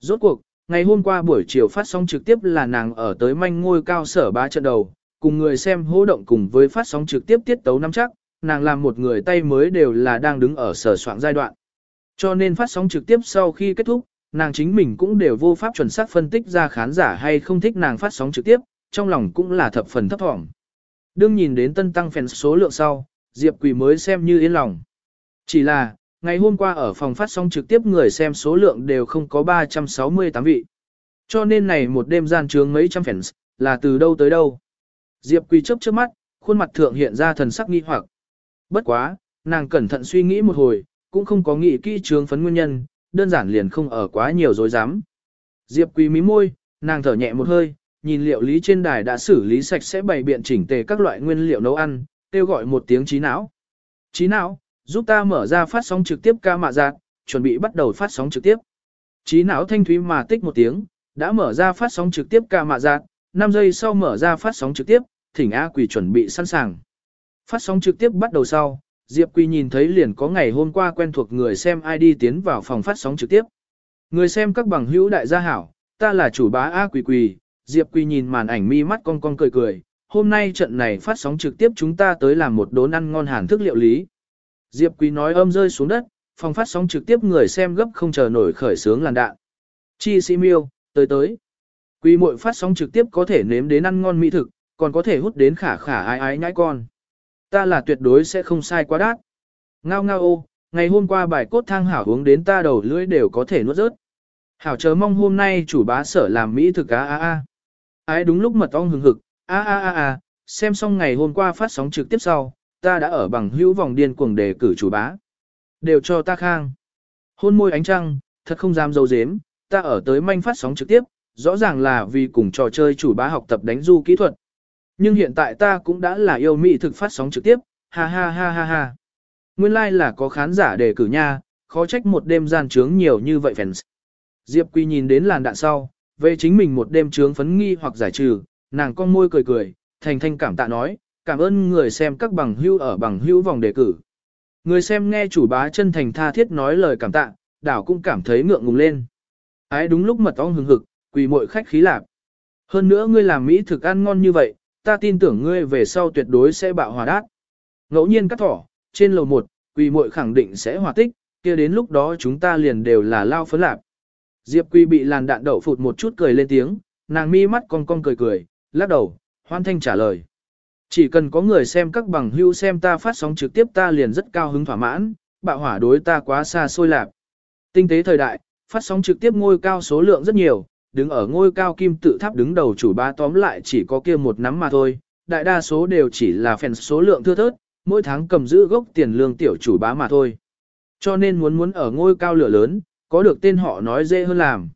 Rốt cuộc, ngày hôm qua buổi chiều phát sóng trực tiếp là nàng ở tới manh ngôi cao sở ba trận đầu, cùng người xem hô động cùng với phát sóng trực tiếp tiết tấu năm chắc, nàng làm một người tay mới đều là đang đứng ở sở soạn giai đoạn. Cho nên phát sóng trực tiếp sau khi kết thúc, nàng chính mình cũng đều vô pháp chuẩn xác phân tích ra khán giả hay không thích nàng phát sóng trực tiếp, trong lòng cũng là thập phần thấp thỏm. Đương nhìn đến tân tăng phèn số lượng sau, Diệp Quỳ mới xem như yên lòng. Chỉ là, ngày hôm qua ở phòng phát sóng trực tiếp người xem số lượng đều không có 368 vị. Cho nên này một đêm gian trướng mấy trăm fans, là từ đâu tới đâu. Diệp Quỳ chớp chớp mắt, khuôn mặt thượng hiện ra thần sắc nghi hoặc. Bất quá, nàng cẩn thận suy nghĩ một hồi, cũng không có nghĩ kỹ trướng phấn nguyên nhân, đơn giản liền không ở quá nhiều dối dám. Diệp Quỳ mí môi, nàng thở nhẹ một hơi, nhìn liệu lý trên đài đã xử lý sạch sẽ bày biện chỉnh tề các loại nguyên liệu nấu ăn, kêu gọi một tiếng trí não. Trí não, giúp ta mở ra phát sóng trực tiếp ca mạ giạt, chuẩn bị bắt đầu phát sóng trực tiếp. Trí não thanh thúy mà tích một tiếng, đã mở ra phát sóng trực tiếp ca mạ dạ, giạt, 5 giây sau mở ra phát sóng trực tiếp, thỉnh A quỷ chuẩn bị sẵn sàng. Phát sóng trực tiếp bắt đầu sau, Diệp Quỳ nhìn thấy liền có ngày hôm qua quen thuộc người xem ID tiến vào phòng phát sóng trực tiếp. Người xem các bằng hữu đại gia hảo, ta là chủ bá A Quỳ Quỳ, Diệp Quỳ nhìn màn ảnh mi mắt cong cong cười cười, hôm nay trận này phát sóng trực tiếp chúng ta tới làm một đốn ăn ngon hàn thức liệu lý. Diệp Quỳ nói âm rơi xuống đất, phòng phát sóng trực tiếp người xem gấp không chờ nổi khởi sướng làn đạn. Chi sĩ miêu, tới tới. Quỳ muội phát sóng trực tiếp có thể nếm đến ăn ngon mỹ thực, còn có thể hút đến khả khả ái ái nhãi con. Ta là tuyệt đối sẽ không sai quá đắt. Ngao ngao ô, ngày hôm qua bài cốt thang hảo uống đến ta đầu lưỡi đều có thể nuốt rớt. Hảo chờ mong hôm nay chủ bá sở làm mỹ thực á á a. Ái đúng lúc mật ong hừng hực, á á á a, xem xong ngày hôm qua phát sóng trực tiếp sau, ta đã ở bằng hữu vòng điên cuồng đề cử chủ bá. Đều cho ta khang. Hôn môi ánh trăng, thật không dám dấu dếm, ta ở tới manh phát sóng trực tiếp, rõ ràng là vì cùng trò chơi chủ bá học tập đánh du kỹ thuật. Nhưng hiện tại ta cũng đã là yêu mỹ thực phát sóng trực tiếp, ha ha ha ha ha. Nguyên lai like là có khán giả đề cử nha, khó trách một đêm gian trướng nhiều như vậy fans. Diệp Quy nhìn đến làn đạn sau, về chính mình một đêm trướng phấn nghi hoặc giải trừ, nàng con môi cười cười, thành thanh cảm tạ nói, cảm ơn người xem các bằng hữu ở bằng hữu vòng đề cử. Người xem nghe chủ bá chân thành tha thiết nói lời cảm tạ, đảo cũng cảm thấy ngượng ngùng lên. Ái đúng lúc mật ong hừng hực, quỳ mội khách khí lạc. Hơn nữa ngươi làm mỹ thực ăn ngon như vậy, ta tin tưởng ngươi về sau tuyệt đối sẽ bạo hòa đát. Ngẫu nhiên cắt thỏ, trên lầu 1, quỳ mội khẳng định sẽ hòa tích, kia đến lúc đó chúng ta liền đều là lao phấn lạc Diệp Quy bị làn đạn đậu phụt một chút cười lên tiếng, nàng mi mắt cong cong cười cười, lắc đầu, hoan thanh trả lời. Chỉ cần có người xem các bằng hưu xem ta phát sóng trực tiếp ta liền rất cao hứng thỏa mãn, bạo hỏa đối ta quá xa xôi lạc Tinh tế thời đại, phát sóng trực tiếp ngôi cao số lượng rất nhiều, đứng ở ngôi cao kim tự tháp đứng đầu chủ ba tóm lại chỉ có kia một nắm mà thôi, đại đa số đều chỉ là phèn số lượng thưa thớt, mỗi tháng cầm giữ gốc tiền lương tiểu chủ bá mà thôi. Cho nên muốn muốn ở ngôi cao lửa lớn, có được tên họ nói dễ hơn làm.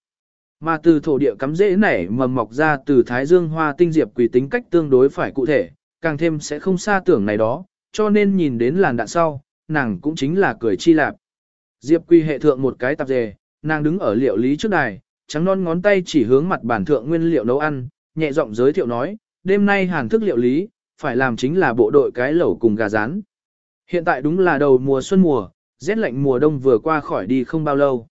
Mà từ thổ địa cắm dễ nảy mầm mọc ra từ Thái Dương Hoa tinh diệp quỷ tính cách tương đối phải cụ thể, càng thêm sẽ không xa tưởng này đó, cho nên nhìn đến làn đạn sau, nàng cũng chính là cười chi lạp. Diệp quy hệ thượng một cái tạp dề, nàng đứng ở liệu lý trước đài, trắng non ngón tay chỉ hướng mặt bản thượng nguyên liệu nấu ăn, nhẹ giọng giới thiệu nói, đêm nay hàn thức liệu lý, phải làm chính là bộ đội cái lẩu cùng gà rán. Hiện tại đúng là đầu mùa xuân mùa, rét lạnh mùa đông vừa qua khỏi đi không bao lâu.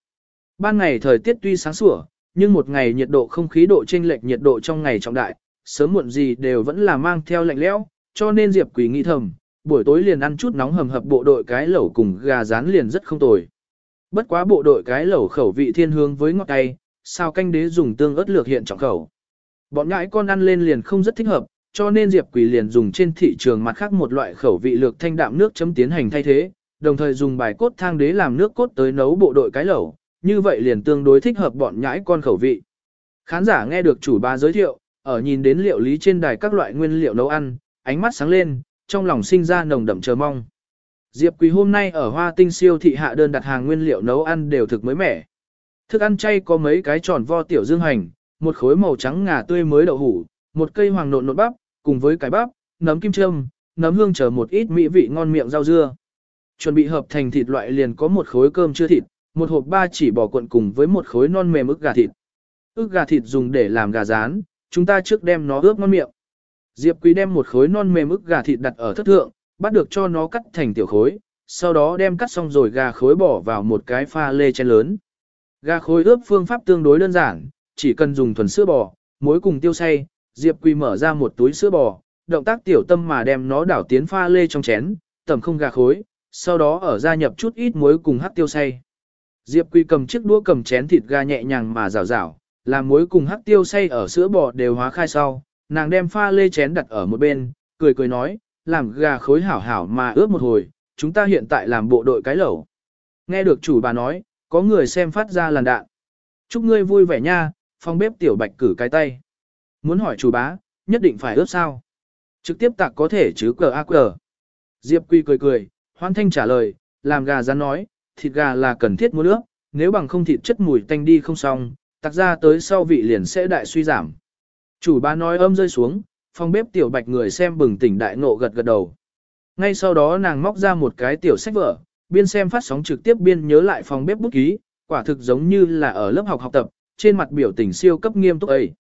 Ban ngày thời tiết tuy sáng sủa, nhưng một ngày nhiệt độ không khí độ chênh lệch nhiệt độ trong ngày trọng đại, sớm muộn gì đều vẫn là mang theo lạnh lẽo, cho nên Diệp Quỳ nghĩ thầm, buổi tối liền ăn chút nóng hầm hập bộ đội cái lẩu cùng gà rán liền rất không tồi. Bất quá bộ đội cái lẩu khẩu vị thiên hướng với ngọt cay, sao canh đế dùng tương ớt lược hiện trọng khẩu. Bọn nhãi con ăn lên liền không rất thích hợp, cho nên Diệp Quỳ liền dùng trên thị trường mặt khác một loại khẩu vị lược thanh đạm nước chấm tiến hành thay thế, đồng thời dùng bài cốt thang đế làm nước cốt tới nấu bộ đội cái lẩu, như vậy liền tương đối thích hợp bọn nhãi con khẩu vị. Khán giả nghe được chủ ba giới thiệu, ở nhìn đến liệu lý trên đài các loại nguyên liệu nấu ăn, ánh mắt sáng lên, trong lòng sinh ra nồng đậm chờ mong. Diệp Quỳ hôm nay ở Hoa Tinh siêu thị hạ đơn đặt hàng nguyên liệu nấu ăn đều thực mới mẻ. Thức ăn chay có mấy cái tròn vo tiểu dương hành, một khối màu trắng ngà tươi mới đậu hủ, một cây hoàng nộn nộn bắp, cùng với cái bắp, nấm kim châm, nấm hương chờ một ít mỹ vị ngon miệng rau dưa. Chuẩn bị hợp thành thịt loại liền có một khối cơm chưa thịt, một hộp ba chỉ bò cuộn cùng với một khối non mềm ức gà thịt. Ức gà thịt dùng để làm gà rán, chúng ta trước đem nó ướp ngon miệng. Diệp Quý đem một khối non mềm ức gà thịt đặt ở thất thượng, bắt được cho nó cắt thành tiểu khối, sau đó đem cắt xong rồi gà khối bỏ vào một cái pha lê chén lớn. Gà khối ướp phương pháp tương đối đơn giản, chỉ cần dùng thuần sữa bò, muối cùng tiêu xay, Diệp Quý mở ra một túi sữa bò, động tác tiểu tâm mà đem nó đảo tiến pha lê trong chén, tầm không gà khối, sau đó ở gia nhập chút ít muối cùng hắc tiêu xay. Diệp Quý cầm chiếc đũa cầm chén thịt gà nhẹ nhàng mà rào rào, làm muối cùng hắc tiêu xay ở sữa bò đều hóa khai sau, nàng đem pha lê chén đặt ở một bên, cười cười nói, làm gà khối hảo hảo mà ướp một hồi, chúng ta hiện tại làm bộ đội cái lẩu. Nghe được chủ bà nói, có người xem phát ra làn đạn. Chúc ngươi vui vẻ nha, phong bếp tiểu bạch cử cái tay. Muốn hỏi chủ bá, nhất định phải ướp sao? Trực tiếp tạc có thể chứ cờ ác cờ. Diệp Quy cười cười, hoan thanh trả lời, làm gà rán nói, thịt gà là cần thiết mua nước, nếu bằng không thịt chất mùi tanh đi không xong, tạc ra tới sau vị liền sẽ đại suy giảm. Chủ bá nói âm rơi xuống, phòng bếp tiểu bạch người xem bừng tỉnh đại ngộ gật gật đầu. Ngay sau đó nàng móc ra một cái tiểu sách vở, biên xem phát sóng trực tiếp biên nhớ lại phòng bếp bút ký, quả thực giống như là ở lớp học học tập, trên mặt biểu tình siêu cấp nghiêm túc ấy.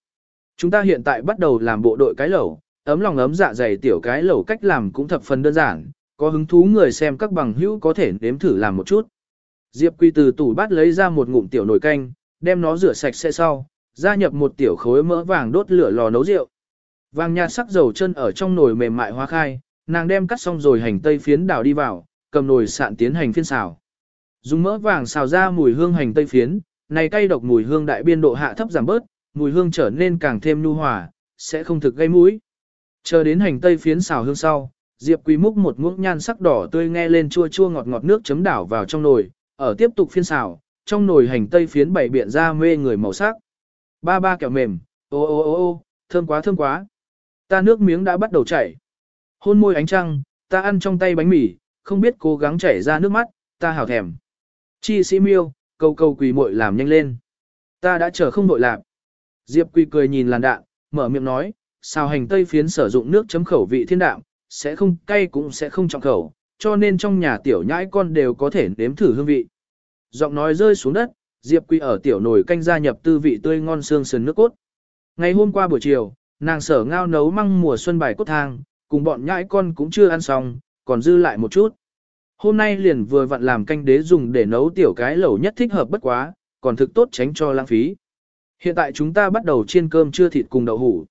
Chúng ta hiện tại bắt đầu làm bộ đội cái lẩu, ấm lòng ấm dạ dày tiểu cái lẩu cách làm cũng thập phần đơn giản, có hứng thú người xem các bằng hữu có thể nếm thử làm một chút. Diệp Quy từ tủ bát lấy ra một ngụm tiểu nồi canh, đem nó rửa sạch sẽ sau, gia nhập một tiểu khối mỡ vàng đốt lửa lò nấu rượu. Vàng nhạt sắc dầu chân ở trong nồi mềm mại hóa khai, nàng đem cắt xong rồi hành tây phiến đảo đi vào, cầm nồi sạn tiến hành phiên xào. Dùng mỡ vàng xào ra mùi hương hành tây phiến, này cay độc mùi hương đại biên độ hạ thấp giảm bớt, mùi hương trở nên càng thêm nhu hòa, sẽ không thực gây mũi. Chờ đến hành tây phiến xào hương sau, Diệp Quý múc một muỗng nhan sắc đỏ tươi nghe lên chua chua ngọt ngọt nước chấm đảo vào trong nồi, ở tiếp tục phiên xào, trong nồi hành tây phiến bảy biện ra mê người màu sắc. Ba ba kẹo mềm, ô ô ô ô, thơm quá thơm quá. Ta nước miếng đã bắt đầu chảy. Hôn môi ánh trăng, ta ăn trong tay bánh mì, không biết cố gắng chảy ra nước mắt, ta hào thèm. Chi sĩ miêu, câu câu quỳ muội làm nhanh lên. Ta đã chờ không đội lạc. Diệp quỳ cười nhìn làn đạn, mở miệng nói, xào hành tây phiến sử dụng nước chấm khẩu vị thiên đạm, sẽ không cay cũng sẽ không trọng khẩu, cho nên trong nhà tiểu nhãi con đều có thể nếm thử hương vị. Giọng nói rơi xuống đất, Diệp Quỳ ở tiểu nồi canh gia nhập tư vị tươi ngon xương sườn nước cốt. Ngày hôm qua buổi chiều, nàng sở ngao nấu măng mùa xuân bài cốt thang, cùng bọn nhãi con cũng chưa ăn xong, còn dư lại một chút. Hôm nay liền vừa vặn làm canh đế dùng để nấu tiểu cái lẩu nhất thích hợp bất quá, còn thực tốt tránh cho lãng phí. Hiện tại chúng ta bắt đầu chiên cơm trưa thịt cùng đậu hủ.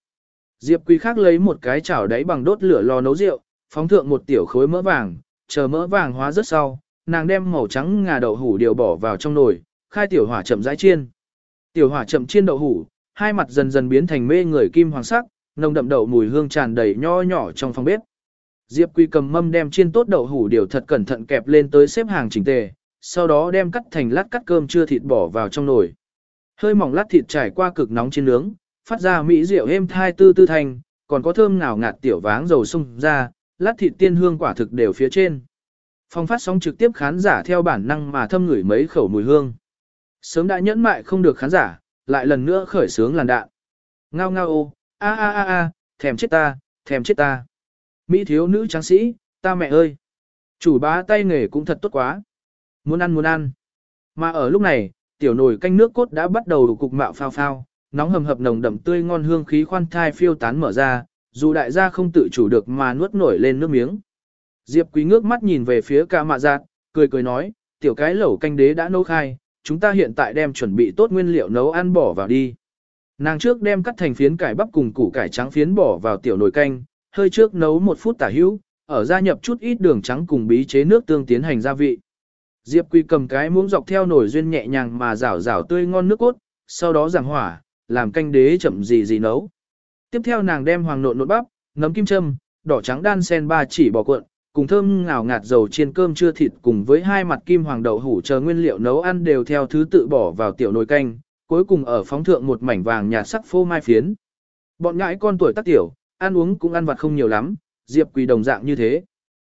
Diệp Quý khác lấy một cái chảo đáy bằng đốt lửa lò nấu rượu, phóng thượng một tiểu khối mỡ vàng, chờ mỡ vàng hóa rất sau, nàng đem màu trắng ngà đậu hủ điều bỏ vào trong nồi, khai tiểu hỏa chậm rãi chiên. Tiểu hỏa chậm chiên đậu hủ, hai mặt dần dần biến thành mê người kim hoàng sắc, nồng đậm đậu mùi hương tràn đầy nho nhỏ trong phòng bếp. Diệp Quy cầm mâm đem chiên tốt đậu hủ điều thật cẩn thận kẹp lên tới xếp hàng chỉnh tề, sau đó đem cắt thành lát cắt cơm chưa thịt bỏ vào trong nồi. Hơi mỏng lát thịt trải qua cực nóng trên nướng, phát ra mỹ rượu êm thai tư tư thành, còn có thơm ngào ngạt tiểu váng dầu sung ra, lát thịt tiên hương quả thực đều phía trên. Phong phát sóng trực tiếp khán giả theo bản năng mà thâm ngửi mấy khẩu mùi hương. Sớm đã nhẫn mại không được khán giả, lại lần nữa khởi sướng làn đạn. Ngao ngao ô, a a a a, thèm chết ta, thèm chết ta. Mỹ thiếu nữ tráng sĩ, ta mẹ ơi. Chủ bá tay nghề cũng thật tốt quá. Muốn ăn muốn ăn. Mà ở lúc này, tiểu nồi canh nước cốt đã bắt đầu cục mạo phao phao, nóng hầm hập nồng đậm tươi ngon hương khí khoan thai phiêu tán mở ra, dù đại gia không tự chủ được mà nuốt nổi lên nước miếng. Diệp Quý ngước mắt nhìn về phía ca mạ giạt, cười cười nói, tiểu cái lẩu canh đế đã nấu khai, chúng ta hiện tại đem chuẩn bị tốt nguyên liệu nấu ăn bỏ vào đi. Nàng trước đem cắt thành phiến cải bắp cùng củ cải trắng phiến bỏ vào tiểu nồi canh, hơi trước nấu một phút tả hữu, ở gia nhập chút ít đường trắng cùng bí chế nước tương tiến hành gia vị. Diệp Quy cầm cái muỗng dọc theo nồi duyên nhẹ nhàng mà rảo rảo tươi ngon nước cốt, sau đó giảm hỏa, làm canh đế chậm gì gì nấu. Tiếp theo nàng đem hoàng nộn nộn bắp, nấm kim châm, đỏ trắng đan sen ba chỉ bỏ cuộn, cùng thơm ngào ngạt dầu chiên cơm chưa thịt cùng với hai mặt kim hoàng đậu hủ chờ nguyên liệu nấu ăn đều theo thứ tự bỏ vào tiểu nồi canh, cuối cùng ở phóng thượng một mảnh vàng nhạt sắc phô mai phiến. Bọn nhãi con tuổi tác tiểu, ăn uống cũng ăn vặt không nhiều lắm, Diệp Quỳ đồng dạng như thế.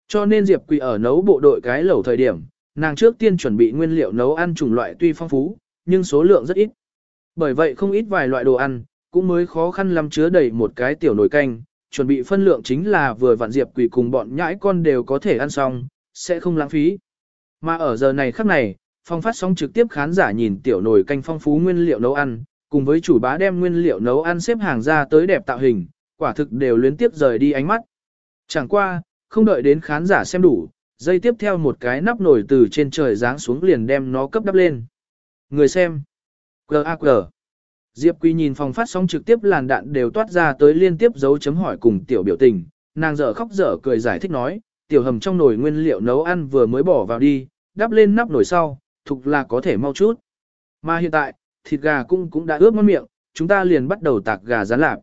Cho nên Diệp Quỳ ở nấu bộ đội cái lẩu thời điểm, nàng trước tiên chuẩn bị nguyên liệu nấu ăn chủng loại tuy phong phú, nhưng số lượng rất ít. Bởi vậy không ít vài loại đồ ăn, cũng mới khó khăn lắm chứa đầy một cái tiểu nồi canh, chuẩn bị phân lượng chính là vừa vạn Diệp quỷ cùng bọn nhãi con đều có thể ăn xong, sẽ không lãng phí. Mà ở giờ này khắc này, phong phát sóng trực tiếp khán giả nhìn tiểu nồi canh phong phú nguyên liệu nấu ăn, cùng với chủ bá đem nguyên liệu nấu ăn xếp hàng ra tới đẹp tạo hình, quả thực đều luyến tiếp rời đi ánh mắt. Chẳng qua, không đợi đến khán giả xem đủ, dây tiếp theo một cái nắp nồi từ trên trời giáng xuống liền đem nó cấp đắp lên. Người xem. G.A.G. Diệp Quỳ nhìn phòng phát sóng trực tiếp làn đạn đều toát ra tới liên tiếp dấu chấm hỏi cùng tiểu biểu tình, nàng dở khóc dở cười giải thích nói, tiểu hầm trong nồi nguyên liệu nấu ăn vừa mới bỏ vào đi, đắp lên nắp nồi sau, thục là có thể mau chút. Mà hiện tại, thịt gà cũng cũng đã ướp ngon miệng, chúng ta liền bắt đầu tạc gà rán lạp.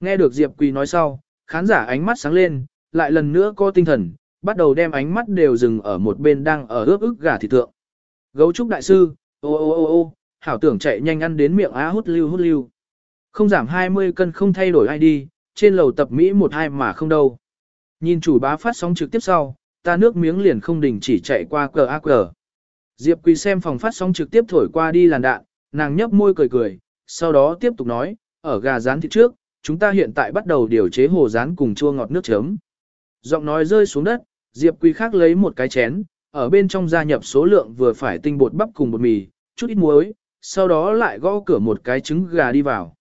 Nghe được Diệp Quỳ nói sau, khán giả ánh mắt sáng lên, lại lần nữa có tinh thần, bắt đầu đem ánh mắt đều dừng ở một bên đang ở ướp ức gà thịt thượng. Gấu trúc đại sư, ô ô ô ô, hảo tưởng chạy nhanh ăn đến miệng á hút lưu hút lưu. Không giảm 20 cân không thay đổi ai đi, trên lầu tập Mỹ một hai mà không đâu. Nhìn chủ bá phát sóng trực tiếp sau, ta nước miếng liền không đình chỉ chạy qua cờ ác cờ. Diệp Quỳ xem phòng phát sóng trực tiếp thổi qua đi làn đạn, nàng nhấp môi cười cười, sau đó tiếp tục nói, ở gà rán thịt trước, chúng ta hiện tại bắt đầu điều chế hồ rán cùng chua ngọt nước chấm. Giọng nói rơi xuống đất, Diệp Quỳ khác lấy một cái chén, ở bên trong gia nhập số lượng vừa phải tinh bột bắp cùng bột mì, chút ít muối, sau đó lại gõ cửa một cái trứng gà đi vào.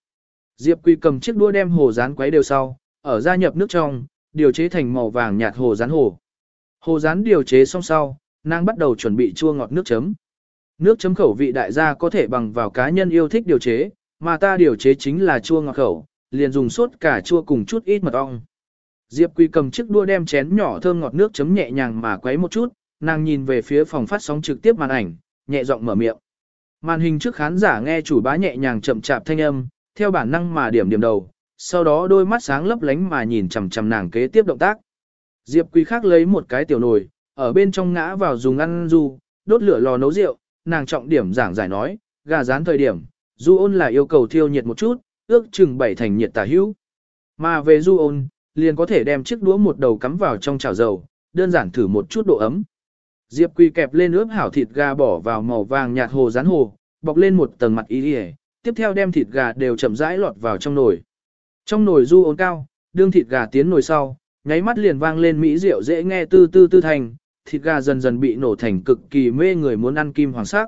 Diệp Quỳ cầm chiếc đũa đem hồ rán quấy đều sau, ở gia nhập nước trong, điều chế thành màu vàng nhạt hồ rán hồ. Hồ rán điều chế xong sau, nàng bắt đầu chuẩn bị chua ngọt nước chấm. Nước chấm khẩu vị đại gia có thể bằng vào cá nhân yêu thích điều chế, mà ta điều chế chính là chua ngọt khẩu, liền dùng suốt cả chua cùng chút ít mật ong. Diệp Quỳ cầm chiếc đua đem chén nhỏ thơm ngọt nước chấm nhẹ nhàng mà quấy một chút, nàng nhìn về phía phòng phát sóng trực tiếp màn ảnh, nhẹ giọng mở miệng. Màn hình trước khán giả nghe chủ bá nhẹ nhàng chậm chạp thanh âm, theo bản năng mà điểm điểm đầu, sau đó đôi mắt sáng lấp lánh mà nhìn chằm chằm nàng kế tiếp động tác. Diệp Quý khác lấy một cái tiểu nồi, ở bên trong ngã vào dùng ăn du, đốt lửa lò nấu rượu, nàng trọng điểm giảng giải nói, gà rán thời điểm, du ôn là yêu cầu thiêu nhiệt một chút, ước chừng bảy thành nhiệt tả hữu. Mà về du ôn, liền có thể đem chiếc đũa một đầu cắm vào trong chảo dầu, đơn giản thử một chút độ ấm. Diệp Quỳ kẹp lên ướp hảo thịt gà bỏ vào màu vàng nhạt hồ rán hồ, bọc lên một tầng mặt y đi tiếp theo đem thịt gà đều chậm rãi lọt vào trong nồi. Trong nồi du ôn cao, đương thịt gà tiến nồi sau, nháy mắt liền vang lên mỹ rượu dễ nghe tư tư tư thành, thịt gà dần dần bị nổ thành cực kỳ mê người muốn ăn kim hoàng sắc.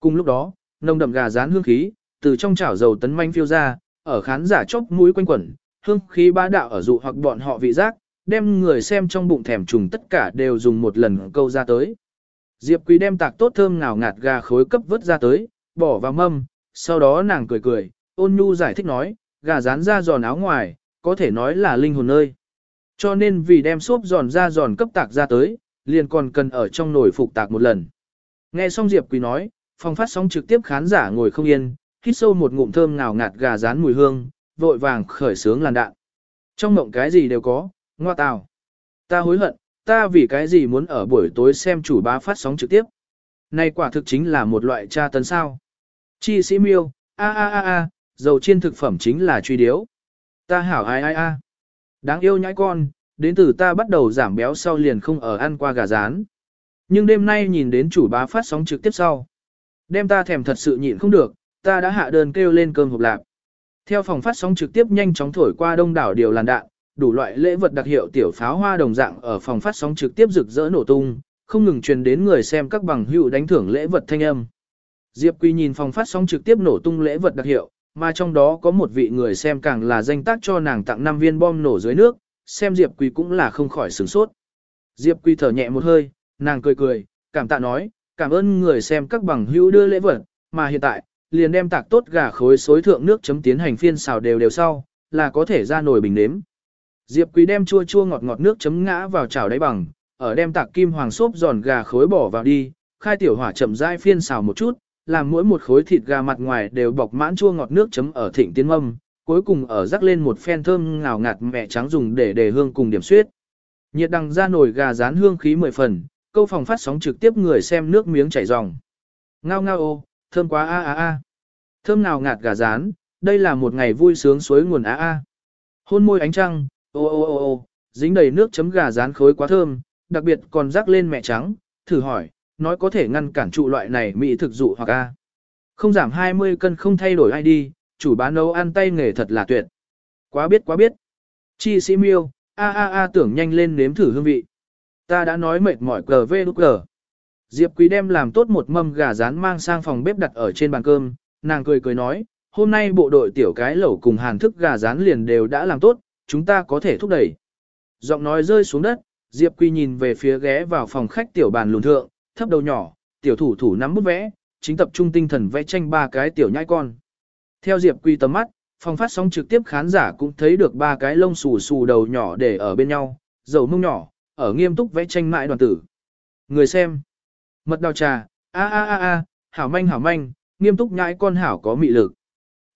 Cùng lúc đó, nồng đậm gà rán hương khí, từ trong chảo dầu tấn manh phiêu ra, ở khán giả chốc mũi quanh quẩn, hương khí bá đạo ở dụ hoặc bọn họ vị giác, đem người xem trong bụng thèm trùng tất cả đều dùng một lần câu ra tới. Diệp Quý đem tạc tốt thơm ngào ngạt gà khối cấp vớt ra tới, bỏ vào mâm, sau đó nàng cười cười, ôn nhu giải thích nói, gà rán ra giòn áo ngoài, có thể nói là linh hồn nơi. Cho nên vì đem xốp giòn ra giòn cấp tạc ra tới, liền còn cần ở trong nồi phục tạc một lần. Nghe xong Diệp Quý nói, phòng phát sóng trực tiếp khán giả ngồi không yên, hít sâu một ngụm thơm ngào ngạt gà rán mùi hương, vội vàng khởi sướng làn đạn. Trong mộng cái gì đều có, ngoa tào. Ta hối hận, ta vì cái gì muốn ở buổi tối xem chủ bá phát sóng trực tiếp. Này quả thực chính là một loại tra tấn sao. Chi sĩ miêu, a a a a, dầu chiên thực phẩm chính là truy điếu. Ta hảo ai ai a. Đáng yêu nhãi con, đến từ ta bắt đầu giảm béo sau liền không ở ăn qua gà rán. Nhưng đêm nay nhìn đến chủ bá phát sóng trực tiếp sau. Đêm ta thèm thật sự nhịn không được, ta đã hạ đơn kêu lên cơm hộp lạp. Theo phòng phát sóng trực tiếp nhanh chóng thổi qua đông đảo điều làn đạn, đủ loại lễ vật đặc hiệu tiểu pháo hoa đồng dạng ở phòng phát sóng trực tiếp rực rỡ nổ tung, không ngừng truyền đến người xem các bằng hữu đánh thưởng lễ vật thanh âm. Diệp Quy nhìn phòng phát sóng trực tiếp nổ tung lễ vật đặc hiệu, mà trong đó có một vị người xem càng là danh tác cho nàng tặng 5 viên bom nổ dưới nước, xem Diệp Quy cũng là không khỏi sửng sốt. Diệp Quy thở nhẹ một hơi, nàng cười cười, cảm tạ nói, cảm ơn người xem các bằng hữu đưa lễ vật, mà hiện tại, liền đem tạc tốt gà khối xối thượng nước chấm tiến hành phiên xào đều đều sau, là có thể ra nồi bình nếm. Diệp Quý đem chua chua ngọt ngọt nước chấm ngã vào chảo đáy bằng, ở đem tạc kim hoàng xốp giòn gà khối bỏ vào đi, khai tiểu hỏa chậm rãi phiên xào một chút, làm mỗi một khối thịt gà mặt ngoài đều bọc mãn chua ngọt nước chấm ở thịnh tiên mâm, cuối cùng ở rắc lên một phen thơm ngào ngạt mẹ trắng dùng để để hương cùng điểm suyết. Nhiệt đằng ra nồi gà rán hương khí mười phần, câu phòng phát sóng trực tiếp người xem nước miếng chảy ròng. Ngao ngao ô, thơm quá a a a. Thơm ngào ngạt gà rán, đây là một ngày vui sướng suối nguồn a a. Hôn môi ánh trăng, ô ô ô ô, dính đầy nước chấm gà rán khối quá thơm, đặc biệt còn rắc lên mẹ trắng, thử hỏi, nói có thể ngăn cản trụ loại này mỹ thực dụ hoặc a. Không giảm 20 cân không thay đổi ai đi, chủ bán nấu ăn tay nghề thật là tuyệt. Quá biết quá biết. Chi sĩ miêu, a a a tưởng nhanh lên nếm thử hương vị. Ta đã nói mệt mỏi cờ vê đúc cờ. Diệp Quý đem làm tốt một mâm gà rán mang sang phòng bếp đặt ở trên bàn cơm, nàng cười cười nói, hôm nay bộ đội tiểu cái lẩu cùng hàn thức gà rán liền đều đã làm tốt, chúng ta có thể thúc đẩy. Giọng nói rơi xuống đất, Diệp Quy nhìn về phía ghé vào phòng khách tiểu bàn lùn thượng, thấp đầu nhỏ, tiểu thủ thủ nắm bút vẽ, chính tập trung tinh thần vẽ tranh ba cái tiểu nhãi con. Theo Diệp Quy tầm mắt, phòng phát sóng trực tiếp khán giả cũng thấy được ba cái lông xù xù đầu nhỏ để ở bên nhau, dầu mông nhỏ, ở nghiêm túc vẽ tranh mãi đoàn tử. Người xem. Mật đào trà, a a a a, hảo manh hảo manh, nghiêm túc nhãi con hảo có mị lực.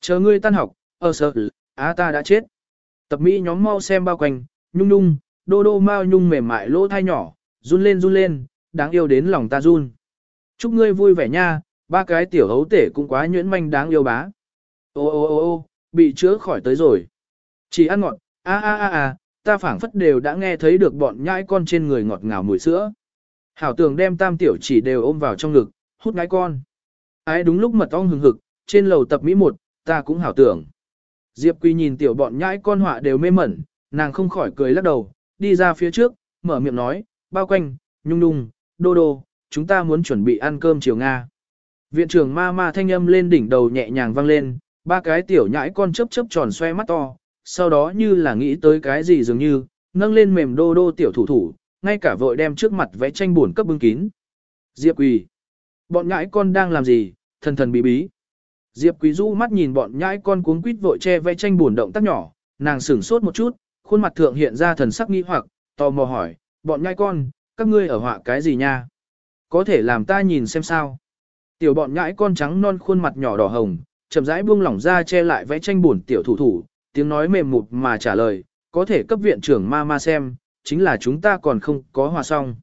Chờ ngươi tan học, ơ sợ, á ta đã chết. Tập mỹ nhóm mau xem bao quanh, nhung nhung, đô đô mau nhung mềm mại lỗ thai nhỏ, run lên run lên, đáng yêu đến lòng ta run. Chúc ngươi vui vẻ nha, ba cái tiểu hấu tể cũng quá nhuyễn manh đáng yêu bá. Ô ô ô ô, bị chữa khỏi tới rồi. Chỉ ăn ngọt, a a a a, ta phảng phất đều đã nghe thấy được bọn nhãi con trên người ngọt ngào mùi sữa. Hảo tường đem tam tiểu chỉ đều ôm vào trong ngực, hút ngái con. Ái đúng lúc mật ong hừng hực, trên lầu tập Mỹ một, ta cũng hảo tưởng. Diệp Quỳ nhìn tiểu bọn nhãi con họa đều mê mẩn, nàng không khỏi cười lắc đầu, đi ra phía trước, mở miệng nói, bao quanh, nhung nhung, đô đô, chúng ta muốn chuẩn bị ăn cơm chiều Nga. Viện trưởng ma ma thanh âm lên đỉnh đầu nhẹ nhàng vang lên, ba cái tiểu nhãi con chớp chớp tròn xoe mắt to, sau đó như là nghĩ tới cái gì dường như, nâng lên mềm đô đô tiểu thủ thủ, ngay cả vội đem trước mặt vẽ tranh buồn cấp bưng kín. Diệp Quỳ. Bọn nhãi con đang làm gì, thần thần bí bí. Diệp Quý Du mắt nhìn bọn nhãi con cuống quýt vội che vẽ tranh buồn động tác nhỏ, nàng sửng sốt một chút, khuôn mặt thượng hiện ra thần sắc nghi hoặc, tò mò hỏi, bọn nhãi con, các ngươi ở họa cái gì nha? Có thể làm ta nhìn xem sao? Tiểu bọn nhãi con trắng non khuôn mặt nhỏ đỏ hồng, chậm rãi buông lỏng ra che lại vẽ tranh buồn tiểu thủ thủ, tiếng nói mềm mụt mà trả lời, có thể cấp viện trưởng ma ma xem, chính là chúng ta còn không có hòa xong.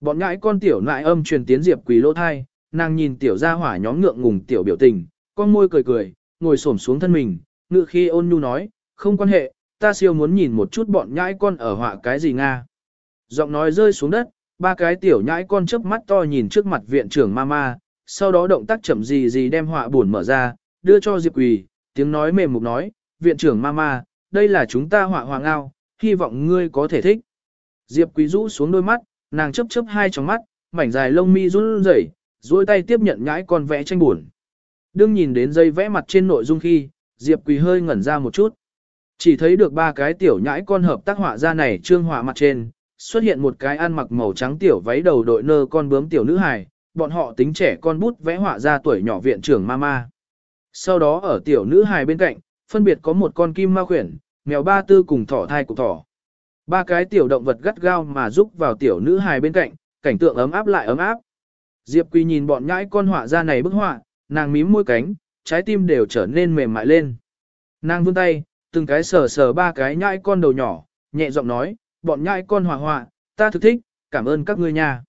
Bọn nhãi con tiểu nại âm truyền tiến Diệp Quý lỗ thai, nàng nhìn tiểu gia hỏa nhóm ngượng ngùng tiểu biểu tình, con môi cười cười, ngồi xổm xuống thân mình, ngự khi ôn nhu nói, không quan hệ, ta siêu muốn nhìn một chút bọn nhãi con ở họa cái gì Nga. Giọng nói rơi xuống đất, ba cái tiểu nhãi con chớp mắt to nhìn trước mặt viện trưởng mama, sau đó động tác chậm gì gì đem họa buồn mở ra, đưa cho Diệp Quỳ, tiếng nói mềm mục nói, viện trưởng mama, đây là chúng ta họa hoàng ao, hy vọng ngươi có thể thích. Diệp Quý rũ xuống đôi mắt, nàng chớp chớp hai tròng mắt, mảnh dài lông mi run rẩy, duỗi tay tiếp nhận nhãi con vẽ tranh buồn. Đương nhìn đến dây vẽ mặt trên nội dung khi, Diệp Quỳ hơi ngẩn ra một chút. Chỉ thấy được ba cái tiểu nhãi con hợp tác họa ra này trương họa mặt trên, xuất hiện một cái ăn mặc màu trắng tiểu váy đầu đội nơ con bướm tiểu nữ hài, bọn họ tính trẻ con bút vẽ họa ra tuổi nhỏ viện trưởng mama. Sau đó ở tiểu nữ hài bên cạnh, phân biệt có một con kim ma khuyển, mèo ba tư cùng thỏ thai của thỏ. Ba cái tiểu động vật gắt gao mà giúp vào tiểu nữ hài bên cạnh, cảnh tượng ấm áp lại ấm áp. Diệp Quỳ nhìn bọn nhãi con họa ra này bức họa, nàng mím môi cánh, trái tim đều trở nên mềm mại lên. Nàng vươn tay, từng cái sờ sờ ba cái nhãi con đầu nhỏ, nhẹ giọng nói, bọn nhãi con hòa hòa ta thực thích, cảm ơn các ngươi nha.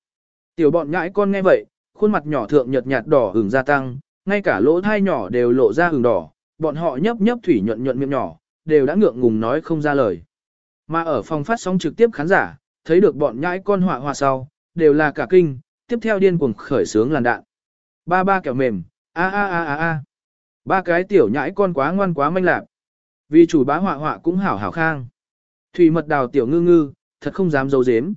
Tiểu bọn nhãi con nghe vậy, khuôn mặt nhỏ thượng nhợt nhạt đỏ hưởng gia tăng, ngay cả lỗ thai nhỏ đều lộ ra hưởng đỏ, bọn họ nhấp nhấp thủy nhuận nhuận miệng nhỏ, đều đã ngượng ngùng nói không ra lời. Mà ở phòng phát sóng trực tiếp khán giả, thấy được bọn nhãi con họa hòa sau, đều là cả kinh, tiếp theo điên cuồng khởi sướng làn đạn. Ba ba kẹo mềm, a a a a a. Ba cái tiểu nhãi con quá ngoan quá manh lạc. Vì chủ bá họa họa cũng hảo hảo khang. Thủy mật đào tiểu ngư ngư, thật không dám giấu giếm.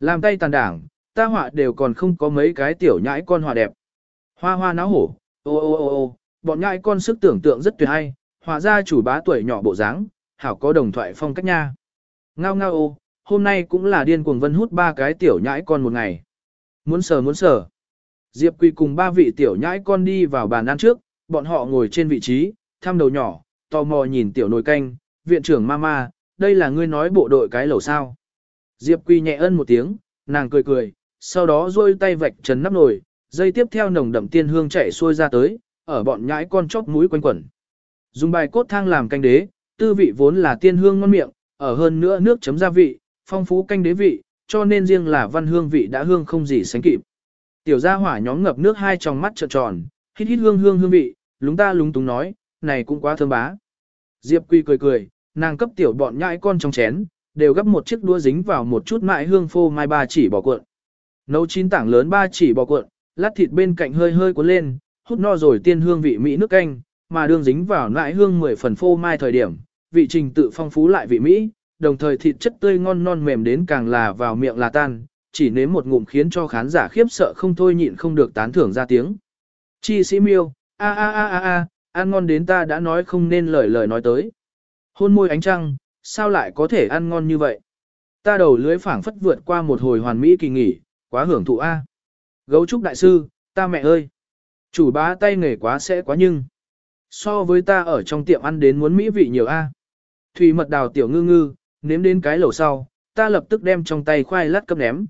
Làm tay tàn đảng, ta họa đều còn không có mấy cái tiểu nhãi con họa đẹp. Hoa hoa náo hổ, ô ô ô ô, bọn nhãi con sức tưởng tượng rất tuyệt hay, họa ra chủ bá tuổi nhỏ bộ dáng, hảo có đồng thoại phong cách nha. Ngao ngao ô, hôm nay cũng là điên cuồng vân hút ba cái tiểu nhãi con một ngày. Muốn sờ muốn sờ. Diệp Quỳ cùng ba vị tiểu nhãi con đi vào bàn ăn trước, bọn họ ngồi trên vị trí, thăm đầu nhỏ, tò mò nhìn tiểu nồi canh, viện trưởng mama, đây là ngươi nói bộ đội cái lẩu sao. Diệp Quỳ nhẹ ân một tiếng, nàng cười cười, sau đó duỗi tay vạch trần nắp nồi, dây tiếp theo nồng đậm tiên hương chảy xuôi ra tới, ở bọn nhãi con chóp mũi quanh quẩn. Dùng bài cốt thang làm canh đế, tư vị vốn là tiên hương ngon miệng, ở hơn nữa nước chấm gia vị, phong phú canh đế vị, cho nên riêng là văn hương vị đã hương không gì sánh kịp. Tiểu gia hỏa nhóm ngập nước hai trong mắt trợn tròn, hít hít hương hương hương vị, lúng ta lúng túng nói, này cũng quá thơm bá. Diệp Quy cười cười, nàng cấp tiểu bọn nhãi con trong chén, đều gấp một chiếc đũa dính vào một chút mại hương phô mai ba chỉ bò cuộn. Nấu chín tảng lớn ba chỉ bò cuộn, lát thịt bên cạnh hơi hơi cuốn lên, hút no rồi tiên hương vị mỹ nước canh, mà đường dính vào nại hương 10 phần phô mai thời điểm, vị trình tự phong phú lại vị mỹ, đồng thời thịt chất tươi ngon non mềm đến càng là vào miệng là tan, chỉ nếm một ngụm khiến cho khán giả khiếp sợ không thôi nhịn không được tán thưởng ra tiếng. Chi sĩ miêu, a a a a a, ăn ngon đến ta đã nói không nên lời lời nói tới. Hôn môi ánh trăng, sao lại có thể ăn ngon như vậy? Ta đầu lưới phảng phất vượt qua một hồi hoàn mỹ kỳ nghỉ, quá hưởng thụ a. Gấu trúc đại sư, ta mẹ ơi! Chủ bá tay nghề quá sẽ quá nhưng. So với ta ở trong tiệm ăn đến muốn mỹ vị nhiều a. Thủy mật đào tiểu ngư ngư, nếm đến cái lẩu sau, ta lập tức đem trong tay khoai lát cấp ném.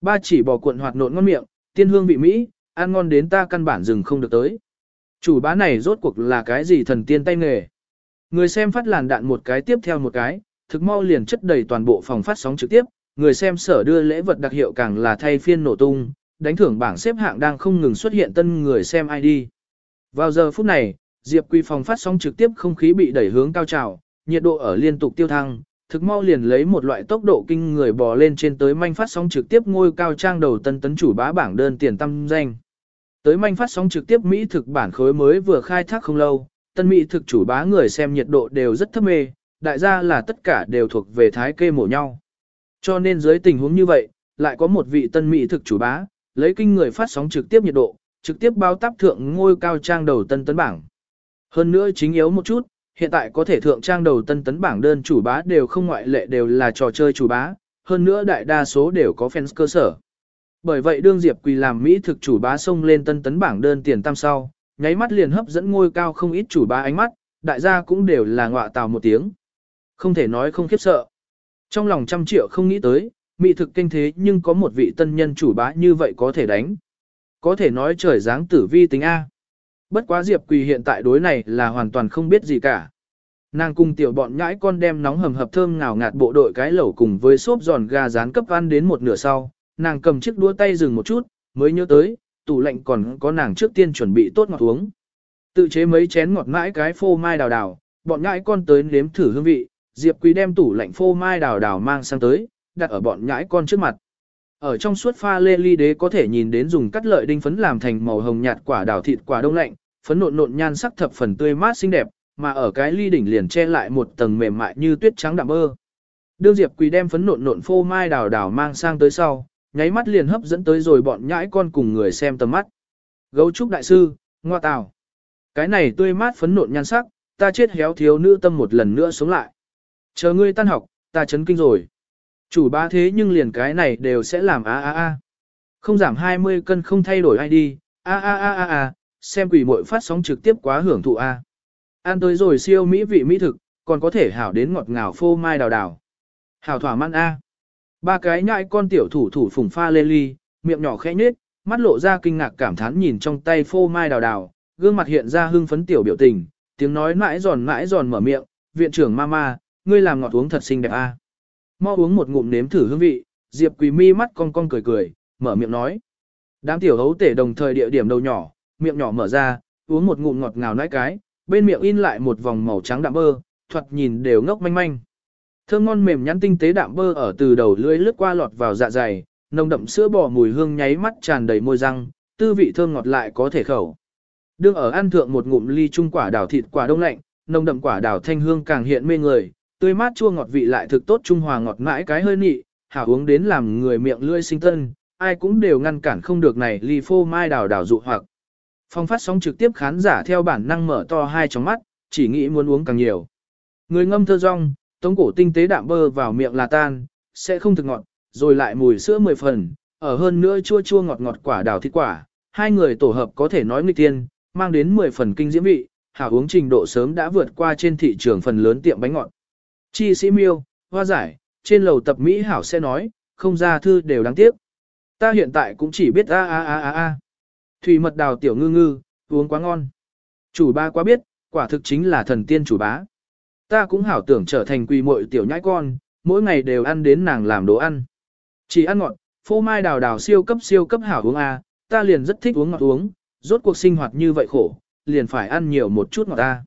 Ba chỉ bò cuộn hoạt nộn ngon miệng, tiên hương vị mỹ, ăn ngon đến ta căn bản dừng không được tới. Chủ bá này rốt cuộc là cái gì thần tiên tay nghề. Người xem phát làn đạn một cái tiếp theo một cái, thực mau liền chất đầy toàn bộ phòng phát sóng trực tiếp, người xem sở đưa lễ vật đặc hiệu càng là thay phiên nổ tung, đánh thưởng bảng xếp hạng đang không ngừng xuất hiện tân người xem ID. Vào giờ phút này, Diệp Quy phòng phát sóng trực tiếp không khí bị đẩy hướng cao trào, nhiệt độ ở liên tục tiêu thăng, thực mau liền lấy một loại tốc độ kinh người bò lên trên tới manh phát sóng trực tiếp ngôi cao trang đầu tân tấn chủ bá bảng đơn tiền tâm danh. Tới manh phát sóng trực tiếp Mỹ thực bản khối mới vừa khai thác không lâu, tân Mỹ thực chủ bá người xem nhiệt độ đều rất thấp mê, đại gia là tất cả đều thuộc về thái kê mổ nhau. Cho nên dưới tình huống như vậy, lại có một vị tân Mỹ thực chủ bá, lấy kinh người phát sóng trực tiếp nhiệt độ, trực tiếp báo táp thượng ngôi cao trang đầu tân tấn bảng. Hơn nữa chính yếu một chút, hiện tại có thể thượng trang đầu tân tấn bảng đơn chủ bá đều không ngoại lệ đều là trò chơi chủ bá, hơn nữa đại đa số đều có fans cơ sở. Bởi vậy đương Diệp Quỳ làm Mỹ thực chủ bá xông lên tân tấn bảng đơn tiền tam sau, nháy mắt liền hấp dẫn ngôi cao không ít chủ bá ánh mắt, đại gia cũng đều là ngọa tào một tiếng. Không thể nói không khiếp sợ. Trong lòng trăm triệu không nghĩ tới, Mỹ thực kinh thế nhưng có một vị tân nhân chủ bá như vậy có thể đánh. Có thể nói trời dáng tử vi tính A. Bất quá Diệp Quỳ hiện tại đối này là hoàn toàn không biết gì cả. Nàng cùng tiểu bọn nhãi con đem nóng hầm hập thơm ngào ngạt bộ đội cái lẩu cùng với xốp giòn gà rán cấp ăn đến một nửa sau, nàng cầm chiếc đũa tay dừng một chút, mới nhớ tới, tủ lạnh còn có nàng trước tiên chuẩn bị tốt ngọt uống. Tự chế mấy chén ngọt mãi cái phô mai đào đào, bọn nhãi con tới nếm thử hương vị, Diệp Quý đem tủ lạnh phô mai đào đào mang sang tới, đặt ở bọn nhãi con trước mặt. Ở trong suốt pha lê ly đế có thể nhìn đến dùng cắt lợi đinh phấn làm thành màu hồng nhạt quả đào thịt quả đông lạnh, phấn nộn nộn nhan sắc thập phần tươi mát xinh đẹp, mà ở cái ly đỉnh liền che lại một tầng mềm mại như tuyết trắng đậm mơ Đương Diệp Quỳ đem phấn nộn nộn phô mai đào đào mang sang tới sau, nháy mắt liền hấp dẫn tới rồi bọn nhãi con cùng người xem tầm mắt. Gấu trúc đại sư, ngoa tào. Cái này tươi mát phấn nộn nhan sắc, ta chết héo thiếu nữ tâm một lần nữa sống lại. Chờ ngươi tan học, ta chấn kinh rồi. Chủ ba thế nhưng liền cái này đều sẽ làm a a a. Không giảm 20 cân không thay đổi ai đi, a a a a a, xem quỷ muội phát sóng trực tiếp quá hưởng thụ a. Ăn tới rồi siêu mỹ vị mỹ thực, còn có thể hảo đến ngọt ngào phô mai đào đào. Hảo thỏa mãn a. Ba cái nhãi con tiểu thủ thủ phùng pha lê ly, miệng nhỏ khẽ nhếch, mắt lộ ra kinh ngạc cảm thán nhìn trong tay phô mai đào đào, gương mặt hiện ra hưng phấn tiểu biểu tình, tiếng nói mãi giòn mãi giòn mở miệng, viện trưởng mama, ngươi làm ngọt uống thật xinh đẹp a. Mau uống một ngụm nếm thử hương vị, Diệp Quỳ mi mắt cong cong cười cười, mở miệng nói. Đám tiểu hấu tể đồng thời địa điểm đầu nhỏ, miệng nhỏ mở ra, uống một ngụm ngọt ngào nãi cái, bên miệng in lại một vòng màu trắng đạm bơ, thoạt nhìn đều ngốc manh manh. Thơm ngon mềm nhắn tinh tế đạm bơ ở từ đầu lưỡi lướt qua lọt vào dạ dày, nồng đậm sữa bò mùi hương nháy mắt tràn đầy môi răng, tư vị thơm ngọt lại có thể khẩu. Đương ở ăn thượng một ngụm ly trung quả đào thịt quả đông lạnh, nồng đậm quả đào thanh hương càng hiện mê người, tươi mát chua ngọt vị lại thực tốt trung hòa ngọt mãi cái hơi nị, hảo uống đến làm người miệng lưỡi sinh tân, ai cũng đều ngăn cản không được này ly phô mai đào đào dụ hoặc. Phong phát sóng trực tiếp khán giả theo bản năng mở to hai tròng mắt, chỉ nghĩ muốn uống càng nhiều. Người ngâm thơ rong, tống cổ tinh tế đạm bơ vào miệng là tan, sẽ không thực ngọt, rồi lại mùi sữa mười phần, ở hơn nữa chua chua ngọt ngọt quả đào thịt quả, hai người tổ hợp có thể nói nghịch tiên, mang đến 10 phần kinh diễm vị, hảo uống trình độ sớm đã vượt qua trên thị trường phần lớn tiệm bánh ngọt. Chi sĩ miêu, hoa giải, trên lầu tập Mỹ hảo sẽ nói, không ra thư đều đáng tiếc. Ta hiện tại cũng chỉ biết a a a a a. Thủy mật đào tiểu ngư ngư, uống quá ngon. Chủ ba quá biết, quả thực chính là thần tiên chủ bá. Ta cũng hảo tưởng trở thành quỳ muội tiểu nhãi con, mỗi ngày đều ăn đến nàng làm đồ ăn. Chỉ ăn ngọt, phô mai đào đào siêu cấp siêu cấp hảo uống a, ta liền rất thích uống ngọt uống, rốt cuộc sinh hoạt như vậy khổ, liền phải ăn nhiều một chút ngọt ta.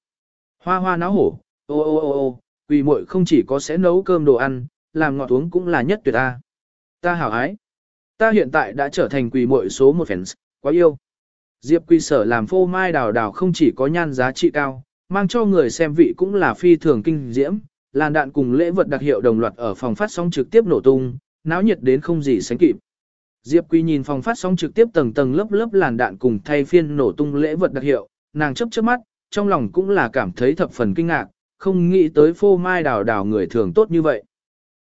Hoa hoa náo hổ, ô ô ô ô, quỳ muội không chỉ có sẽ nấu cơm đồ ăn, làm ngọt uống cũng là nhất tuyệt ta. Ta hảo ái. Ta hiện tại đã trở thành quỳ muội số một fans, quá yêu. Diệp Quy sở làm phô mai đào đào không chỉ có nhan giá trị cao, mang cho người xem vị cũng là phi thường kinh diễm, làn đạn cùng lễ vật đặc hiệu đồng loạt ở phòng phát sóng trực tiếp nổ tung, náo nhiệt đến không gì sánh kịp. Diệp Quy nhìn phòng phát sóng trực tiếp tầng tầng lớp lớp làn đạn cùng thay phiên nổ tung lễ vật đặc hiệu, nàng chấp chớp mắt, trong lòng cũng là cảm thấy thập phần kinh ngạc, không nghĩ tới phô mai đào đào người thường tốt như vậy.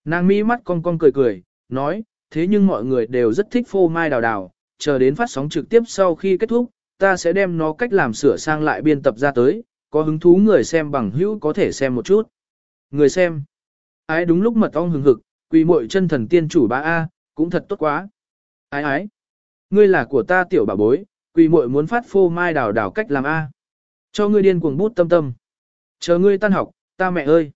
Nàng mi mắt cong cong cười cười, nói, thế nhưng mọi người đều rất thích phô mai đào đào, chờ đến phát sóng trực tiếp sau khi kết thúc, ta sẽ đem nó cách làm sửa sang lại biên tập ra tới, có hứng thú người xem bằng hữu có thể xem một chút. Người xem. Ái đúng lúc mật ong hừng hực, quỳ muội chân thần tiên chủ ba A, cũng thật tốt quá. Ái ái. Ngươi là của ta tiểu bà bối, quỳ muội muốn phát phô mai đào đào cách làm A. Cho ngươi điên cuồng bút tâm tâm. Chờ ngươi tan học, ta mẹ ơi.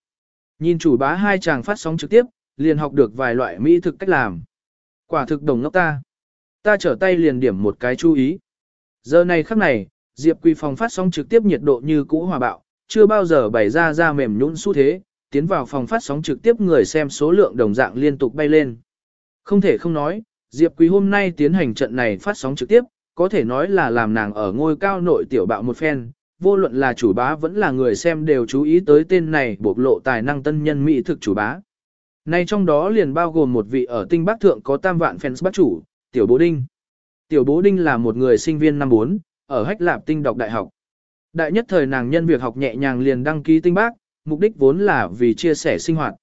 Nhìn chủ bá hai chàng phát sóng trực tiếp, liền học được vài loại mỹ thực cách làm. Quả thực đồng ngốc ta. Ta trở tay liền điểm một cái chú ý. Giờ này khắc này, Diệp Quỳ phòng phát sóng trực tiếp nhiệt độ như cũ hòa bạo, chưa bao giờ bày ra ra mềm nhũn xu thế, tiến vào phòng phát sóng trực tiếp người xem số lượng đồng dạng liên tục bay lên. Không thể không nói, Diệp Quý hôm nay tiến hành trận này phát sóng trực tiếp, có thể nói là làm nàng ở ngôi cao nội tiểu bạo một phen, vô luận là chủ bá vẫn là người xem đều chú ý tới tên này bộc lộ tài năng tân nhân mỹ thực chủ bá. Nay trong đó liền bao gồm một vị ở tinh bắc thượng có tam vạn fans bắt chủ, Tiểu Bố Đinh. Tiểu Bố Đinh là một người sinh viên năm 4, ở Hách Lạp Tinh đọc đại học. Đại nhất thời nàng nhân việc học nhẹ nhàng liền đăng ký tinh bác, mục đích vốn là vì chia sẻ sinh hoạt.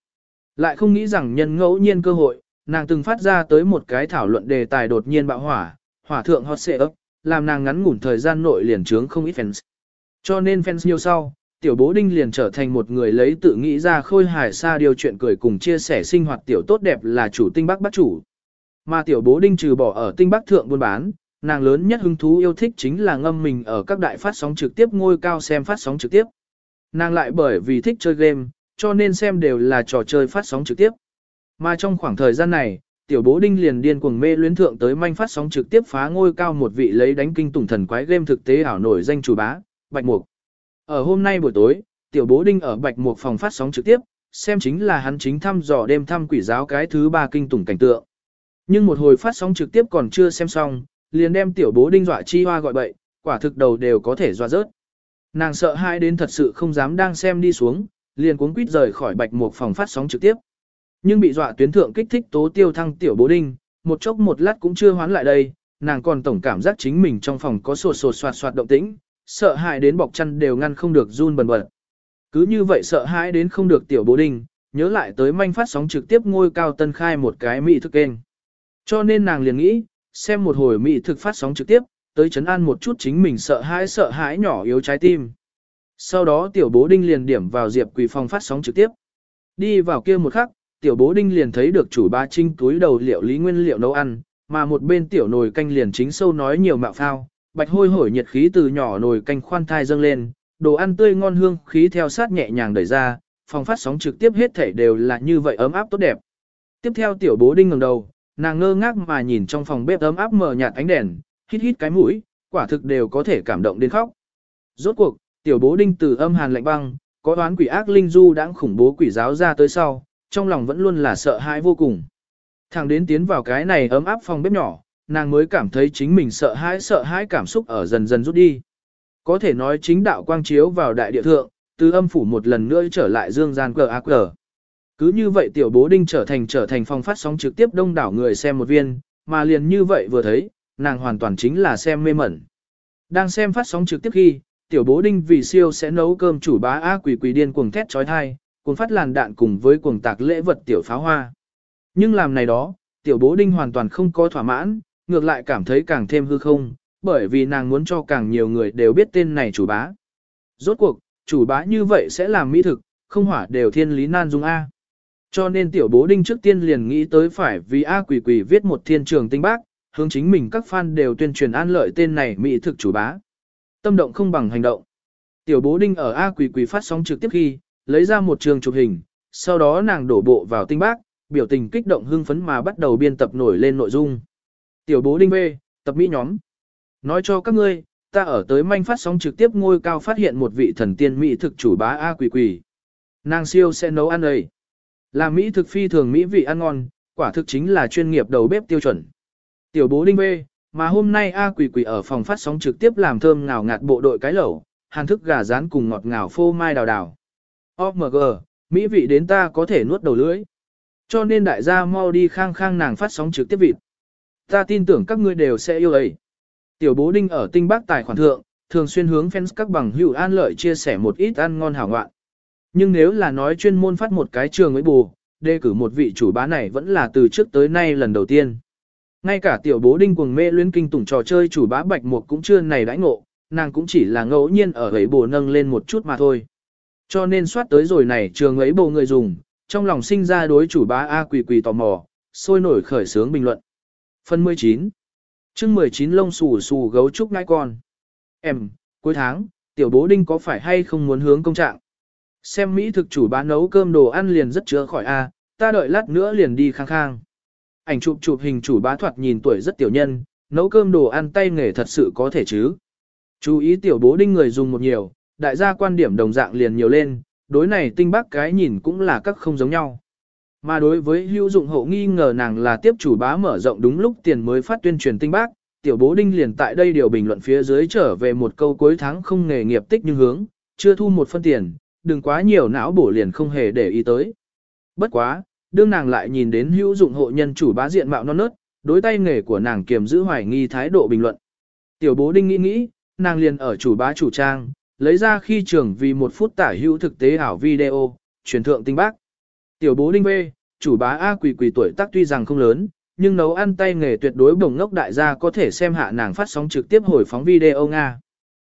Lại không nghĩ rằng nhân ngẫu nhiên cơ hội, nàng từng phát ra tới một cái thảo luận đề tài đột nhiên bạo hỏa, hỏa thượng hot xệ ấp, làm nàng ngắn ngủn thời gian nội liền trướng không ít fans. Cho nên fans nhiều sau, tiểu bố đinh liền trở thành một người lấy tự nghĩ ra khôi hài xa điều chuyện cười cùng chia sẻ sinh hoạt tiểu tốt đẹp là chủ tinh bắc bắt chủ. Mà tiểu bố đinh trừ bỏ ở tinh bắc thượng buôn bán, nàng lớn nhất hứng thú yêu thích chính là ngâm mình ở các đại phát sóng trực tiếp ngôi cao xem phát sóng trực tiếp. Nàng lại bởi vì thích chơi game, cho nên xem đều là trò chơi phát sóng trực tiếp. Mà trong khoảng thời gian này, tiểu bố đinh liền điên cuồng mê luyến thượng tới manh phát sóng trực tiếp phá ngôi cao một vị lấy đánh kinh tủng thần quái game thực tế ảo nổi danh chủ bá, Bạch Mục. Ở hôm nay buổi tối, tiểu bố đinh ở Bạch Mục phòng phát sóng trực tiếp, xem chính là hắn chính thăm dò đêm thăm quỷ giáo cái thứ ba kinh tủng cảnh tượng. Nhưng một hồi phát sóng trực tiếp còn chưa xem xong, liền đem tiểu bố đinh dọa chi hoa gọi bậy, quả thực đầu đều có thể dọa rớt. Nàng sợ hai đến thật sự không dám đang xem đi xuống, liền cuống quýt rời khỏi bạch Mục phòng phát sóng trực tiếp. Nhưng bị dọa tuyến thượng kích thích tố tiêu thăng tiểu bố đinh, một chốc một lát cũng chưa hoán lại đây, nàng còn tổng cảm giác chính mình trong phòng có sột sột soạt soạt động tĩnh, sợ hãi đến bọc chăn đều ngăn không được run bần bật. Cứ như vậy sợ hãi đến không được tiểu bố đinh, nhớ lại tới manh phát sóng trực tiếp ngôi cao tân khai một cái mỹ thực kênh. Cho nên nàng liền nghĩ, xem một hồi mỹ thực phát sóng trực tiếp, tới chấn an một chút chính mình sợ hãi sợ hãi nhỏ yếu trái tim. Sau đó tiểu bố đinh liền điểm vào Diệp Quỳ Phong phát sóng trực tiếp. Đi vào kia một khắc, tiểu bố đinh liền thấy được chủ ba trinh túi đầu liệu lý nguyên liệu nấu ăn, mà một bên tiểu nồi canh liền chính sâu nói nhiều mạo phao, bạch hôi hổi nhiệt khí từ nhỏ nồi canh khoan thai dâng lên, đồ ăn tươi ngon hương khí theo sát nhẹ nhàng đẩy ra, phòng phát sóng trực tiếp hết thể đều là như vậy ấm áp tốt đẹp. Tiếp theo tiểu bố đinh ngẩng đầu, nàng ngơ ngác mà nhìn trong phòng bếp ấm áp mờ nhạt ánh đèn, hít hít cái mũi, quả thực đều có thể cảm động đến khóc. Rốt cuộc, tiểu bố đinh từ âm hàn lạnh băng, có đoán quỷ ác linh du đã khủng bố quỷ giáo ra tới sau, trong lòng vẫn luôn là sợ hãi vô cùng. Thằng đến tiến vào cái này ấm áp phòng bếp nhỏ, nàng mới cảm thấy chính mình sợ hãi sợ hãi cảm xúc ở dần dần rút đi. Có thể nói chính đạo quang chiếu vào đại địa thượng, từ âm phủ một lần nữa trở lại dương gian cờ ác cờ. Cứ như vậy tiểu bố đinh trở thành trở thành phòng phát sóng trực tiếp đông đảo người xem một viên, mà liền như vậy vừa thấy, nàng hoàn toàn chính là xem mê mẩn. Đang xem phát sóng trực tiếp khi, tiểu bố đinh vì siêu sẽ nấu cơm chủ bá á quỷ quỷ điên cuồng thét trói thai, cuồng phát làn đạn cùng với cuồng tạc lễ vật tiểu pháo hoa. Nhưng làm này đó, tiểu bố đinh hoàn toàn không có thỏa mãn, ngược lại cảm thấy càng thêm hư không, bởi vì nàng muốn cho càng nhiều người đều biết tên này chủ bá. Rốt cuộc, chủ bá như vậy sẽ làm mỹ thực, không hỏa đều thiên lý nan dung A. Cho nên tiểu bố đinh trước tiên liền nghĩ tới phải vì A quỷ quỷ viết một thiên trường tinh bác, hướng chính mình các fan đều tuyên truyền an lợi tên này mỹ thực chủ bá. Tâm động không bằng hành động. Tiểu bố đinh ở A quỷ quỷ phát sóng trực tiếp khi, lấy ra một trường chụp hình, sau đó nàng đổ bộ vào tinh bác, biểu tình kích động hưng phấn mà bắt đầu biên tập nổi lên nội dung. Tiểu bố đinh Bê, tập mỹ nhóm. Nói cho các ngươi, ta ở tới manh phát sóng trực tiếp ngôi cao phát hiện một vị thần tiên mỹ thực chủ bá A quỷ quỷ. Nàng siêu sẽ nấu ăn ấy. Làm mỹ thực phi thường mỹ vị ăn ngon, quả thực chính là chuyên nghiệp đầu bếp tiêu chuẩn. Tiểu bố đinh bê, mà hôm nay A quỷ quỷ ở phòng phát sóng trực tiếp làm thơm ngào ngạt bộ đội cái lẩu, hàn thức gà rán cùng ngọt ngào phô mai đào đào. OMG, mỹ vị đến ta có thể nuốt đầu lưỡi. Cho nên đại gia mau đi khang khang nàng phát sóng trực tiếp vịt. Ta tin tưởng các ngươi đều sẽ yêu ấy. Tiểu bố đinh ở tinh bác tài khoản thượng, thường xuyên hướng fans các bằng hữu an lợi chia sẻ một ít ăn ngon hảo ngoạn. Nhưng nếu là nói chuyên môn phát một cái trường ấy bù, đề cử một vị chủ bá này vẫn là từ trước tới nay lần đầu tiên. Ngay cả tiểu bố đinh cuồng mê luyến kinh tủng trò chơi chủ bá bạch một cũng chưa này đãi ngộ, nàng cũng chỉ là ngẫu nhiên ở ấy bù nâng lên một chút mà thôi. Cho nên soát tới rồi này trường ấy bồ người dùng, trong lòng sinh ra đối chủ bá A quỳ quỳ tò mò, sôi nổi khởi sướng bình luận. Phần 19 chương 19 lông xù xù gấu trúc ngai con. Em, cuối tháng, tiểu bố đinh có phải hay không muốn hướng công trạng? Xem Mỹ thực chủ bá nấu cơm đồ ăn liền rất chứa khỏi A, ta đợi lát nữa liền đi khang khang. Ảnh chụp chụp hình chủ bá thoạt nhìn tuổi rất tiểu nhân, nấu cơm đồ ăn tay nghề thật sự có thể chứ. Chú ý tiểu bố đinh người dùng một nhiều, đại gia quan điểm đồng dạng liền nhiều lên, đối này tinh bác cái nhìn cũng là các không giống nhau. Mà đối với hữu dụng hậu nghi ngờ nàng là tiếp chủ bá mở rộng đúng lúc tiền mới phát tuyên truyền tinh bác, tiểu bố đinh liền tại đây điều bình luận phía dưới trở về một câu cuối tháng không nghề nghiệp tích nhưng hướng, chưa thu một phân tiền, đừng quá nhiều não bổ liền không hề để ý tới. Bất quá, đương nàng lại nhìn đến hữu dụng hộ nhân chủ bá diện mạo non nớt, đối tay nghề của nàng kiềm giữ hoài nghi thái độ bình luận. Tiểu bố đinh nghĩ nghĩ, nàng liền ở chủ bá chủ trang, lấy ra khi trường vì một phút tả hữu thực tế ảo video, truyền thượng tinh bác. Tiểu bố đinh bê, chủ bá A quỳ quỳ tuổi tác tuy rằng không lớn, nhưng nấu ăn tay nghề tuyệt đối bổng ngốc đại gia có thể xem hạ nàng phát sóng trực tiếp hồi phóng video Nga.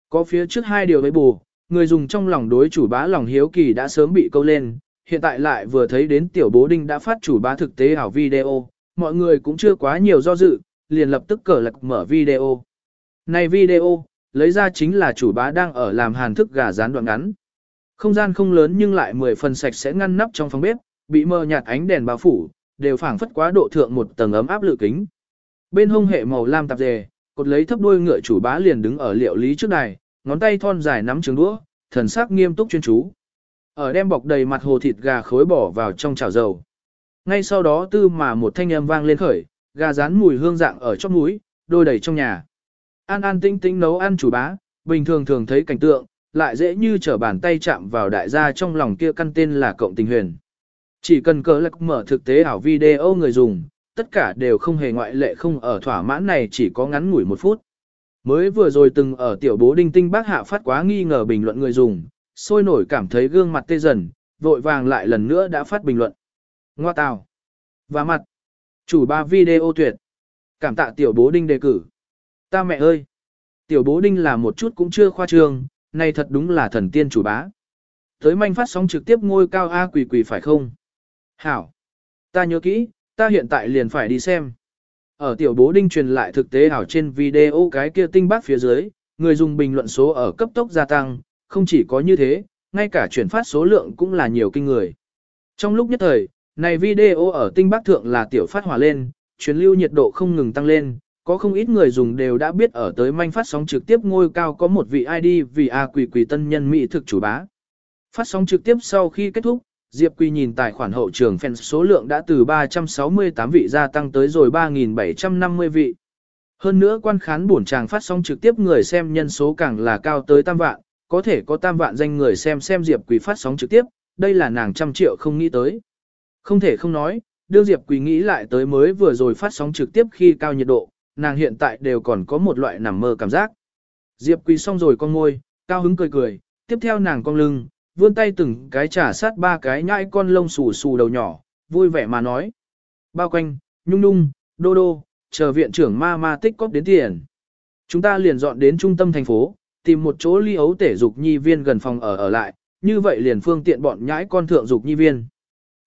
Có phía trước hai điều với bù, người dùng trong lòng đối chủ bá lòng hiếu kỳ đã sớm bị câu lên, hiện tại lại vừa thấy đến tiểu bố đinh đã phát chủ bá thực tế ảo video, mọi người cũng chưa quá nhiều do dự, liền lập tức cờ lạc mở video. Này video, lấy ra chính là chủ bá đang ở làm hàn thức gà rán đoạn ngắn. Không gian không lớn nhưng lại 10 phần sạch sẽ ngăn nắp trong phòng bếp, bị mờ nhạt ánh đèn bao phủ, đều phảng phất quá độ thượng một tầng ấm áp lự kính. Bên hông hệ màu lam tạp dề, cột lấy thấp đuôi ngựa chủ bá liền đứng ở liệu lý trước đài, ngón tay thon dài nắm trường đũa, thần sắc nghiêm túc chuyên chú. Ở đem bọc đầy mặt hồ thịt gà khối bỏ vào trong chảo dầu. Ngay sau đó tư mà một thanh âm vang lên khởi, gà rán mùi hương dạng ở chóp núi, đôi đầy trong nhà. An an tinh tinh nấu ăn chủ bá, bình thường thường thấy cảnh tượng, lại dễ như trở bàn tay chạm vào đại gia trong lòng kia căn tên là cộng tình huyền. Chỉ cần cờ lạc mở thực tế ảo video người dùng, tất cả đều không hề ngoại lệ không ở thỏa mãn này chỉ có ngắn ngủi một phút. Mới vừa rồi từng ở tiểu bố đinh tinh bác hạ phát quá nghi ngờ bình luận người dùng, sôi nổi cảm thấy gương mặt tê dần, vội vàng lại lần nữa đã phát bình luận. Ngoa tào. Và mặt. Chủ ba video tuyệt. Cảm tạ tiểu bố đinh đề cử. Ta mẹ ơi. Tiểu bố đinh là một chút cũng chưa khoa trương, này thật đúng là thần tiên chủ bá. Tới manh phát sóng trực tiếp ngôi cao A quỷ quỷ phải không? Hảo. Ta nhớ kỹ, ta hiện tại liền phải đi xem. Ở tiểu bố đinh truyền lại thực tế ảo trên video cái kia tinh bác phía dưới, người dùng bình luận số ở cấp tốc gia tăng, không chỉ có như thế, ngay cả chuyển phát số lượng cũng là nhiều kinh người. Trong lúc nhất thời, này video ở tinh bác thượng là tiểu phát hỏa lên, truyền lưu nhiệt độ không ngừng tăng lên, có không ít người dùng đều đã biết ở tới manh phát sóng trực tiếp ngôi cao có một vị ID vì A quỷ quỷ tân nhân mỹ thực chủ bá. Phát sóng trực tiếp sau khi kết thúc, Diệp Quy nhìn tài khoản hậu trường fan số lượng đã từ 368 vị gia tăng tới rồi 3.750 vị. Hơn nữa quan khán buồn tràng phát sóng trực tiếp người xem nhân số càng là cao tới tam vạn, có thể có tam vạn danh người xem xem Diệp Quỳ phát sóng trực tiếp, đây là nàng trăm triệu không nghĩ tới. Không thể không nói, đương Diệp Quỳ nghĩ lại tới mới vừa rồi phát sóng trực tiếp khi cao nhiệt độ, nàng hiện tại đều còn có một loại nằm mơ cảm giác. Diệp Quỳ xong rồi con ngôi, cao hứng cười cười, tiếp theo nàng cong lưng, vươn tay từng cái trả sát ba cái nhãi con lông xù xù đầu nhỏ, vui vẻ mà nói. Bao quanh, nhung nhung, đô đô, chờ viện trưởng ma ma tích cóp đến tiền. Chúng ta liền dọn đến trung tâm thành phố, tìm một chỗ ly ấu tể dục nhi viên gần phòng ở ở lại, như vậy liền phương tiện bọn nhãi con thượng dục nhi viên.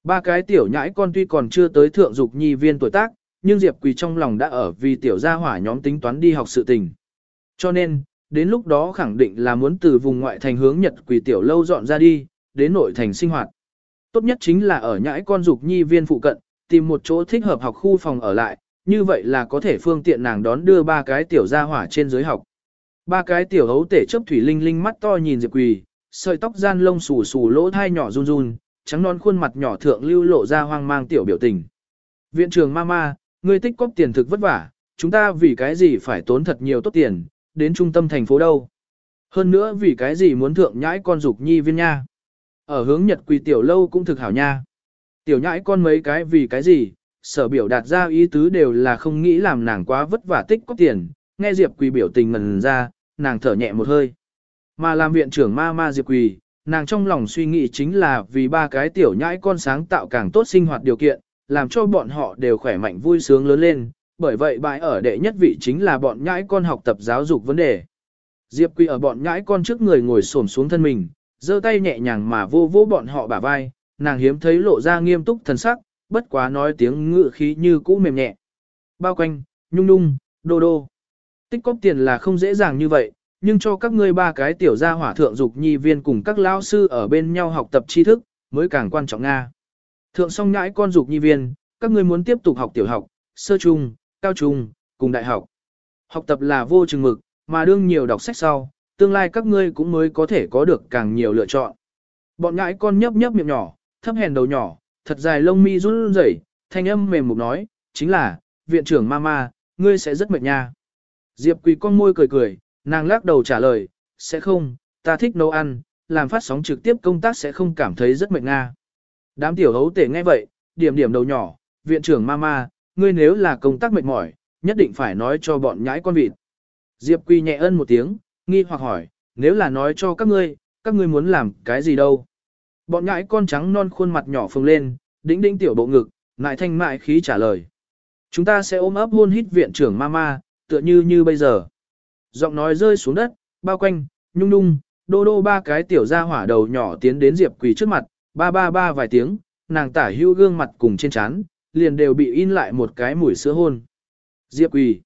Ba cái tiểu nhãi con tuy còn chưa tới thượng dục nhi viên tuổi tác, nhưng Diệp Quỳ trong lòng đã ở vì tiểu gia hỏa nhóm tính toán đi học sự tình. Cho nên, đến lúc đó khẳng định là muốn từ vùng ngoại thành hướng Nhật Quỳ tiểu lâu dọn ra đi, đến nội thành sinh hoạt. Tốt nhất chính là ở nhãi con dục nhi viên phụ cận, tìm một chỗ thích hợp học khu phòng ở lại, như vậy là có thể phương tiện nàng đón đưa ba cái tiểu gia hỏa trên dưới học. Ba cái tiểu hấu tể chấp thủy linh linh mắt to nhìn Diệp Quỳ, sợi tóc gian lông xù xù lỗ thai nhỏ run run, trắng non khuôn mặt nhỏ thượng lưu lộ ra hoang mang tiểu biểu tình. Viện trường mama, ngươi tích cóp tiền thực vất vả, chúng ta vì cái gì phải tốn thật nhiều tốt tiền, đến trung tâm thành phố đâu. Hơn nữa vì cái gì muốn thượng nhãi con dục nhi viên nha. Ở hướng Nhật Quỳ tiểu lâu cũng thực hảo nha. Tiểu nhãi con mấy cái vì cái gì, sở biểu đạt ra ý tứ đều là không nghĩ làm nàng quá vất vả tích có tiền, nghe Diệp Quỳ biểu tình ngần ra, nàng thở nhẹ một hơi. Mà làm viện trưởng ma ma Diệp Quỳ, nàng trong lòng suy nghĩ chính là vì ba cái tiểu nhãi con sáng tạo càng tốt sinh hoạt điều kiện, làm cho bọn họ đều khỏe mạnh vui sướng lớn lên, bởi vậy bãi ở đệ nhất vị chính là bọn nhãi con học tập giáo dục vấn đề. Diệp Quỳ ở bọn nhãi con trước người ngồi xổm xuống thân mình, giơ tay nhẹ nhàng mà vô vô bọn họ bả vai, nàng hiếm thấy lộ ra nghiêm túc thần sắc, bất quá nói tiếng ngự khí như cũ mềm nhẹ. Bao quanh, nhung nhung, đô đô. Tích cóp tiền là không dễ dàng như vậy, nhưng cho các ngươi ba cái tiểu gia hỏa thượng dục nhi viên cùng các lao sư ở bên nhau học tập tri thức, mới càng quan trọng Nga. Thượng song nhãi con dục nhi viên, các ngươi muốn tiếp tục học tiểu học, sơ trung, cao trung, cùng đại học. Học tập là vô chừng mực, mà đương nhiều đọc sách sau, tương lai các ngươi cũng mới có thể có được càng nhiều lựa chọn. Bọn ngãi con nhấp nhấp miệng nhỏ, thấp hèn đầu nhỏ, thật dài lông mi run rẩy, thanh âm mềm mục nói, chính là, viện trưởng mama, ngươi sẽ rất mệt nha. Diệp Quỳ con môi cười cười, nàng lắc đầu trả lời, sẽ không, ta thích nấu ăn, làm phát sóng trực tiếp công tác sẽ không cảm thấy rất mệt nga. Đám tiểu hấu tể nghe vậy, điểm điểm đầu nhỏ, viện trưởng mama, ngươi nếu là công tác mệt mỏi, nhất định phải nói cho bọn nhãi con vịt. Diệp Quỳ nhẹ ân một tiếng, nghi hoặc hỏi, nếu là nói cho các ngươi, các ngươi muốn làm cái gì đâu? Bọn nhãi con trắng non khuôn mặt nhỏ phồng lên, đĩnh đĩnh tiểu bộ ngực, ngại thanh mại khí trả lời. Chúng ta sẽ ôm ấp hôn hít viện trưởng mama, tựa như như bây giờ. Giọng nói rơi xuống đất, bao quanh, nhung nhung, đô đô ba cái tiểu ra hỏa đầu nhỏ tiến đến Diệp Quỳ trước mặt, ba ba ba vài tiếng, nàng tả hưu gương mặt cùng trên trán, liền đều bị in lại một cái mùi sữa hôn. Diệp Quỳ.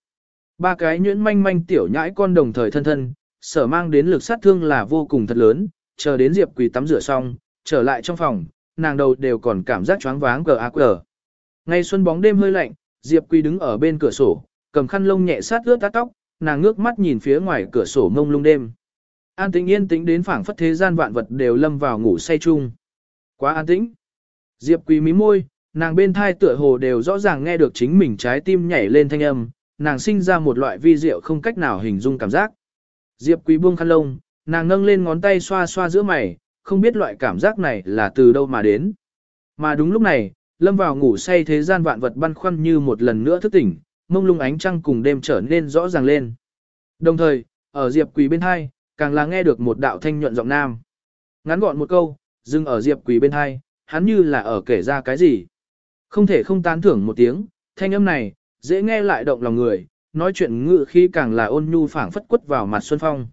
Ba cái nhuyễn manh manh tiểu nhãi con đồng thời thân thân, sở mang đến lực sát thương là vô cùng thật lớn, chờ đến Diệp Quỳ tắm rửa xong, trở lại trong phòng, nàng đầu đều còn cảm giác choáng váng cờ ác cờ. Ngày xuân bóng đêm hơi lạnh, Diệp Quỳ đứng ở bên cửa sổ, cầm khăn lông nhẹ sát ướt tát tóc, nàng ngước mắt nhìn phía ngoài cửa sổ mông lung đêm. An tĩnh yên tĩnh đến phảng phất thế gian vạn vật đều lâm vào ngủ say chung. Quá an tĩnh. Diệp Quỳ mí môi, nàng bên thai tựa hồ đều rõ ràng nghe được chính mình trái tim nhảy lên thanh âm, nàng sinh ra một loại vi diệu không cách nào hình dung cảm giác. Diệp Quý buông khăn lông, nàng nâng lên ngón tay xoa xoa giữa mày, không biết loại cảm giác này là từ đâu mà đến. Mà đúng lúc này, lâm vào ngủ say thế gian vạn vật băn khoăn như một lần nữa thức tỉnh, mông lung ánh trăng cùng đêm trở nên rõ ràng lên. Đồng thời, ở Diệp quý bên hai, càng là nghe được một đạo thanh nhuận giọng nam. Ngắn gọn một câu, dừng ở Diệp quý bên hai, hắn như là ở kể ra cái gì. Không thể không tán thưởng một tiếng, thanh âm này, dễ nghe lại động lòng người, nói chuyện ngự khi càng là ôn nhu phảng phất quất vào mặt Xuân Phong.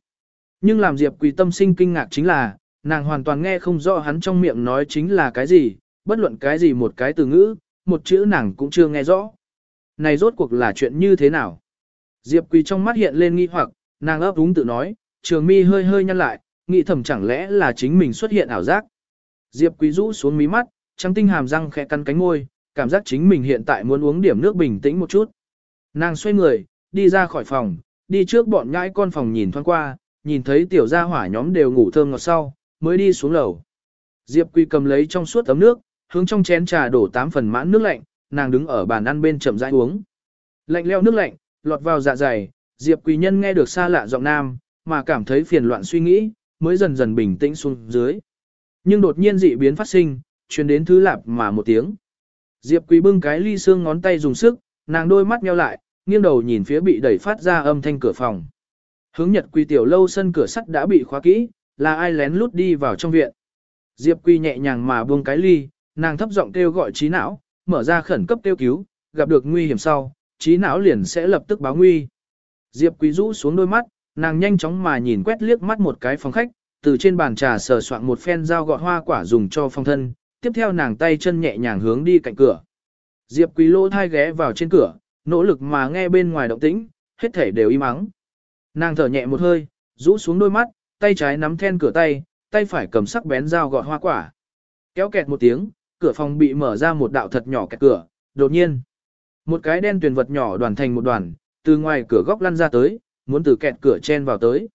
Nhưng làm Diệp Quỳ tâm sinh kinh ngạc chính là, nàng hoàn toàn nghe không rõ hắn trong miệng nói chính là cái gì, bất luận cái gì một cái từ ngữ, một chữ nàng cũng chưa nghe rõ. Này rốt cuộc là chuyện như thế nào? Diệp Quỳ trong mắt hiện lên nghi hoặc, nàng ấp úng tự nói, trường mi hơi hơi nhăn lại, nghĩ thầm chẳng lẽ là chính mình xuất hiện ảo giác. Diệp Quý rũ xuống mí mắt, trắng tinh hàm răng khẽ cắn cánh môi, cảm giác chính mình hiện tại muốn uống điểm nước bình tĩnh một chút. Nàng xoay người, đi ra khỏi phòng, đi trước bọn nhãi con phòng nhìn thoáng qua, nhìn thấy tiểu gia hỏa nhóm đều ngủ thơm ngọt sau, mới đi xuống lầu. Diệp Quy cầm lấy trong suốt tấm nước, hướng trong chén trà đổ tám phần mãn nước lạnh, nàng đứng ở bàn ăn bên chậm rãi uống. Lạnh leo nước lạnh, lọt vào dạ dày, Diệp Quỳ Nhân nghe được xa lạ giọng nam, mà cảm thấy phiền loạn suy nghĩ, mới dần dần bình tĩnh xuống dưới. Nhưng đột nhiên dị biến phát sinh, truyền đến thứ lạp mà một tiếng. Diệp Quỳ bưng cái ly xương ngón tay dùng sức, nàng đôi mắt nheo lại, nghiêng đầu nhìn phía bị đẩy phát ra âm thanh cửa phòng. Hướng Nhật Quỳ tiểu lâu sân cửa sắt đã bị khóa kỹ, là ai lén lút đi vào trong viện. Diệp Quỳ nhẹ nhàng mà buông cái ly, nàng thấp giọng kêu gọi trí não, mở ra khẩn cấp kêu cứu, gặp được nguy hiểm sau, trí não liền sẽ lập tức báo nguy. Diệp Quý rũ xuống đôi mắt, nàng nhanh chóng mà nhìn quét liếc mắt một cái phòng khách, từ trên bàn trà sờ soạn một phen dao gọt hoa quả dùng cho phong thân, tiếp theo nàng tay chân nhẹ nhàng hướng đi cạnh cửa. Diệp Quý lỗ thai ghé vào trên cửa, nỗ lực mà nghe bên ngoài động tĩnh, hết thể đều im ắng. Nàng thở nhẹ một hơi, rũ xuống đôi mắt, tay trái nắm then cửa tay, tay phải cầm sắc bén dao gọt hoa quả. Kéo kẹt một tiếng, cửa phòng bị mở ra một đạo thật nhỏ kẹt cửa, đột nhiên. Một cái đen tuyền vật nhỏ đoàn thành một đoàn, từ ngoài cửa góc lăn ra tới, muốn từ kẹt cửa chen vào tới.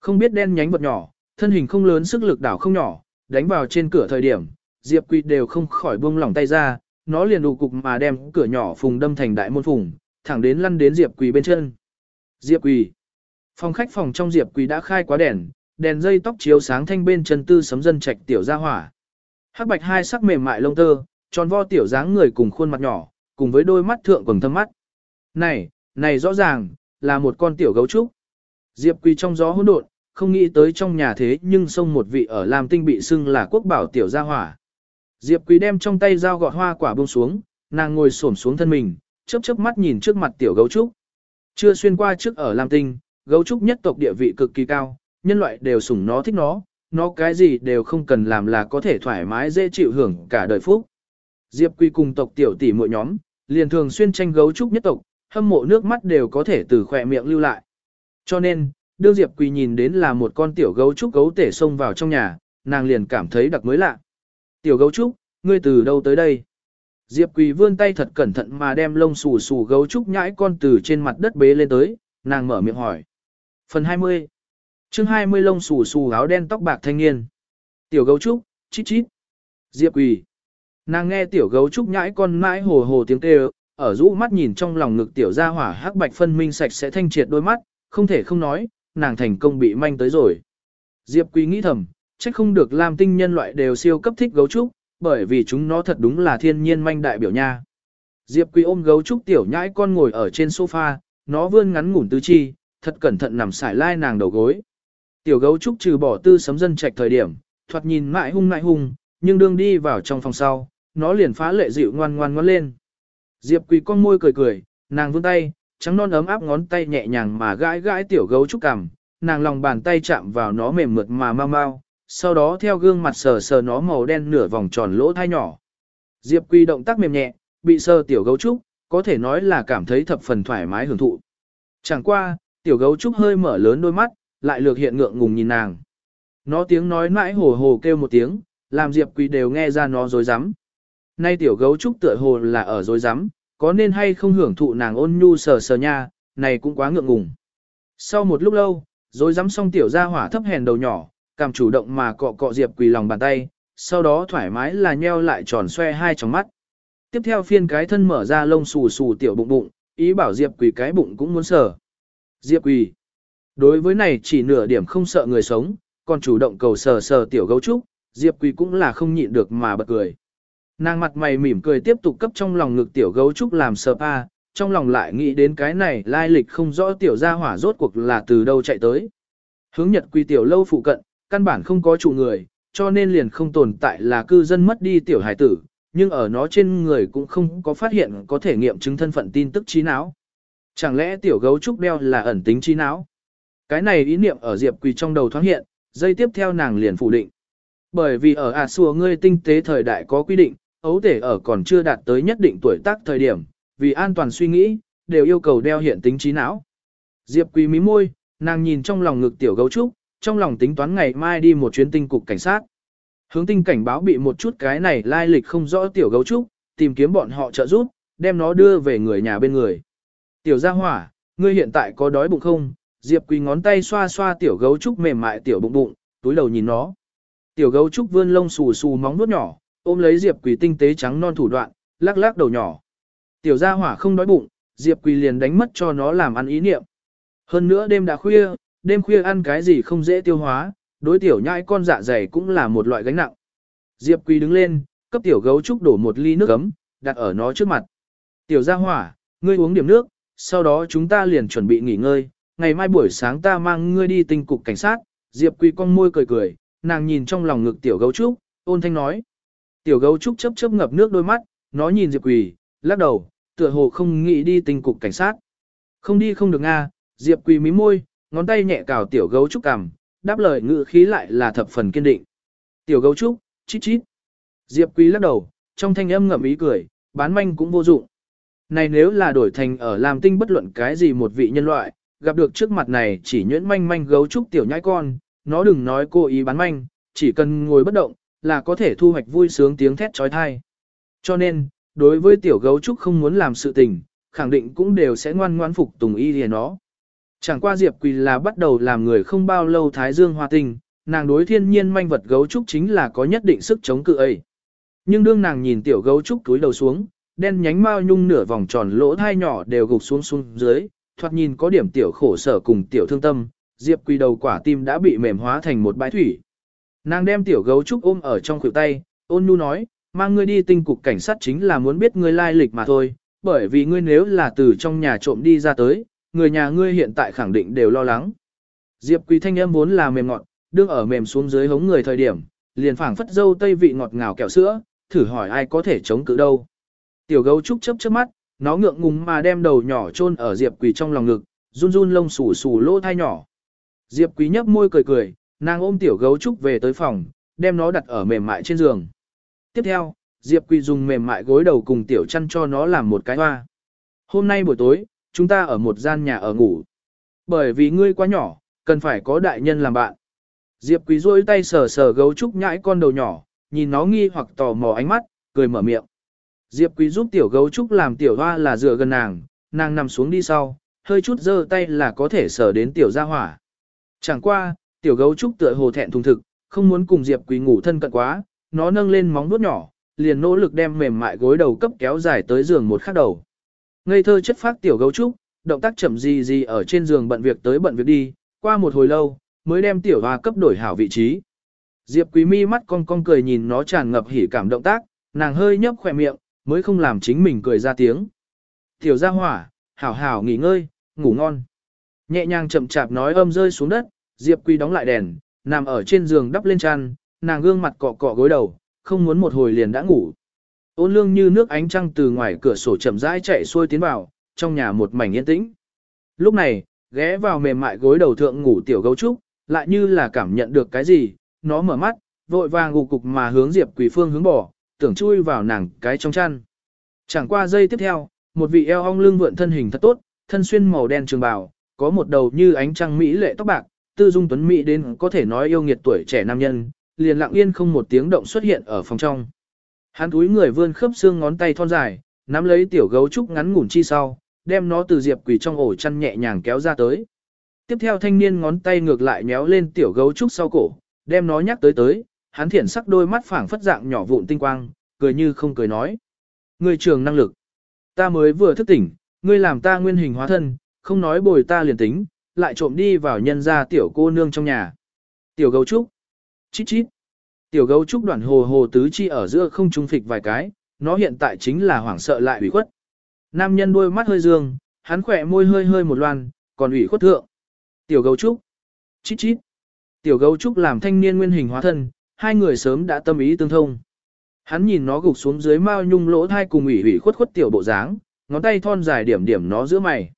Không biết đen nhánh vật nhỏ, thân hình không lớn sức lực đảo không nhỏ, đánh vào trên cửa thời điểm, Diệp Quỳ đều không khỏi buông lỏng tay ra, nó liền đủ cục mà đem cửa nhỏ phùng đâm thành đại môn phùng, thẳng đến lăn đến Diệp Quỳ bên chân. Diệp Quỳ. Phòng khách phòng trong Diệp Quỳ đã khai quá đèn, đèn dây tóc chiếu sáng thanh bên chân tư sấm dân trạch tiểu ra hỏa. Hắc bạch hai sắc mềm mại lông tơ, tròn vo tiểu dáng người cùng khuôn mặt nhỏ, cùng với đôi mắt thượng quầng thâm mắt. Này, này rõ ràng, là một con tiểu gấu trúc. Diệp Quỳ trong gió hỗn độn, không nghĩ tới trong nhà thế nhưng xông một vị ở Lam Tinh bị xưng là quốc bảo tiểu gia hỏa. Diệp Quý đem trong tay dao gọt hoa quả buông xuống, nàng ngồi xổm xuống thân mình, chớp chớp mắt nhìn trước mặt tiểu gấu trúc. Chưa xuyên qua trước ở Lam Tinh, gấu trúc nhất tộc địa vị cực kỳ cao, nhân loại đều sủng nó thích nó, nó cái gì đều không cần làm là có thể thoải mái dễ chịu hưởng cả đời phúc. Diệp Quý cùng tộc tiểu tỷ muội nhóm, liền thường xuyên tranh gấu trúc nhất tộc, hâm mộ nước mắt đều có thể từ khỏe miệng lưu lại. Cho nên, đương Diệp Quỳ nhìn đến là một con tiểu gấu trúc gấu tể xông vào trong nhà, nàng liền cảm thấy đặc mới lạ. Tiểu gấu trúc, ngươi từ đâu tới đây? Diệp Quỳ vươn tay thật cẩn thận mà đem lông xù xù gấu trúc nhãi con từ trên mặt đất bế lên tới, nàng mở miệng hỏi. Phần 20 chương 20 lông xù xù áo đen tóc bạc thanh niên. Tiểu gấu trúc, chít chít. Diệp Quỳ. Nàng nghe tiểu gấu trúc nhãi con mãi hồ hồ tiếng kêu, ở rũ mắt nhìn trong lòng ngực tiểu gia hỏa hắc bạch phân minh sạch sẽ thanh triệt đôi mắt, không thể không nói, nàng thành công bị manh tới rồi. Diệp Quỳ nghĩ thầm, trách không được làm tinh nhân loại đều siêu cấp thích gấu trúc, bởi vì chúng nó thật đúng là thiên nhiên manh đại biểu nha. Diệp Quý ôm gấu trúc tiểu nhãi con ngồi ở trên sofa, nó vươn ngắn ngủn tứ chi, thật cẩn thận nằm xải lai nàng đầu gối. Tiểu gấu trúc trừ bỏ tư sấm dân trạch thời điểm, thoạt nhìn mãi hung mãi hung, nhưng đương đi vào trong phòng sau, nó liền phá lệ dịu ngoan ngoan ngoan lên. Diệp Quỳ con môi cười cười, nàng vươn tay, trắng non ấm áp ngón tay nhẹ nhàng mà gãi gãi tiểu gấu trúc cằm, nàng lòng bàn tay chạm vào nó mềm mượt mà mau mau, sau đó theo gương mặt sờ sờ nó màu đen nửa vòng tròn lỗ thai nhỏ. Diệp quy động tác mềm nhẹ, bị sờ tiểu gấu trúc, có thể nói là cảm thấy thập phần thoải mái hưởng thụ. Chẳng qua, tiểu gấu trúc hơi mở lớn đôi mắt, lại lược hiện ngượng ngùng nhìn nàng. Nó tiếng nói mãi hồ hồ kêu một tiếng, làm Diệp Quỳ đều nghe ra nó dối rắm Nay tiểu gấu trúc tựa hồ là ở dối rắm có nên hay không hưởng thụ nàng ôn nhu sờ sờ nha, này cũng quá ngượng ngùng. Sau một lúc lâu, dối rắm xong tiểu ra hỏa thấp hèn đầu nhỏ, cảm chủ động mà cọ cọ Diệp Quỳ lòng bàn tay, sau đó thoải mái là nheo lại tròn xoe hai tròng mắt. Tiếp theo phiên cái thân mở ra lông xù xù tiểu bụng bụng, ý bảo Diệp Quỳ cái bụng cũng muốn sờ. Diệp Quỳ. Đối với này chỉ nửa điểm không sợ người sống, còn chủ động cầu sờ sờ tiểu gấu trúc, Diệp Quỳ cũng là không nhịn được mà bật cười. Nàng mặt mày mỉm cười tiếp tục cấp trong lòng ngực tiểu gấu trúc làm sờ pa, trong lòng lại nghĩ đến cái này lai lịch không rõ tiểu gia hỏa rốt cuộc là từ đâu chạy tới. Hướng nhật quy tiểu lâu phụ cận, căn bản không có chủ người, cho nên liền không tồn tại là cư dân mất đi tiểu hải tử, nhưng ở nó trên người cũng không có phát hiện có thể nghiệm chứng thân phận tin tức trí não. Chẳng lẽ tiểu gấu trúc đeo là ẩn tính trí não? Cái này ý niệm ở Diệp Quỳ trong đầu thoáng hiện, dây tiếp theo nàng liền phủ định. Bởi vì ở à Sùa ngươi tinh tế thời đại có quy định, ấu thể ở còn chưa đạt tới nhất định tuổi tác thời điểm, vì an toàn suy nghĩ, đều yêu cầu đeo hiện tính trí não. Diệp Quý mí môi, nàng nhìn trong lòng ngực tiểu gấu trúc, trong lòng tính toán ngày mai đi một chuyến tinh cục cảnh sát. Hướng tinh cảnh báo bị một chút cái này lai lịch không rõ tiểu gấu trúc, tìm kiếm bọn họ trợ giúp, đem nó đưa về người nhà bên người. Tiểu gia hỏa, ngươi hiện tại có đói bụng không? Diệp quỳ ngón tay xoa xoa tiểu gấu trúc mềm mại tiểu bụng bụng, túi đầu nhìn nó. Tiểu gấu trúc vươn lông xù xù móng nuốt nhỏ, ôm lấy Diệp Quỳ tinh tế trắng non thủ đoạn, lắc lắc đầu nhỏ. Tiểu gia hỏa không đói bụng, Diệp Quỳ liền đánh mất cho nó làm ăn ý niệm. Hơn nữa đêm đã khuya, đêm khuya ăn cái gì không dễ tiêu hóa, đối tiểu nhãi con dạ dày cũng là một loại gánh nặng. Diệp Quỳ đứng lên, cấp tiểu gấu trúc đổ một ly nước ấm, đặt ở nó trước mặt. Tiểu gia hỏa, ngươi uống điểm nước, sau đó chúng ta liền chuẩn bị nghỉ ngơi, ngày mai buổi sáng ta mang ngươi đi tinh cục cảnh sát. Diệp Quỳ con môi cười cười, nàng nhìn trong lòng ngực tiểu gấu trúc, ôn thanh nói. Tiểu gấu trúc chấp chấp ngập nước đôi mắt, nó nhìn Diệp Quỳ, lắc đầu, tựa hồ không nghĩ đi tình cục cảnh sát. Không đi không được nga, Diệp Quỳ mí môi, ngón tay nhẹ cào tiểu gấu trúc cằm, đáp lời ngữ khí lại là thập phần kiên định. Tiểu gấu trúc, chít chít. Diệp Quý lắc đầu, trong thanh âm ngậm ý cười, bán manh cũng vô dụng. Này nếu là đổi thành ở làm tinh bất luận cái gì một vị nhân loại, gặp được trước mặt này chỉ nhuyễn manh manh gấu trúc tiểu nhãi con, nó đừng nói cô ý bán manh, chỉ cần ngồi bất động, là có thể thu hoạch vui sướng tiếng thét trói thai. Cho nên, đối với tiểu gấu trúc không muốn làm sự tình, khẳng định cũng đều sẽ ngoan ngoan phục tùng y liền nó. Chẳng qua Diệp Quỳ là bắt đầu làm người không bao lâu thái dương hoa tình, nàng đối thiên nhiên manh vật gấu trúc chính là có nhất định sức chống cự ấy. Nhưng đương nàng nhìn tiểu gấu trúc túi đầu xuống, đen nhánh mao nhung nửa vòng tròn lỗ thai nhỏ đều gục xuống xuống dưới, thoạt nhìn có điểm tiểu khổ sở cùng tiểu thương tâm, Diệp Quỳ đầu quả tim đã bị mềm hóa thành một bãi thủy. Nàng đem tiểu gấu trúc ôm ở trong khuỷu tay, ôn nhu nói, mang ngươi đi tinh cục cảnh sát chính là muốn biết ngươi lai lịch mà thôi, bởi vì ngươi nếu là từ trong nhà trộm đi ra tới, người nhà ngươi hiện tại khẳng định đều lo lắng. Diệp Quỳ thanh âm vốn là mềm ngọt, đương ở mềm xuống dưới hống người thời điểm, liền phảng phất dâu tây vị ngọt ngào kẹo sữa, thử hỏi ai có thể chống cự đâu. Tiểu gấu trúc chớp chớp mắt, nó ngượng ngùng mà đem đầu nhỏ chôn ở Diệp Quỳ trong lòng ngực, run run lông xù xù lỗ thai nhỏ. Diệp Quý nhấp môi cười cười, nàng ôm tiểu gấu trúc về tới phòng, đem nó đặt ở mềm mại trên giường. Tiếp theo, Diệp Quý dùng mềm mại gối đầu cùng tiểu chăn cho nó làm một cái hoa. Hôm nay buổi tối, chúng ta ở một gian nhà ở ngủ. Bởi vì ngươi quá nhỏ, cần phải có đại nhân làm bạn. Diệp Quý rôi tay sờ sờ gấu trúc nhãi con đầu nhỏ, nhìn nó nghi hoặc tò mò ánh mắt, cười mở miệng. Diệp Quý giúp tiểu gấu trúc làm tiểu hoa là dựa gần nàng, nàng nằm xuống đi sau, hơi chút giơ tay là có thể sờ đến tiểu gia hỏa. Chẳng qua, tiểu gấu trúc tựa hồ thẹn thùng thực, không muốn cùng Diệp Quý ngủ thân cận quá, nó nâng lên móng vuốt nhỏ, liền nỗ lực đem mềm mại gối đầu cấp kéo dài tới giường một khắc đầu. Ngây thơ chất phát tiểu gấu trúc, động tác chậm gì gì ở trên giường bận việc tới bận việc đi, qua một hồi lâu, mới đem tiểu hoa cấp đổi hảo vị trí. Diệp Quý mi mắt cong cong cười nhìn nó tràn ngập hỉ cảm động tác, nàng hơi nhấp khỏe miệng, mới không làm chính mình cười ra tiếng. Tiểu gia hỏa, hảo hảo nghỉ ngơi, ngủ ngon. Nhẹ nhàng chậm chạp nói âm rơi xuống đất, Diệp Quý đóng lại đèn, nằm ở trên giường đắp lên chăn, nàng gương mặt cọ cọ gối đầu, không muốn một hồi liền đã ngủ. Ôn lương như nước ánh trăng từ ngoài cửa sổ chậm rãi chạy xuôi tiến vào, trong nhà một mảnh yên tĩnh. Lúc này, ghé vào mềm mại gối đầu thượng ngủ tiểu gấu trúc, lại như là cảm nhận được cái gì, nó mở mắt, vội vàng gục cục mà hướng Diệp Quỳ Phương hướng bỏ, tưởng chui vào nàng cái trong chăn. Chẳng qua giây tiếp theo, một vị eo ong lưng vượn thân hình thật tốt, thân xuyên màu đen trường bào, có một đầu như ánh trăng mỹ lệ tóc bạc, tư dung tuấn mỹ đến có thể nói yêu nghiệt tuổi trẻ nam nhân, liền lặng yên không một tiếng động xuất hiện ở phòng trong. Hắn túi người vươn khớp xương ngón tay thon dài, nắm lấy tiểu gấu trúc ngắn ngủn chi sau, đem nó từ diệp quỷ trong ổ chăn nhẹ nhàng kéo ra tới. Tiếp theo thanh niên ngón tay ngược lại méo lên tiểu gấu trúc sau cổ, đem nó nhắc tới tới, hắn thiển sắc đôi mắt phảng phất dạng nhỏ vụn tinh quang, cười như không cười nói. Người trường năng lực. Ta mới vừa thức tỉnh, ngươi làm ta nguyên hình hóa thân, không nói bồi ta liền tính, lại trộm đi vào nhân ra tiểu cô nương trong nhà. Tiểu gấu trúc. Chít chít. Tiểu gấu trúc đoạn hồ hồ tứ chi ở giữa không trung phịch vài cái, nó hiện tại chính là hoảng sợ lại ủy khuất. Nam nhân đôi mắt hơi dương, hắn khỏe môi hơi hơi một loan, còn ủy khuất thượng. Tiểu gấu trúc. Chít chít. Tiểu gấu trúc làm thanh niên nguyên hình hóa thân, hai người sớm đã tâm ý tương thông. Hắn nhìn nó gục xuống dưới mao nhung lỗ thai cùng ủy ủy khuất khuất tiểu bộ dáng, ngón tay thon dài điểm điểm nó giữa mày.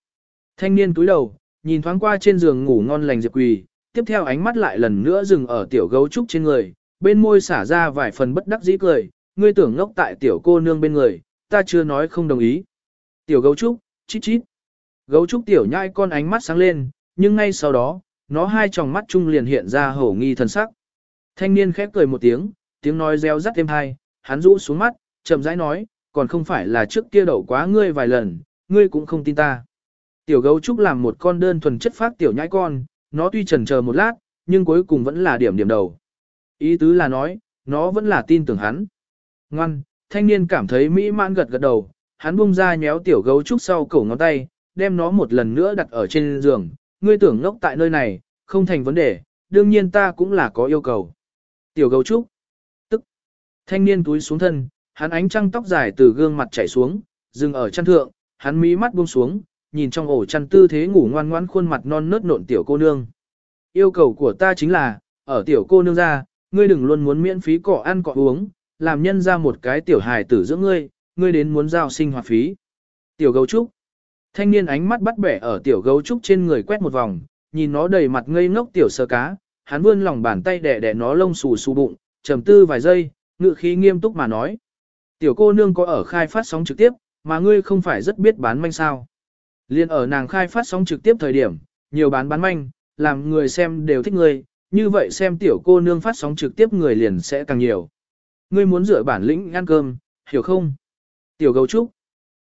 Thanh niên túi đầu, nhìn thoáng qua trên giường ngủ ngon lành Diệp Quỳ, tiếp theo ánh mắt lại lần nữa dừng ở tiểu gấu trúc trên người, bên môi xả ra vài phần bất đắc dĩ cười, ngươi tưởng ngốc tại tiểu cô nương bên người, ta chưa nói không đồng ý. Tiểu gấu trúc, chít chít. Gấu trúc tiểu nhai con ánh mắt sáng lên, nhưng ngay sau đó, nó hai tròng mắt chung liền hiện ra hổ nghi thần sắc. Thanh niên khép cười một tiếng, tiếng nói reo rắt thêm hai, hắn rũ xuống mắt, chậm rãi nói, còn không phải là trước kia đậu quá ngươi vài lần, ngươi cũng không tin ta. Tiểu gấu trúc làm một con đơn thuần chất phát tiểu nhãi con, nó tuy chần chờ một lát, nhưng cuối cùng vẫn là điểm điểm đầu. Ý tứ là nói, nó vẫn là tin tưởng hắn. Ngoan, thanh niên cảm thấy mỹ mãn gật gật đầu, hắn buông ra nhéo tiểu gấu trúc sau cổ ngón tay, đem nó một lần nữa đặt ở trên giường, ngươi tưởng ngốc tại nơi này, không thành vấn đề, đương nhiên ta cũng là có yêu cầu. Tiểu gấu trúc, tức, thanh niên túi xuống thân, hắn ánh trăng tóc dài từ gương mặt chảy xuống, dừng ở chân thượng, hắn mí mắt buông xuống, nhìn trong ổ chăn tư thế ngủ ngoan ngoãn khuôn mặt non nớt nộn tiểu cô nương. Yêu cầu của ta chính là, ở tiểu cô nương ra, ngươi đừng luôn muốn miễn phí cọ ăn cọ uống, làm nhân ra một cái tiểu hài tử giữa ngươi, ngươi đến muốn giao sinh hoạt phí. Tiểu gấu trúc. Thanh niên ánh mắt bắt bẻ ở tiểu gấu trúc trên người quét một vòng, nhìn nó đầy mặt ngây ngốc tiểu sơ cá, hắn vươn lòng bàn tay đẻ đẻ nó lông xù xù bụng, trầm tư vài giây, ngự khí nghiêm túc mà nói. Tiểu cô nương có ở khai phát sóng trực tiếp, mà ngươi không phải rất biết bán manh sao. Liên ở nàng khai phát sóng trực tiếp thời điểm, nhiều bán bán manh, làm người xem đều thích ngươi, như vậy xem tiểu cô nương phát sóng trực tiếp người liền sẽ càng nhiều. Ngươi muốn dựa bản lĩnh ăn cơm, hiểu không? Tiểu gấu trúc.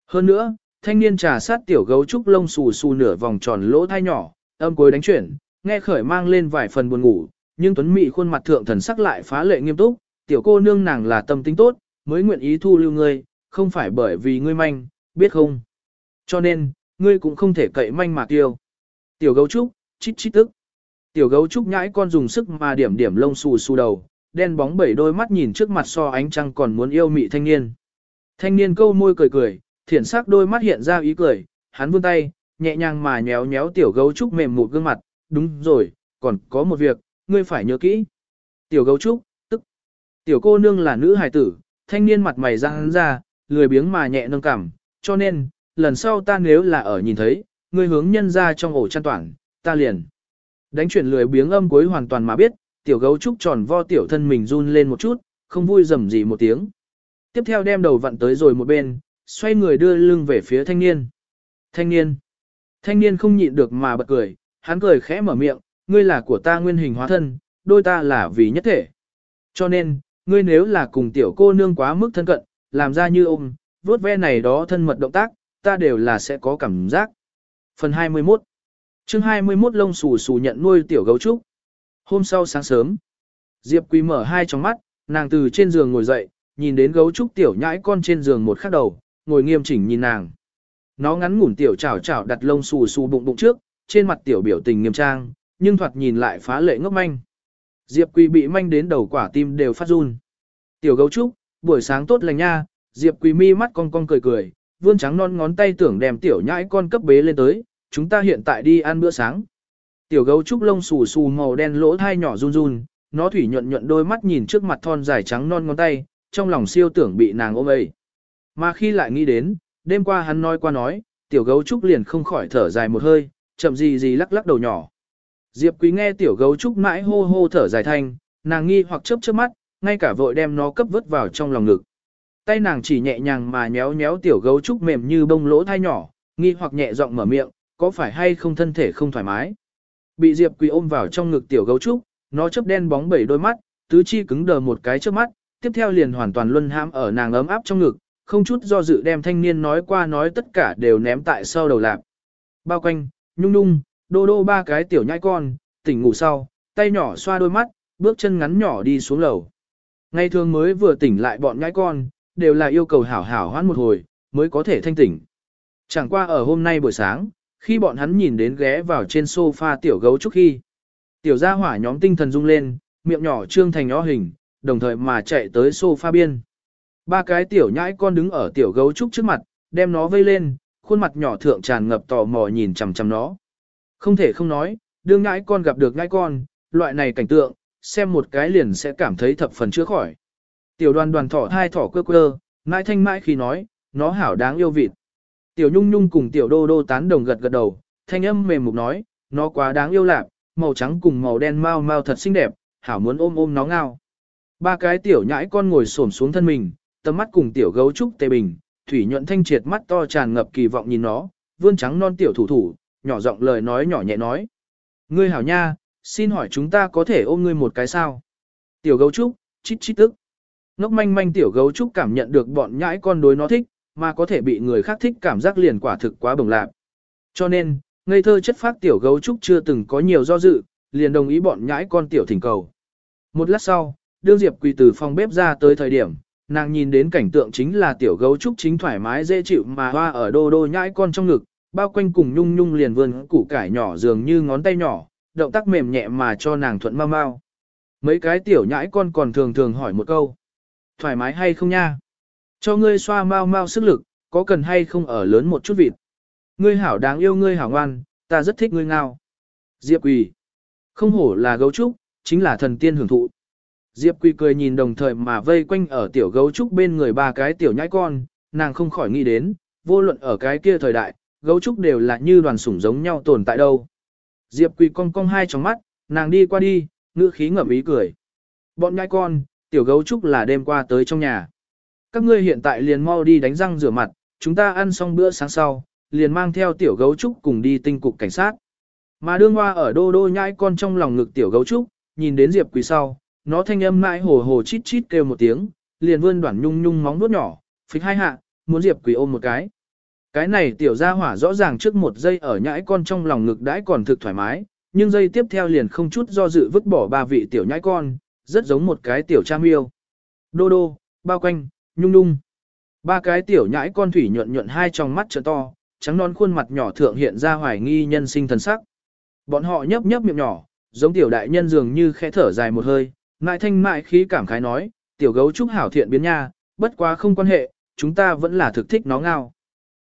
Hơn nữa, thanh niên trà sát tiểu gấu trúc lông xù xù nửa vòng tròn lỗ thai nhỏ, âm cuối đánh chuyển, nghe khởi mang lên vài phần buồn ngủ, nhưng tuấn Mị khuôn mặt thượng thần sắc lại phá lệ nghiêm túc, tiểu cô nương nàng là tâm tính tốt, mới nguyện ý thu lưu ngươi, không phải bởi vì ngươi manh, biết không? Cho nên, ngươi cũng không thể cậy manh mà tiêu. Tiểu gấu trúc, chít chít tức. Tiểu gấu trúc nhãi con dùng sức mà điểm điểm lông xù xù đầu, đen bóng bảy đôi mắt nhìn trước mặt so ánh trăng còn muốn yêu mị thanh niên. Thanh niên câu môi cười cười, thiển sắc đôi mắt hiện ra ý cười, hắn vươn tay, nhẹ nhàng mà nhéo nhéo tiểu gấu trúc mềm một gương mặt, đúng rồi, còn có một việc, ngươi phải nhớ kỹ. Tiểu gấu trúc, tức. Tiểu cô nương là nữ hài tử, thanh niên mặt mày răng ra, lười biếng mà nhẹ nâng cảm, cho nên, lần sau ta nếu là ở nhìn thấy, ngươi hướng nhân ra trong ổ chăn toàn, ta liền. Đánh chuyển lười biếng âm cuối hoàn toàn mà biết, tiểu gấu trúc tròn vo tiểu thân mình run lên một chút, không vui rầm gì một tiếng. Tiếp theo đem đầu vặn tới rồi một bên, xoay người đưa lưng về phía thanh niên. Thanh niên. Thanh niên không nhịn được mà bật cười, hắn cười khẽ mở miệng, ngươi là của ta nguyên hình hóa thân, đôi ta là vì nhất thể. Cho nên, ngươi nếu là cùng tiểu cô nương quá mức thân cận, làm ra như ôm, vuốt ve này đó thân mật động tác, ta đều là sẽ có cảm giác. Phần 21 chương 21 lông xù xù nhận nuôi tiểu gấu trúc. Hôm sau sáng sớm, Diệp Quý mở hai tròng mắt, nàng từ trên giường ngồi dậy, nhìn đến gấu trúc tiểu nhãi con trên giường một khắc đầu, ngồi nghiêm chỉnh nhìn nàng. Nó ngắn ngủn tiểu chảo chảo đặt lông xù xù bụng bụng trước, trên mặt tiểu biểu tình nghiêm trang, nhưng thoạt nhìn lại phá lệ ngốc manh. Diệp Quỳ bị manh đến đầu quả tim đều phát run. Tiểu gấu trúc, buổi sáng tốt lành nha, Diệp Quỳ mi mắt cong cong cười cười, vươn trắng non ngón tay tưởng đem tiểu nhãi con cấp bế lên tới, chúng ta hiện tại đi ăn bữa sáng. Tiểu gấu trúc lông xù xù màu đen lỗ thai nhỏ run run, nó thủy nhuận nhuận đôi mắt nhìn trước mặt thon dài trắng non ngón tay, trong lòng siêu tưởng bị nàng ôm ấy. Mà khi lại nghĩ đến, đêm qua hắn nói qua nói, tiểu gấu trúc liền không khỏi thở dài một hơi, chậm gì gì lắc lắc đầu nhỏ. Diệp Quý nghe tiểu gấu trúc mãi hô hô thở dài thanh, nàng nghi hoặc chớp chớp mắt, ngay cả vội đem nó cấp vứt vào trong lòng ngực. Tay nàng chỉ nhẹ nhàng mà nhéo nhéo tiểu gấu trúc mềm như bông lỗ thai nhỏ, nghi hoặc nhẹ giọng mở miệng, có phải hay không thân thể không thoải mái. Bị Diệp Quỳ ôm vào trong ngực tiểu gấu trúc, nó chớp đen bóng bảy đôi mắt, tứ chi cứng đờ một cái trước mắt, tiếp theo liền hoàn toàn luân hãm ở nàng ấm áp trong ngực, không chút do dự đem thanh niên nói qua nói tất cả đều ném tại sau đầu lạp. Bao quanh, nhung nhung, đô đô ba cái tiểu nhai con, tỉnh ngủ sau, tay nhỏ xoa đôi mắt, bước chân ngắn nhỏ đi xuống lầu. Ngày thường mới vừa tỉnh lại bọn nhai con, đều là yêu cầu hảo hảo hoãn một hồi, mới có thể thanh tỉnh. Chẳng qua ở hôm nay buổi sáng, khi bọn hắn nhìn đến ghé vào trên sofa tiểu gấu trúc khi. Tiểu gia hỏa nhóm tinh thần rung lên, miệng nhỏ trương thành nhỏ hình, đồng thời mà chạy tới sofa biên. Ba cái tiểu nhãi con đứng ở tiểu gấu trúc trước mặt, đem nó vây lên, khuôn mặt nhỏ thượng tràn ngập tò mò nhìn chằm chằm nó. Không thể không nói, đương nhãi con gặp được nhãi con, loại này cảnh tượng, xem một cái liền sẽ cảm thấy thập phần chữa khỏi. Tiểu đoàn đoàn thỏ hai thỏ quơ quơ, mãi thanh mãi khi nói, nó hảo đáng yêu vịt. Tiểu nhung nhung cùng tiểu đô đô tán đồng gật gật đầu, thanh âm mềm mục nói, nó quá đáng yêu lạc, màu trắng cùng màu đen mau mau thật xinh đẹp, hảo muốn ôm ôm nó ngao. Ba cái tiểu nhãi con ngồi xổm xuống thân mình, tầm mắt cùng tiểu gấu trúc tê bình, thủy nhuận thanh triệt mắt to tràn ngập kỳ vọng nhìn nó, vươn trắng non tiểu thủ thủ, nhỏ giọng lời nói nhỏ nhẹ nói. Ngươi hảo nha, xin hỏi chúng ta có thể ôm ngươi một cái sao? Tiểu gấu trúc, chít chít tức. Ngốc manh manh tiểu gấu trúc cảm nhận được bọn nhãi con đối nó thích, mà có thể bị người khác thích cảm giác liền quả thực quá bồng lạc. Cho nên, ngây thơ chất phát tiểu gấu trúc chưa từng có nhiều do dự, liền đồng ý bọn nhãi con tiểu thỉnh cầu. Một lát sau, đương Diệp quỳ từ phòng bếp ra tới thời điểm, nàng nhìn đến cảnh tượng chính là tiểu gấu trúc chính thoải mái dễ chịu mà hoa ở đô đô nhãi con trong ngực, bao quanh cùng nhung nhung liền vươn củ cải nhỏ dường như ngón tay nhỏ, động tác mềm nhẹ mà cho nàng thuận mau mau. Mấy cái tiểu nhãi con còn thường thường hỏi một câu. Thoải mái hay không nha? Cho ngươi xoa mau mau sức lực, có cần hay không ở lớn một chút vịt? Ngươi hảo đáng yêu ngươi hảo ngoan, ta rất thích ngươi ngao. Diệp quỳ. Không hổ là gấu trúc, chính là thần tiên hưởng thụ. Diệp quỳ cười nhìn đồng thời mà vây quanh ở tiểu gấu trúc bên người ba cái tiểu nhãi con, nàng không khỏi nghĩ đến, vô luận ở cái kia thời đại, gấu trúc đều là như đoàn sủng giống nhau tồn tại đâu. Diệp quỳ cong cong hai trong mắt, nàng đi qua đi, ngữ khí ngậm ý cười. Bọn nhãi con, tiểu gấu trúc là đêm qua tới trong nhà. Các ngươi hiện tại liền mau đi đánh răng rửa mặt, chúng ta ăn xong bữa sáng sau, liền mang theo tiểu gấu trúc cùng đi tinh cục cảnh sát. Mà đương hoa ở đô đô nhãi con trong lòng ngực tiểu gấu trúc, nhìn đến Diệp Quỳ sau, nó thanh âm mãi hồ hồ chít chít kêu một tiếng, liền vươn đoạn nhung nhung móng vuốt nhỏ, phịch hai hạ, muốn Diệp Quỳ ôm một cái. Cái này tiểu gia hỏa rõ ràng trước một giây ở nhãi con trong lòng ngực đãi còn thực thoải mái, nhưng giây tiếp theo liền không chút do dự vứt bỏ ba vị tiểu nhãi con, rất giống một cái tiểu cha miêu. Đô đô, bao quanh, nhung nhung. Ba cái tiểu nhãi con thủy nhuận nhuận hai trong mắt trợ to, trắng non khuôn mặt nhỏ thượng hiện ra hoài nghi nhân sinh thần sắc. Bọn họ nhấp nhấp miệng nhỏ, giống tiểu đại nhân dường như khẽ thở dài một hơi, ngại thanh mại khí cảm khái nói, tiểu gấu trúc hảo thiện biến nha, bất quá không quan hệ, chúng ta vẫn là thực thích nó ngao.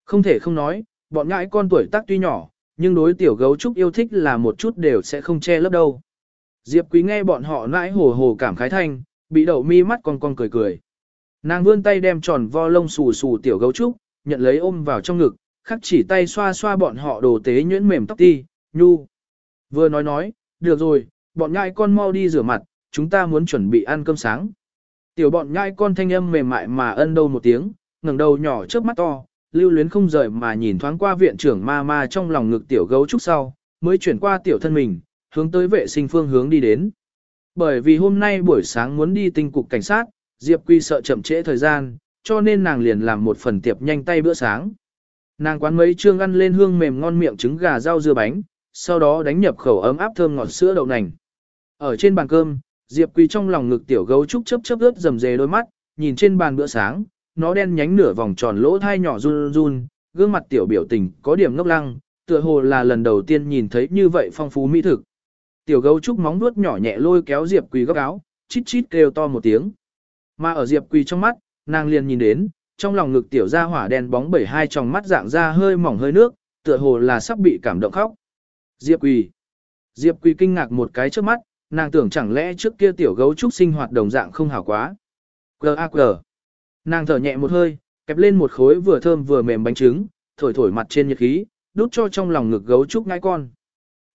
Không thể không nói, bọn nhãi con tuổi tác tuy nhỏ, nhưng đối tiểu gấu trúc yêu thích là một chút đều sẽ không che lấp đâu. Diệp quý nghe bọn họ nãi hồ hồ cảm khái thanh, bị đậu mi mắt con con cười cười. Nàng vươn tay đem tròn vo lông xù xù tiểu gấu trúc, nhận lấy ôm vào trong ngực, khắc chỉ tay xoa xoa bọn họ đồ tế nhuyễn mềm tóc ti, nhu. Vừa nói nói, được rồi, bọn nhai con mau đi rửa mặt, chúng ta muốn chuẩn bị ăn cơm sáng. Tiểu bọn nhai con thanh âm mềm mại mà ân đâu một tiếng, ngẩng đầu nhỏ trước mắt to, lưu luyến không rời mà nhìn thoáng qua viện trưởng ma ma trong lòng ngực tiểu gấu trúc sau, mới chuyển qua tiểu thân mình, hướng tới vệ sinh phương hướng đi đến. Bởi vì hôm nay buổi sáng muốn đi tinh cục cảnh sát, Diệp Quy sợ chậm trễ thời gian, cho nên nàng liền làm một phần tiệp nhanh tay bữa sáng. Nàng quán mấy chương ăn lên hương mềm ngon miệng trứng gà rau dưa bánh, sau đó đánh nhập khẩu ấm áp thơm ngọt sữa đậu nành. Ở trên bàn cơm, Diệp Quy trong lòng ngực tiểu gấu trúc chớp chớp ướt rầm rề đôi mắt, nhìn trên bàn bữa sáng, nó đen nhánh nửa vòng tròn lỗ thai nhỏ run run, gương mặt tiểu biểu tình có điểm ngốc lăng, tựa hồ là lần đầu tiên nhìn thấy như vậy phong phú mỹ thực. Tiểu gấu trúc móng vuốt nhỏ nhẹ lôi kéo Diệp Quy góc áo, chít chít kêu to một tiếng. Mà ở Diệp Quỳ trong mắt, nàng liền nhìn đến, trong lòng ngực tiểu ra hỏa đen bóng bảy hai tròng mắt dạng ra hơi mỏng hơi nước, tựa hồ là sắp bị cảm động khóc. Diệp Quỳ. Diệp Quỳ kinh ngạc một cái trước mắt, nàng tưởng chẳng lẽ trước kia tiểu gấu trúc sinh hoạt đồng dạng không hảo quá. G.A.G. Nàng thở nhẹ một hơi, kẹp lên một khối vừa thơm vừa mềm bánh trứng, thổi thổi mặt trên nhiệt khí, đút cho trong lòng ngực gấu trúc ngai con.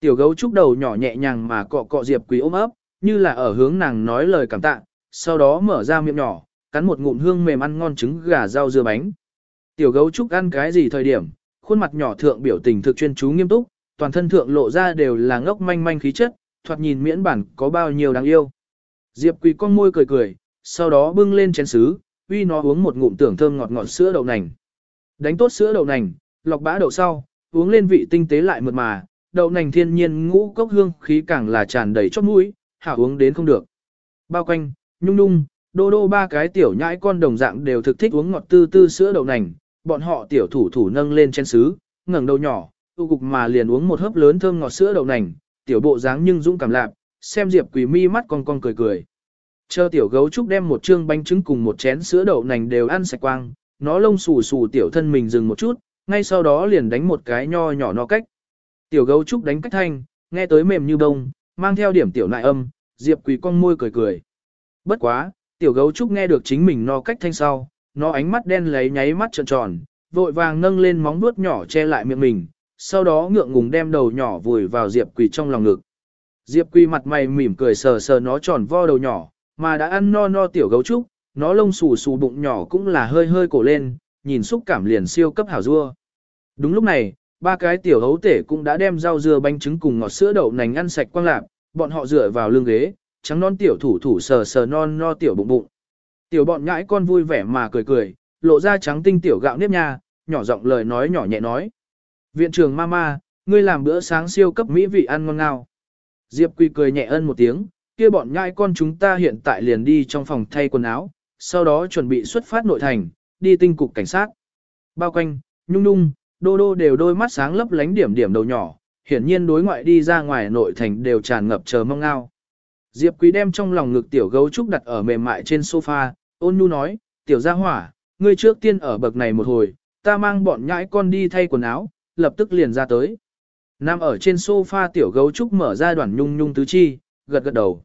Tiểu gấu trúc đầu nhỏ nhẹ nhàng mà cọ cọ Diệp Quỳ ôm ấp, như là ở hướng nàng nói lời cảm tạ, sau đó mở ra miệng nhỏ, cắn một ngụm hương mềm ăn ngon trứng gà rau dưa bánh. Tiểu gấu trúc ăn cái gì thời điểm, khuôn mặt nhỏ thượng biểu tình thực chuyên chú nghiêm túc, toàn thân thượng lộ ra đều là ngốc manh manh khí chất, thoạt nhìn miễn bản có bao nhiêu đáng yêu. Diệp quỳ con môi cười cười, sau đó bưng lên chén sứ, uy nó uống một ngụm tưởng thơm ngọt ngọt sữa đậu nành. Đánh tốt sữa đậu nành, lọc bã đậu sau, uống lên vị tinh tế lại mượt mà, đậu nành thiên nhiên ngũ cốc hương khí càng là tràn đầy chót mũi, hảo uống đến không được. Bao quanh, nhung nhung, đô đô ba cái tiểu nhãi con đồng dạng đều thực thích uống ngọt tư tư sữa đậu nành, bọn họ tiểu thủ thủ nâng lên chén sứ, ngẩng đầu nhỏ, tu cục mà liền uống một hớp lớn thơm ngọt sữa đậu nành, tiểu bộ dáng nhưng dũng cảm lạp, xem Diệp Quỳ mi mắt con con cười cười. Chờ tiểu gấu trúc đem một trương bánh trứng cùng một chén sữa đậu nành đều ăn sạch quang, nó lông xù xù tiểu thân mình dừng một chút, ngay sau đó liền đánh một cái nho nhỏ nó cách. Tiểu gấu trúc đánh cách thanh, nghe tới mềm như bông, mang theo điểm tiểu nại âm, Diệp Quỳ con môi cười cười. Bất quá, tiểu gấu trúc nghe được chính mình no cách thanh sau, nó ánh mắt đen lấy nháy mắt trợn tròn, vội vàng nâng lên móng vuốt nhỏ che lại miệng mình, sau đó ngượng ngùng đem đầu nhỏ vùi vào Diệp Quỳ trong lòng ngực. Diệp Quỳ mặt mày mỉm cười sờ sờ nó tròn vo đầu nhỏ, mà đã ăn no no tiểu gấu trúc, nó lông xù xù bụng nhỏ cũng là hơi hơi cổ lên, nhìn xúc cảm liền siêu cấp hảo rua. Đúng lúc này, ba cái tiểu hấu tể cũng đã đem rau dưa bánh trứng cùng ngọt sữa đậu nành ăn sạch quang lạp, bọn họ dựa vào lưng ghế, trắng non tiểu thủ thủ sờ sờ non no tiểu bụng bụng. Tiểu bọn nhãi con vui vẻ mà cười cười, lộ ra trắng tinh tiểu gạo nếp nha, nhỏ giọng lời nói nhỏ nhẹ nói. Viện trưởng mama, ngươi làm bữa sáng siêu cấp mỹ vị ăn ngon ngào. Diệp Quy cười nhẹ ân một tiếng, kia bọn nhãi con chúng ta hiện tại liền đi trong phòng thay quần áo, sau đó chuẩn bị xuất phát nội thành, đi tinh cục cảnh sát. Bao quanh, nhung nhung, đô đô đều đôi mắt sáng lấp lánh điểm điểm đầu nhỏ, hiển nhiên đối ngoại đi ra ngoài nội thành đều tràn ngập chờ mong ngao. Diệp Quý đem trong lòng ngực tiểu gấu trúc đặt ở mềm mại trên sofa, ôn nhu nói, tiểu gia hỏa, ngươi trước tiên ở bậc này một hồi, ta mang bọn nhãi con đi thay quần áo, lập tức liền ra tới. Nam ở trên sofa tiểu gấu trúc mở ra đoàn nhung nhung tứ chi, gật gật đầu.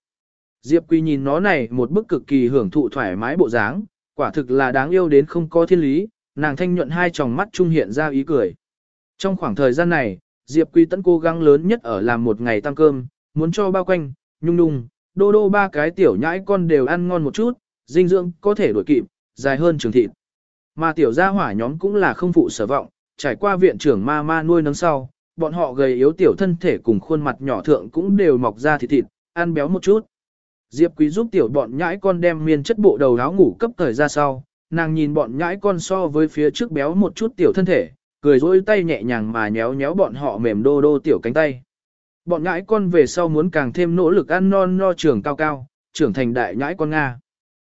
Diệp Quý nhìn nó này một bức cực kỳ hưởng thụ thoải mái bộ dáng, quả thực là đáng yêu đến không có thiên lý, nàng thanh nhuận hai tròng mắt trung hiện ra ý cười. Trong khoảng thời gian này, Diệp Quý tận cố gắng lớn nhất ở làm một ngày tăng cơm, muốn cho bao quanh, nhung nhung, đô đô ba cái tiểu nhãi con đều ăn ngon một chút, dinh dưỡng có thể đổi kịp, dài hơn trường thịt. Mà tiểu gia hỏa nhóm cũng là không phụ sở vọng, trải qua viện trưởng ma ma nuôi nấng sau, bọn họ gầy yếu tiểu thân thể cùng khuôn mặt nhỏ thượng cũng đều mọc ra thịt thịt, ăn béo một chút. Diệp Quý giúp tiểu bọn nhãi con đem miên chất bộ đầu áo ngủ cấp thời ra sau, nàng nhìn bọn nhãi con so với phía trước béo một chút tiểu thân thể, cười dối tay nhẹ nhàng mà nhéo nhéo bọn họ mềm đô đô tiểu cánh tay. Bọn nhãi con về sau muốn càng thêm nỗ lực ăn non no trưởng cao cao, trưởng thành đại nhãi con Nga.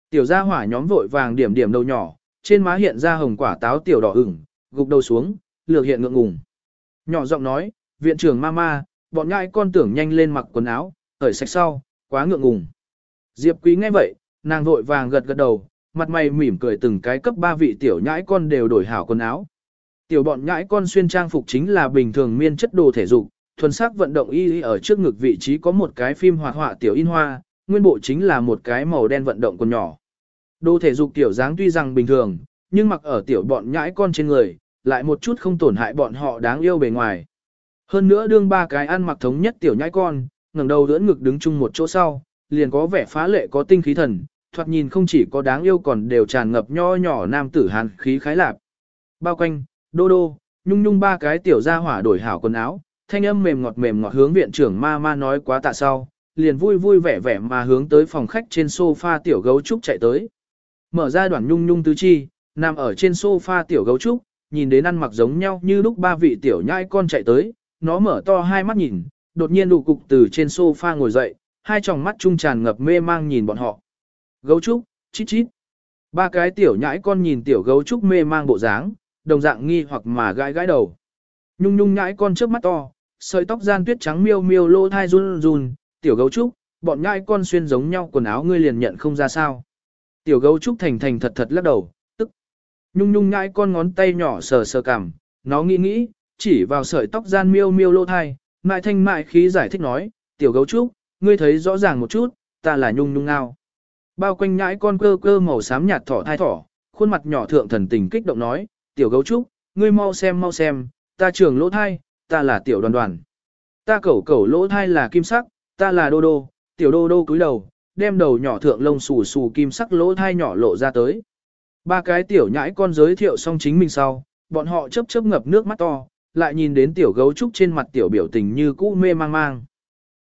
Tiểu gia hỏa nhóm vội vàng điểm điểm đầu nhỏ, trên má hiện ra hồng quả táo tiểu đỏ ửng, gục đầu xuống, lược hiện ngượng ngùng. Nhỏ giọng nói, viện trưởng mama, bọn nhãi con tưởng nhanh lên mặc quần áo, khởi sạch sau, quá ngượng ngùng. Diệp Quý nghe vậy, nàng vội vàng gật gật đầu, mặt mày mỉm cười từng cái cấp ba vị tiểu nhãi con đều đổi hảo quần áo. Tiểu bọn nhãi con xuyên trang phục chính là bình thường miên chất đồ thể dục, thuần sắc vận động y ở trước ngực vị trí có một cái phim hoạt họa tiểu in hoa, nguyên bộ chính là một cái màu đen vận động con nhỏ. Đồ thể dục tiểu dáng tuy rằng bình thường, nhưng mặc ở tiểu bọn nhãi con trên người, lại một chút không tổn hại bọn họ đáng yêu bề ngoài. Hơn nữa đương ba cái ăn mặc thống nhất tiểu nhãi con, ngẩng đầu đỡ ngực đứng chung một chỗ sau, liền có vẻ phá lệ có tinh khí thần, thoạt nhìn không chỉ có đáng yêu còn đều tràn ngập nho nhỏ nam tử hàn khí khái lạp. Bao quanh, đô đô, nhung nhung ba cái tiểu gia hỏa đổi hảo quần áo, thanh âm mềm ngọt mềm ngọt hướng viện trưởng ma ma nói quá tạ sau, liền vui vui vẻ vẻ mà hướng tới phòng khách trên sofa tiểu gấu trúc chạy tới. Mở ra đoạn nhung nhung tứ chi, nằm ở trên sofa tiểu gấu trúc, nhìn đến ăn mặc giống nhau như lúc ba vị tiểu nhãi con chạy tới, nó mở to hai mắt nhìn, đột nhiên đủ cục từ trên sofa ngồi dậy, hai tròng mắt trung tràn ngập mê mang nhìn bọn họ. Gấu trúc, chít chít. Ba cái tiểu nhãi con nhìn tiểu gấu trúc mê mang bộ dáng, đồng dạng nghi hoặc mà gãi gãi đầu. Nhung nhung nhãi con trước mắt to, sợi tóc gian tuyết trắng miêu miêu lô thai run run, tiểu gấu trúc, bọn nhãi con xuyên giống nhau quần áo ngươi liền nhận không ra sao. Tiểu gấu trúc thành thành thật thật lắc đầu, tức. Nhung nhung nhãi con ngón tay nhỏ sờ sờ cằm, nó nghĩ nghĩ, chỉ vào sợi tóc gian miêu miêu lô thai, mại thanh mại khí giải thích nói, tiểu gấu trúc, ngươi thấy rõ ràng một chút, ta là nhung nhung ngao. Bao quanh nhãi con cơ cơ màu xám nhạt thỏ thai thỏ, khuôn mặt nhỏ thượng thần tình kích động nói, tiểu gấu trúc, ngươi mau xem mau xem, ta trưởng lỗ thai, ta là tiểu đoàn đoàn. Ta cẩu cẩu lỗ thai là kim sắc, ta là đô đô, tiểu đô đô cúi đầu, đem đầu nhỏ thượng lông xù xù kim sắc lỗ thai nhỏ lộ ra tới. Ba cái tiểu nhãi con giới thiệu xong chính mình sau, bọn họ chớp chớp ngập nước mắt to, lại nhìn đến tiểu gấu trúc trên mặt tiểu biểu tình như cũ mê mang mang.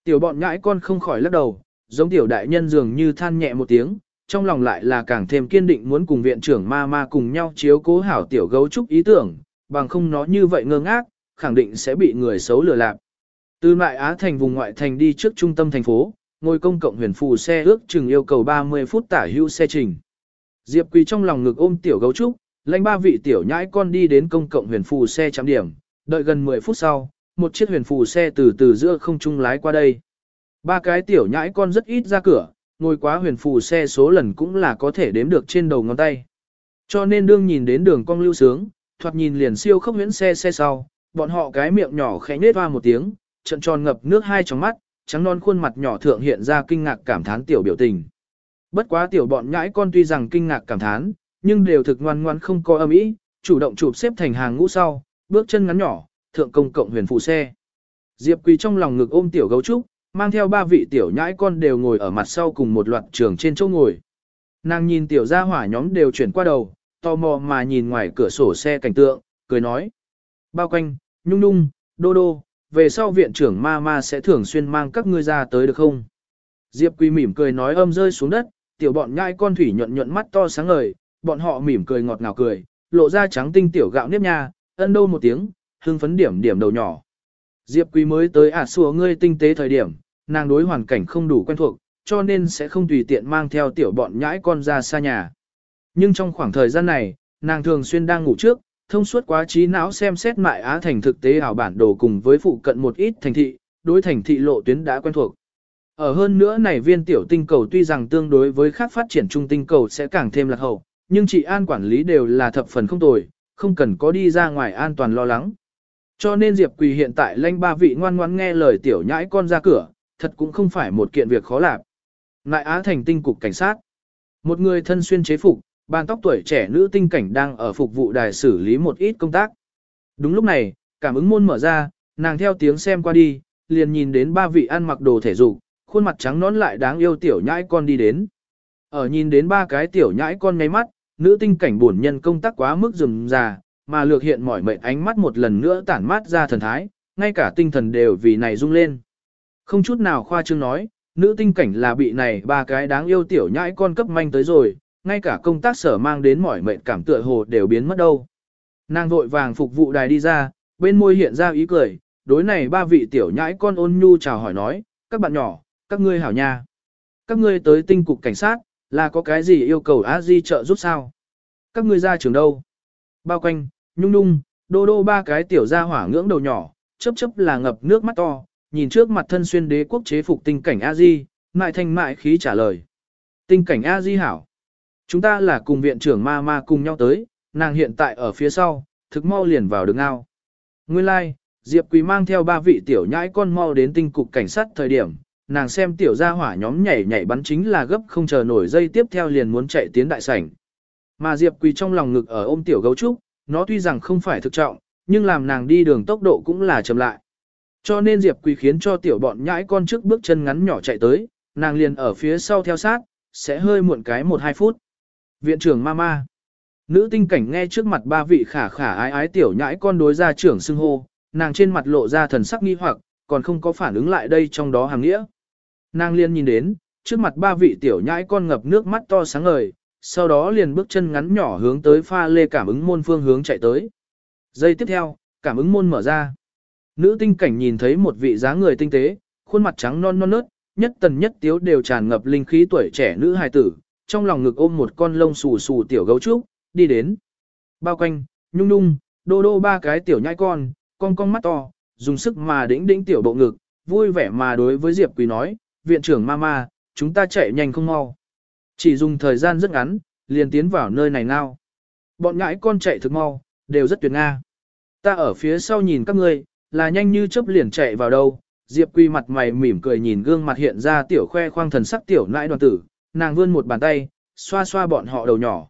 Tiểu bọn nhãi con không khỏi lắc đầu, giống tiểu đại nhân dường như than nhẹ một tiếng, trong lòng lại là càng thêm kiên định muốn cùng viện trưởng ma ma cùng nhau chiếu cố hảo tiểu gấu trúc ý tưởng, bằng không nó như vậy ngơ ngác, khẳng định sẽ bị người xấu lừa lạc. Từ ngoại Á thành vùng ngoại thành đi trước trung tâm thành phố, ngồi công cộng huyền phù xe ước chừng yêu cầu 30 phút tả hữu xe trình. Diệp Quỳ trong lòng ngực ôm tiểu gấu trúc, lãnh ba vị tiểu nhãi con đi đến công cộng huyền phù xe chạm điểm, đợi gần 10 phút sau, một chiếc huyền phù xe từ từ giữa không trung lái qua đây. Ba cái tiểu nhãi con rất ít ra cửa, ngồi quá huyền phù xe số lần cũng là có thể đếm được trên đầu ngón tay. Cho nên đương nhìn đến đường cong lưu sướng, thoạt nhìn liền siêu không huyễn xe xe sau, bọn họ cái miệng nhỏ khẽ nết hoa một tiếng, trận tròn ngập nước hai trong mắt, trắng non khuôn mặt nhỏ thượng hiện ra kinh ngạc cảm thán tiểu biểu tình. Bất quá tiểu bọn nhãi con tuy rằng kinh ngạc cảm thán, nhưng đều thực ngoan ngoan không có âm ý, chủ động chụp xếp thành hàng ngũ sau, bước chân ngắn nhỏ, thượng công cộng huyền phụ xe. Diệp Quỳ trong lòng ngực ôm tiểu gấu trúc, mang theo ba vị tiểu nhãi con đều ngồi ở mặt sau cùng một loạt trường trên chỗ ngồi. Nàng nhìn tiểu gia hỏa nhóm đều chuyển qua đầu, tò mò mà nhìn ngoài cửa sổ xe cảnh tượng, cười nói. Bao quanh, nhung nhung, đô đô, về sau viện trưởng ma ma sẽ thường xuyên mang các ngươi ra tới được không? Diệp Quỳ mỉm cười nói âm rơi xuống đất, tiểu bọn nhãi con thủy nhuận nhuận mắt to sáng ngời, bọn họ mỉm cười ngọt ngào cười, lộ ra trắng tinh tiểu gạo nếp nha, ân đâu một tiếng, hưng phấn điểm điểm đầu nhỏ. Diệp Quý mới tới ả à xùa ngươi tinh tế thời điểm, nàng đối hoàn cảnh không đủ quen thuộc, cho nên sẽ không tùy tiện mang theo tiểu bọn nhãi con ra xa nhà. Nhưng trong khoảng thời gian này, nàng thường xuyên đang ngủ trước, thông suốt quá trí não xem xét mại Á thành thực tế ảo bản đồ cùng với phụ cận một ít thành thị, đối thành thị lộ tuyến đã quen thuộc. Ở hơn nữa này viên tiểu tinh cầu tuy rằng tương đối với khác phát triển trung tinh cầu sẽ càng thêm lạc hậu, nhưng trị an quản lý đều là thập phần không tồi, không cần có đi ra ngoài an toàn lo lắng. Cho nên Diệp Quỳ hiện tại lanh ba vị ngoan ngoãn nghe lời tiểu nhãi con ra cửa, thật cũng không phải một kiện việc khó làm. Ngại Á thành tinh cục cảnh sát. Một người thân xuyên chế phục, bàn tóc tuổi trẻ nữ tinh cảnh đang ở phục vụ đài xử lý một ít công tác. Đúng lúc này, cảm ứng môn mở ra, nàng theo tiếng xem qua đi, liền nhìn đến ba vị ăn mặc đồ thể dục, khuôn mặt trắng nón lại đáng yêu tiểu nhãi con đi đến. Ở nhìn đến ba cái tiểu nhãi con nháy mắt, nữ tinh cảnh buồn nhân công tác quá mức rườm già, mà lược hiện mỏi mệt ánh mắt một lần nữa tản mát ra thần thái, ngay cả tinh thần đều vì này rung lên. Không chút nào khoa trương nói, nữ tinh cảnh là bị này ba cái đáng yêu tiểu nhãi con cấp manh tới rồi, ngay cả công tác sở mang đến mỏi mệt cảm tựa hồ đều biến mất đâu. Nàng vội vàng phục vụ đài đi ra, bên môi hiện ra ý cười, đối này ba vị tiểu nhãi con ôn nhu chào hỏi nói, các bạn nhỏ, các ngươi hảo nha. Các ngươi tới tinh cục cảnh sát, là có cái gì yêu cầu a di trợ giúp sao? Các ngươi ra trường đâu? Bao quanh, nhung nhung, đô đô ba cái tiểu ra hỏa ngưỡng đầu nhỏ, chấp chấp là ngập nước mắt to, nhìn trước mặt thân xuyên đế quốc chế phục tinh cảnh a di, mại thanh mại khí trả lời. Tinh cảnh a di hảo. Chúng ta là cùng viện trưởng ma ma cùng nhau tới, nàng hiện tại ở phía sau, thực mau liền vào đường ao. Nguyên lai, like, Diệp Quỳ mang theo ba vị tiểu nhãi con mau đến tinh cục cảnh sát thời điểm, nàng xem tiểu gia hỏa nhóm nhảy nhảy bắn chính là gấp không chờ nổi dây tiếp theo liền muốn chạy tiến đại sảnh. Mà Diệp Quỳ trong lòng ngực ở ôm tiểu gấu trúc, nó tuy rằng không phải thực trọng, nhưng làm nàng đi đường tốc độ cũng là chậm lại. Cho nên Diệp Quỳ khiến cho tiểu bọn nhãi con trước bước chân ngắn nhỏ chạy tới, nàng liền ở phía sau theo sát, sẽ hơi muộn cái 1-2 phút. Viện trưởng Mama Nữ tinh cảnh nghe trước mặt ba vị khả khả ái ái tiểu nhãi con đối ra trưởng xưng hô, nàng trên mặt lộ ra thần sắc nghi hoặc, còn không có phản ứng lại đây trong đó hàng nghĩa. Nàng liền nhìn đến, trước mặt ba vị tiểu nhãi con ngập nước mắt to sáng ngời, sau đó liền bước chân ngắn nhỏ hướng tới pha lê cảm ứng môn phương hướng chạy tới. Giây tiếp theo, cảm ứng môn mở ra. Nữ tinh cảnh nhìn thấy một vị dáng người tinh tế, khuôn mặt trắng non non nớt, nhất tần nhất tiếu đều tràn ngập linh khí tuổi trẻ nữ hài tử, trong lòng ngực ôm một con lông xù xù tiểu gấu trúc, đi đến. Bao quanh, nhung nhung, đô đô ba cái tiểu nhãi con, con con mắt to, dùng sức mà đĩnh đĩnh tiểu bộ ngực, vui vẻ mà đối với Diệp Quỳ nói, viện trưởng mama, chúng ta chạy nhanh không mau. Chỉ dùng thời gian rất ngắn, liền tiến vào nơi này nào. Bọn nhãi con chạy thực mau, đều rất tuyệt nga. Ta ở phía sau nhìn các ngươi, là nhanh như chớp liền chạy vào đâu. Diệp Quy mặt mày mỉm cười nhìn gương mặt hiện ra tiểu khoe khoang thần sắc tiểu nãi đoàn tử, nàng vươn một bàn tay, xoa xoa bọn họ đầu nhỏ.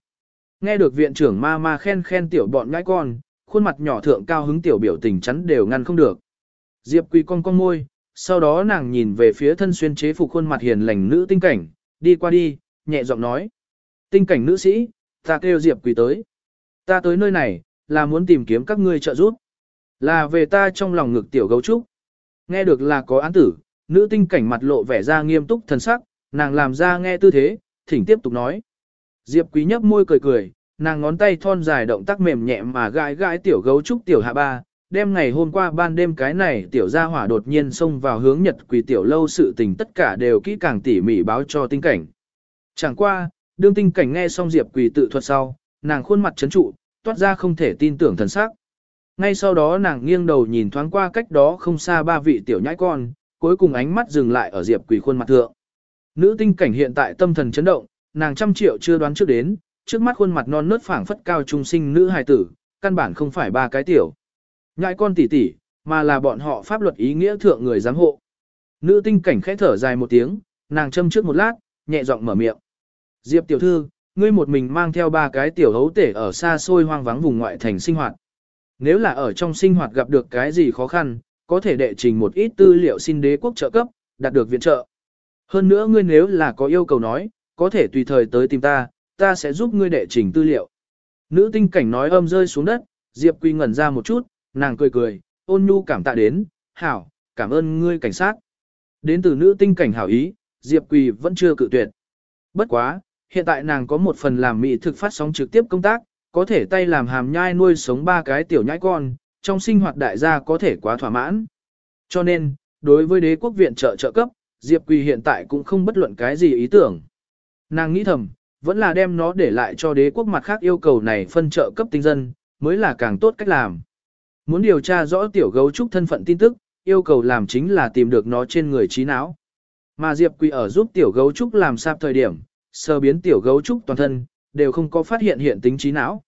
Nghe được viện trưởng ma ma khen khen tiểu bọn ngãi con, khuôn mặt nhỏ thượng cao hứng tiểu biểu tình chắn đều ngăn không được. Diệp quỳ cong cong môi, sau đó nàng nhìn về phía thân xuyên chế phục khuôn mặt hiền lành nữ tinh cảnh, đi qua đi, nhẹ giọng nói. Tinh cảnh nữ sĩ, ta kêu Diệp Quỳ tới. Ta tới nơi này, là muốn tìm kiếm các ngươi trợ giúp. Là về ta trong lòng ngực tiểu gấu trúc. Nghe được là có án tử, nữ tinh cảnh mặt lộ vẻ ra nghiêm túc thần sắc, nàng làm ra nghe tư thế, thỉnh tiếp tục nói. Diệp Quý nhấp môi cười cười, nàng ngón tay thon dài động tác mềm nhẹ mà gãi gãi tiểu gấu trúc tiểu hạ ba, đêm ngày hôm qua ban đêm cái này tiểu gia hỏa đột nhiên xông vào hướng nhật quỷ tiểu lâu sự tình tất cả đều kỹ càng tỉ mỉ báo cho tinh cảnh. Chẳng qua, đương tinh cảnh nghe xong Diệp quỷ tự thuật sau, nàng khuôn mặt chấn trụ, toát ra không thể tin tưởng thần sắc. Ngay sau đó nàng nghiêng đầu nhìn thoáng qua cách đó không xa ba vị tiểu nhãi con, cuối cùng ánh mắt dừng lại ở Diệp quỷ khuôn mặt thượng. Nữ tinh cảnh hiện tại tâm thần chấn động, nàng trăm triệu chưa đoán trước đến, trước mắt khuôn mặt non nớt phảng phất cao trung sinh nữ hài tử, căn bản không phải ba cái tiểu. Ngại con tỷ tỷ, mà là bọn họ pháp luật ý nghĩa thượng người giám hộ. Nữ tinh cảnh khẽ thở dài một tiếng, nàng châm trước một lát, nhẹ giọng mở miệng. Diệp tiểu thư, ngươi một mình mang theo ba cái tiểu hấu tể ở xa xôi hoang vắng vùng ngoại thành sinh hoạt. Nếu là ở trong sinh hoạt gặp được cái gì khó khăn, có thể đệ trình một ít tư liệu xin đế quốc trợ cấp, đạt được viện trợ. Hơn nữa ngươi nếu là có yêu cầu nói, có thể tùy thời tới tìm ta, ta sẽ giúp ngươi đệ trình tư liệu. Nữ tinh cảnh nói âm rơi xuống đất, Diệp Quy ngẩn ra một chút, nàng cười cười, ôn nhu cảm tạ đến, hảo, cảm ơn ngươi cảnh sát. Đến từ nữ tinh cảnh hảo ý, Diệp Quỳ vẫn chưa cự tuyệt. Bất quá, hiện tại nàng có một phần làm mỹ thực phát sóng trực tiếp công tác, có thể tay làm hàm nhai nuôi sống ba cái tiểu nhãi con, trong sinh hoạt đại gia có thể quá thỏa mãn. Cho nên, đối với đế quốc viện trợ trợ cấp, Diệp Quỳ hiện tại cũng không bất luận cái gì ý tưởng. Nàng nghĩ thầm, vẫn là đem nó để lại cho đế quốc mặt khác yêu cầu này phân trợ cấp tinh dân, mới là càng tốt cách làm. Muốn điều tra rõ tiểu gấu trúc thân phận tin tức, yêu cầu làm chính là tìm được nó trên người trí não. Mà Diệp Quỳ ở giúp tiểu gấu trúc làm sạp thời điểm, sơ biến tiểu gấu trúc toàn thân, đều không có phát hiện hiện tính trí não.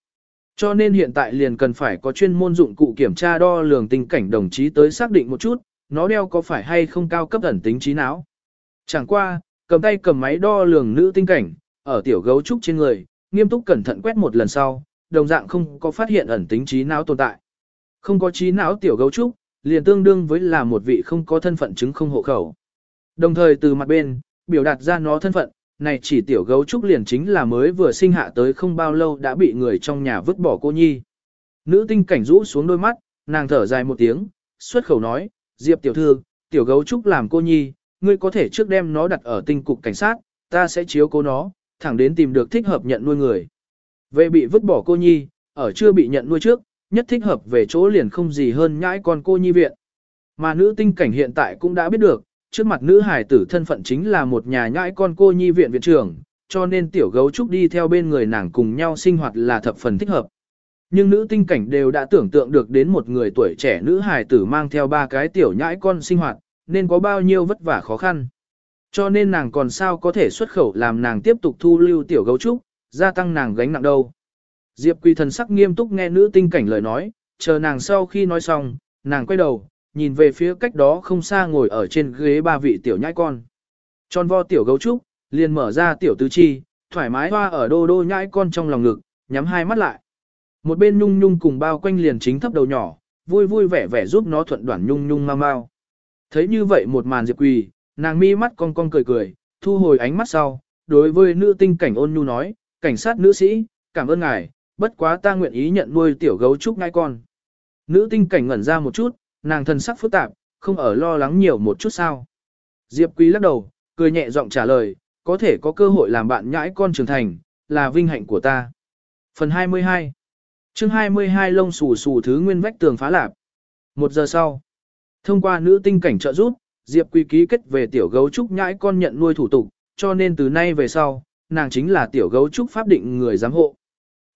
Cho nên hiện tại liền cần phải có chuyên môn dụng cụ kiểm tra đo lường tình cảnh đồng chí tới xác định một chút, nó đeo có phải hay không cao cấp ẩn tính trí não. Chẳng qua, cầm tay cầm máy đo lường nữ tinh cảnh, ở tiểu gấu trúc trên người, nghiêm túc cẩn thận quét một lần sau, đồng dạng không có phát hiện ẩn tính trí não tồn tại. Không có trí não tiểu gấu trúc, liền tương đương với là một vị không có thân phận chứng không hộ khẩu. Đồng thời từ mặt bên, biểu đạt ra nó thân phận, này chỉ tiểu gấu trúc liền chính là mới vừa sinh hạ tới không bao lâu đã bị người trong nhà vứt bỏ cô nhi. Nữ tinh cảnh rũ xuống đôi mắt, nàng thở dài một tiếng, xuất khẩu nói, Diệp tiểu thư, tiểu gấu trúc làm cô nhi, ngươi có thể trước đem nó đặt ở tinh cục cảnh sát, ta sẽ chiếu cố nó, thẳng đến tìm được thích hợp nhận nuôi người. Về bị vứt bỏ cô nhi, ở chưa bị nhận nuôi trước, nhất thích hợp về chỗ liền không gì hơn nhãi con cô nhi viện. Mà nữ tinh cảnh hiện tại cũng đã biết được, trước mặt nữ hải tử thân phận chính là một nhà nhãi con cô nhi viện viện trưởng, cho nên tiểu gấu trúc đi theo bên người nàng cùng nhau sinh hoạt là thập phần thích hợp. Nhưng nữ tinh cảnh đều đã tưởng tượng được đến một người tuổi trẻ nữ hài tử mang theo ba cái tiểu nhãi con sinh hoạt, nên có bao nhiêu vất vả khó khăn. Cho nên nàng còn sao có thể xuất khẩu làm nàng tiếp tục thu lưu tiểu gấu trúc, gia tăng nàng gánh nặng đâu. Diệp Quỳ thần sắc nghiêm túc nghe nữ tinh cảnh lời nói, chờ nàng sau khi nói xong, nàng quay đầu, nhìn về phía cách đó không xa ngồi ở trên ghế ba vị tiểu nhãi con. Tròn vo tiểu gấu trúc, liền mở ra tiểu tứ chi, thoải mái hoa ở đô đô nhãi con trong lòng ngực, nhắm hai mắt lại. Một bên nhung nhung cùng bao quanh liền chính thấp đầu nhỏ, vui vui vẻ vẻ giúp nó thuận đoạn nhung nhung mau mau. Thấy như vậy một màn Diệp Quỳ, nàng mi mắt cong cong cười cười, thu hồi ánh mắt sau, đối với nữ tinh cảnh ôn nhu nói, cảnh sát nữ sĩ, cảm ơn ngài, bất quá ta nguyện ý nhận nuôi tiểu gấu trúc ngai con. Nữ tinh cảnh ngẩn ra một chút, nàng thần sắc phức tạp, không ở lo lắng nhiều một chút sao. Diệp Quý lắc đầu, cười nhẹ giọng trả lời, có thể có cơ hội làm bạn nhãi con trưởng thành, là vinh hạnh của ta. Phần 22 chương 22 lông xù xù thứ nguyên vách tường phá lạp. Một giờ sau, thông qua nữ tinh cảnh trợ giúp, Diệp Quý ký kết về tiểu gấu trúc nhãi con nhận nuôi thủ tục, cho nên từ nay về sau, nàng chính là tiểu gấu trúc pháp định người giám hộ.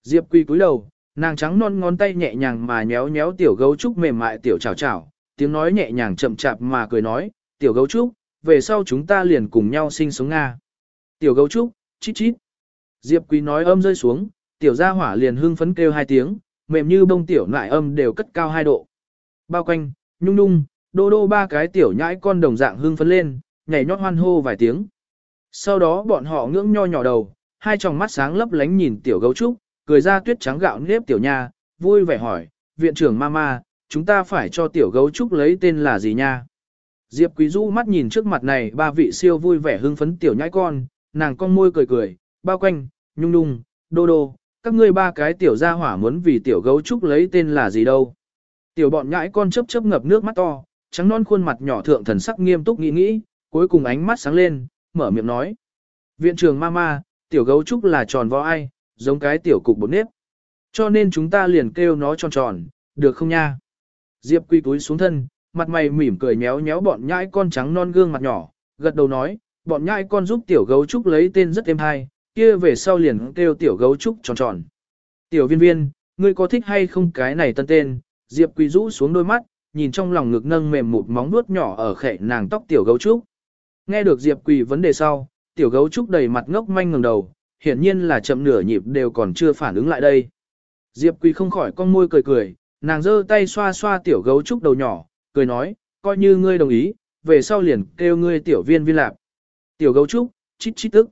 Diệp Quý cúi đầu, nàng trắng non ngón tay nhẹ nhàng mà nhéo nhéo tiểu gấu trúc mềm mại tiểu chào chào, tiếng nói nhẹ nhàng chậm chạp mà cười nói, tiểu gấu trúc, về sau chúng ta liền cùng nhau sinh sống Nga. Tiểu gấu trúc, chít chít. Diệp Quý nói âm rơi xuống, tiểu gia hỏa liền hưng phấn kêu hai tiếng, mềm như bông tiểu nại âm đều cất cao hai độ. Bao quanh, nhung nhung, đô đô ba cái tiểu nhãi con đồng dạng hưng phấn lên, nhảy nhót hoan hô vài tiếng. Sau đó bọn họ ngưỡng nho nhỏ đầu, hai tròng mắt sáng lấp lánh nhìn tiểu gấu trúc, cười ra tuyết trắng gạo nếp tiểu nha, vui vẻ hỏi, viện trưởng mama, chúng ta phải cho tiểu gấu trúc lấy tên là gì nha? Diệp Quý Du mắt nhìn trước mặt này ba vị siêu vui vẻ hưng phấn tiểu nhãi con, nàng con môi cười cười, bao quanh, nhung nhung, đô đô, các ngươi ba cái tiểu gia hỏa muốn vì tiểu gấu trúc lấy tên là gì đâu. Tiểu bọn nhãi con chớp chớp ngập nước mắt to, trắng non khuôn mặt nhỏ thượng thần sắc nghiêm túc nghĩ nghĩ, cuối cùng ánh mắt sáng lên, mở miệng nói. Viện trường mama, tiểu gấu trúc là tròn vo ai, giống cái tiểu cục bột nếp. Cho nên chúng ta liền kêu nó tròn tròn, được không nha? Diệp quy túi xuống thân, mặt mày mỉm cười méo méo, bọn nhãi con trắng non gương mặt nhỏ, gật đầu nói, bọn nhãi con giúp tiểu gấu trúc lấy tên rất êm hay, kia về sau liền kêu tiểu gấu trúc tròn tròn. Tiểu viên viên, ngươi có thích hay không cái này tân tên? Diệp Quỳ rũ xuống đôi mắt, nhìn trong lòng ngực nâng mềm một móng nuốt nhỏ ở khệ nàng tóc tiểu gấu trúc. Nghe được Diệp Quỳ vấn đề sau, tiểu gấu trúc đầy mặt ngốc manh ngẩng đầu, hiển nhiên là chậm nửa nhịp đều còn chưa phản ứng lại đây. Diệp Quỳ không khỏi con môi cười cười, nàng giơ tay xoa xoa tiểu gấu trúc đầu nhỏ, cười nói, coi như ngươi đồng ý, về sau liền kêu ngươi tiểu viên viên lạp. Tiểu gấu trúc, chít chít tức.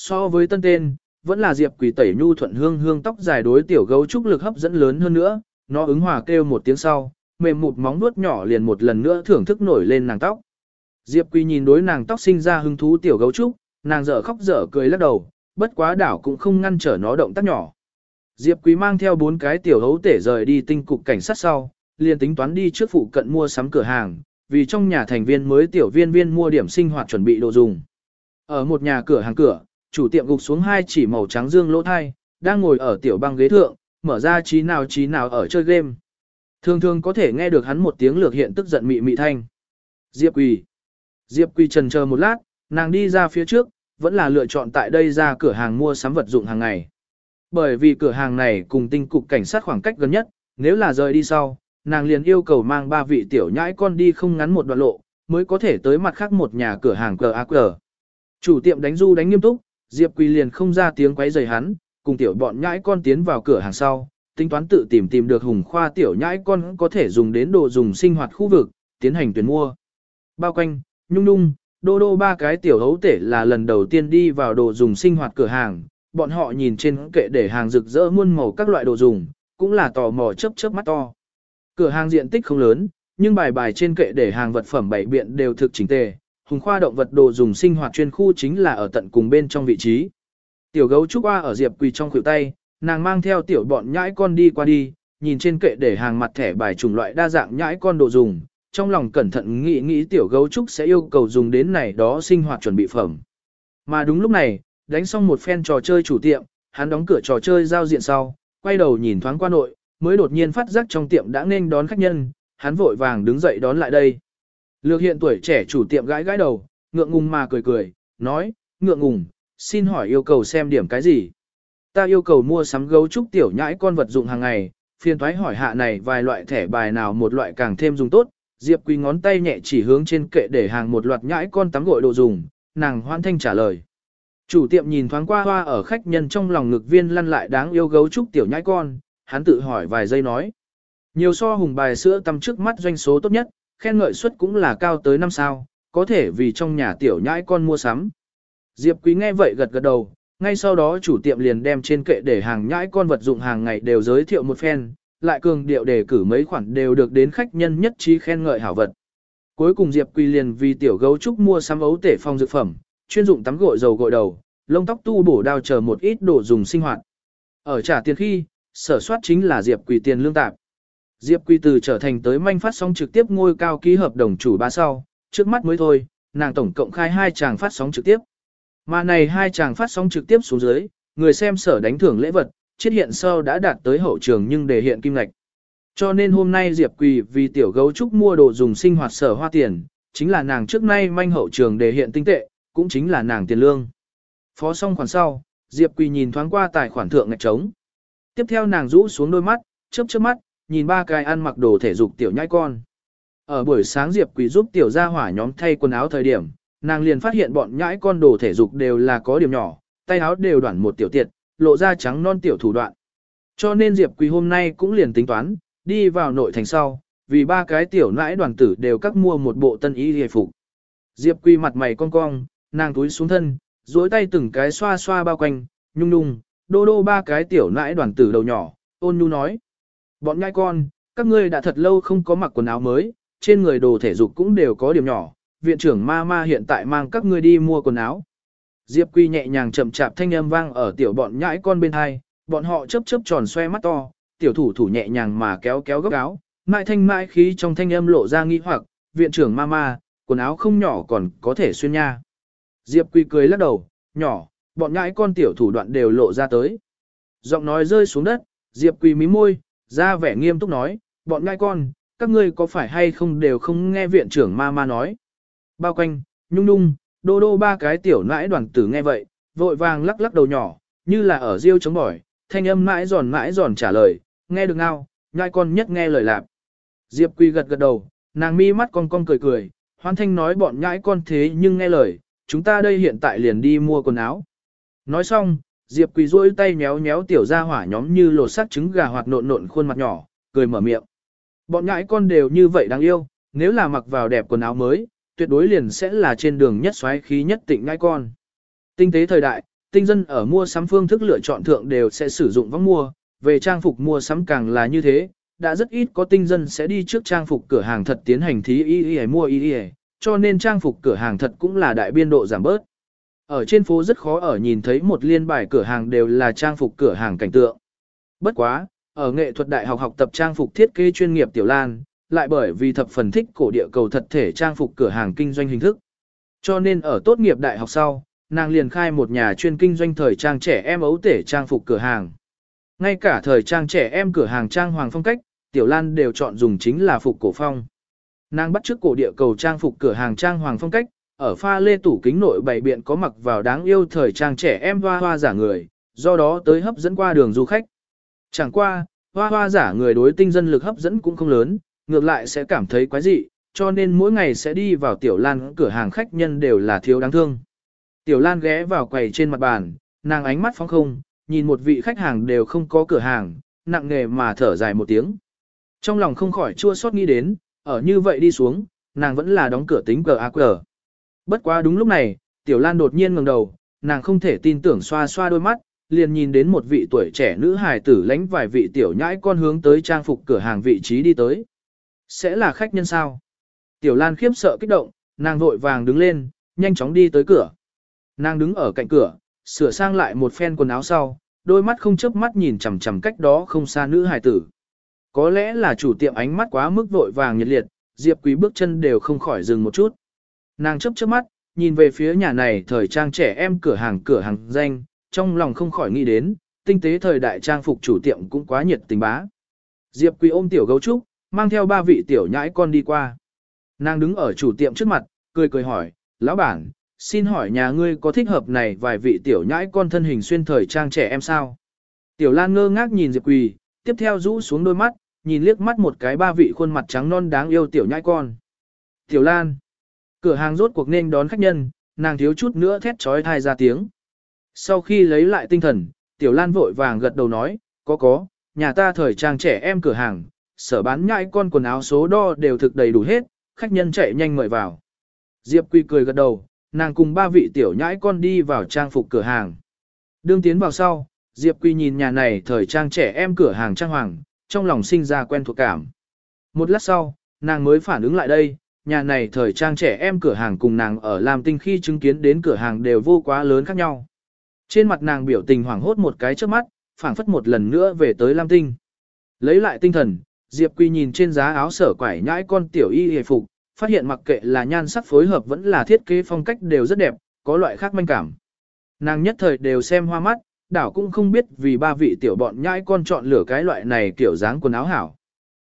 So với tân tên, vẫn là Diệp Quỳ tẩy nhu thuận hương hương tóc dài đối tiểu gấu trúc lực hấp dẫn lớn hơn nữa, nó ứng hòa kêu một tiếng sau, mềm một móng vuốt nhỏ liền một lần nữa thưởng thức nổi lên nàng tóc. Diệp Quỳ nhìn đối nàng tóc sinh ra hứng thú tiểu gấu trúc, nàng dở khóc dở cười lắc đầu, bất quá đảo cũng không ngăn trở nó động tác nhỏ. Diệp Quý mang theo bốn cái tiểu hấu tể rời đi tinh cục cảnh sát sau, liền tính toán đi trước phụ cận mua sắm cửa hàng, vì trong nhà thành viên mới tiểu viên viên mua điểm sinh hoạt chuẩn bị đồ dùng. Ở một nhà cửa hàng cửa, chủ tiệm gục xuống hai chỉ màu trắng dương lỗ thai, đang ngồi ở tiểu băng ghế thượng, mở ra trí nào trí nào ở chơi game. Thường thường có thể nghe được hắn một tiếng lược hiện tức giận mị mị thanh. Diệp Quỳ. Diệp Quỳ trần chờ một lát, nàng đi ra phía trước, vẫn là lựa chọn tại đây ra cửa hàng mua sắm vật dụng hàng ngày. Bởi vì cửa hàng này cùng tinh cục cảnh sát khoảng cách gần nhất, nếu là rời đi sau, nàng liền yêu cầu mang ba vị tiểu nhãi con đi không ngắn một đoạn lộ, mới có thể tới mặt khác một nhà cửa hàng cờ ác cờ. Chủ tiệm đánh du đánh nghiêm túc, Diệp Quỳ liền không ra tiếng quấy rầy hắn, cùng tiểu bọn nhãi con tiến vào cửa hàng sau, tính toán tự tìm tìm được hùng khoa tiểu nhãi con có thể dùng đến đồ dùng sinh hoạt khu vực, tiến hành tuyển mua. Bao quanh, nhung nhung, đô đô ba cái tiểu hấu tể là lần đầu tiên đi vào đồ dùng sinh hoạt cửa hàng, bọn họ nhìn trên kệ để hàng rực rỡ muôn màu các loại đồ dùng, cũng là tò mò chớp chớp mắt to. Cửa hàng diện tích không lớn, nhưng bài bài trên kệ để hàng vật phẩm bảy biện đều thực chỉnh tề, hùng khoa động vật đồ dùng sinh hoạt chuyên khu chính là ở tận cùng bên trong vị trí. Tiểu gấu trúc hoa ở diệp quỳ trong khuỷu tay, nàng mang theo tiểu bọn nhãi con đi qua đi, nhìn trên kệ để hàng mặt thẻ bài chủng loại đa dạng nhãi con đồ dùng, trong lòng cẩn thận nghĩ nghĩ tiểu gấu trúc sẽ yêu cầu dùng đến này đó sinh hoạt chuẩn bị phẩm. Mà đúng lúc này, đánh xong một phen trò chơi chủ tiệm, hắn đóng cửa trò chơi giao diện sau, quay đầu nhìn thoáng qua nội, mới đột nhiên phát giác trong tiệm đã nên đón khách nhân, hắn vội vàng đứng dậy đón lại đây. Lược hiện tuổi trẻ chủ tiệm gãi gãi đầu, ngượng ngùng mà cười cười, nói, ngượng ngùng, xin hỏi yêu cầu xem điểm cái gì. Ta yêu cầu mua sắm gấu trúc tiểu nhãi con vật dụng hàng ngày, phiên thoái hỏi hạ này vài loại thẻ bài nào một loại càng thêm dùng tốt, Diệp Quý ngón tay nhẹ chỉ hướng trên kệ để hàng một loạt nhãi con tắm gội đồ dùng, nàng hoan thanh trả lời. Chủ tiệm nhìn thoáng qua hoa ở khách nhân trong lòng ngực viên lăn lại đáng yêu gấu trúc tiểu nhãi con, hắn tự hỏi vài giây nói. Nhiều so hùng bài sữa tắm trước mắt doanh số tốt nhất, khen ngợi suất cũng là cao tới năm sao, có thể vì trong nhà tiểu nhãi con mua sắm. Diệp Quý nghe vậy gật gật đầu, ngay sau đó chủ tiệm liền đem trên kệ để hàng nhãi con vật dụng hàng ngày đều giới thiệu một phen, lại cường điệu đề cử mấy khoản đều được đến khách nhân nhất trí khen ngợi hảo vật. Cuối cùng Diệp Quý liền vì tiểu gấu trúc mua sắm ấu tể phong dược phẩm, chuyên dụng tắm gội dầu gội đầu, lông tóc tu bổ đao chờ một ít đồ dùng sinh hoạt. Ở trả tiền khi, sở soát chính là Diệp Quỳ tiền lương tạp. Diệp Quỳ từ trở thành tới manh phát sóng trực tiếp ngôi cao ký hợp đồng chủ ba sau, trước mắt mới thôi, nàng tổng cộng khai hai chàng phát sóng trực tiếp. Mà này hai chàng phát sóng trực tiếp xuống dưới, người xem sở đánh thưởng lễ vật, chiết hiện sau đã đạt tới hậu trường nhưng để hiện kim ngạch. Cho nên hôm nay Diệp Quỳ vì tiểu gấu trúc mua đồ dùng sinh hoạt sở hoa tiền, chính là nàng trước nay manh hậu trường để hiện tinh tệ, cũng chính là nàng tiền lương. Phó xong khoản sau, Diệp Quỳ nhìn thoáng qua tài khoản thượng ngạch trống. Tiếp theo nàng rũ xuống đôi mắt, chớp chớp mắt, nhìn ba cái ăn mặc đồ thể dục tiểu nhãi con. Ở buổi sáng Diệp Quỳ giúp tiểu gia hỏa nhóm thay quần áo thời điểm, nàng liền phát hiện bọn nhãi con đồ thể dục đều là có điểm nhỏ, tay áo đều đoạn một tiểu tiệt, lộ ra trắng non tiểu thủ đoạn. Cho nên Diệp Quỳ hôm nay cũng liền tính toán, đi vào nội thành sau, vì ba cái tiểu nãi đoàn tử đều các mua một bộ tân y hề phục. Diệp Quỳ mặt mày cong cong, nàng túi xuống thân, duỗi tay từng cái xoa xoa bao quanh, nhung nhung, đô đô ba cái tiểu nãi đoàn tử đầu nhỏ, ôn nhu nói. Bọn nhai con, các ngươi đã thật lâu không có mặc quần áo mới, trên người đồ thể dục cũng đều có điểm nhỏ, viện trưởng ma ma hiện tại mang các ngươi đi mua quần áo. Diệp Quy nhẹ nhàng chậm chạp thanh âm vang ở tiểu bọn nhãi con bên hai, bọn họ chớp chớp tròn xoe mắt to, tiểu thủ thủ nhẹ nhàng mà kéo kéo góc áo, mại thanh mại khí trong thanh âm lộ ra nghi hoặc, viện trưởng ma ma, quần áo không nhỏ còn có thể xuyên nha. Diệp Quy cười lắc đầu, nhỏ, bọn nhãi con tiểu thủ đoạn đều lộ ra tới. Giọng nói rơi xuống đất, Diệp Quy mí môi, ra vẻ nghiêm túc nói, bọn ngai con, các ngươi có phải hay không đều không nghe viện trưởng ma ma nói. Bao quanh, nhung nhung, đô đô ba cái tiểu nãi đoàn tử nghe vậy, vội vàng lắc lắc đầu nhỏ, như là ở riêu chống bỏi, thanh âm mãi giòn mãi giòn trả lời, nghe được ngao, ngai con nhất nghe lời lạp. Diệp Quy gật gật đầu, nàng mi mắt con con cười cười, hoan thanh nói bọn nhãi con thế nhưng nghe lời, chúng ta đây hiện tại liền đi mua quần áo. Nói xong, Diệp Quỳ rôi tay méo méo tiểu ra hỏa nhóm như lột xác trứng gà hoặc nộn nộn khuôn mặt nhỏ, cười mở miệng. Bọn ngãi con đều như vậy đáng yêu, nếu là mặc vào đẹp quần áo mới, tuyệt đối liền sẽ là trên đường nhất xoáy khí nhất tịnh ngãi con. Tinh tế thời đại, tinh dân ở mua sắm phương thức lựa chọn thượng đều sẽ sử dụng vắng mua, về trang phục mua sắm càng là như thế, đã rất ít có tinh dân sẽ đi trước trang phục cửa hàng thật tiến hành thí y y mua y y, cho nên trang phục cửa hàng thật cũng là đại biên độ giảm bớt. Ở trên phố rất khó ở nhìn thấy một liên bài cửa hàng đều là trang phục cửa hàng cảnh tượng. Bất quá, ở nghệ thuật đại học học tập trang phục thiết kế chuyên nghiệp Tiểu Lan, lại bởi vì thập phần thích cổ địa cầu thật thể trang phục cửa hàng kinh doanh hình thức. Cho nên ở tốt nghiệp đại học sau, nàng liền khai một nhà chuyên kinh doanh thời trang trẻ em ấu tể trang phục cửa hàng. Ngay cả thời trang trẻ em cửa hàng trang hoàng phong cách, Tiểu Lan đều chọn dùng chính là phục cổ phong. Nàng bắt trước cổ địa cầu trang phục cửa hàng trang hoàng phong cách, ở pha lê tủ kính nội bày biện có mặc vào đáng yêu thời trang trẻ em hoa hoa giả người, do đó tới hấp dẫn qua đường du khách. Chẳng qua, hoa hoa giả người đối tinh dân lực hấp dẫn cũng không lớn, ngược lại sẽ cảm thấy quái dị, cho nên mỗi ngày sẽ đi vào tiểu lan cửa hàng khách nhân đều là thiếu đáng thương. Tiểu lan ghé vào quầy trên mặt bàn, nàng ánh mắt phóng không, nhìn một vị khách hàng đều không có cửa hàng, nặng nghề mà thở dài một tiếng. Trong lòng không khỏi chua xót nghĩ đến, ở như vậy đi xuống, nàng vẫn là đóng cửa tính cờ ác cờ. Bất quá đúng lúc này, Tiểu Lan đột nhiên ngẩng đầu, nàng không thể tin tưởng xoa xoa đôi mắt, liền nhìn đến một vị tuổi trẻ nữ hài tử lãnh vài vị tiểu nhãi con hướng tới trang phục cửa hàng vị trí đi tới. Sẽ là khách nhân sao? Tiểu Lan khiếp sợ kích động, nàng vội vàng đứng lên, nhanh chóng đi tới cửa. Nàng đứng ở cạnh cửa, sửa sang lại một phen quần áo sau, đôi mắt không chớp mắt nhìn chằm chằm cách đó không xa nữ hài tử. Có lẽ là chủ tiệm ánh mắt quá mức vội vàng nhiệt liệt, Diệp Quý bước chân đều không khỏi dừng một chút. Nàng chấp chớp mắt, nhìn về phía nhà này thời trang trẻ em cửa hàng cửa hàng danh, trong lòng không khỏi nghĩ đến, tinh tế thời đại trang phục chủ tiệm cũng quá nhiệt tình bá. Diệp Quỳ ôm tiểu gấu trúc, mang theo ba vị tiểu nhãi con đi qua. Nàng đứng ở chủ tiệm trước mặt, cười cười hỏi, lão bản, xin hỏi nhà ngươi có thích hợp này vài vị tiểu nhãi con thân hình xuyên thời trang trẻ em sao? Tiểu Lan ngơ ngác nhìn Diệp Quỳ, tiếp theo rũ xuống đôi mắt, nhìn liếc mắt một cái ba vị khuôn mặt trắng non đáng yêu tiểu nhãi con. Tiểu Lan. Cửa hàng rốt cuộc nên đón khách nhân, nàng thiếu chút nữa thét trói thai ra tiếng. Sau khi lấy lại tinh thần, Tiểu Lan vội vàng gật đầu nói, có có, nhà ta thời trang trẻ em cửa hàng, sở bán nhãi con quần áo số đo đều thực đầy đủ hết, khách nhân chạy nhanh mời vào. Diệp Quy cười gật đầu, nàng cùng ba vị tiểu nhãi con đi vào trang phục cửa hàng. Đương tiến vào sau, Diệp Quy nhìn nhà này thời trang trẻ em cửa hàng trang hoàng, trong lòng sinh ra quen thuộc cảm. Một lát sau, nàng mới phản ứng lại đây, nhà này thời trang trẻ em cửa hàng cùng nàng ở Lam Tinh khi chứng kiến đến cửa hàng đều vô quá lớn khác nhau. Trên mặt nàng biểu tình hoảng hốt một cái trước mắt, phảng phất một lần nữa về tới Lam Tinh. Lấy lại tinh thần, Diệp Quy nhìn trên giá áo sở quải nhãi con tiểu y hề phục, phát hiện mặc kệ là nhan sắc phối hợp vẫn là thiết kế phong cách đều rất đẹp, có loại khác manh cảm. Nàng nhất thời đều xem hoa mắt, đảo cũng không biết vì ba vị tiểu bọn nhãi con chọn lựa cái loại này kiểu dáng quần áo hảo.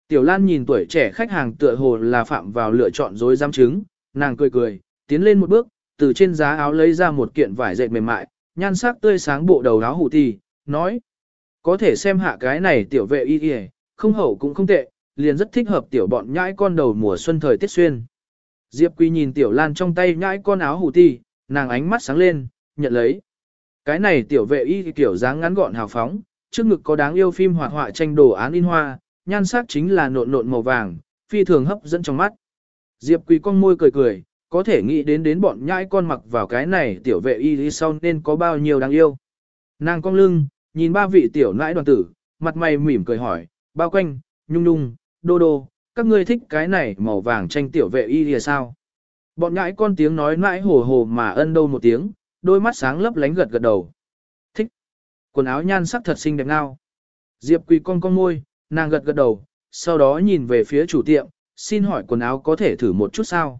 Tiểu Lan nhìn tuổi trẻ khách hàng tựa hồ là phạm vào lựa chọn dối giam chứng, nàng cười cười, tiến lên một bước, từ trên giá áo lấy ra một kiện vải dệt mềm mại, nhan sắc tươi sáng bộ đầu áo hủ thì, nói. Có thể xem hạ cái này tiểu vệ y y, không hậu cũng không tệ, liền rất thích hợp tiểu bọn nhãi con đầu mùa xuân thời tiết xuyên. Diệp Quy nhìn tiểu Lan trong tay nhãi con áo hủ ti, nàng ánh mắt sáng lên, nhận lấy. Cái này tiểu vệ y kiểu dáng ngắn gọn hào phóng, trước ngực có đáng yêu phim hoạt họa tranh đồ án in hoa, nhan sắc chính là nộn nộn màu vàng, phi thường hấp dẫn trong mắt. Diệp Quỳ con môi cười cười, có thể nghĩ đến đến bọn nhãi con mặc vào cái này tiểu vệ y sau nên có bao nhiêu đáng yêu. Nàng cong lưng, nhìn ba vị tiểu nãi đoàn tử, mặt mày mỉm cười hỏi, bao quanh, nhung nhung, đô đô, các ngươi thích cái này màu vàng tranh tiểu vệ y thì sao? Bọn nhãi con tiếng nói nãi hồ hồ mà ân đâu một tiếng, đôi mắt sáng lấp lánh gật gật đầu. Thích. Quần áo nhan sắc thật xinh đẹp ngao. Diệp quỳ con con môi, nàng gật gật đầu, sau đó nhìn về phía chủ tiệm, xin hỏi quần áo có thể thử một chút sao?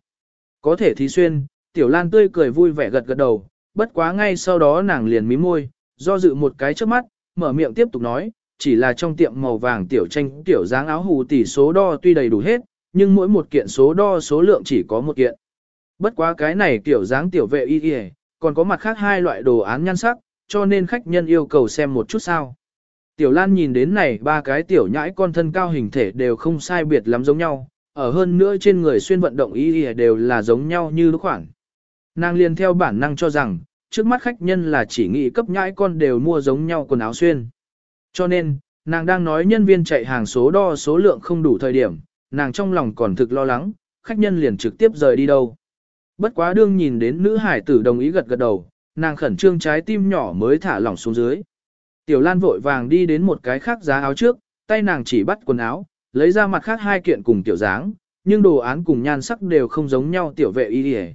Có thể thí xuyên, tiểu lan tươi cười vui vẻ gật gật đầu, bất quá ngay sau đó nàng liền mím môi, do dự một cái trước mắt, mở miệng tiếp tục nói, chỉ là trong tiệm màu vàng tiểu tranh tiểu dáng áo hù tỷ số đo tuy đầy đủ hết, nhưng mỗi một kiện số đo số lượng chỉ có một kiện. Bất quá cái này tiểu dáng tiểu vệ y y, còn có mặt khác hai loại đồ án nhan sắc, cho nên khách nhân yêu cầu xem một chút sao. Tiểu Lan nhìn đến này ba cái tiểu nhãi con thân cao hình thể đều không sai biệt lắm giống nhau, ở hơn nữa trên người xuyên vận động y y đều là giống nhau như lúc khoảng. Nàng liền theo bản năng cho rằng, trước mắt khách nhân là chỉ nghĩ cấp nhãi con đều mua giống nhau quần áo xuyên. Cho nên, nàng đang nói nhân viên chạy hàng số đo số lượng không đủ thời điểm, nàng trong lòng còn thực lo lắng, khách nhân liền trực tiếp rời đi đâu. Bất quá đương nhìn đến nữ hải tử đồng ý gật gật đầu, nàng khẩn trương trái tim nhỏ mới thả lỏng xuống dưới. Tiểu Lan vội vàng đi đến một cái khác giá áo trước, tay nàng chỉ bắt quần áo, lấy ra mặt khác hai kiện cùng tiểu dáng, nhưng đồ án cùng nhan sắc đều không giống nhau tiểu vệ y y.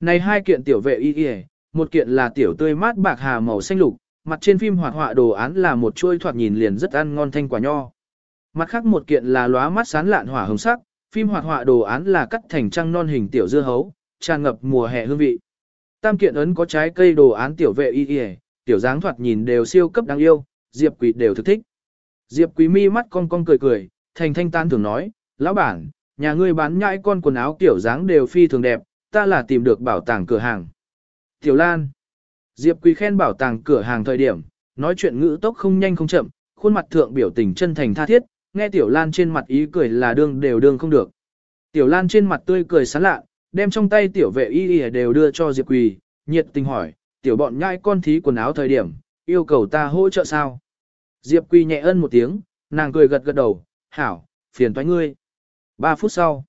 Này hai kiện tiểu vệ y y, một kiện là tiểu tươi mát bạc hà màu xanh lục, mặt trên phim hoạt họa đồ án là một chuôi thoạt nhìn liền rất ăn ngon thanh quả nho. Mặt khác một kiện là lóa mắt sán lạn hỏa hồng sắc, phim hoạt họa đồ án là cắt thành trăng non hình tiểu dưa hấu, tràn ngập mùa hè hương vị. Tam kiện ấn có trái cây đồ án tiểu vệ y y, tiểu dáng thoạt nhìn đều siêu cấp đáng yêu, Diệp Quý đều thực thích. Diệp Quý mi mắt cong cong cười cười, thành thanh tan thường nói, lão bản, nhà ngươi bán nhãi con quần áo kiểu dáng đều phi thường đẹp, ta là tìm được bảo tàng cửa hàng. Tiểu Lan. Diệp Quý khen bảo tàng cửa hàng thời điểm, nói chuyện ngữ tốc không nhanh không chậm, khuôn mặt thượng biểu tình chân thành tha thiết, nghe Tiểu Lan trên mặt ý cười là đương đều đương không được. Tiểu Lan trên mặt tươi cười sán lạ, đem trong tay tiểu vệ y y đều đưa cho Diệp Quỳ, nhiệt tình hỏi, tiểu bọn nhãi con thí quần áo thời điểm, yêu cầu ta hỗ trợ sao? Diệp Quỳ nhẹ ân một tiếng, nàng cười gật gật đầu, hảo, phiền toái ngươi. Ba phút sau,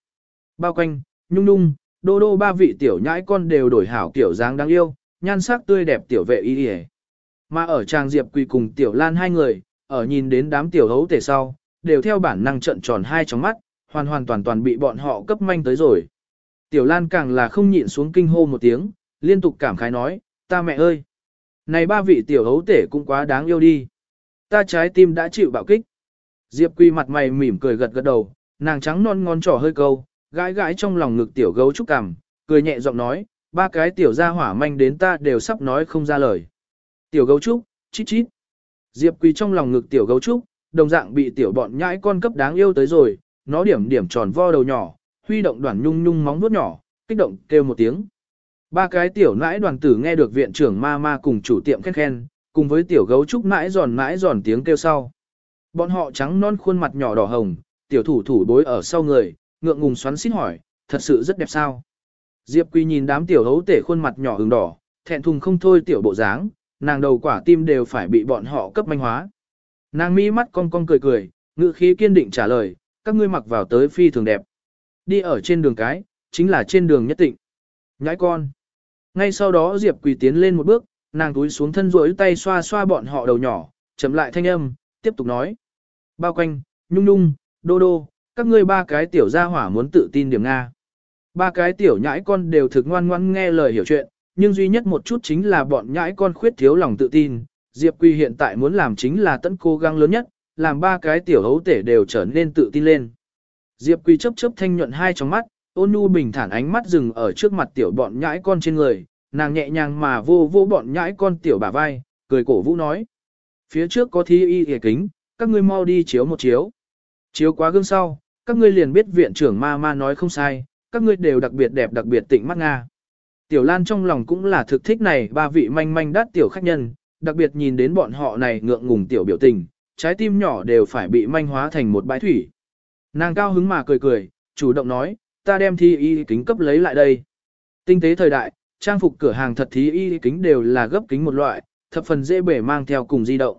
bao quanh, nhung nhung, đô đô ba vị tiểu nhãi con đều đổi hảo kiểu dáng đáng yêu, nhan sắc tươi đẹp tiểu vệ y y. Mà ở trang Diệp Quỳ cùng tiểu Lan hai người, ở nhìn đến đám tiểu hấu tể sau, đều theo bản năng trận tròn hai trong mắt, hoàn hoàn toàn toàn bị bọn họ cấp manh tới rồi. Tiểu Lan càng là không nhịn xuống kinh hô một tiếng, liên tục cảm khái nói, ta mẹ ơi! Này ba vị tiểu hấu tể cũng quá đáng yêu đi. Ta trái tim đã chịu bạo kích. Diệp Quy mặt mày mỉm cười gật gật đầu, nàng trắng non ngon trỏ hơi câu, gãi gãi trong lòng ngực tiểu gấu trúc cằm, cười nhẹ giọng nói, ba cái tiểu gia hỏa manh đến ta đều sắp nói không ra lời. Tiểu gấu trúc, chít chít. Diệp Quy trong lòng ngực tiểu gấu trúc, đồng dạng bị tiểu bọn nhãi con cấp đáng yêu tới rồi, nó điểm điểm tròn vo đầu nhỏ, huy động đoàn nhung nhung móng vuốt nhỏ, kích động kêu một tiếng. Ba cái tiểu nãi đoàn tử nghe được viện trưởng ma ma cùng chủ tiệm khen khen, cùng với tiểu gấu trúc nãi giòn nãi giòn tiếng kêu sau. Bọn họ trắng non khuôn mặt nhỏ đỏ hồng, tiểu thủ thủ bối ở sau người, ngượng ngùng xoắn xít hỏi, thật sự rất đẹp sao. Diệp Quy nhìn đám tiểu hấu tể khuôn mặt nhỏ hừng đỏ, thẹn thùng không thôi tiểu bộ dáng, nàng đầu quả tim đều phải bị bọn họ cấp manh hóa. Nàng mi mắt cong cong cười cười, ngữ khí kiên định trả lời, các ngươi mặc vào tới phi thường đẹp. Đi ở trên đường cái, chính là trên đường nhất định. Nhãi con. Ngay sau đó Diệp Quỳ tiến lên một bước, Nàng túi xuống thân rối tay xoa xoa bọn họ đầu nhỏ, chậm lại thanh âm, tiếp tục nói. Bao quanh, nhung nhung, đô đô, các ngươi ba cái tiểu gia hỏa muốn tự tin điểm Nga. Ba cái tiểu nhãi con đều thực ngoan ngoãn nghe lời hiểu chuyện, nhưng duy nhất một chút chính là bọn nhãi con khuyết thiếu lòng tự tin. Diệp quỳ hiện tại muốn làm chính là tận cố gắng lớn nhất, làm ba cái tiểu hấu tể đều trở nên tự tin lên. Diệp quỳ chớp chớp thanh nhuận hai trong mắt, ôn nhu bình thản ánh mắt dừng ở trước mặt tiểu bọn nhãi con trên người, nàng nhẹ nhàng mà vô vô bọn nhãi con tiểu bả vai, cười cổ vũ nói. Phía trước có thi y hề kính, các ngươi mau đi chiếu một chiếu. Chiếu quá gương sau, các ngươi liền biết viện trưởng ma ma nói không sai, các ngươi đều đặc biệt đẹp đặc biệt tịnh mắt Nga. Tiểu Lan trong lòng cũng là thực thích này ba vị manh manh đắt tiểu khách nhân, đặc biệt nhìn đến bọn họ này ngượng ngùng tiểu biểu tình, trái tim nhỏ đều phải bị manh hóa thành một bãi thủy. Nàng cao hứng mà cười cười, chủ động nói, ta đem thi y kính cấp lấy lại đây. Tinh tế thời đại, trang phục cửa hàng thật thi y kính đều là gấp kính một loại, thập phần dễ bể mang theo cùng di động.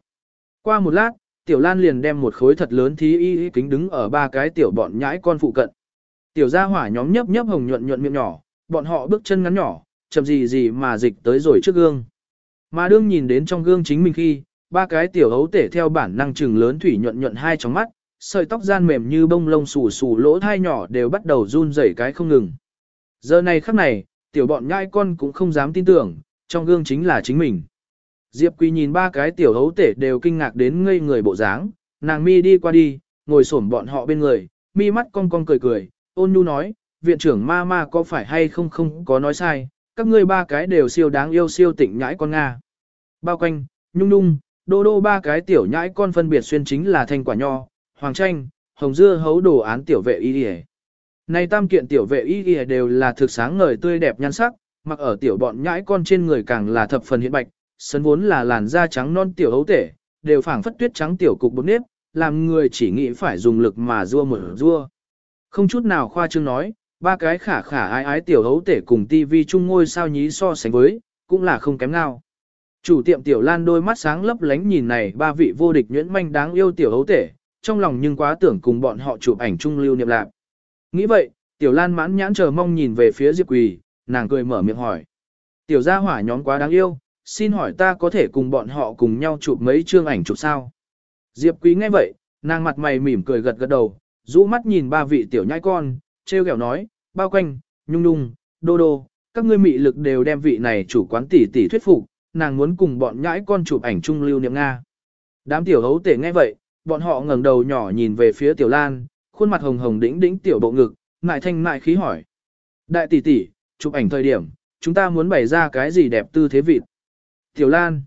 Qua một lát, Tiểu Lan liền đem một khối thật lớn thi y kính đứng ở ba cái tiểu bọn nhãi con phụ cận. Tiểu gia hỏa nhóm nhấp nhấp hồng nhuận nhuận miệng nhỏ, bọn họ bước chân ngắn nhỏ, chậm gì gì mà dịch tới rồi trước gương. Mà đương nhìn đến trong gương chính mình khi, ba cái tiểu hấu tể theo bản năng trừng lớn thủy nhuận nhuận hai trong mắt, sợi tóc gian mềm như bông lông xù xù lỗ thai nhỏ đều bắt đầu run rẩy cái không ngừng. Giờ này khắc này, tiểu bọn nhai con cũng không dám tin tưởng, trong gương chính là chính mình. Diệp Quỳ nhìn ba cái tiểu hấu tể đều kinh ngạc đến ngây người bộ dáng, nàng mi đi qua đi, ngồi xổm bọn họ bên người, mi mắt cong cong cười cười, ôn nhu nói, viện trưởng ma ma có phải hay không không có nói sai, các ngươi ba cái đều siêu đáng yêu siêu tịnh nhãi con Nga. Bao quanh, nhung nhung, đô đô ba cái tiểu nhãi con phân biệt xuyên chính là thanh quả nho, hoàng tranh, hồng dưa hấu đồ án tiểu vệ y y. Này tam kiện tiểu vệ y y đều là thực sáng ngời tươi đẹp nhan sắc, mặc ở tiểu bọn nhãi con trên người càng là thập phần hiện bạch, sân vốn là làn da trắng non tiểu hấu tể, đều phảng phất tuyết trắng tiểu cục bột nếp, làm người chỉ nghĩ phải dùng lực mà rua một rua. Không chút nào khoa trương nói, ba cái khả khả ái ái tiểu hấu tể cùng tivi chung ngôi sao nhí so sánh với, cũng là không kém nào. Chủ tiệm tiểu lan đôi mắt sáng lấp lánh nhìn này ba vị vô địch nhuyễn manh đáng yêu tiểu hấu tể, trong lòng nhưng quá tưởng cùng bọn họ chụp ảnh chung lưu niệm lạc. Nghĩ vậy, tiểu lan mãn nhãn chờ mong nhìn về phía Diệp Quỳ, nàng cười mở miệng hỏi. Tiểu gia hỏa nhóm quá đáng yêu, xin hỏi ta có thể cùng bọn họ cùng nhau chụp mấy chương ảnh chụp sao? Diệp Quý nghe vậy, nàng mặt mày mỉm cười gật gật đầu, rũ mắt nhìn ba vị tiểu nhai con, treo kẹo nói, bao quanh, nhung nhung, đô đô, các ngươi mị lực đều đem vị này chủ quán tỷ tỷ thuyết phục, nàng muốn cùng bọn nhãi con chụp ảnh chung lưu niệm Nga. Đám tiểu hấu tể nghe vậy, bọn họ ngẩng đầu nhỏ nhìn về phía tiểu lan, khuôn mặt hồng hồng đĩnh đĩnh tiểu bộ ngực, ngại thanh ngại khí hỏi. Đại tỷ tỷ, chụp ảnh thời điểm, chúng ta muốn bày ra cái gì đẹp tư thế vịt. Tiểu lan,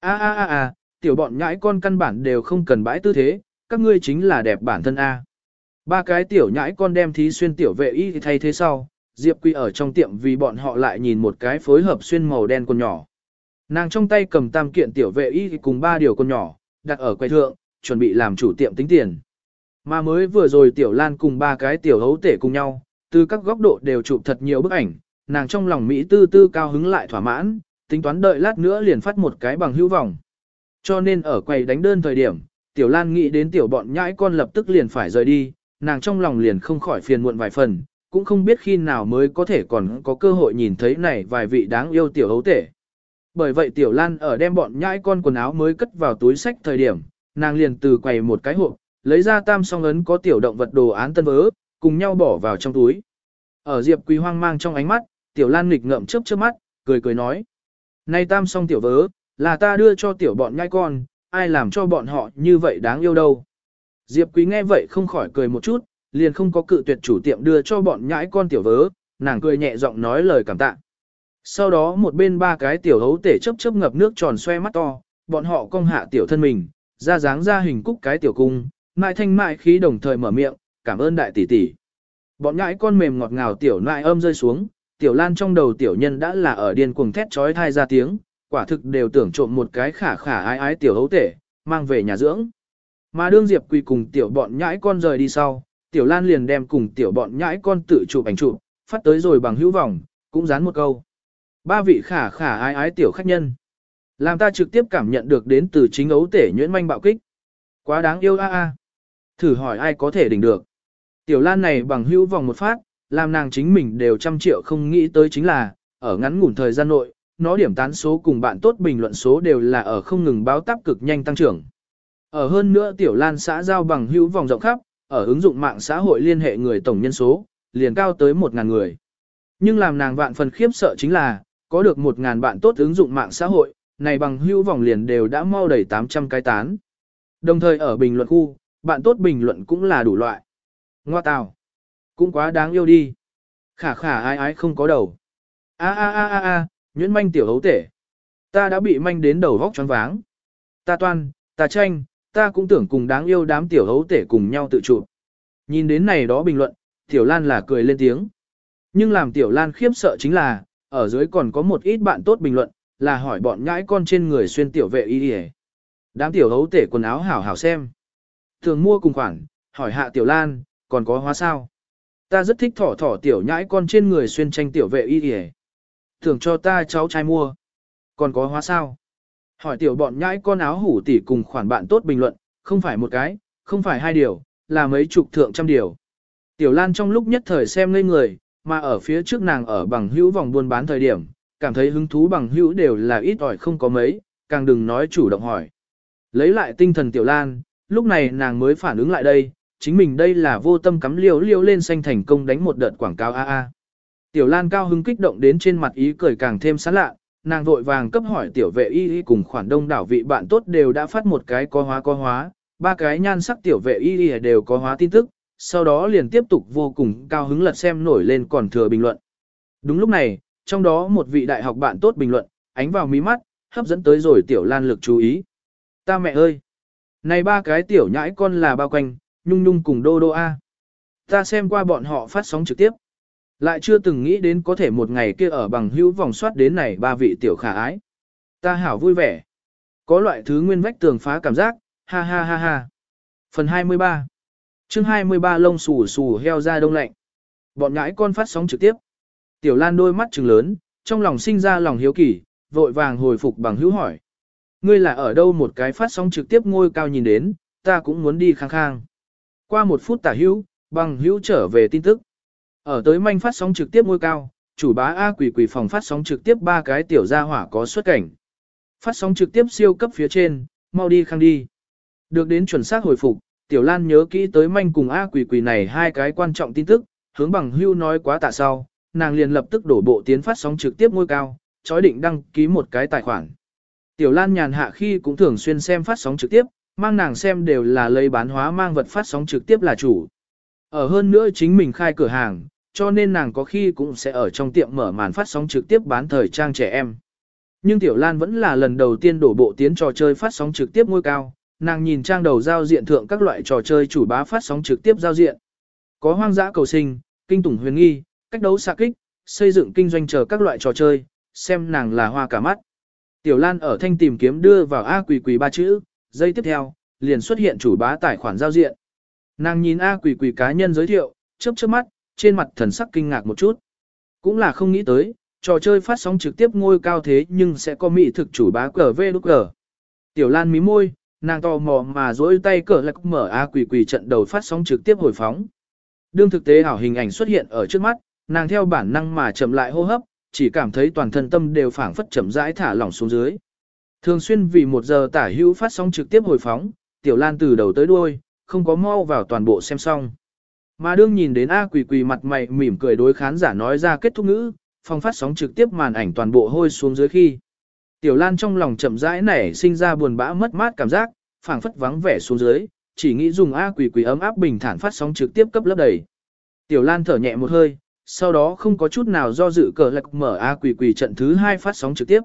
a a a a, tiểu bọn nhãi con căn bản đều không cần bãi tư thế, các ngươi chính là đẹp bản thân a. Ba cái tiểu nhãi con đem thí xuyên tiểu vệ y thay thế sau, Diệp Quy ở trong tiệm vì bọn họ lại nhìn một cái phối hợp xuyên màu đen con nhỏ. Nàng trong tay cầm tam kiện tiểu vệ y cùng ba điều con nhỏ, đặt ở quầy thượng, chuẩn bị làm chủ tiệm tính tiền. Mà mới vừa rồi tiểu lan cùng ba cái tiểu hấu tể cùng nhau, từ các góc độ đều chụp thật nhiều bức ảnh, nàng trong lòng Mỹ tư tư cao hứng lại thỏa mãn, tính toán đợi lát nữa liền phát một cái bằng hữu vọng. Cho nên ở quầy đánh đơn thời điểm, tiểu lan nghĩ đến tiểu bọn nhãi con lập tức liền phải rời đi, nàng trong lòng liền không khỏi phiền muộn vài phần, cũng không biết khi nào mới có thể còn có cơ hội nhìn thấy này vài vị đáng yêu tiểu hấu tể. Bởi vậy tiểu lan ở đem bọn nhãi con quần áo mới cất vào túi sách thời điểm, nàng liền từ quầy một cái hộp, lấy ra tam song ấn có tiểu động vật đồ án tân vớ, cùng nhau bỏ vào trong túi. Ở Diệp Quý hoang mang trong ánh mắt, tiểu lan nghịch ngậm chớp chớp mắt, cười cười nói. Này tam song tiểu vớ, là ta đưa cho tiểu bọn nhai con, ai làm cho bọn họ như vậy đáng yêu đâu. Diệp Quý nghe vậy không khỏi cười một chút, liền không có cự tuyệt chủ tiệm đưa cho bọn nhãi con tiểu vớ, nàng cười nhẹ giọng nói lời cảm tạ. Sau đó một bên ba cái tiểu hấu tể chớp chớp ngập nước tròn xoe mắt to, bọn họ cong hạ tiểu thân mình, ra dáng ra hình cúc cái tiểu cung, mại thanh mại khí đồng thời mở miệng, cảm ơn đại tỷ tỷ. Bọn nhãi con mềm ngọt ngào tiểu nại âm rơi xuống, tiểu lan trong đầu tiểu nhân đã là ở điên cuồng thét trói thai ra tiếng, quả thực đều tưởng trộm một cái khả khả ái ái tiểu hấu tể, mang về nhà dưỡng. Mà đương Diệp Quỳ cùng tiểu bọn nhãi con rời đi sau, tiểu lan liền đem cùng tiểu bọn nhãi con tự chụp ảnh chụp, phát tới rồi bằng hữu vọng, cũng dán một câu. Ba vị khả khả ái ái tiểu khách nhân. Làm ta trực tiếp cảm nhận được đến từ chính ấu tể nhuyễn manh bạo kích. Quá đáng yêu a a. Thử hỏi ai có thể đỉnh được. Tiểu lan này bằng hữu vòng một phát, làm nàng chính mình đều trăm triệu không nghĩ tới chính là, ở ngắn ngủn thời gian nội, nó điểm tán số cùng bạn tốt bình luận số đều là ở không ngừng báo táp cực nhanh tăng trưởng. Ở hơn nữa Tiểu Lan xã giao bằng hữu vòng rộng khắp, ở ứng dụng mạng xã hội liên hệ người tổng nhân số, liền cao tới 1.000 người. Nhưng làm nàng vạn phần khiếp sợ chính là, có được 1.000 bạn tốt ứng dụng mạng xã hội, này bằng hữu vòng liền đều đã mau đầy 800 cái tán. Đồng thời ở bình luận khu, bạn tốt bình luận cũng là đủ loại. Ngoa tào, cũng quá đáng yêu đi. Khả khả ai ai không có đầu. A a a a a, nhuyễn manh tiểu hấu tể. Ta đã bị manh đến đầu vóc choáng váng. Ta toan, ta tranh, ta cũng tưởng cùng đáng yêu đám tiểu hấu tể cùng nhau tự chụp. Nhìn đến này đó bình luận, tiểu lan là cười lên tiếng. Nhưng làm tiểu lan khiếp sợ chính là, ở dưới còn có một ít bạn tốt bình luận, là hỏi bọn nhãi con trên người xuyên tiểu vệ y đi Đám tiểu hấu tể quần áo hảo hảo xem. Thường mua cùng khoản, hỏi hạ tiểu lan, còn có hóa sao? Ta rất thích thỏ thỏ tiểu nhãi con trên người xuyên tranh tiểu vệ y đi Thường cho ta cháu trai mua. Còn có hóa sao? Hỏi tiểu bọn nhãi con áo hủ tỉ cùng khoản bạn tốt bình luận, không phải một cái, không phải hai điều, là mấy chục thượng trăm điều. Tiểu Lan trong lúc nhất thời xem ngây người, mà ở phía trước nàng ở bằng hữu vòng buôn bán thời điểm, cảm thấy hứng thú bằng hữu đều là ít ỏi không có mấy, càng đừng nói chủ động hỏi. Lấy lại tinh thần Tiểu Lan, lúc này nàng mới phản ứng lại đây, chính mình đây là vô tâm cắm liều liều lên xanh thành công đánh một đợt quảng cáo AA. Tiểu Lan cao hứng kích động đến trên mặt ý cười càng thêm sán lạ, nàng vội vàng cấp hỏi tiểu vệ y y cùng khoản đông đảo vị bạn tốt đều đã phát một cái có hóa có hóa, ba cái nhan sắc tiểu vệ y y đều có hóa tin tức, sau đó liền tiếp tục vô cùng cao hứng lật xem nổi lên còn thừa bình luận. Đúng lúc này, trong đó một vị đại học bạn tốt bình luận, ánh vào mí mắt, hấp dẫn tới rồi tiểu lan lực chú ý. Ta mẹ ơi! Này ba cái tiểu nhãi con là bao quanh, nhung nhung cùng đô đô A. Ta xem qua bọn họ phát sóng trực tiếp. Lại chưa từng nghĩ đến có thể một ngày kia ở bằng hữu vòng soát đến này ba vị tiểu khả ái. Ta hảo vui vẻ. Có loại thứ nguyên vách tường phá cảm giác, ha ha ha ha. Phần 23 chương 23 lông xù xù heo ra đông lạnh. Bọn nhãi con phát sóng trực tiếp. Tiểu Lan đôi mắt trừng lớn, trong lòng sinh ra lòng hiếu kỳ, vội vàng hồi phục bằng hữu hỏi. Ngươi là ở đâu một cái phát sóng trực tiếp ngôi cao nhìn đến, ta cũng muốn đi khang khang. Qua một phút tả hữu, bằng hữu trở về tin tức. Ở tới manh phát sóng trực tiếp ngôi cao, chủ bá A quỷ quỷ phòng phát sóng trực tiếp ba cái tiểu gia hỏa có xuất cảnh. Phát sóng trực tiếp siêu cấp phía trên, mau đi khang đi. Được đến chuẩn xác hồi phục, tiểu lan nhớ kỹ tới manh cùng A quỷ quỷ này hai cái quan trọng tin tức, hướng bằng hưu nói quá tạ sau, nàng liền lập tức đổ bộ tiến phát sóng trực tiếp ngôi cao, chói định đăng ký một cái tài khoản. Tiểu Lan nhàn hạ khi cũng thường xuyên xem phát sóng trực tiếp, mang nàng xem đều là lấy bán hóa mang vật phát sóng trực tiếp là chủ. Ở hơn nữa chính mình khai cửa hàng, cho nên nàng có khi cũng sẽ ở trong tiệm mở màn phát sóng trực tiếp bán thời trang trẻ em. Nhưng Tiểu Lan vẫn là lần đầu tiên đổ bộ tiến trò chơi phát sóng trực tiếp ngôi cao, nàng nhìn trang đầu giao diện thượng các loại trò chơi chủ bá phát sóng trực tiếp giao diện. Có hoang dã cầu sinh, kinh tủng huyền nghi, cách đấu xạ kích, xây dựng kinh doanh chờ các loại trò chơi, xem nàng là hoa cả mắt. Tiểu Lan ở thanh tìm kiếm đưa vào A quỷ quỷ ba chữ, giây tiếp theo, liền xuất hiện chủ bá tài khoản giao diện. Nàng nhìn A quỷ quỷ cá nhân giới thiệu, chớp chớp mắt, trên mặt thần sắc kinh ngạc một chút. Cũng là không nghĩ tới, trò chơi phát sóng trực tiếp ngôi cao thế nhưng sẽ có mỹ thực chủ bá cờ vê đúc cờ. Tiểu Lan mí môi, nàng to mò mà dỗi tay cờ lạc mở A quỷ quỷ trận đầu phát sóng trực tiếp hồi phóng. Đương thực tế ảo hình ảnh xuất hiện ở trước mắt, nàng theo bản năng mà chậm lại hô hấp, chỉ cảm thấy toàn thân tâm đều phảng phất chậm rãi thả lỏng xuống dưới. Thường xuyên vì một giờ tả hữu phát sóng trực tiếp hồi phóng, Tiểu Lan từ đầu tới đuôi, không có mau vào toàn bộ xem xong. Mà đương nhìn đến A quỳ quỳ mặt mày mỉm cười đối khán giả nói ra kết thúc ngữ, phong phát sóng trực tiếp màn ảnh toàn bộ hôi xuống dưới khi. Tiểu Lan trong lòng chậm rãi nảy sinh ra buồn bã mất mát cảm giác, phảng phất vắng vẻ xuống dưới, chỉ nghĩ dùng A quỳ quỳ ấm áp bình thản phát sóng trực tiếp cấp lớp đầy. Tiểu Lan thở nhẹ một hơi, sau đó không có chút nào do dự cờ lạc mở A quỷ quỷ trận thứ hai phát sóng trực tiếp.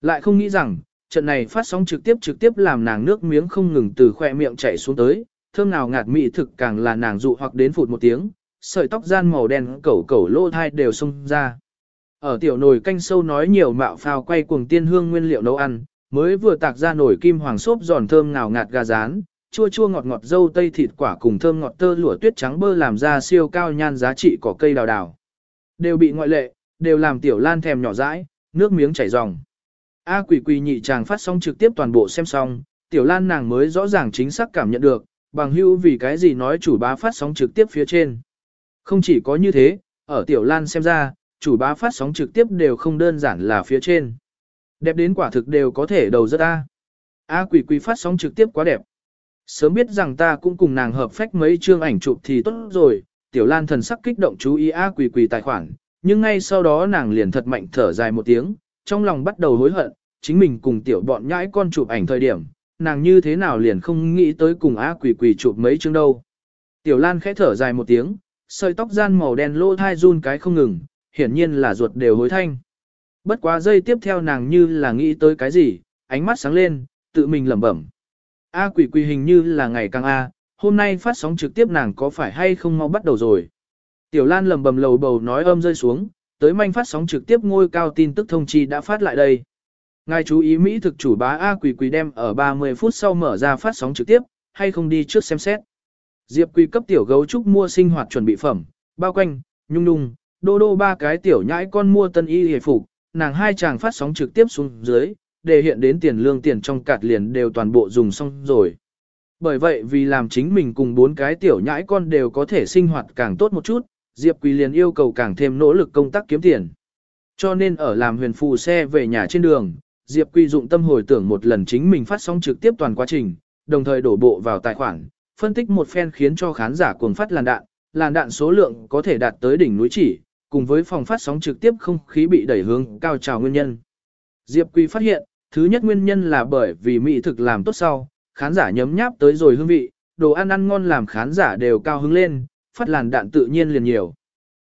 Lại không nghĩ rằng, trận này phát sóng trực tiếp trực tiếp làm nàng nước miếng không ngừng từ khoe miệng chảy xuống tới, thơm nào ngạt mị thực càng là nàng dụ hoặc đến phụt một tiếng, sợi tóc gian màu đen cẩu cẩu lô thai đều xông ra. Ở tiểu nồi canh sâu nói nhiều mạo phao quay cuồng tiên hương nguyên liệu nấu ăn, mới vừa tạc ra nồi kim hoàng xốp giòn thơm ngào ngạt gà rán, chua chua ngọt ngọt dâu tây thịt quả cùng thơm ngọt tơ lụa tuyết trắng bơ làm ra siêu cao nhan giá trị cỏ cây đào đào. Đều bị ngoại lệ, đều làm tiểu lan thèm nhỏ dãi, nước miếng chảy ròng. A quỷ quỷ nhị chàng phát xong trực tiếp toàn bộ xem xong, tiểu lan nàng mới rõ ràng chính xác cảm nhận được, bằng hưu vì cái gì nói chủ bá phát sóng trực tiếp phía trên. Không chỉ có như thế, ở tiểu lan xem ra, chủ bá phát sóng trực tiếp đều không đơn giản là phía trên. Đẹp đến quả thực đều có thể đầu rất A. A quỷ quỷ phát sóng trực tiếp quá đẹp. Sớm biết rằng ta cũng cùng nàng hợp phách mấy chương ảnh chụp thì tốt rồi, tiểu lan thần sắc kích động chú ý A Quỳ Quỳ tài khoản, nhưng ngay sau đó nàng liền thật mạnh thở dài một tiếng, trong lòng bắt đầu hối hận, chính mình cùng tiểu bọn nhãi con chụp ảnh thời điểm, nàng như thế nào liền không nghĩ tới cùng A Quỳ Quỳ chụp mấy chương đâu. Tiểu lan khẽ thở dài một tiếng, sợi tóc gian màu đen lô thai run cái không ngừng, hiển nhiên là ruột đều hối thanh. Bất quá giây tiếp theo nàng như là nghĩ tới cái gì, ánh mắt sáng lên, tự mình lẩm bẩm. A quỷ quỷ hình như là ngày càng A, hôm nay phát sóng trực tiếp nàng có phải hay không mau bắt đầu rồi. Tiểu Lan lầm bầm lầu bầu nói âm rơi xuống, tới manh phát sóng trực tiếp ngôi cao tin tức thông chi đã phát lại đây. Ngài chú ý Mỹ thực chủ bá A quỷ quỷ đem ở 30 phút sau mở ra phát sóng trực tiếp, hay không đi trước xem xét. Diệp quỷ cấp tiểu gấu trúc mua sinh hoạt chuẩn bị phẩm, bao quanh, nhung nhung, đô đô ba cái tiểu nhãi con mua tân y hề phục, nàng hai chàng phát sóng trực tiếp xuống dưới, để hiện đến tiền lương tiền trong cạt liền đều toàn bộ dùng xong rồi. Bởi vậy vì làm chính mình cùng bốn cái tiểu nhãi con đều có thể sinh hoạt càng tốt một chút, Diệp Quỳ liền yêu cầu càng thêm nỗ lực công tác kiếm tiền. Cho nên ở làm huyền phù xe về nhà trên đường, Diệp Quỳ dụng tâm hồi tưởng một lần chính mình phát sóng trực tiếp toàn quá trình, đồng thời đổ bộ vào tài khoản, phân tích một phen khiến cho khán giả cuồng phát làn đạn, làn đạn số lượng có thể đạt tới đỉnh núi chỉ, cùng với phòng phát sóng trực tiếp không khí bị đẩy hướng cao trào nguyên nhân. Diệp Quỳ phát hiện, thứ nhất nguyên nhân là bởi vì mỹ thực làm tốt sau, khán giả nhấm nháp tới rồi hương vị, đồ ăn ăn ngon làm khán giả đều cao hứng lên, phát làn đạn tự nhiên liền nhiều.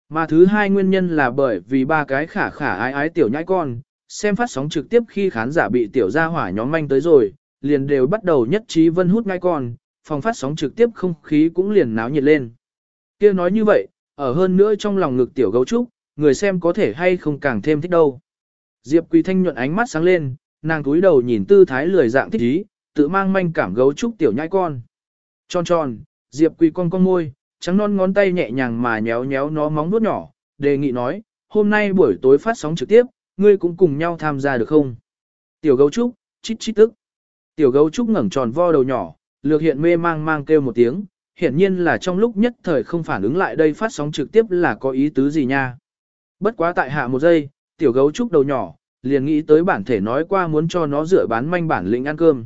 Mà thứ hai nguyên nhân là bởi vì ba cái khả khả ái ái tiểu nhãi con, xem phát sóng trực tiếp khi khán giả bị tiểu gia hỏa nhóm manh tới rồi, liền đều bắt đầu nhất trí vân hút ngai con, phòng phát sóng trực tiếp không khí cũng liền náo nhiệt lên. kia nói như vậy, ở hơn nữa trong lòng ngực tiểu gấu trúc, người xem có thể hay không càng thêm thích đâu. Diệp Quỳ Thanh nhuận ánh mắt sáng lên, nàng túi đầu nhìn tư thái lười dạng thích ý, tự mang manh cảm gấu trúc tiểu nhãi con. Tròn tròn, Diệp Quỳ con con môi, trắng non ngón tay nhẹ nhàng mà nhéo nhéo nó móng vuốt nhỏ, đề nghị nói, hôm nay buổi tối phát sóng trực tiếp, ngươi cũng cùng nhau tham gia được không? Tiểu gấu trúc, chít chít tức. Tiểu gấu trúc ngẩng tròn vo đầu nhỏ, lược hiện mê mang mang kêu một tiếng, hiển nhiên là trong lúc nhất thời không phản ứng lại đây phát sóng trực tiếp là có ý tứ gì nha. Bất quá tại hạ một giây, tiểu gấu trúc đầu nhỏ, liền nghĩ tới bản thể nói qua muốn cho nó rửa bán manh bản lĩnh ăn cơm.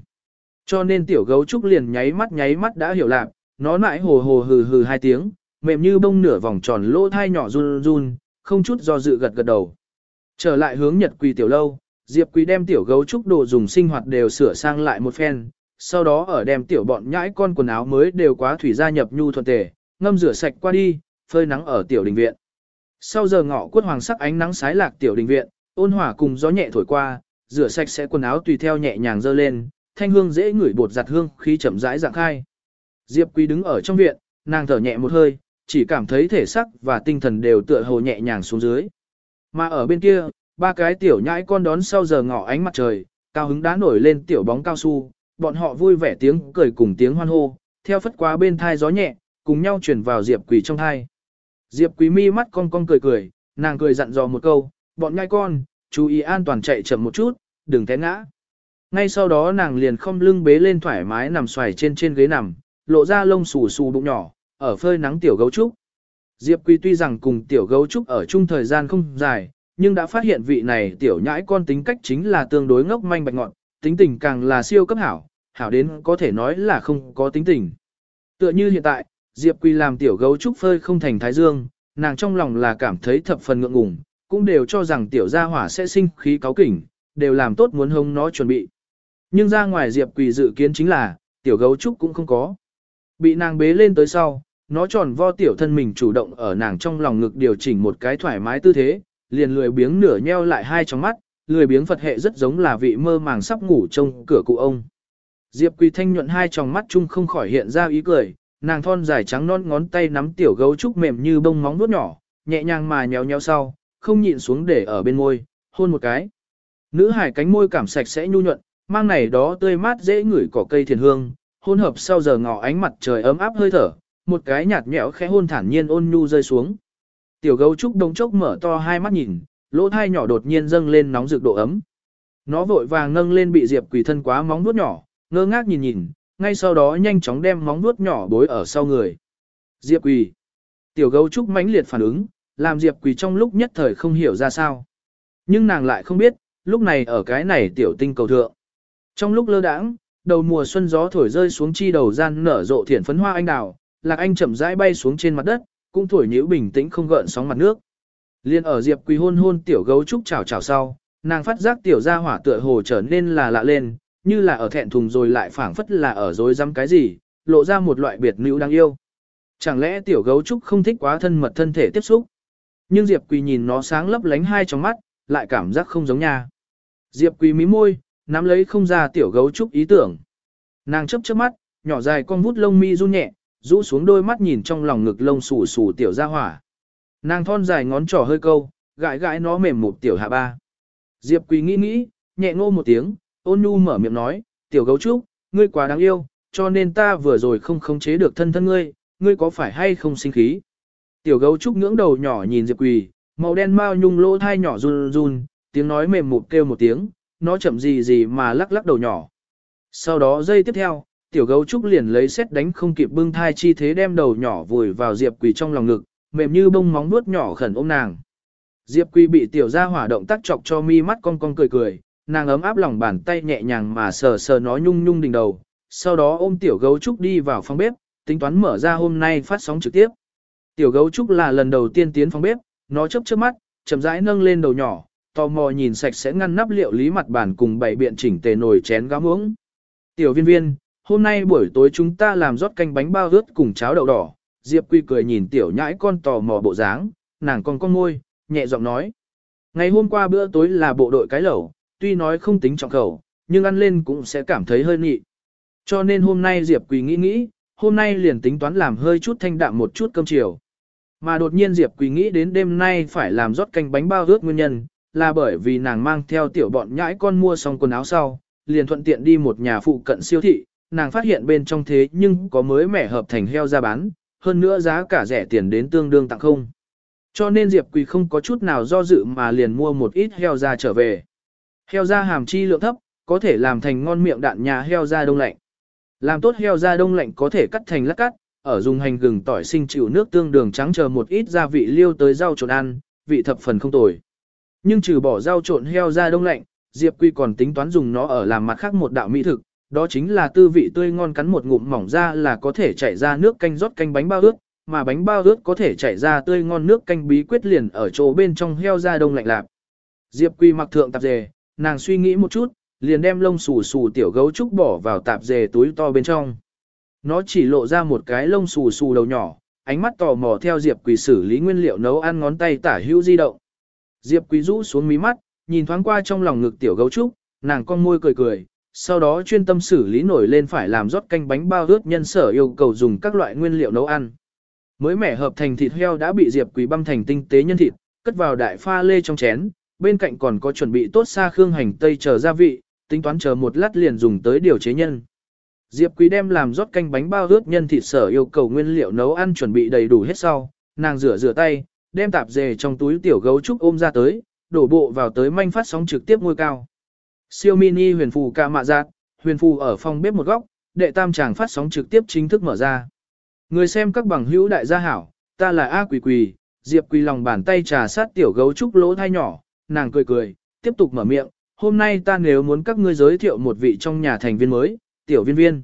Cho nên tiểu gấu trúc liền nháy mắt nháy mắt đã hiểu lạc, nó nãi hồ hồ hừ hừ hai tiếng, mềm như bông nửa vòng tròn lỗ thai nhỏ run run, không chút do dự gật gật đầu. Trở lại hướng Nhật Quỳ tiểu lâu, Diệp Quỳ đem tiểu gấu trúc đồ dùng sinh hoạt đều sửa sang lại một phen, sau đó ở đem tiểu bọn nhãi con quần áo mới đều quá thủy gia nhập nhu thuận tề, ngâm rửa sạch qua đi, phơi nắng ở tiểu đình viện. Sau giờ ngọ quất hoàng sắc ánh nắng sái lạc tiểu đình viện, ôn hỏa cùng gió nhẹ thổi qua, rửa sạch sẽ quần áo tùy theo nhẹ nhàng dơ lên, thanh hương dễ ngửi bột giặt hương khi chậm rãi dạng khai. Diệp Quý đứng ở trong viện, nàng thở nhẹ một hơi, chỉ cảm thấy thể sắc và tinh thần đều tựa hồ nhẹ nhàng xuống dưới. Mà ở bên kia, ba cái tiểu nhãi con đón sau giờ ngọ ánh mặt trời, cao hứng đá nổi lên tiểu bóng cao su, bọn họ vui vẻ tiếng cười cùng tiếng hoan hô, theo phất qua bên thai gió nhẹ, cùng nhau chuyển vào Diệp Quý trong thai. Diệp Quý mi mắt cong cong cười cười, nàng cười dặn dò một câu, bọn nhãi con, chú ý an toàn chạy chậm một chút, đừng té ngã. Ngay sau đó nàng liền không lưng bế lên thoải mái nằm xoài trên trên ghế nằm, lộ ra lông xù xù bụng nhỏ, ở phơi nắng tiểu gấu trúc. Diệp Quỳ tuy rằng cùng tiểu gấu trúc ở chung thời gian không dài, nhưng đã phát hiện vị này tiểu nhãi con tính cách chính là tương đối ngốc manh bạch ngọn, tính tình càng là siêu cấp hảo, hảo đến có thể nói là không có tính tình. Tựa như hiện tại, Diệp Quỳ làm tiểu gấu trúc phơi không thành thái dương, nàng trong lòng là cảm thấy thập phần ngượng ngùng, cũng đều cho rằng tiểu gia hỏa sẽ sinh khí cáo kỉnh, đều làm tốt muốn hông nó chuẩn bị. Nhưng ra ngoài Diệp Quỳ dự kiến chính là, tiểu gấu trúc cũng không có. Bị nàng bế lên tới sau, nó tròn vo tiểu thân mình chủ động ở nàng trong lòng ngực điều chỉnh một cái thoải mái tư thế, liền lười biếng nửa nheo lại hai trong mắt, lười biếng Phật hệ rất giống là vị mơ màng sắp ngủ trong cửa cụ ông. Diệp Quỳ Thanh nhuận hai tròng mắt chung không khỏi hiện ra ý cười, nàng thon dài trắng non ngón tay nắm tiểu gấu trúc mềm như bông móng vuốt nhỏ, nhẹ nhàng mà nhéo nhéo sau, không nhịn xuống để ở bên môi, hôn một cái. Nữ hải cánh môi cảm sạch sẽ nhu nhuận, mang này đó tươi mát dễ ngửi cỏ cây thiền hương, hôn hợp sau giờ ngọ ánh mặt trời ấm áp hơi thở, một cái nhạt nhẽo khẽ hôn thản nhiên ôn nhu rơi xuống. Tiểu gấu trúc đông chốc mở to hai mắt nhìn, lỗ thai nhỏ đột nhiên dâng lên nóng rực độ ấm. Nó vội vàng nâng lên bị Diệp Quỳ thân quá móng vuốt nhỏ, ngơ ngác nhìn nhìn, ngay sau đó nhanh chóng đem móng vuốt nhỏ bối ở sau người. Diệp Quỳ. Tiểu gấu trúc mãnh liệt phản ứng, làm Diệp Quỳ trong lúc nhất thời không hiểu ra sao. Nhưng nàng lại không biết, lúc này ở cái này tiểu tinh cầu thượng. Trong lúc lơ đãng, đầu mùa xuân gió thổi rơi xuống chi đầu gian nở rộ thiển phấn hoa anh đào, lạc anh chậm rãi bay xuống trên mặt đất, cũng thổi nhíu bình tĩnh không gợn sóng mặt nước. Liên ở Diệp Quỳ hôn hôn tiểu gấu trúc chào chào sau, nàng phát giác tiểu gia hỏa tựa hồ trở nên là lạ lên, như là ở thẹn thùng rồi lại phảng phất là ở dối rắm cái gì, lộ ra một loại biệt nữ đáng yêu. Chẳng lẽ tiểu gấu trúc không thích quá thân mật thân thể tiếp xúc? Nhưng Diệp Quỳ nhìn nó sáng lấp lánh hai trong mắt, lại cảm giác không giống nha. Diệp Quỳ mí môi, nắm lấy không ra tiểu gấu trúc ý tưởng. Nàng chấp chớp mắt, nhỏ dài con vút lông mi run nhẹ, rũ xuống đôi mắt nhìn trong lòng ngực lông xù xù tiểu ra hỏa. Nàng thon dài ngón trỏ hơi câu, gãi gãi nó mềm một tiểu hạ ba. Diệp Quỳ nghĩ nghĩ, nhẹ ngô một tiếng, ôn nhu mở miệng nói, tiểu gấu trúc, ngươi quá đáng yêu, cho nên ta vừa rồi không khống chế được thân thân ngươi, ngươi có phải hay không sinh khí? Tiểu gấu trúc ngưỡng đầu nhỏ nhìn Diệp Quỳ, màu đen mao nhung lỗ thai nhỏ run run, tiếng nói mềm mụt kêu một tiếng, nó chậm gì gì mà lắc lắc đầu nhỏ. Sau đó giây tiếp theo, tiểu gấu trúc liền lấy xét đánh không kịp bưng thai chi thế đem đầu nhỏ vùi vào Diệp Quỳ trong lòng ngực, mềm như bông móng nuốt nhỏ khẩn ôm nàng. Diệp Quỳ bị tiểu gia hỏa động tác chọc cho mi mắt cong cong cười cười, nàng ấm áp lòng bàn tay nhẹ nhàng mà sờ sờ nó nhung nhung đỉnh đầu, sau đó ôm tiểu gấu trúc đi vào phòng bếp, tính toán mở ra hôm nay phát sóng trực tiếp. Tiểu gấu trúc là lần đầu tiên tiến phòng bếp, nó chớp chớp mắt, chậm rãi nâng lên đầu nhỏ, tò mò nhìn sạch sẽ ngăn nắp liệu lý mặt bàn cùng bảy biện chỉnh tề nồi chén gáo muỗng. Tiểu viên viên, hôm nay buổi tối chúng ta làm rót canh bánh bao rớt cùng cháo đậu đỏ. Diệp Quy cười nhìn tiểu nhãi con tò mò bộ dáng, nàng con con môi, nhẹ giọng nói. Ngày hôm qua bữa tối là bộ đội cái lẩu, tuy nói không tính trọng khẩu, nhưng ăn lên cũng sẽ cảm thấy hơi nhị. Cho nên hôm nay Diệp Quỳ nghĩ nghĩ, hôm nay liền tính toán làm hơi chút thanh đạm một chút cơm chiều. Mà đột nhiên Diệp Quỳ nghĩ đến đêm nay phải làm rót canh bánh bao ướt nguyên nhân, là bởi vì nàng mang theo tiểu bọn nhãi con mua xong quần áo sau, liền thuận tiện đi một nhà phụ cận siêu thị, nàng phát hiện bên trong thế nhưng có mới mẻ hợp thành heo ra bán, hơn nữa giá cả rẻ tiền đến tương đương tặng không. Cho nên Diệp Quỳ không có chút nào do dự mà liền mua một ít heo ra trở về. Heo da hàm chi lượng thấp, có thể làm thành ngon miệng đạn nhà heo da đông lạnh. Làm tốt heo da đông lạnh có thể cắt thành lát cắt, ở dùng hành gừng tỏi sinh chịu nước tương đường trắng chờ một ít gia vị liêu tới rau trộn ăn, vị thập phần không tồi. Nhưng trừ bỏ rau trộn heo da đông lạnh, Diệp Quy còn tính toán dùng nó ở làm mặt khác một đạo mỹ thực, đó chính là tư vị tươi ngon cắn một ngụm mỏng ra là có thể chảy ra nước canh rót canh bánh bao ướt, mà bánh bao ướt có thể chảy ra tươi ngon nước canh bí quyết liền ở chỗ bên trong heo da đông lạnh lạp. Diệp Quy mặc thượng tạp dề, nàng suy nghĩ một chút, liền đem lông xù xù tiểu gấu trúc bỏ vào tạp dề túi to bên trong. Nó chỉ lộ ra một cái lông xù xù đầu nhỏ, ánh mắt tò mò theo Diệp Quỳ xử lý nguyên liệu nấu ăn ngón tay tả hữu di động. Diệp Quỳ rũ xuống mí mắt, nhìn thoáng qua trong lòng ngực tiểu gấu trúc, nàng con môi cười cười, sau đó chuyên tâm xử lý nổi lên phải làm rót canh bánh bao ướt nhân sở yêu cầu dùng các loại nguyên liệu nấu ăn. Mới mẻ hợp thành thịt heo đã bị Diệp Quỳ băm thành tinh tế nhân thịt, cất vào đại pha lê trong chén, bên cạnh còn có chuẩn bị tốt xa khương hành tây chờ gia vị, tính toán chờ một lát liền dùng tới điều chế nhân. Diệp Quý đem làm rót canh bánh bao ướt nhân thịt sở yêu cầu nguyên liệu nấu ăn chuẩn bị đầy đủ hết sau, nàng rửa rửa tay, đem tạp dề trong túi tiểu gấu trúc ôm ra tới, đổ bộ vào tới manh phát sóng trực tiếp ngôi cao. Siêu mini huyền phù ca mạ giác, huyền phù ở phòng bếp một góc, đệ tam chàng phát sóng trực tiếp chính thức mở ra. Người xem các bằng hữu đại gia hảo, ta là A Quỳ Quỳ, Diệp Quỳ lòng bàn tay trà sát tiểu gấu trúc lỗ thai nhỏ, nàng cười cười, tiếp tục mở miệng, hôm nay ta nếu muốn các ngươi giới thiệu một vị trong nhà thành viên mới, tiểu viên viên.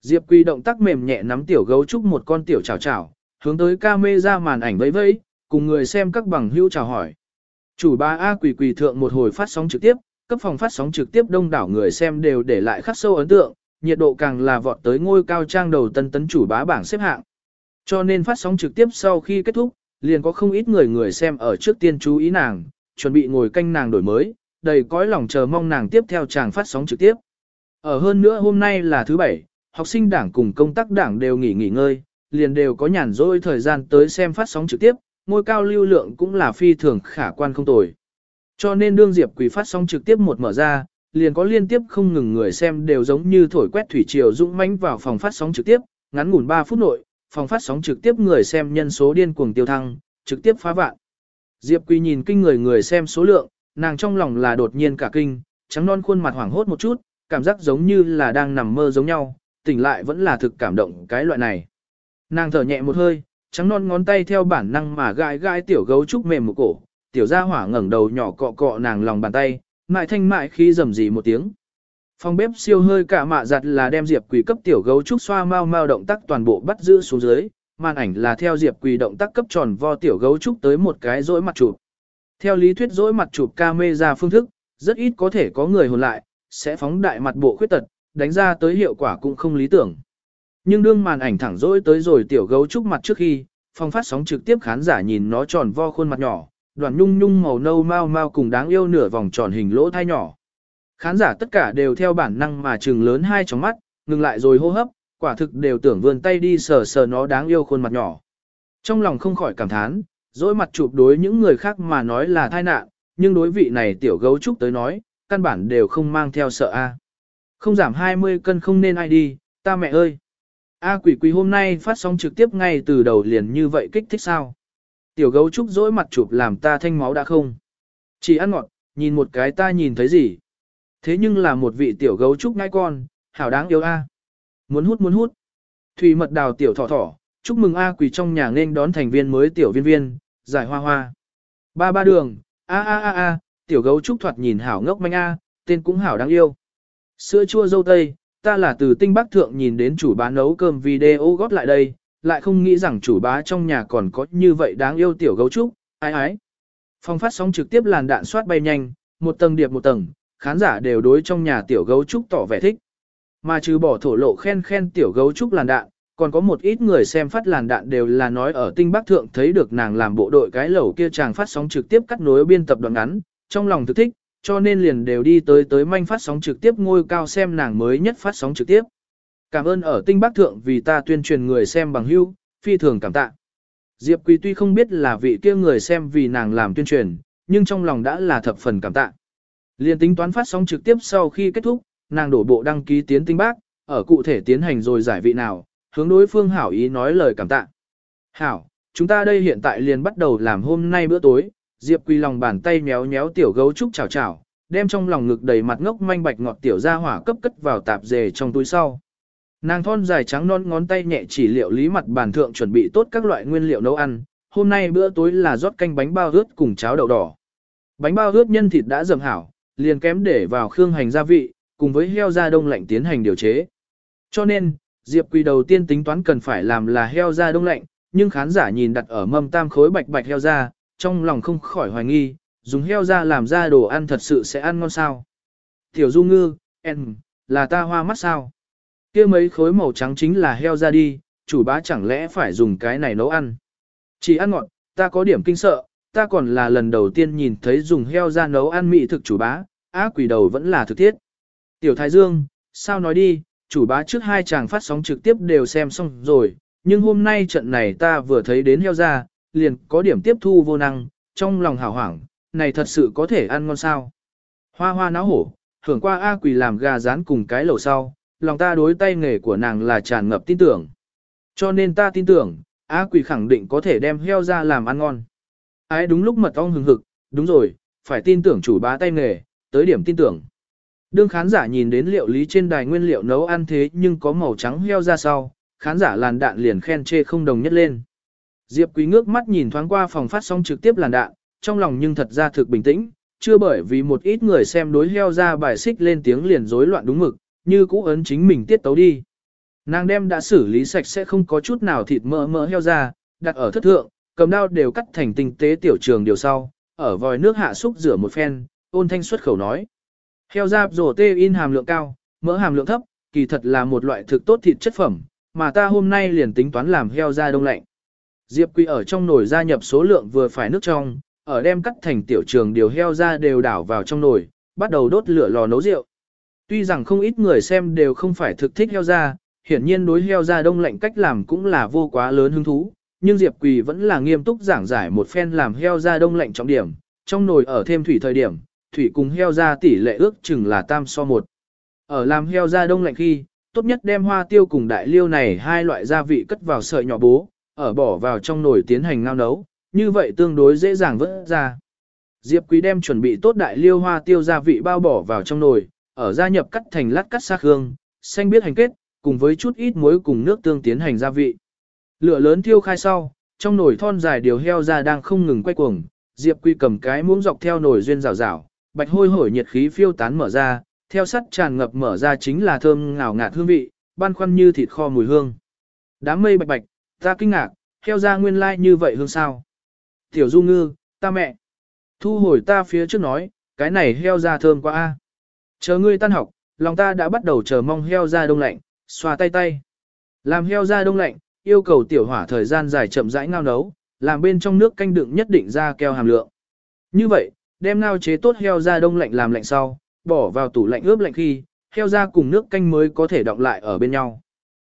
Diệp Quỳ động tác mềm nhẹ nắm tiểu gấu trúc một con tiểu chào chào, hướng tới ca mê ra màn ảnh vẫy vẫy, cùng người xem các bằng hữu chào hỏi. Chủ ba A Quỳ Quỳ thượng một hồi phát sóng trực tiếp, cấp phòng phát sóng trực tiếp đông đảo người xem đều để lại khắc sâu ấn tượng, nhiệt độ càng là vọt tới ngôi cao trang đầu tân tấn chủ bá bảng xếp hạng. Cho nên phát sóng trực tiếp sau khi kết thúc, liền có không ít người người xem ở trước tiên chú ý nàng, chuẩn bị ngồi canh nàng đổi mới, đầy cõi lòng chờ mong nàng tiếp theo chàng phát sóng trực tiếp. Ở hơn nữa hôm nay là thứ bảy, học sinh đảng cùng công tác đảng đều nghỉ nghỉ ngơi, liền đều có nhàn rỗi thời gian tới xem phát sóng trực tiếp, ngôi cao lưu lượng cũng là phi thường khả quan không tồi. Cho nên đương Diệp Quỳ phát sóng trực tiếp một mở ra, liền có liên tiếp không ngừng người xem đều giống như thổi quét thủy triều dũng mãnh vào phòng phát sóng trực tiếp, ngắn ngủn 3 phút nội, phòng phát sóng trực tiếp người xem nhân số điên cuồng tiêu thăng, trực tiếp phá vạn. Diệp Quỳ nhìn kinh người người xem số lượng, nàng trong lòng là đột nhiên cả kinh, trắng non khuôn mặt hoảng hốt một chút, cảm giác giống như là đang nằm mơ giống nhau, tỉnh lại vẫn là thực cảm động cái loại này. Nàng thở nhẹ một hơi, trắng non ngón tay theo bản năng mà gãi gãi tiểu gấu trúc mềm một cổ, tiểu gia hỏa ngẩng đầu nhỏ cọ cọ nàng lòng bàn tay, mại thanh mại khi rầm rì một tiếng. Phòng bếp siêu hơi cả mạ giặt là đem Diệp Quỳ cấp tiểu gấu trúc xoa mau mau động tác toàn bộ bắt giữ xuống dưới, màn ảnh là theo Diệp Quỳ động tác cấp tròn vo tiểu gấu trúc tới một cái rỗi mặt chụp. Theo lý thuyết rỗi mặt chụp camera phương thức, rất ít có thể có người hồn lại, sẽ phóng đại mặt bộ khuyết tật, đánh ra tới hiệu quả cũng không lý tưởng. Nhưng đương màn ảnh thẳng rỗi tới rồi tiểu gấu trúc mặt trước khi, phòng phát sóng trực tiếp khán giả nhìn nó tròn vo khuôn mặt nhỏ, đoàn nhung nhung màu nâu mau mau cùng đáng yêu nửa vòng tròn hình lỗ thai nhỏ. Khán giả tất cả đều theo bản năng mà trừng lớn hai tròng mắt, ngừng lại rồi hô hấp, quả thực đều tưởng vươn tay đi sờ sờ nó đáng yêu khuôn mặt nhỏ. Trong lòng không khỏi cảm thán, dỗi mặt chụp đối những người khác mà nói là tai nạn, nhưng đối vị này tiểu gấu trúc tới nói, căn bản đều không mang theo sợ a. Không giảm 20 cân không nên ai đi, ta mẹ ơi. A quỷ quỷ hôm nay phát sóng trực tiếp ngay từ đầu liền như vậy kích thích sao? Tiểu gấu trúc dỗi mặt chụp làm ta thanh máu đã không? Chỉ ăn ngọt, nhìn một cái ta nhìn thấy gì? Thế nhưng là một vị tiểu gấu trúc ngai con, hảo đáng yêu a. Muốn hút muốn hút. Thủy mật đào tiểu thỏ thỏ, chúc mừng A quỷ trong nhà nên đón thành viên mới tiểu viên viên, giải hoa hoa. Ba ba đường, a a a a, tiểu gấu trúc thoạt nhìn hảo ngốc manh a, tên cũng hảo đáng yêu. Sữa chua dâu tây, ta là từ tinh bắc thượng nhìn đến chủ bá nấu cơm video góp lại đây, lại không nghĩ rằng chủ bá trong nhà còn có như vậy đáng yêu tiểu gấu trúc, ai ái. Phong phát sóng trực tiếp làn đạn soát bay nhanh, một tầng điệp một tầng, khán giả đều đối trong nhà tiểu gấu trúc tỏ vẻ thích. Mà trừ bỏ thổ lộ khen khen tiểu gấu trúc làn đạn, còn có một ít người xem phát làn đạn đều là nói ở tinh bắc thượng thấy được nàng làm bộ đội cái lẩu kia chàng phát sóng trực tiếp cắt nối biên tập đoạn ngắn, trong lòng thực thích, cho nên liền đều đi tới tới manh phát sóng trực tiếp ngôi cao xem nàng mới nhất phát sóng trực tiếp. Cảm ơn ở tinh bắc thượng vì ta tuyên truyền người xem bằng hữu, phi thường cảm tạ. Diệp Quý tuy không biết là vị kia người xem vì nàng làm tuyên truyền, nhưng trong lòng đã là thập phần cảm tạ. Liên tính toán phát sóng trực tiếp sau khi kết thúc, nàng đổ bộ đăng ký tiến tinh bác, ở cụ thể tiến hành rồi giải vị nào, hướng đối phương hảo ý nói lời cảm tạ. Hảo, chúng ta đây hiện tại liền bắt đầu làm hôm nay bữa tối, Diệp Quỳ lòng bàn tay méo méo tiểu gấu trúc chào chào, đem trong lòng ngực đầy mặt ngốc manh bạch ngọt tiểu ra hỏa cấp cất vào tạp dề trong túi sau. Nàng thon dài trắng non ngón tay nhẹ chỉ liệu lý mặt bàn thượng chuẩn bị tốt các loại nguyên liệu nấu ăn, hôm nay bữa tối là rót canh bánh bao ướt cùng cháo đậu đỏ. Bánh bao ướt nhân thịt đã dầm hảo, liền kém để vào khương hành gia vị, cùng với heo da đông lạnh tiến hành điều chế. Cho nên, Diệp Quỳ đầu tiên tính toán cần phải làm là heo da đông lạnh, nhưng khán giả nhìn đặt ở mâm tam khối bạch bạch heo da, trong lòng không khỏi hoài nghi, dùng heo da làm ra đồ ăn thật sự sẽ ăn ngon sao. Tiểu Du Ngư, em, là ta hoa mắt sao? kia mấy khối màu trắng chính là heo da đi, chủ bá chẳng lẽ phải dùng cái này nấu ăn. Chỉ ăn ngọt, ta có điểm kinh sợ, ta còn là lần đầu tiên nhìn thấy dùng heo da nấu ăn mỹ thực chủ bá, á quỷ đầu vẫn là thực thiết. Tiểu Thái Dương, sao nói đi, chủ bá trước hai chàng phát sóng trực tiếp đều xem xong rồi, nhưng hôm nay trận này ta vừa thấy đến heo da, liền có điểm tiếp thu vô năng, trong lòng hảo hoảng, này thật sự có thể ăn ngon sao. Hoa hoa náo hổ, hưởng qua A quỷ làm gà rán cùng cái lẩu sau, lòng ta đối tay nghề của nàng là tràn ngập tin tưởng. Cho nên ta tin tưởng, A quỷ khẳng định có thể đem heo ra làm ăn ngon. Ái đúng lúc mật ong hừng hực, đúng rồi, phải tin tưởng chủ bá tay nghề, tới điểm tin tưởng. Đương khán giả nhìn đến liệu lý trên đài nguyên liệu nấu ăn thế nhưng có màu trắng heo ra sau, khán giả làn đạn liền khen chê không đồng nhất lên. Diệp Quý ngước mắt nhìn thoáng qua phòng phát sóng trực tiếp làn đạn, trong lòng nhưng thật ra thực bình tĩnh, chưa bởi vì một ít người xem đối heo ra bài xích lên tiếng liền rối loạn đúng mực, như cũ ấn chính mình tiết tấu đi. Nàng đem đã xử lý sạch sẽ không có chút nào thịt mỡ mỡ heo ra, đặt ở thất thượng, cầm dao đều cắt thành tinh tế tiểu trường điều sau, ở vòi nước hạ xúc rửa một phen, ôn thanh xuất khẩu nói. Heo ra rổ tê in hàm lượng cao, mỡ hàm lượng thấp, kỳ thật là một loại thực tốt thịt chất phẩm, mà ta hôm nay liền tính toán làm heo ra đông lạnh. Diệp Quỳ ở trong nồi gia nhập số lượng vừa phải nước trong, ở đem cắt thành tiểu trường điều heo ra đều đảo vào trong nồi, bắt đầu đốt lửa lò nấu rượu. Tuy rằng không ít người xem đều không phải thực thích heo ra, hiển nhiên đối heo ra đông lạnh cách làm cũng là vô quá lớn hứng thú, nhưng Diệp Quỳ vẫn là nghiêm túc giảng giải một phen làm heo ra đông lạnh trọng điểm, trong nồi ở thêm thủy thời điểm, thủy cùng heo ra tỷ lệ ước chừng là tam so một. Ở làm heo ra đông lạnh khi, tốt nhất đem hoa tiêu cùng đại liêu này hai loại gia vị cất vào sợi nhỏ bố, ở bỏ vào trong nồi tiến hành ngao nấu, như vậy tương đối dễ dàng vỡ ra. Diệp Quý đem chuẩn bị tốt đại liêu hoa tiêu gia vị bao bỏ vào trong nồi, ở gia nhập cắt thành lát cắt xác hương, xanh biết hành kết, cùng với chút ít muối cùng nước tương tiến hành gia vị. Lửa lớn thiêu khai sau, trong nồi thon dài điều heo ra đang không ngừng quay cuồng, Diệp Quý cầm cái muỗng dọc theo nồi duyên rào rào, bạch hôi hổi nhiệt khí phiêu tán mở ra, theo sắt tràn ngập mở ra chính là thơm ngào ngạt hương vị, ban khoăn như thịt kho mùi hương. Đám mây bạch bạch, ta kinh ngạc, heo ra nguyên lai like như vậy hương sao. Tiểu Du Ngư, ta mẹ. Thu hồi ta phía trước nói, cái này heo ra thơm quá a. Chờ ngươi tan học, lòng ta đã bắt đầu chờ mong heo ra đông lạnh, xoa tay tay. Làm heo ra đông lạnh, yêu cầu tiểu hỏa thời gian dài chậm rãi ngao nấu, làm bên trong nước canh đựng nhất định ra keo hàm lượng. Như vậy, đem ngao chế tốt heo ra đông lạnh làm lạnh sau, bỏ vào tủ lạnh ướp lạnh khi, heo ra cùng nước canh mới có thể đọng lại ở bên nhau.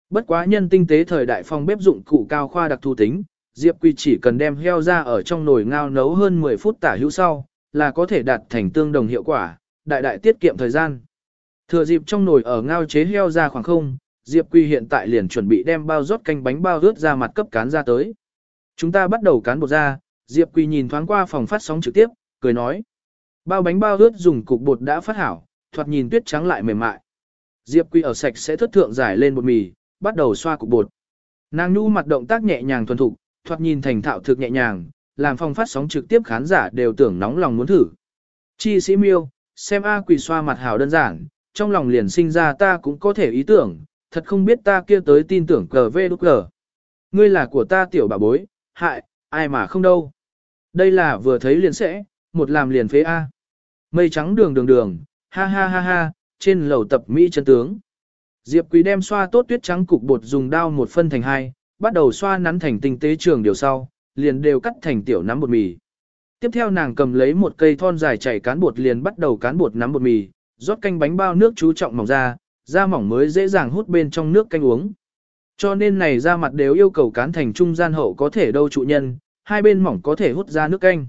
Bất quá nhân tinh tế thời đại phong bếp dụng cụ cao khoa đặc thu tính, Diệp Quy chỉ cần đem heo ra ở trong nồi ngao nấu hơn 10 phút tả hữu sau, là có thể đạt thành tương đồng hiệu quả, đại đại tiết kiệm thời gian. Thừa dịp trong nồi ở ngao chế heo ra khoảng không, Diệp Quy hiện tại liền chuẩn bị đem bao rót canh bánh bao rớt ra mặt cấp cán ra tới. Chúng ta bắt đầu cán bột ra, Diệp Quy nhìn thoáng qua phòng phát sóng trực tiếp, cười nói. Bao bánh bao rớt dùng cục bột đã phát hảo, thoạt nhìn tuyết trắng lại mềm mại. Diệp Quy ở sạch sẽ thất thượng giải lên bột mì, bắt đầu xoa cục bột. Nàng nhu mặt động tác nhẹ nhàng thuần thục, thoạt nhìn thành thạo thực nhẹ nhàng, làm phòng phát sóng trực tiếp khán giả đều tưởng nóng lòng muốn thử. Chi sĩ miêu, xem A quỳ xoa mặt hảo đơn giản, trong lòng liền sinh ra ta cũng có thể ý tưởng, thật không biết ta kia tới tin tưởng cờ vê đúc cờ. Ngươi là của ta tiểu bà bối, hại, ai mà không đâu. Đây là vừa thấy liền sẽ, một làm liền phế A. Mây trắng đường đường đường, ha ha ha ha, trên lầu tập Mỹ chân tướng. Diệp Quý đem xoa tốt tuyết trắng cục bột dùng dao một phân thành hai, bắt đầu xoa nắn thành tinh tế trường điều sau, liền đều cắt thành tiểu nắm bột mì. Tiếp theo nàng cầm lấy một cây thon dài chảy cán bột liền bắt đầu cán bột nắm bột mì, rót canh bánh bao nước chú trọng mỏng ra, da mỏng mới dễ dàng hút bên trong nước canh uống. Cho nên này da mặt đều yêu cầu cán thành trung gian hậu có thể đâu trụ nhân, hai bên mỏng có thể hút ra nước canh.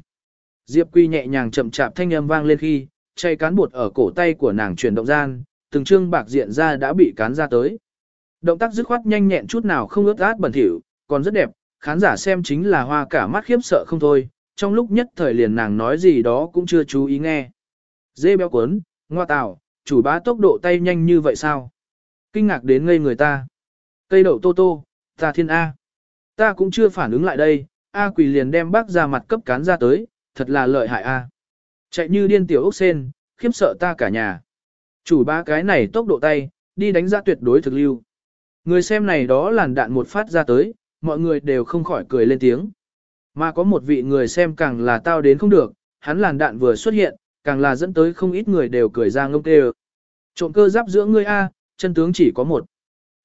Diệp Quy nhẹ nhàng chậm chạp thanh âm vang lên khi, chay cán bột ở cổ tay của nàng chuyển động gian, từng trương bạc diện ra đã bị cán ra tới. Động tác dứt khoát nhanh nhẹn chút nào không ướt át bẩn thỉu, còn rất đẹp, khán giả xem chính là hoa cả mắt khiếp sợ không thôi, trong lúc nhất thời liền nàng nói gì đó cũng chưa chú ý nghe. Dê béo cuốn, ngoa tào, chủ bá tốc độ tay nhanh như vậy sao? Kinh ngạc đến ngây người ta. Cây đậu tô tô, ta thiên A. Ta cũng chưa phản ứng lại đây, A quỷ liền đem bác ra mặt cấp cán ra tới, thật là lợi hại A. Chạy như điên tiểu ốc sen, khiếp sợ ta cả nhà. Chủ ba cái này tốc độ tay, đi đánh ra tuyệt đối thực lưu. Người xem này đó làn đạn một phát ra tới, mọi người đều không khỏi cười lên tiếng. Mà có một vị người xem càng là tao đến không được, hắn làn đạn vừa xuất hiện, càng là dẫn tới không ít người đều cười ra ngông tê Trộm cơ giáp giữa ngươi A, chân tướng chỉ có một.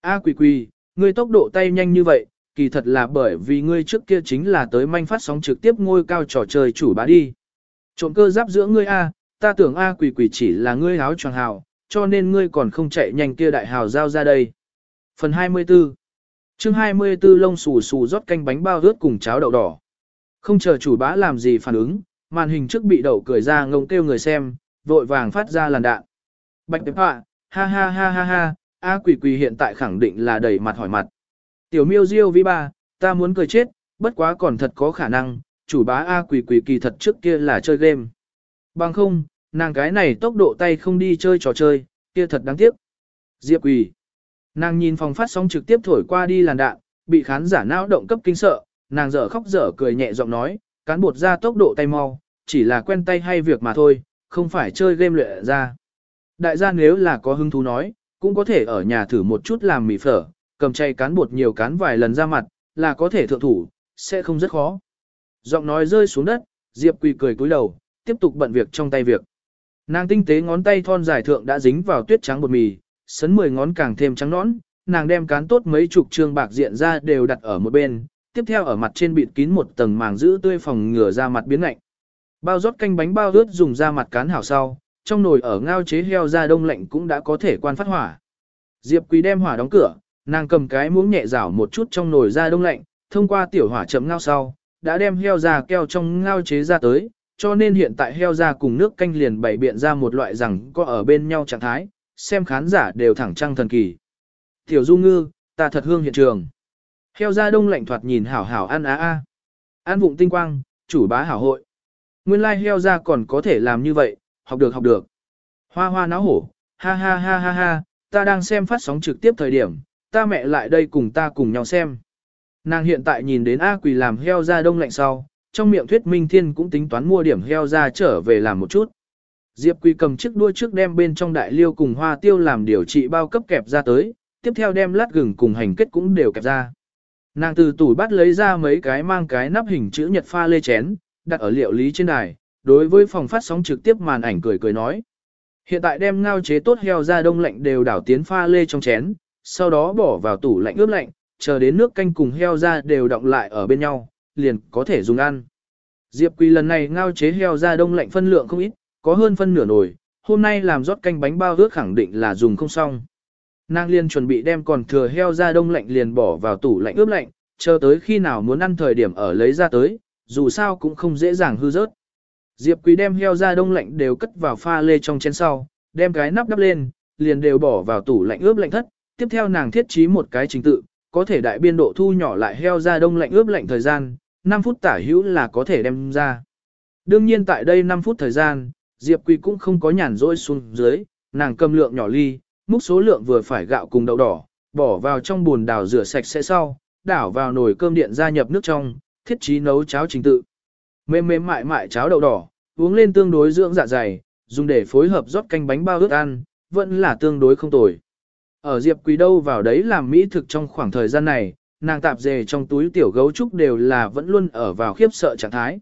A quỳ quỳ, ngươi tốc độ tay nhanh như vậy, kỳ thật là bởi vì ngươi trước kia chính là tới manh phát sóng trực tiếp ngôi cao trò chơi chủ bá đi. Trộm cơ giáp giữa ngươi A, ta tưởng A quỳ quỳ chỉ là ngươi áo tròn hào, cho nên ngươi còn không chạy nhanh kia đại hào giao ra đây. Phần 24 chương 24 lông xù xù rót canh bánh bao rớt cùng cháo đậu đỏ. Không chờ chủ bá làm gì phản ứng, màn hình trước bị đậu cười ra ngông kêu người xem, vội vàng phát ra làn đạn. Bạch tiếp họa, ha ha ha ha ha, A quỷ quỷ hiện tại khẳng định là đầy mặt hỏi mặt. Tiểu miêu diêu vi ba, ta muốn cười chết, bất quá còn thật có khả năng, chủ bá A quỷ quỷ kỳ thật trước kia là chơi game. Bằng không, nàng cái này tốc độ tay không đi chơi trò chơi, kia thật đáng tiếc. Diệp quỳ. Nàng nhìn phòng phát sóng trực tiếp thổi qua đi làn đạn, bị khán giả não động cấp kinh sợ, nàng dở khóc dở cười nhẹ giọng nói, cán bột ra tốc độ tay mau, chỉ là quen tay hay việc mà thôi, không phải chơi game luyện ra. Đại gia nếu là có hứng thú nói, cũng có thể ở nhà thử một chút làm mì phở, cầm chay cán bột nhiều cán vài lần ra mặt, là có thể thượng thủ, sẽ không rất khó. Giọng nói rơi xuống đất, Diệp Quỳ cười cúi đầu, tiếp tục bận việc trong tay việc. Nàng tinh tế ngón tay thon dài thượng đã dính vào tuyết trắng bột mì, sấn 10 ngón càng thêm trắng nõn, nàng đem cán tốt mấy chục trương bạc diện ra đều đặt ở một bên, tiếp theo ở mặt trên bịt kín một tầng màng giữ tươi phòng ngừa ra mặt biến lạnh. Bao rót canh bánh bao ướt dùng ra mặt cán hảo sau, trong nồi ở ngao chế heo ra đông lạnh cũng đã có thể quan phát hỏa. Diệp Quý đem hỏa đóng cửa, nàng cầm cái muỗng nhẹ rảo một chút trong nồi ra đông lạnh, thông qua tiểu hỏa chậm ngao sau, đã đem heo ra keo trong ngao chế ra tới, cho nên hiện tại heo ra cùng nước canh liền bày biện ra một loại rằng có ở bên nhau trạng thái, xem khán giả đều thẳng trăng thần kỳ. Tiểu Du Ngư, ta thật hương hiện trường. Heo ra đông lạnh thoạt nhìn hảo hảo ăn á a. Ăn vụng tinh quang, chủ bá hảo hội. Nguyên lai like heo ra còn có thể làm như vậy, học được học được. Hoa hoa náo hổ, ha ha ha ha ha, ta đang xem phát sóng trực tiếp thời điểm, ta mẹ lại đây cùng ta cùng nhau xem. Nàng hiện tại nhìn đến A Quỳ làm heo ra đông lạnh sau, trong miệng thuyết minh thiên cũng tính toán mua điểm heo ra trở về làm một chút. Diệp Quỳ cầm chiếc đua trước đem bên trong đại liêu cùng hoa tiêu làm điều trị bao cấp kẹp ra tới, tiếp theo đem lát gừng cùng hành kết cũng đều kẹp ra. Nàng từ tủ bắt lấy ra mấy cái mang cái nắp hình chữ nhật pha lê chén, đặt ở liệu lý trên đài, đối với phòng phát sóng trực tiếp màn ảnh cười cười nói. Hiện tại đem ngao chế tốt heo ra đông lạnh đều đảo tiến pha lê trong chén, sau đó bỏ vào tủ lạnh ướp lạnh, chờ đến nước canh cùng heo ra đều đọng lại ở bên nhau, liền có thể dùng ăn. Diệp Quỳ lần này ngao chế heo ra đông lạnh phân lượng không ít, có hơn phân nửa nồi, hôm nay làm rót canh bánh bao ước khẳng định là dùng không xong. Nàng liền chuẩn bị đem còn thừa heo ra đông lạnh liền bỏ vào tủ lạnh ướp lạnh, chờ tới khi nào muốn ăn thời điểm ở lấy ra tới, dù sao cũng không dễ dàng hư rớt. Diệp Quý đem heo ra đông lạnh đều cất vào pha lê trong chén sau, đem cái nắp đắp lên, liền đều bỏ vào tủ lạnh ướp lạnh thất, tiếp theo nàng thiết trí một cái trình tự, có thể đại biên độ thu nhỏ lại heo ra đông lạnh ướp lạnh thời gian, 5 phút tả hữu là có thể đem ra. Đương nhiên tại đây 5 phút thời gian, Diệp Quỳ cũng không có nhàn rỗi xuống dưới, nàng cầm lượng nhỏ ly, múc số lượng vừa phải gạo cùng đậu đỏ, bỏ vào trong bùn đảo rửa sạch sẽ sau, đảo vào nồi cơm điện gia nhập nước trong, thiết trí nấu cháo trình tự. Mềm mềm mại mại cháo đậu đỏ, uống lên tương đối dưỡng dạ dày, dùng để phối hợp rót canh bánh bao ướt ăn, vẫn là tương đối không tồi. Ở Diệp Quý đâu vào đấy làm mỹ thực trong khoảng thời gian này, nàng tạp dề trong túi tiểu gấu trúc đều là vẫn luôn ở vào khiếp sợ trạng thái.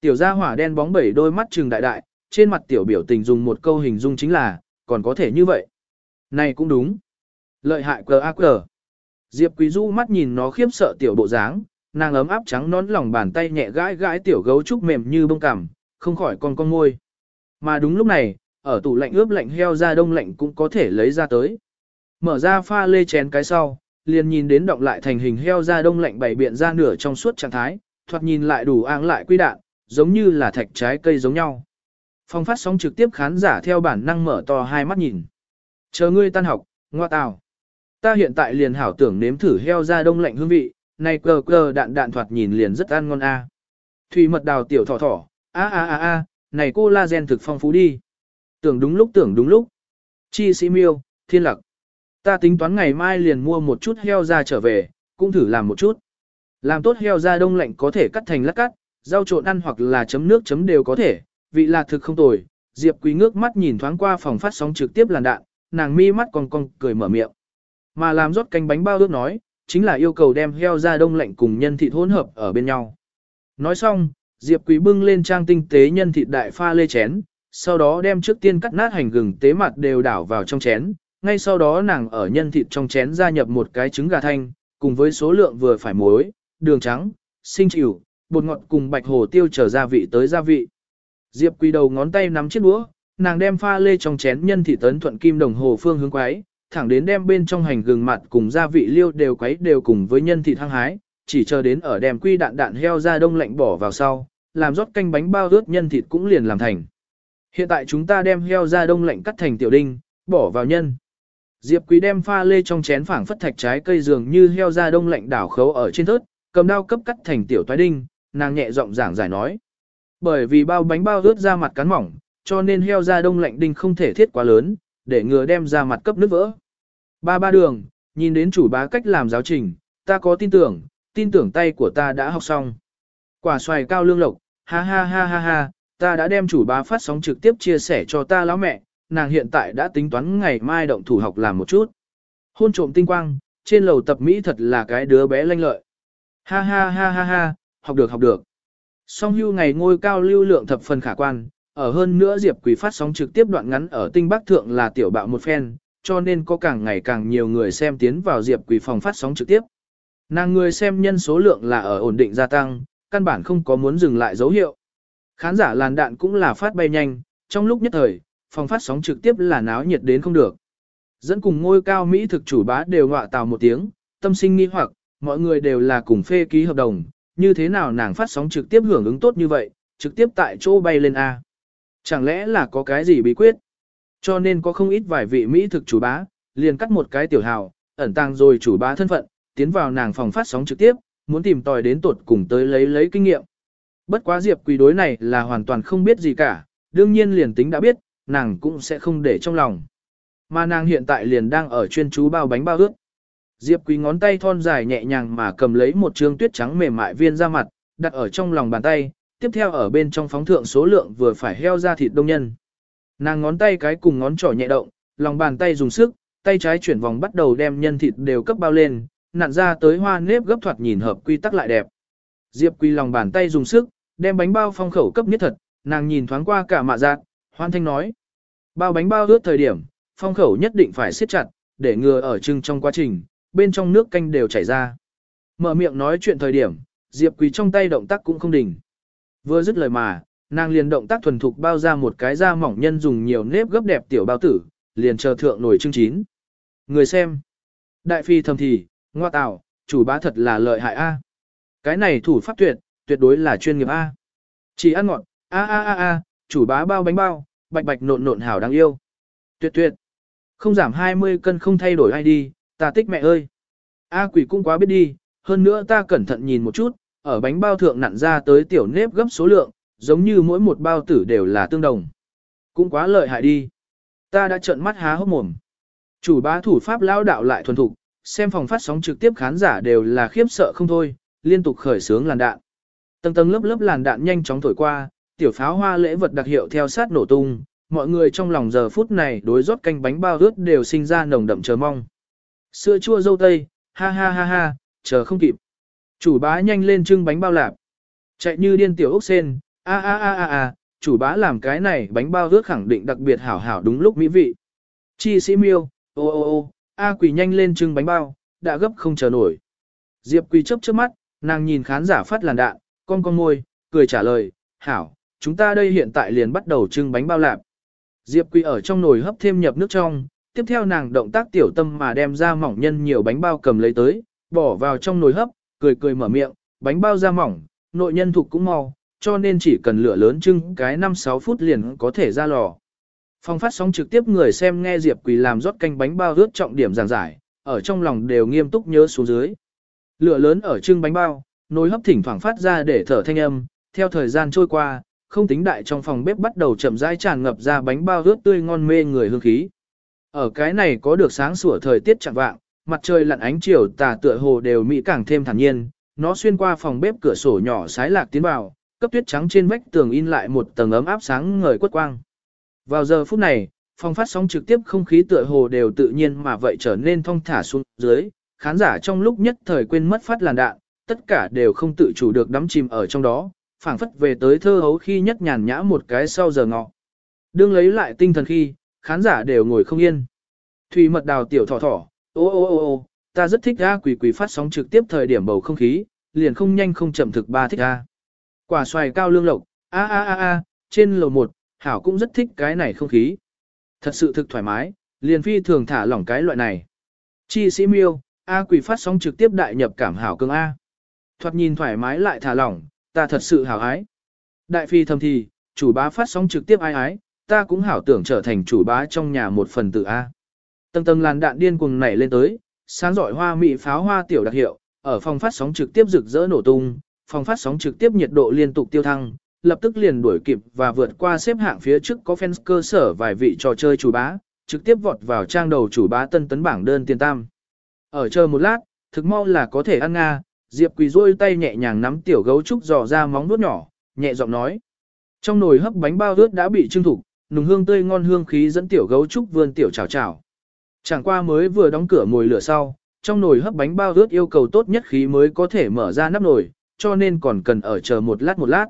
Tiểu gia hỏa đen bóng bẩy đôi mắt trừng đại đại, trên mặt tiểu biểu tình dùng một câu hình dung chính là, còn có thể như vậy. Này cũng đúng. Lợi hại cờ ác cờ. Diệp Quý Du mắt nhìn nó khiếp sợ tiểu bộ dáng, nàng ấm áp trắng nón lòng bàn tay nhẹ gãi gãi tiểu gấu trúc mềm như bông cằm, không khỏi con con môi. Mà đúng lúc này, ở tủ lạnh ướp lạnh heo ra đông lạnh cũng có thể lấy ra tới. Mở ra pha lê chén cái sau, liền nhìn đến động lại thành hình heo ra đông lạnh bảy biện ra nửa trong suốt trạng thái, thoạt nhìn lại đủ áng lại quy đạn, giống như là thạch trái cây giống nhau. Phong phát sóng trực tiếp khán giả theo bản năng mở to hai mắt nhìn. Chờ ngươi tan học, ngoa tào. Ta hiện tại liền hảo tưởng nếm thử heo ra đông lạnh hương vị, này cờ cờ đạn đạn thoạt nhìn liền rất ăn ngon a. Thủy mật đào tiểu thỏ thỏ, a a a a, này cô la gen thực phong phú đi. Tưởng đúng lúc tưởng đúng lúc. Chi sĩ miêu, thiên lặc. Ta tính toán ngày mai liền mua một chút heo ra trở về, cũng thử làm một chút. Làm tốt heo ra đông lạnh có thể cắt thành lát cắt, rau trộn ăn hoặc là chấm nước chấm đều có thể, vị là thực không tồi. Diệp Quý ngước mắt nhìn thoáng qua phòng phát sóng trực tiếp làn đạn, nàng mi mắt cong cong cười mở miệng. Mà làm rót canh bánh bao ước nói, chính là yêu cầu đem heo ra đông lạnh cùng nhân thịt hỗn hợp ở bên nhau. Nói xong, Diệp Quý bưng lên trang tinh tế nhân thịt đại pha lê chén, sau đó đem trước tiên cắt nát hành gừng tế mặt đều đảo vào trong chén, ngay sau đó nàng ở nhân thịt trong chén gia nhập một cái trứng gà thanh, cùng với số lượng vừa phải muối, đường trắng, sinh chịu, bột ngọt cùng bạch hồ tiêu trở gia vị tới gia vị. Diệp Quỳ đầu ngón tay nắm chiếc đũa, nàng đem pha lê trong chén nhân thịt tấn thuận kim đồng hồ phương hướng quái, thẳng đến đem bên trong hành gừng mặt cùng gia vị liêu đều quấy đều cùng với nhân thịt hăng hái, chỉ chờ đến ở đem quy đạn đạn heo ra đông lạnh bỏ vào sau, làm rót canh bánh bao ướt nhân thịt cũng liền làm thành. Hiện tại chúng ta đem heo ra đông lạnh cắt thành tiểu đinh, bỏ vào nhân. Diệp Quý đem pha lê trong chén phảng phất thạch trái cây dường như heo ra đông lạnh đảo khấu ở trên thớt, cầm dao cấp cắt thành tiểu toái đinh, nàng nhẹ giọng giảng giải nói. Bởi vì bao bánh bao ướt ra mặt cắn mỏng, cho nên heo ra đông lạnh đinh không thể thiết quá lớn, để ngừa đem ra mặt cấp nứt vỡ. Ba ba đường, nhìn đến chủ bá cách làm giáo trình, ta có tin tưởng, tin tưởng tay của ta đã học xong. Quả xoài cao lương lộc, ha ha ha ha ha, ta đã đem chủ bá phát sóng trực tiếp chia sẻ cho ta lão mẹ, nàng hiện tại đã tính toán ngày mai động thủ học làm một chút. Hôn trộm tinh quang, trên lầu tập Mỹ thật là cái đứa bé lanh lợi. Ha ha ha ha ha, học được học được. Song hưu ngày ngôi cao lưu lượng thập phần khả quan, ở hơn nữa Diệp Quỳ phát sóng trực tiếp đoạn ngắn ở tinh bắc thượng là tiểu bạo một phen, cho nên có càng ngày càng nhiều người xem tiến vào Diệp Quỳ phòng phát sóng trực tiếp. Nàng người xem nhân số lượng là ở ổn định gia tăng, căn bản không có muốn dừng lại dấu hiệu. Khán giả làn đạn cũng là phát bay nhanh, trong lúc nhất thời, phòng phát sóng trực tiếp là náo nhiệt đến không được. Dẫn cùng ngôi cao Mỹ thực chủ bá đều ngọa tào một tiếng, tâm sinh nghi hoặc, mọi người đều là cùng phê ký hợp đồng, như thế nào nàng phát sóng trực tiếp hưởng ứng tốt như vậy, trực tiếp tại chỗ bay lên A. Chẳng lẽ là có cái gì bí quyết? Cho nên có không ít vài vị Mỹ thực chủ bá, liền cắt một cái tiểu hào, ẩn tàng rồi chủ bá thân phận, tiến vào nàng phòng phát sóng trực tiếp, muốn tìm tòi đến tột cùng tới lấy lấy kinh nghiệm. Bất quá Diệp Quỳ đối này là hoàn toàn không biết gì cả, đương nhiên liền tính đã biết, nàng cũng sẽ không để trong lòng. Mà nàng hiện tại liền đang ở chuyên chú bao bánh bao ướt. Diệp Quý ngón tay thon dài nhẹ nhàng mà cầm lấy một trương tuyết trắng mềm mại viên ra mặt, đặt ở trong lòng bàn tay, tiếp theo ở bên trong phóng thượng số lượng vừa phải heo ra thịt đông nhân. Nàng ngón tay cái cùng ngón trỏ nhẹ động, lòng bàn tay dùng sức, tay trái chuyển vòng bắt đầu đem nhân thịt đều cấp bao lên, nặn ra tới hoa nếp gấp thoạt nhìn hợp quy tắc lại đẹp. Diệp Quý lòng bàn tay dùng sức, đem bánh bao phong khẩu cấp nhất thật, nàng nhìn thoáng qua cả mạ giác, hoan thanh nói. Bao bánh bao ướt thời điểm, phong khẩu nhất định phải siết chặt, để ngừa ở trưng trong quá trình, bên trong nước canh đều chảy ra. Mở miệng nói chuyện thời điểm, Diệp Quý trong tay động tác cũng không đỉnh. Vừa dứt lời mà, nàng liền động tác thuần thục bao ra một cái da mỏng nhân dùng nhiều nếp gấp đẹp tiểu bao tử, liền chờ thượng nổi trưng chín. Người xem. Đại phi thầm thì, ngoa tạo, chủ bá thật là lợi hại a. Cái này thủ pháp tuyệt, tuyệt đối là chuyên nghiệp a. Chỉ ăn ngọt, a a a a, chủ bá bao bánh bao, bạch bạch nộn nộn hảo đáng yêu. Tuyệt tuyệt. Không giảm 20 cân không thay đổi ai đi, ta tích mẹ ơi. A quỷ cũng quá biết đi, hơn nữa ta cẩn thận nhìn một chút, ở bánh bao thượng nặn ra tới tiểu nếp gấp số lượng, giống như mỗi một bao tử đều là tương đồng. Cũng quá lợi hại đi. Ta đã trợn mắt há hốc mồm. Chủ bá thủ pháp lao đạo lại thuần thục, xem phòng phát sóng trực tiếp khán giả đều là khiếp sợ không thôi, liên tục khởi sướng làn đạn. Tầng tầng lớp lớp làn đạn nhanh chóng thổi qua, tiểu pháo hoa lễ vật đặc hiệu theo sát nổ tung, mọi người trong lòng giờ phút này đối rót canh bánh bao ướt đều sinh ra nồng đậm chờ mong. Sữa chua dâu tây, ha ha ha ha, chờ không kịp. Chủ bá nhanh lên trưng bánh bao lạp. Chạy như điên tiểu ốc sen, a a a a a, chủ bá làm cái này bánh bao ướt khẳng định đặc biệt hảo hảo đúng lúc mỹ vị. Chi sĩ miêu, ô ô ô, a quỳ nhanh lên trưng bánh bao, đã gấp không chờ nổi. Diệp quỳ chớp chớp mắt, nàng nhìn khán giả phát làn đạn, con con môi, cười trả lời, hảo, chúng ta đây hiện tại liền bắt đầu trưng bánh bao lạp. Diệp quỳ ở trong nồi hấp thêm nhập nước trong, tiếp theo nàng động tác tiểu tâm mà đem ra mỏng nhân nhiều bánh bao cầm lấy tới, bỏ vào trong nồi hấp, cười cười mở miệng, bánh bao ra mỏng, nội nhân thục cũng mau, cho nên chỉ cần lửa lớn trưng cái 5-6 phút liền có thể ra lò. Phong phát sóng trực tiếp người xem nghe Diệp Quỳ làm rót canh bánh bao rước trọng điểm giảng giải, ở trong lòng đều nghiêm túc nhớ xuống dưới. Lửa lớn ở trưng bánh bao, nồi hấp thỉnh thoảng phát ra để thở thanh âm, theo thời gian trôi qua, không tính đại trong phòng bếp bắt đầu chậm rãi tràn ngập ra bánh bao rước tươi ngon mê người hương khí. Ở cái này có được sáng sủa thời tiết chẳng vạng, mặt trời lặn ánh chiều tà tựa hồ đều mỹ càng thêm thản nhiên, nó xuyên qua phòng bếp cửa sổ nhỏ sái lạc tiến vào, cấp tuyết trắng trên vách tường in lại một tầng ấm áp sáng ngời quất quang. Vào giờ phút này, phòng phát sóng trực tiếp không khí tựa hồ đều tự nhiên mà vậy trở nên thong thả xuống dưới, khán giả trong lúc nhất thời quên mất phát làn đạn, tất cả đều không tự chủ được đắm chìm ở trong đó, phảng phất về tới thơ hấu khi nhất nhàn nhã một cái sau giờ ngọ. Đương lấy lại tinh thần khi, khán giả đều ngồi không yên. Thủy mật đào tiểu thỏ thỏ, ô ô ô ô, ta rất thích ra quỷ quỷ phát sóng trực tiếp thời điểm bầu không khí, liền không nhanh không chậm thực ba thích ra. Quả xoài cao lương lộc, a a a a, trên lầu một, Hảo cũng rất thích cái này không khí. Thật sự thực thoải mái, liền phi thường thả lỏng cái loại này. Chi sĩ miêu, A quỷ phát sóng trực tiếp đại nhập cảm hảo cương A. Thoạt nhìn thoải mái lại thả lỏng, ta thật sự hảo ái. Đại phi thầm thì, chủ bá phát sóng trực tiếp ai ái, ta cũng hảo tưởng trở thành chủ bá trong nhà một phần tử A. Tầng tầng làn đạn điên cuồng nảy lên tới, sáng giỏi hoa mị pháo hoa tiểu đặc hiệu, ở phòng phát sóng trực tiếp rực rỡ nổ tung, phòng phát sóng trực tiếp nhiệt độ liên tục tiêu thăng, lập tức liền đuổi kịp và vượt qua xếp hạng phía trước có fans cơ sở vài vị trò chơi chủ bá, trực tiếp vọt vào trang đầu chủ bá tân tấn bảng đơn tiền tam. Ở chờ một lát, thực mau là có thể ăn nga, Diệp Quỳ rôi tay nhẹ nhàng nắm tiểu gấu trúc dò ra móng nuốt nhỏ, nhẹ giọng nói. Trong nồi hấp bánh bao ướt đã bị trưng thủ, nùng hương tươi ngon hương khí dẫn tiểu gấu trúc vươn tiểu chào chào. Chẳng qua mới vừa đóng cửa mồi lửa sau, trong nồi hấp bánh bao ướt yêu cầu tốt nhất khí mới có thể mở ra nắp nồi, cho nên còn cần ở chờ một lát một lát.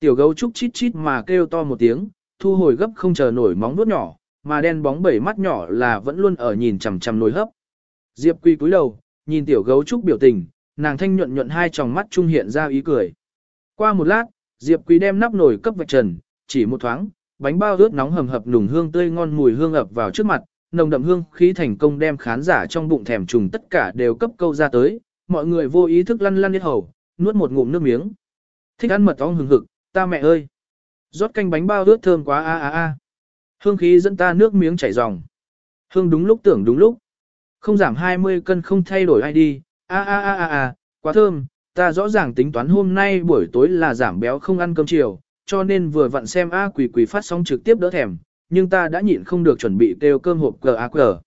Tiểu gấu trúc chít chít mà kêu to một tiếng, thu hồi gấp không chờ nổi móng nuốt nhỏ, mà đen bóng bảy mắt nhỏ là vẫn luôn ở nhìn chằm chằm nồi hấp. Diệp Quy cúi đầu, nhìn tiểu gấu trúc biểu tình, nàng thanh nhuận nhuận hai tròng mắt trung hiện ra ý cười. Qua một lát, Diệp Quý đem nắp nồi cấp vạch trần, chỉ một thoáng, bánh bao ướt nóng hầm hập nùng hương tươi ngon mùi hương ập vào trước mặt, nồng đậm hương khí thành công đem khán giả trong bụng thèm trùng tất cả đều cấp câu ra tới, mọi người vô ý thức lăn lăn hết hầu, nuốt một ngụm nước miếng. Thích ăn mật ong hừng hực, ta mẹ ơi. rót canh bánh bao ướt thơm quá a a a. Hương khí dẫn ta nước miếng chảy ròng. Hương đúng lúc tưởng đúng lúc. Không giảm 20 cân không thay đổi ai đi, a a a a a, quá thơm, ta rõ ràng tính toán hôm nay buổi tối là giảm béo không ăn cơm chiều, cho nên vừa vặn xem A quỷ quỷ phát sóng trực tiếp đỡ thèm, nhưng ta đã nhịn không được chuẩn bị kêu cơm hộp cờ a cờ.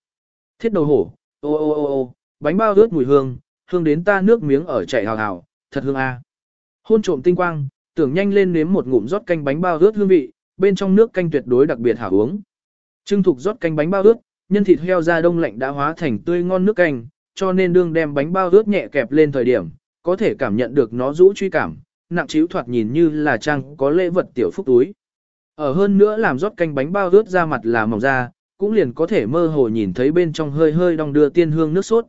Thiết đầu hổ, ô ô ô ô, bánh bao ướt mùi hương, hương đến ta nước miếng ở chảy hào hào, thật hương a. Hôn trộm tinh quang, tưởng nhanh lên nếm một ngụm rót canh bánh bao ướt hương vị, bên trong nước canh tuyệt đối đặc biệt hảo uống. Trưng thục rót canh bánh bao ướt, nhân thịt heo da đông lạnh đã hóa thành tươi ngon nước canh, cho nên đương đem bánh bao ướt nhẹ kẹp lên thời điểm, có thể cảm nhận được nó rũ truy cảm, nặng chiếu thoạt nhìn như là trang có lễ vật tiểu phúc túi. Ở hơn nữa làm rót canh bánh bao ướt ra mặt là mỏng ra, cũng liền có thể mơ hồ nhìn thấy bên trong hơi hơi đong đưa tiên hương nước sốt.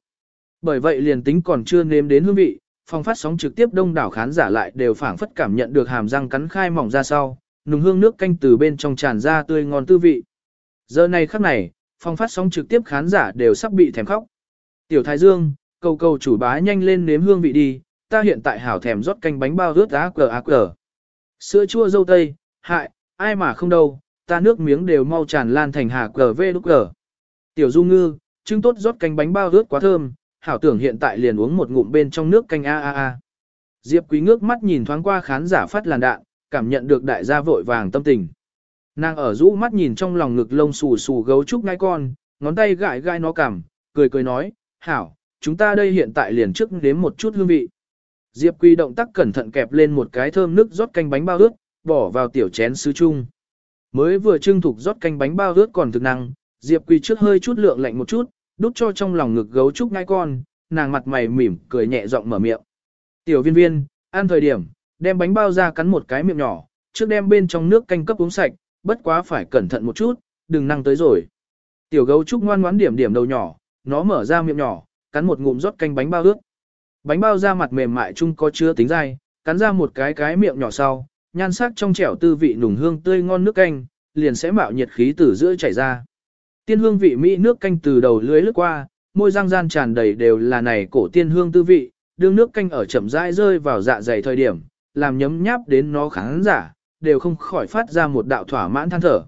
Bởi vậy liền tính còn chưa nếm đến hương vị, phong phát sóng trực tiếp đông đảo khán giả lại đều phảng phất cảm nhận được hàm răng cắn khai mỏng ra sau, nùng hương nước canh từ bên trong tràn ra tươi ngon tư vị. Giờ này khắc này, phong phát sóng trực tiếp khán giả đều sắp bị thèm khóc. Tiểu Thái Dương, cầu cầu chủ bá nhanh lên nếm hương vị đi, ta hiện tại hảo thèm rót canh bánh bao rớt á cờ á cờ. Sữa chua dâu tây, hại, ai mà không đâu, ta nước miếng đều mau tràn lan thành hà cờ vê lúc cờ. Tiểu Du Ngư, trưng tốt rót canh bánh bao rớt quá thơm, hảo tưởng hiện tại liền uống một ngụm bên trong nước canh a a a. Diệp Quý ngước mắt nhìn thoáng qua khán giả phát làn đạn, cảm nhận được đại gia vội vàng tâm tình. Nàng ở rũ mắt nhìn trong lòng ngực lông xù xù gấu trúc ngai con, ngón tay gãi gai nó cằm, cười cười nói, hảo, chúng ta đây hiện tại liền trước nếm một chút hương vị. Diệp Quý động tác cẩn thận kẹp lên một cái thơm nước rót canh bánh bao ướt, bỏ vào tiểu chén sứ chung. Mới vừa trưng thục rót canh bánh bao ướt còn thực năng, Diệp Quý trước hơi chút lượng lạnh một chút, đút cho trong lòng ngực gấu trúc ngai con, nàng mặt mày mỉm, cười nhẹ giọng mở miệng. Tiểu viên viên, ăn thời điểm, đem bánh bao ra cắn một cái miệng nhỏ, trước đem bên trong nước canh cấp uống sạch, bất quá phải cẩn thận một chút, đừng năng tới rồi. Tiểu gấu trúc ngoan ngoãn điểm điểm đầu nhỏ, nó mở ra miệng nhỏ, cắn một ngụm rót canh bánh bao ướt. Bánh bao ra mặt mềm mại chung có chứa tính dai, cắn ra một cái cái miệng nhỏ sau, nhan sắc trong trẻo tư vị nùng hương tươi ngon nước canh, liền sẽ mạo nhiệt khí từ giữa chảy ra. Tiên hương vị mỹ nước canh từ đầu lưới lướt qua, môi răng gian tràn đầy đều là này cổ tiên hương tư vị, đương nước canh ở chậm rãi rơi vào dạ dày thời điểm, làm nhấm nháp đến nó khán giả, đều không khỏi phát ra một đạo thỏa mãn than thở.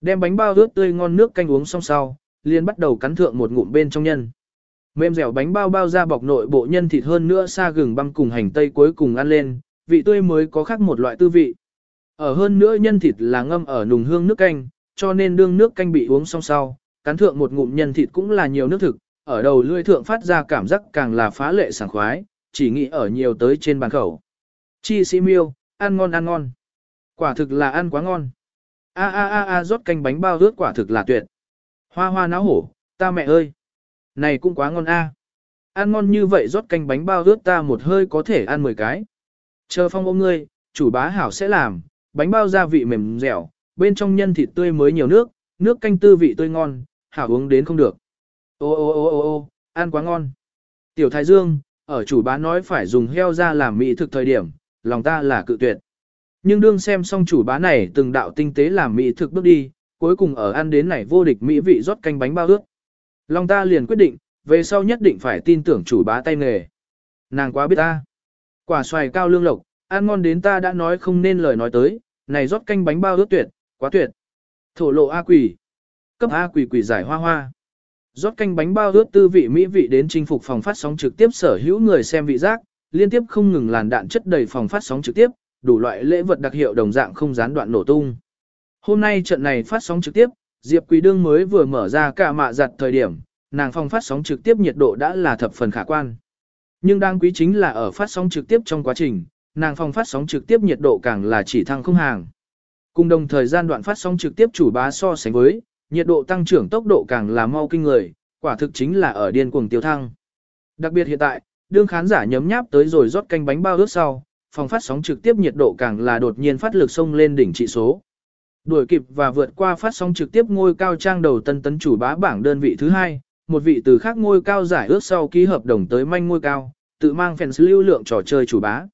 Đem bánh bao ướt tươi ngon nước canh uống xong sau, liền bắt đầu cắn thượng một ngụm bên trong nhân. Mềm dẻo bánh bao bao ra bọc nội bộ nhân thịt hơn nữa xa gừng băm cùng hành tây cuối cùng ăn lên, vị tươi mới có khác một loại tư vị. Ở hơn nữa nhân thịt là ngâm ở nùng hương nước canh, cho nên đương nước canh bị uống xong sau, cắn thượng một ngụm nhân thịt cũng là nhiều nước thực, ở đầu lưỡi thượng phát ra cảm giác càng là phá lệ sảng khoái, chỉ nghĩ ở nhiều tới trên bàn khẩu. Chi sĩ miêu, ăn ngon ăn ngon. Quả thực là ăn quá ngon. A a a a rót canh bánh bao rớt quả thực là tuyệt. Hoa hoa náo hổ, ta mẹ ơi. Này cũng quá ngon a. Ăn ngon như vậy rót canh bánh bao rớt ta một hơi có thể ăn 10 cái. Chờ phong ôm ngươi, chủ bá hảo sẽ làm, bánh bao gia vị mềm dẻo, bên trong nhân thịt tươi mới nhiều nước, nước canh tư vị tươi ngon, hảo uống đến không được. Ô ô ô ô ô, ăn quá ngon. Tiểu Thái Dương, ở chủ bá nói phải dùng heo ra làm mỹ thực thời điểm, lòng ta là cự tuyệt. Nhưng đương xem xong chủ bá này từng đạo tinh tế làm mỹ thực bước đi, cuối cùng ở ăn đến này vô địch mỹ vị rót canh bánh bao ước. Long ta liền quyết định, về sau nhất định phải tin tưởng chủ bá tay nghề. Nàng quá biết ta. Quả xoài cao lương lộc, ăn ngon đến ta đã nói không nên lời nói tới, này rót canh bánh bao ước tuyệt, quá tuyệt. Thổ lộ A quỷ. Cấp A quỷ quỷ giải hoa hoa. Rót canh bánh bao ướt tư vị mỹ vị đến chinh phục phòng phát sóng trực tiếp sở hữu người xem vị giác, liên tiếp không ngừng làn đạn chất đầy phòng phát sóng trực tiếp, đủ loại lễ vật đặc hiệu đồng dạng không gián đoạn nổ tung. Hôm nay trận này phát sóng trực tiếp, Diệp Quý Đương mới vừa mở ra cả mạ giặt thời điểm, nàng phòng phát sóng trực tiếp nhiệt độ đã là thập phần khả quan. Nhưng đáng quý chính là ở phát sóng trực tiếp trong quá trình, nàng phòng phát sóng trực tiếp nhiệt độ càng là chỉ thăng không hàng. Cùng đồng thời gian đoạn phát sóng trực tiếp chủ bá so sánh với, nhiệt độ tăng trưởng tốc độ càng là mau kinh người, quả thực chính là ở điên cuồng tiêu thăng. Đặc biệt hiện tại, đương khán giả nhấm nháp tới rồi rót canh bánh bao ướt sau, phòng phát sóng trực tiếp nhiệt độ càng là đột nhiên phát lực sông lên đỉnh trị số. Đuổi kịp và vượt qua phát sóng trực tiếp ngôi cao trang đầu tân tấn chủ bá bảng đơn vị thứ hai, một vị từ khác ngôi cao giải ước sau ký hợp đồng tới manh ngôi cao, tự mang fans lưu lượng trò chơi chủ bá.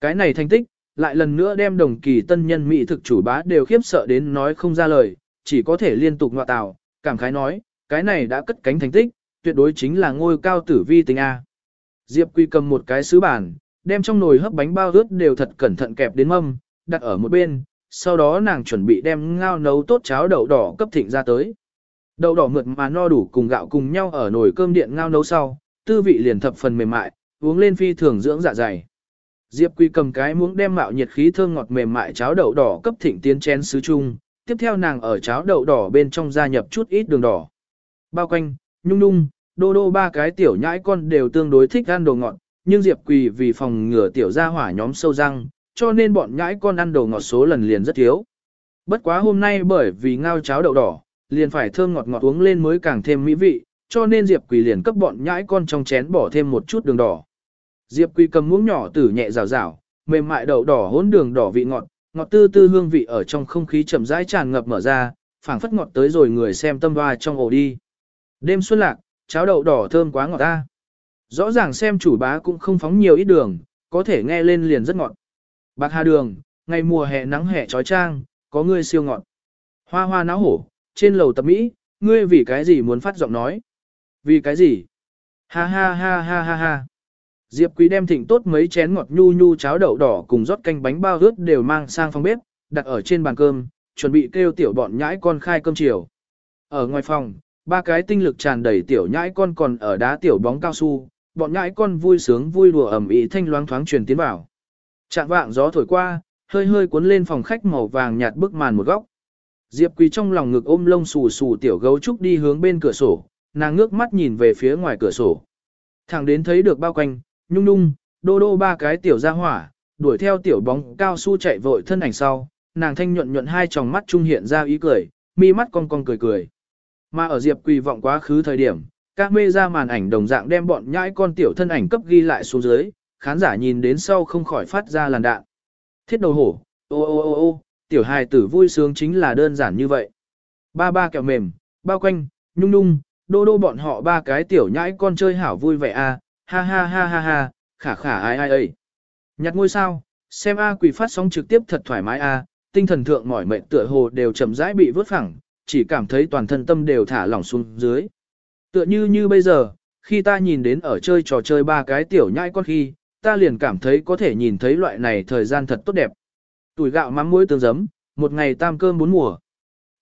Cái này thành tích, lại lần nữa đem đồng kỳ tân nhân mỹ thực chủ bá đều khiếp sợ đến nói không ra lời, chỉ có thể liên tục ngọa tạo, cảm khái nói, cái này đã cất cánh thành tích, tuyệt đối chính là ngôi cao tử vi tình A. Diệp Quy cầm một cái sứ bản, đem trong nồi hấp bánh bao rớt đều thật cẩn thận kẹp đến mâm, đặt ở một bên, sau đó nàng chuẩn bị đem ngao nấu tốt cháo đậu đỏ cấp thịnh ra tới. Đậu đỏ mượt mà no đủ cùng gạo cùng nhau ở nồi cơm điện ngao nấu sau, tư vị liền thập phần mềm mại, uống lên phi thường dưỡng dạ dày. Diệp Quy cầm cái muỗng đem mạo nhiệt khí thơm ngọt mềm mại cháo đậu đỏ cấp thịnh tiến chén sứ chung, tiếp theo nàng ở cháo đậu đỏ bên trong gia nhập chút ít đường đỏ. Bao quanh, nhung nhung, đô đô ba cái tiểu nhãi con đều tương đối thích ăn đồ ngọt, nhưng Diệp Quỳ vì phòng ngừa tiểu gia hỏa nhóm sâu răng, cho nên bọn nhãi con ăn đồ ngọt số lần liền rất thiếu. Bất quá hôm nay bởi vì ngao cháo đậu đỏ, liền phải thơm ngọt ngọt uống lên mới càng thêm mỹ vị, cho nên Diệp Quỳ liền cấp bọn nhãi con trong chén bỏ thêm một chút đường đỏ. Diệp Quỳ cầm muỗng nhỏ tử nhẹ rào rào, mềm mại đậu đỏ hỗn đường đỏ vị ngọt, ngọt tư tư hương vị ở trong không khí chậm rãi tràn ngập mở ra, phảng phất ngọt tới rồi người xem tâm hoa trong ổ đi. Đêm xuân lạc, cháo đậu đỏ thơm quá ngọt ta. Rõ ràng xem chủ bá cũng không phóng nhiều ít đường, có thể nghe lên liền rất ngọt. Bạc hà đường, ngày mùa hè nắng hè trói trang, có ngươi siêu ngọt. Hoa hoa náo hổ, trên lầu tập Mỹ, ngươi vì cái gì muốn phát giọng nói? Vì cái gì? Ha ha ha ha ha ha. Diệp Quý đem thịnh tốt mấy chén ngọt nhu nhu cháo đậu đỏ cùng rót canh bánh bao ướt đều mang sang phòng bếp, đặt ở trên bàn cơm, chuẩn bị kêu tiểu bọn nhãi con khai cơm chiều. Ở ngoài phòng, ba cái tinh lực tràn đầy tiểu nhãi con còn ở đá tiểu bóng cao su, bọn nhãi con vui sướng vui đùa ẩm ý thanh loáng thoáng truyền tiến vào. Trạng vạng gió thổi qua, hơi hơi cuốn lên phòng khách màu vàng nhạt bức màn một góc. Diệp quỳ trong lòng ngực ôm lông xù xù tiểu gấu trúc đi hướng bên cửa sổ, nàng ngước mắt nhìn về phía ngoài cửa sổ. Thẳng đến thấy được bao quanh, nhung nhung, đô đô ba cái tiểu ra hỏa, đuổi theo tiểu bóng cao su chạy vội thân ảnh sau, nàng thanh nhuận nhuận hai tròng mắt trung hiện ra ý cười, mi mắt cong cong cười cười. Mà ở Diệp Quỳ vọng quá khứ thời điểm, các mê ra màn ảnh đồng dạng đem bọn nhãi con tiểu thân ảnh cấp ghi lại xuống dưới, khán giả nhìn đến sau không khỏi phát ra làn đạn. Thiết đầu hổ, ô ô ô ô, tiểu hài tử vui sướng chính là đơn giản như vậy. Ba ba kẹo mềm, bao quanh, nhung nhung, đô đô bọn họ ba cái tiểu nhãi con chơi hảo vui vẻ a, ha ha ha ha ha, khả khả ai ai ấy. Nhặt ngôi sao, xem A quỷ phát sóng trực tiếp thật thoải mái A, tinh thần thượng mỏi mệt tựa hồ đều chậm rãi bị vớt phẳng, chỉ cảm thấy toàn thân tâm đều thả lỏng xuống dưới. Tựa như như bây giờ, khi ta nhìn đến ở chơi trò chơi ba cái tiểu nhãi con khi, ta liền cảm thấy có thể nhìn thấy loại này thời gian thật tốt đẹp. Tuổi gạo mắm muối tương giấm, một ngày tam cơm bốn mùa.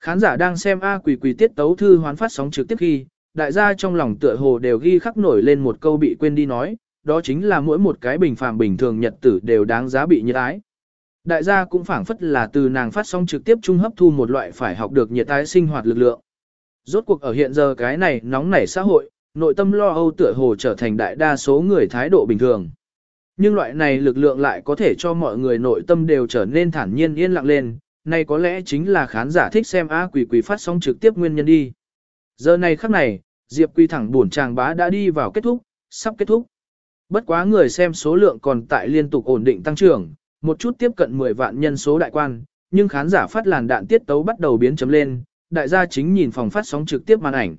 Khán giả đang xem A quỷ quỷ tiết tấu thư hoán phát sóng trực tiếp khi, đại gia trong lòng tựa hồ đều ghi khắc nổi lên một câu bị quên đi nói, đó chính là mỗi một cái bình phàm bình thường nhật tử đều đáng giá bị nhiệt ái. Đại gia cũng phảng phất là từ nàng phát sóng trực tiếp trung hấp thu một loại phải học được nhiệt ái sinh hoạt lực lượng. Rốt cuộc ở hiện giờ cái này nóng nảy xã hội, nội tâm lo âu tựa hồ trở thành đại đa số người thái độ bình thường. Nhưng loại này lực lượng lại có thể cho mọi người nội tâm đều trở nên thản nhiên yên lặng lên, này có lẽ chính là khán giả thích xem A quỷ quỷ phát sóng trực tiếp nguyên nhân đi. Giờ này khắc này, Diệp Quy thẳng buồn chàng bá đã đi vào kết thúc, sắp kết thúc. Bất quá người xem số lượng còn tại liên tục ổn định tăng trưởng, một chút tiếp cận 10 vạn nhân số đại quan, nhưng khán giả phát làn đạn tiết tấu bắt đầu biến chấm lên, đại gia chính nhìn phòng phát sóng trực tiếp màn ảnh.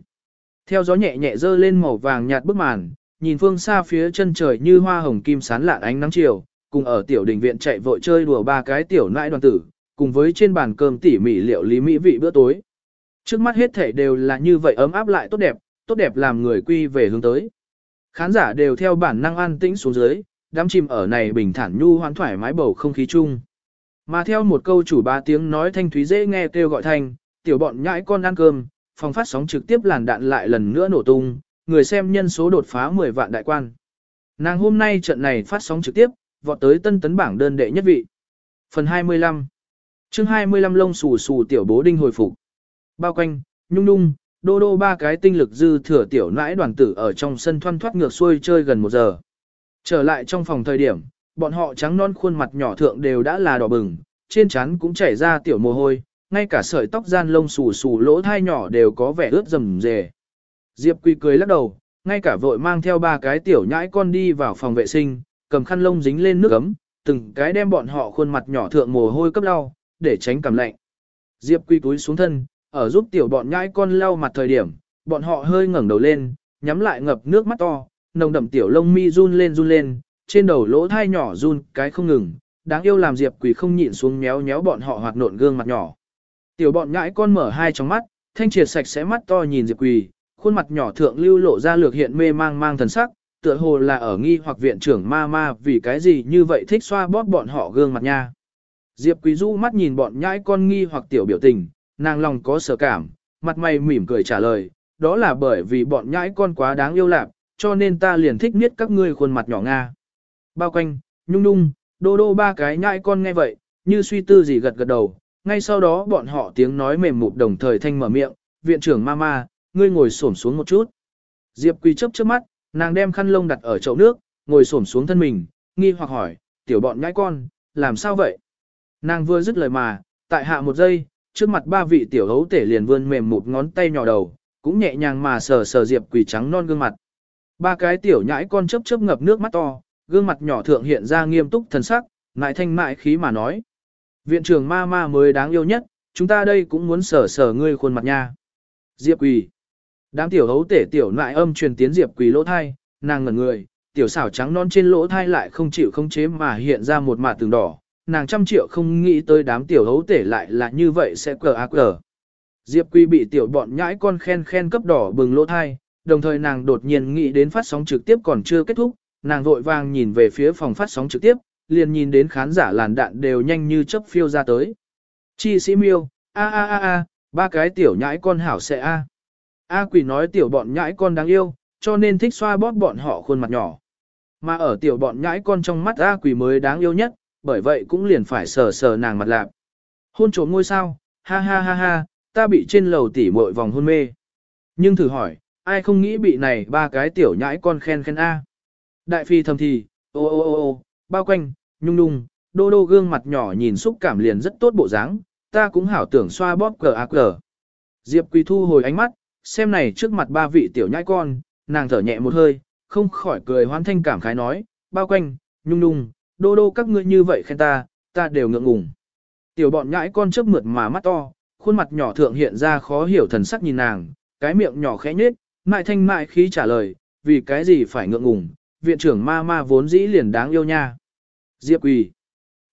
Theo gió nhẹ nhẹ dơ lên màu vàng nhạt bức màn, nhìn phương xa phía chân trời như hoa hồng kim sán lạn ánh nắng chiều, cùng ở tiểu đình viện chạy vội chơi đùa ba cái tiểu nãi đoàn tử, cùng với trên bàn cơm tỉ mỉ liệu lý mỹ vị bữa tối. Trước mắt hết thể đều là như vậy ấm áp lại tốt đẹp, tốt đẹp làm người quy về hướng tới. Khán giả đều theo bản năng an tĩnh xuống dưới, đám chìm ở này bình thản nhu hoán thoải mái bầu không khí chung. Mà theo một câu chủ ba tiếng nói thanh thúy dễ nghe kêu gọi thành, tiểu bọn nhãi con ăn cơm, phòng phát sóng trực tiếp làn đạn lại lần nữa nổ tung, người xem nhân số đột phá 10 vạn đại quan. Nàng hôm nay trận này phát sóng trực tiếp, vọt tới tân tấn bảng đơn đệ nhất vị. Phần 25 chương 25 lông xù xù tiểu bố đinh hồi phục. Bao quanh, nhung nhung, đô đô ba cái tinh lực dư thừa tiểu nãi đoàn tử ở trong sân thoăn thoát ngược xuôi chơi gần một giờ. Trở lại trong phòng thời điểm, bọn họ trắng non khuôn mặt nhỏ thượng đều đã là đỏ bừng, trên trán cũng chảy ra tiểu mồ hôi, ngay cả sợi tóc gian lông xù xù lỗ thai nhỏ đều có vẻ ướt rầm rề. Diệp Quỳ cười lắc đầu, ngay cả vội mang theo ba cái tiểu nhãi con đi vào phòng vệ sinh, cầm khăn lông dính lên nước ấm, từng cái đem bọn họ khuôn mặt nhỏ thượng mồ hôi cấp lau, để tránh cảm lạnh. Diệp Quỳ túi xuống thân, ở giúp tiểu bọn nhãi con lau mặt thời điểm, bọn họ hơi ngẩng đầu lên, nhắm lại ngập nước mắt to, nồng đậm tiểu lông mi run lên run lên, trên đầu lỗ thai nhỏ run cái không ngừng, đáng yêu làm Diệp Quỳ không nhịn xuống méo méo bọn họ hoạt nộn gương mặt nhỏ. Tiểu bọn nhãi con mở hai tròng mắt, thanh triệt sạch sẽ mắt to nhìn Diệp Quỳ, khuôn mặt nhỏ thượng lưu lộ ra lược hiện mê mang mang thần sắc, tựa hồ là ở nghi hoặc viện trưởng ma ma vì cái gì như vậy thích xoa bóp bọn họ gương mặt nha. Diệp Quý Du mắt nhìn bọn nhãi con nghi hoặc tiểu biểu tình, nàng lòng có sở cảm, mặt mày mỉm cười trả lời, đó là bởi vì bọn nhãi con quá đáng yêu lạc, cho nên ta liền thích niết các ngươi khuôn mặt nhỏ Nga. Bao quanh, nhung nhung, đô đô ba cái nhãi con nghe vậy, như suy tư gì gật gật đầu, ngay sau đó bọn họ tiếng nói mềm mụt đồng thời thanh mở miệng, viện trưởng ma ma ngươi ngồi xổm xuống một chút. Diệp Quỳ chớp chớp mắt, nàng đem khăn lông đặt ở chậu nước, ngồi xổm xuống thân mình, nghi hoặc hỏi, tiểu bọn nhãi con, làm sao vậy? Nàng vừa dứt lời mà, tại hạ một giây, trước mặt ba vị tiểu hấu tể liền vươn mềm một ngón tay nhỏ đầu, cũng nhẹ nhàng mà sờ sờ Diệp Quỳ trắng non gương mặt. Ba cái tiểu nhãi con chớp chớp ngập nước mắt to, gương mặt nhỏ thượng hiện ra nghiêm túc thần sắc, mại thanh mại khí mà nói. Viện trưởng ma ma mới đáng yêu nhất, chúng ta đây cũng muốn sờ sờ ngươi khuôn mặt nha. Diệp Quỳ. Đám tiểu hấu tể tiểu nại âm truyền tiến Diệp Quỳ lỗ thai, nàng ngẩn người, tiểu xảo trắng non trên lỗ thai lại không chịu không chế mà hiện ra một mạt tường đỏ, nàng trăm triệu không nghĩ tới đám tiểu hấu tể lại là như vậy sẽ cờ ác cờ. Diệp Quy bị tiểu bọn nhãi con khen khen cấp đỏ bừng lỗ thai, đồng thời nàng đột nhiên nghĩ đến phát sóng trực tiếp còn chưa kết thúc, nàng vội vàng nhìn về phía phòng phát sóng trực tiếp, liền nhìn đến khán giả làn đạn đều nhanh như chớp phiêu ra tới. Chi sĩ miêu, a a a a, ba cái tiểu nhãi con hảo sẽ a. A quỷ nói tiểu bọn nhãi con đáng yêu, cho nên thích xoa bóp bọn họ khuôn mặt nhỏ. Mà ở tiểu bọn nhãi con trong mắt A quỷ mới đáng yêu nhất, bởi vậy cũng liền phải sờ sờ nàng mặt lạp. Hôn trộm ngôi sao, ha ha ha ha, ta bị trên lầu tỉ muội vòng hôn mê. Nhưng thử hỏi, ai không nghĩ bị này ba cái tiểu nhãi con khen khen A. Đại phi thầm thì, ô ô ô ô, bao quanh, nhung nhung, đô đô gương mặt nhỏ nhìn xúc cảm liền rất tốt bộ dáng, ta cũng hảo tưởng xoa bóp cờ a cờ. Diệp Quỳ thu hồi ánh mắt, xem này trước mặt ba vị tiểu nhãi con, nàng thở nhẹ một hơi, không khỏi cười hoan thanh cảm khái nói, bao quanh, nhung nhung, đô đô các ngươi như vậy khen ta, ta đều ngượng ngùng. Tiểu bọn nhãi con chớp mượt mà mắt to, khuôn mặt nhỏ thượng hiện ra khó hiểu thần sắc nhìn nàng, cái miệng nhỏ khẽ nhếch, mại thanh mại khí trả lời, vì cái gì phải ngượng ngùng, viện trưởng ma ma vốn dĩ liền đáng yêu nha. Diệp quỳ,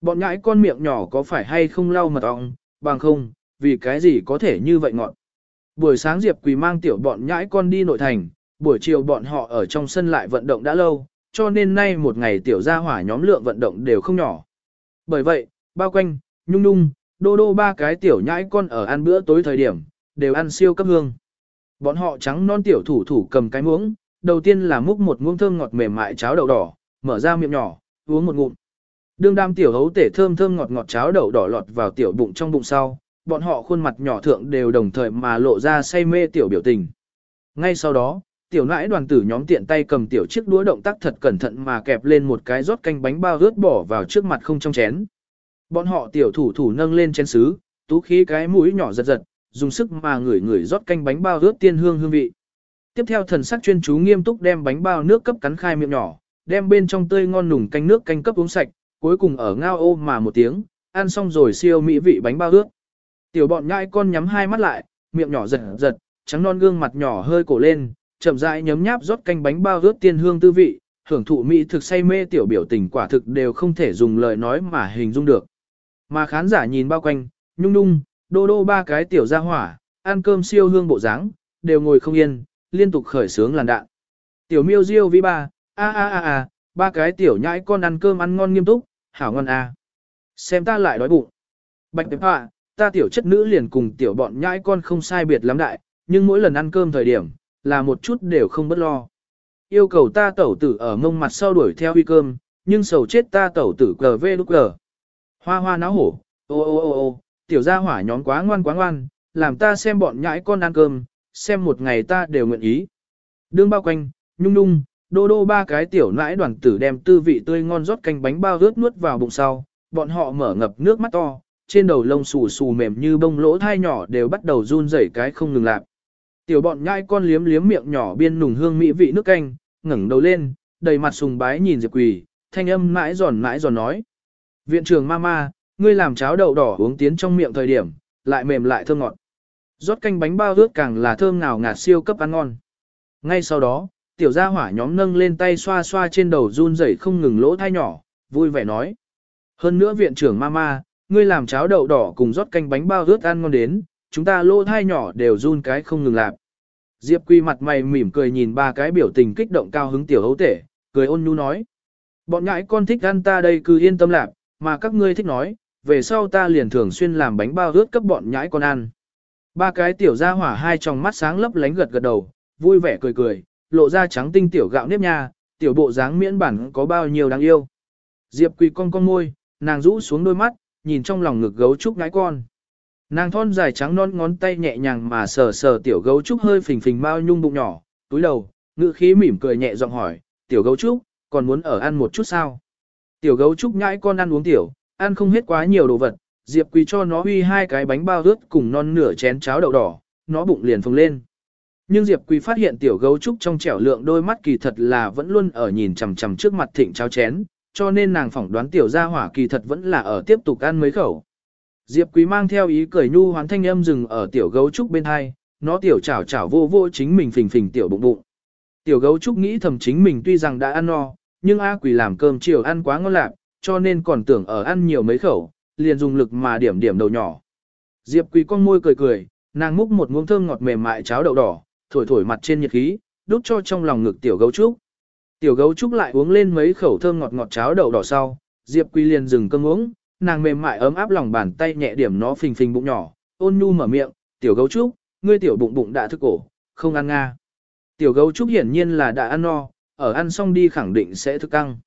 bọn nhãi con miệng nhỏ có phải hay không lau mật ong, bằng không, vì cái gì có thể như vậy ngọn. Buổi sáng Diệp quỳ mang tiểu bọn nhãi con đi nội thành, buổi chiều bọn họ ở trong sân lại vận động đã lâu, cho nên nay một ngày tiểu gia hỏa nhóm lượng vận động đều không nhỏ. Bởi vậy, bao quanh, nhung nhung, đô đô ba cái tiểu nhãi con ở ăn bữa tối thời điểm, đều ăn siêu cấp hương. Bọn họ trắng non tiểu thủ thủ cầm cái muỗng, đầu tiên là múc một muỗng thơm ngọt mềm mại cháo đậu đỏ, mở ra miệng nhỏ, uống một ngụm. Đương đam tiểu hấu tể thơm thơm ngọt ngọt cháo đậu đỏ lọt vào tiểu bụng trong bụng sau, bọn họ khuôn mặt nhỏ thượng đều đồng thời mà lộ ra say mê tiểu biểu tình. Ngay sau đó, tiểu nãi đoàn tử nhóm tiện tay cầm tiểu chiếc đũa động tác thật cẩn thận mà kẹp lên một cái rót canh bánh bao rớt bỏ vào trước mặt không trong chén. Bọn họ tiểu thủ thủ nâng lên chén sứ, tú khí cái mũi nhỏ giật giật, dùng sức mà ngửi ngửi rót canh bánh bao rớt tiên hương hương vị. Tiếp theo thần sắc chuyên chú nghiêm túc đem bánh bao nước cấp cắn khai miệng nhỏ, đem bên trong tươi ngon nùng canh nước canh cấp uống sạch, cuối cùng ở ngao ô mà một tiếng, ăn xong rồi siêu mỹ vị bánh bao rớt. Tiểu bọn nhãi con nhắm hai mắt lại, miệng nhỏ giật giật, trắng non gương mặt nhỏ hơi cổ lên, chậm rãi nhấm nháp rót canh bánh bao ướt tiên hương tư vị, hưởng thụ mỹ thực say mê tiểu biểu tình quả thực đều không thể dùng lời nói mà hình dung được. Mà khán giả nhìn bao quanh, nhung nhung, đô đô ba cái tiểu gia hỏa, ăn cơm siêu hương bộ dáng, đều ngồi không yên, liên tục khởi sướng làn đạn. Tiểu miêu diêu vi ba, a a a a, ba cái tiểu nhãi con ăn cơm ăn ngon nghiêm túc, hảo ngon a. Xem ta lại đói bụng. Bạch tệp hạ, ta tiểu chất nữ liền cùng tiểu bọn nhãi con không sai biệt lắm đại, nhưng mỗi lần ăn cơm thời điểm, là một chút đều không bất lo. Yêu cầu ta tẩu tử ở mông mặt sau đuổi theo huy cơm, nhưng sầu chết ta tẩu tử cờ vê lúc cờ. Hoa hoa náo hổ, ô ô ô ô, tiểu gia hỏa nhóm quá ngoan quá ngoan, làm ta xem bọn nhãi con ăn cơm, xem một ngày ta đều nguyện ý. Đương bao quanh, nhung nhung, đô đô ba cái tiểu nãi đoàn tử đem tư vị tươi ngon rót canh bánh bao rớt nuốt vào bụng sau, bọn họ mở ngập nước mắt to, trên đầu lông xù xù mềm như bông lỗ thai nhỏ đều bắt đầu run rẩy cái không ngừng lạp. Tiểu bọn nhai con liếm liếm miệng nhỏ biên nùng hương mỹ vị nước canh, ngẩng đầu lên, đầy mặt sùng bái nhìn Diệp Quỳ, thanh âm mãi giòn mãi giòn nói. Viện trưởng mama, ngươi làm cháo đậu đỏ uống tiến trong miệng thời điểm, lại mềm lại thơm ngọt. Rót canh bánh bao ướt càng là thơm ngào ngạt siêu cấp ăn ngon. Ngay sau đó, tiểu gia hỏa nhóm nâng lên tay xoa xoa trên đầu run rẩy không ngừng lỗ thai nhỏ, vui vẻ nói. Hơn nữa viện trưởng mama, ngươi làm cháo đậu đỏ cùng rót canh bánh bao rớt ăn ngon đến, chúng ta lô thai nhỏ đều run cái không ngừng lạp. Diệp Quy mặt mày mỉm cười nhìn ba cái biểu tình kích động cao hứng tiểu hấu tể, cười ôn nhu nói. Bọn nhãi con thích ăn ta đây cứ yên tâm lạp, mà các ngươi thích nói, về sau ta liền thường xuyên làm bánh bao rớt cấp bọn nhãi con ăn. Ba cái tiểu gia hỏa hai tròng mắt sáng lấp lánh gật gật đầu, vui vẻ cười cười, lộ ra trắng tinh tiểu gạo nếp nha, tiểu bộ dáng miễn bản có bao nhiêu đáng yêu. Diệp Quỳ con con môi, nàng rũ xuống đôi mắt, nhìn trong lòng ngực gấu trúc ngái con. Nàng thon dài trắng non ngón tay nhẹ nhàng mà sờ sờ tiểu gấu trúc hơi phình phình bao nhung bụng nhỏ, túi đầu, ngữ khí mỉm cười nhẹ giọng hỏi, tiểu gấu trúc, còn muốn ở ăn một chút sao? Tiểu gấu trúc nhãi con ăn uống tiểu, ăn không hết quá nhiều đồ vật, Diệp Quỳ cho nó huy hai cái bánh bao ướt cùng non nửa chén cháo đậu đỏ, nó bụng liền phồng lên. Nhưng Diệp Quỳ phát hiện tiểu gấu trúc trong trẻo lượng đôi mắt kỳ thật là vẫn luôn ở nhìn chằm chằm trước mặt thịnh cháo chén, cho nên nàng phỏng đoán tiểu gia hỏa kỳ thật vẫn là ở tiếp tục ăn mấy khẩu. Diệp Quý mang theo ý cười nhu hoán thanh âm dừng ở tiểu gấu trúc bên hai, nó tiểu chảo chảo vô vô chính mình phình phình tiểu bụng bụng. Tiểu gấu trúc nghĩ thầm chính mình tuy rằng đã ăn no, nhưng A quỷ làm cơm chiều ăn quá ngon lạc, cho nên còn tưởng ở ăn nhiều mấy khẩu, liền dùng lực mà điểm điểm đầu nhỏ. Diệp Quý con môi cười cười, nàng múc một muỗng thơm ngọt mềm mại cháo đậu đỏ, thổi thổi mặt trên nhiệt khí, đút cho trong lòng ngực tiểu gấu trúc. Tiểu gấu trúc lại uống lên mấy khẩu thơm ngọt ngọt cháo đậu đỏ sau, Diệp Quy liền dừng cơm uống, nàng mềm mại ấm áp lòng bàn tay nhẹ điểm nó phình phình bụng nhỏ, ôn nhu mở miệng, "Tiểu gấu trúc, ngươi tiểu bụng bụng đã thức cổ, không ăn nga." Tiểu gấu trúc hiển nhiên là đã ăn no, ở ăn xong đi khẳng định sẽ thức căng.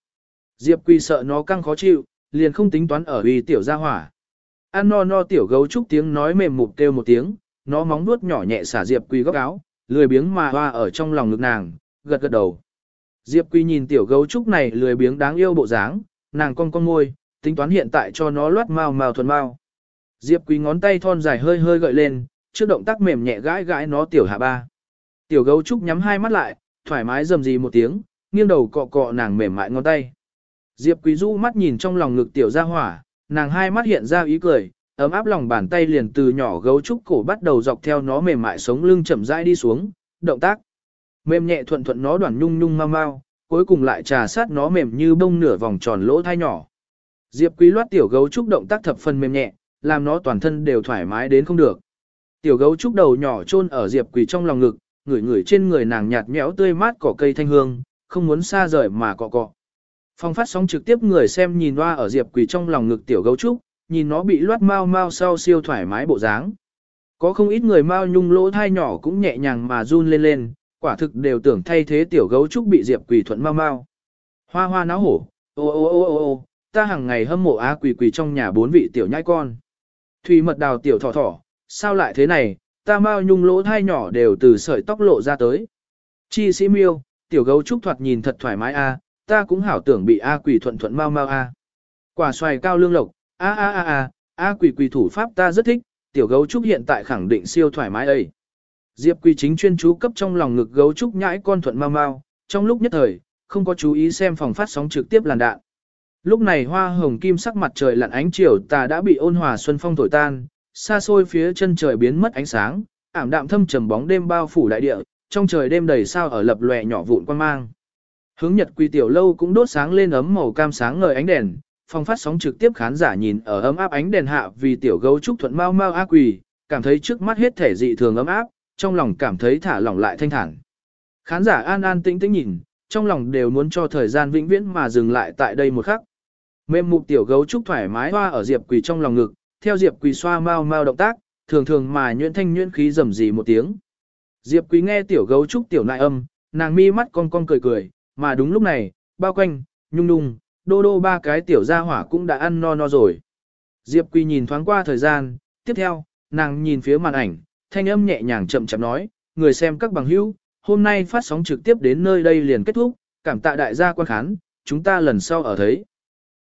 Diệp Quy sợ nó căng khó chịu, liền không tính toán ở uy tiểu gia hỏa. Ăn no no tiểu gấu trúc tiếng nói mềm mụt kêu một tiếng, nó móng nuốt nhỏ nhẹ xả Diệp Quy góc áo, lười biếng mà hoa ở trong lòng ngực nàng, gật gật đầu. Diệp Quy nhìn tiểu gấu trúc này lười biếng đáng yêu bộ dáng, nàng cong cong môi, tính toán hiện tại cho nó loát mao mao thuần mao. Diệp Quý ngón tay thon dài hơi hơi gợi lên, trước động tác mềm nhẹ gãi gãi nó tiểu hạ ba. Tiểu gấu trúc nhắm hai mắt lại, thoải mái rầm rì một tiếng, nghiêng đầu cọ cọ nàng mềm mại ngón tay. Diệp Quý du mắt nhìn trong lòng ngực tiểu ra hỏa, nàng hai mắt hiện ra ý cười, ấm áp lòng bàn tay liền từ nhỏ gấu trúc cổ bắt đầu dọc theo nó mềm mại sống lưng chậm rãi đi xuống, động tác mềm nhẹ thuận thuận nó đoàn nhung nhung mau mau, cuối cùng lại trà sát nó mềm như bông nửa vòng tròn lỗ thai nhỏ. Diệp Quý loát tiểu gấu trúc động tác thập phần mềm nhẹ, làm nó toàn thân đều thoải mái đến không được. Tiểu gấu trúc đầu nhỏ chôn ở Diệp Quý trong lòng ngực, ngửi ngửi trên người nàng nhạt nhẽo tươi mát cỏ cây thanh hương, không muốn xa rời mà cọ cọ. Phong phát sóng trực tiếp người xem nhìn loa ở Diệp Quý trong lòng ngực tiểu gấu trúc, nhìn nó bị loát mau mau sau siêu thoải mái bộ dáng. Có không ít người mau nhung lỗ thai nhỏ cũng nhẹ nhàng mà run lên lên, quả thực đều tưởng thay thế tiểu gấu trúc bị Diệp Quỳ thuận mau mau. Hoa hoa náo hổ, ô ô ô ô ô, ta hàng ngày hâm mộ á quỳ quỳ trong nhà bốn vị tiểu nhai con. Thủy mật đào tiểu thỏ thỏ, sao lại thế này, ta mau nhung lỗ thai nhỏ đều từ sợi tóc lộ ra tới. Chi sĩ miêu, tiểu gấu trúc thoạt nhìn thật thoải mái a, ta cũng hảo tưởng bị a quỳ thuận thuận mau mau a. Quả xoài cao lương lộc, a a a a, a quỳ quỳ thủ pháp ta rất thích, tiểu gấu trúc hiện tại khẳng định siêu thoải mái ấy. Diệp Quỳ chính chuyên chú cấp trong lòng ngực gấu trúc nhãi con thuận mau mau, trong lúc nhất thời, không có chú ý xem phòng phát sóng trực tiếp làn đạn. Lúc này hoa hồng kim sắc mặt trời lặn ánh chiều tà đã bị ôn hòa xuân phong thổi tan, xa xôi phía chân trời biến mất ánh sáng, ảm đạm thâm trầm bóng đêm bao phủ đại địa, trong trời đêm đầy sao ở lập lòe nhỏ vụn quan mang. Hướng Nhật Quỳ tiểu lâu cũng đốt sáng lên ấm màu cam sáng ngời ánh đèn, phòng phát sóng trực tiếp khán giả nhìn ở ấm áp ánh đèn hạ vì tiểu gấu trúc thuận mau mau á quỳ, cảm thấy trước mắt hết thể dị thường ấm áp, trong lòng cảm thấy thả lỏng lại thanh thản. Khán giả an an tĩnh tĩnh nhìn, trong lòng đều muốn cho thời gian vĩnh viễn mà dừng lại tại đây một khắc. Mềm mục tiểu gấu trúc thoải mái hoa ở Diệp Quỳ trong lòng ngực, theo Diệp Quỳ xoa mau mau động tác, thường thường mà nhuyễn thanh nhuyễn khí rầm rì một tiếng. Diệp Quỳ nghe tiểu gấu trúc tiểu nại âm, nàng mi mắt con con cười cười, mà đúng lúc này, bao quanh, nhung nhung, đô đô ba cái tiểu gia hỏa cũng đã ăn no no rồi. Diệp Quỳ nhìn thoáng qua thời gian, tiếp theo, nàng nhìn phía màn ảnh, thanh âm nhẹ nhàng chậm chậm nói, người xem các bằng hữu, hôm nay phát sóng trực tiếp đến nơi đây liền kết thúc, cảm tạ đại gia quan khán, chúng ta lần sau ở thấy.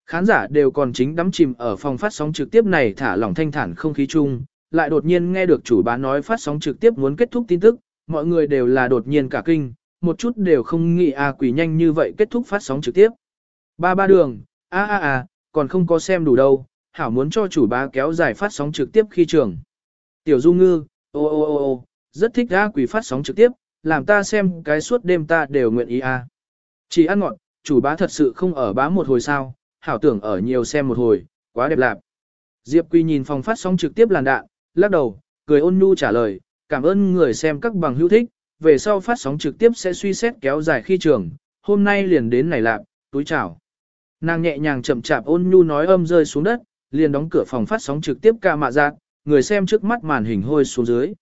Khán giả đều còn chính đắm chìm ở phòng phát sóng trực tiếp này thả lỏng thanh thản không khí chung, lại đột nhiên nghe được chủ bá nói phát sóng trực tiếp muốn kết thúc tin tức, mọi người đều là đột nhiên cả kinh, một chút đều không nghĩ a quỷ nhanh như vậy kết thúc phát sóng trực tiếp. Ba ba đường, a a a, còn không có xem đủ đâu, hảo muốn cho chủ bá kéo dài phát sóng trực tiếp khi trường. Tiểu Du Ngư, Ô ô ô ô, rất thích ra quỷ phát sóng trực tiếp, làm ta xem cái suốt đêm ta đều nguyện ý A. Chỉ ăn ngọn, chủ bá thật sự không ở bá một hồi sao, hảo tưởng ở nhiều xem một hồi, quá đẹp lạc. Diệp Quy nhìn phòng phát sóng trực tiếp làn đạn, lắc đầu, cười ôn nhu trả lời, cảm ơn người xem các bằng hữu thích, về sau phát sóng trực tiếp sẽ suy xét kéo dài khi trường, hôm nay liền đến này lạc, túi chào. Nàng nhẹ nhàng chậm chạp ôn nhu nói âm rơi xuống đất, liền đóng cửa phòng phát sóng trực tiếp ca mạ giác, người xem trước mắt màn hình hôi xuống dưới.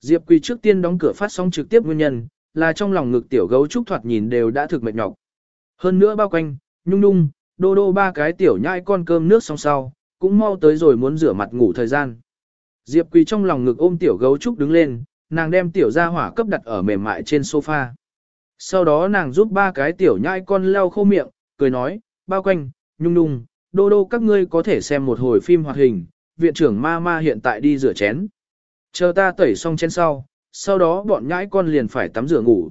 Diệp Quỳ trước tiên đóng cửa phát sóng trực tiếp nguyên nhân, là trong lòng ngực tiểu gấu trúc thoạt nhìn đều đã thực mệt nhọc. Hơn nữa bao quanh, nhung nhung, đô đô ba cái tiểu nhai con cơm nước xong sau, cũng mau tới rồi muốn rửa mặt ngủ thời gian. Diệp Quỳ trong lòng ngực ôm tiểu gấu trúc đứng lên, nàng đem tiểu ra hỏa cấp đặt ở mềm mại trên sofa. Sau đó nàng giúp ba cái tiểu nhãi con leo khô miệng, cười nói, bao quanh, nhung nhung, đô đô các ngươi có thể xem một hồi phim hoạt hình, viện trưởng ma ma hiện tại đi rửa chén. Chờ ta tẩy xong chén sau, sau đó bọn nhãi con liền phải tắm rửa ngủ.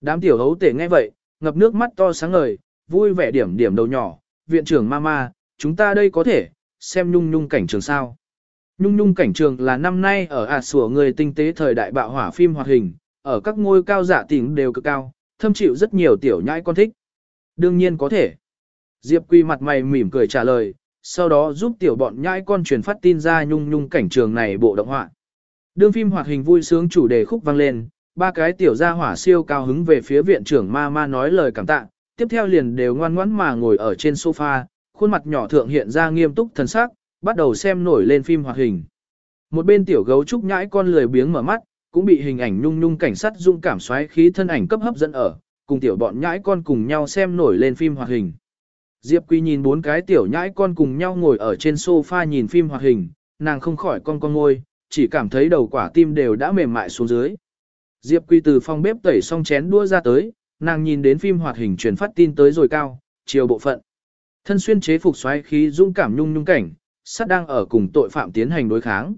Đám tiểu hấu tể nghe vậy, ngập nước mắt to sáng ngời, vui vẻ điểm điểm đầu nhỏ, viện trưởng ma ma, chúng ta đây có thể, xem nhung nhung cảnh trường sao. Nhung nhung cảnh trường là năm nay ở ạt sủa người tinh tế thời đại bạo hỏa phim hoạt hình, ở các ngôi cao giả tỉnh đều cực cao, thâm chịu rất nhiều tiểu nhãi con thích. Đương nhiên có thể. Diệp Quy mặt mày mỉm cười trả lời, sau đó giúp tiểu bọn nhãi con truyền phát tin ra nhung nhung cảnh trường này bộ động họa. Đương phim hoạt hình vui sướng chủ đề khúc vang lên, ba cái tiểu gia hỏa siêu cao hứng về phía viện trưởng ma ma nói lời cảm tạ, tiếp theo liền đều ngoan ngoãn mà ngồi ở trên sofa, khuôn mặt nhỏ thượng hiện ra nghiêm túc thần sắc, bắt đầu xem nổi lên phim hoạt hình. Một bên tiểu gấu trúc nhãi con lười biếng mở mắt, cũng bị hình ảnh nhung nhung cảnh sát dung cảm xoáy khí thân ảnh cấp hấp dẫn ở, cùng tiểu bọn nhãi con cùng nhau xem nổi lên phim hoạt hình. Diệp Quỳ nhìn bốn cái tiểu nhãi con cùng nhau ngồi ở trên sofa nhìn phim hoạt hình, nàng không khỏi con con ngôi, chỉ cảm thấy đầu quả tim đều đã mềm mại xuống dưới. Diệp Quỳ từ phòng bếp tẩy xong chén đua ra tới, nàng nhìn đến phim hoạt hình truyền phát tin tới rồi cao, chiều bộ phận. Thân xuyên chế phục xoáy khí dung cảm nhung nhung cảnh, sát đang ở cùng tội phạm tiến hành đối kháng.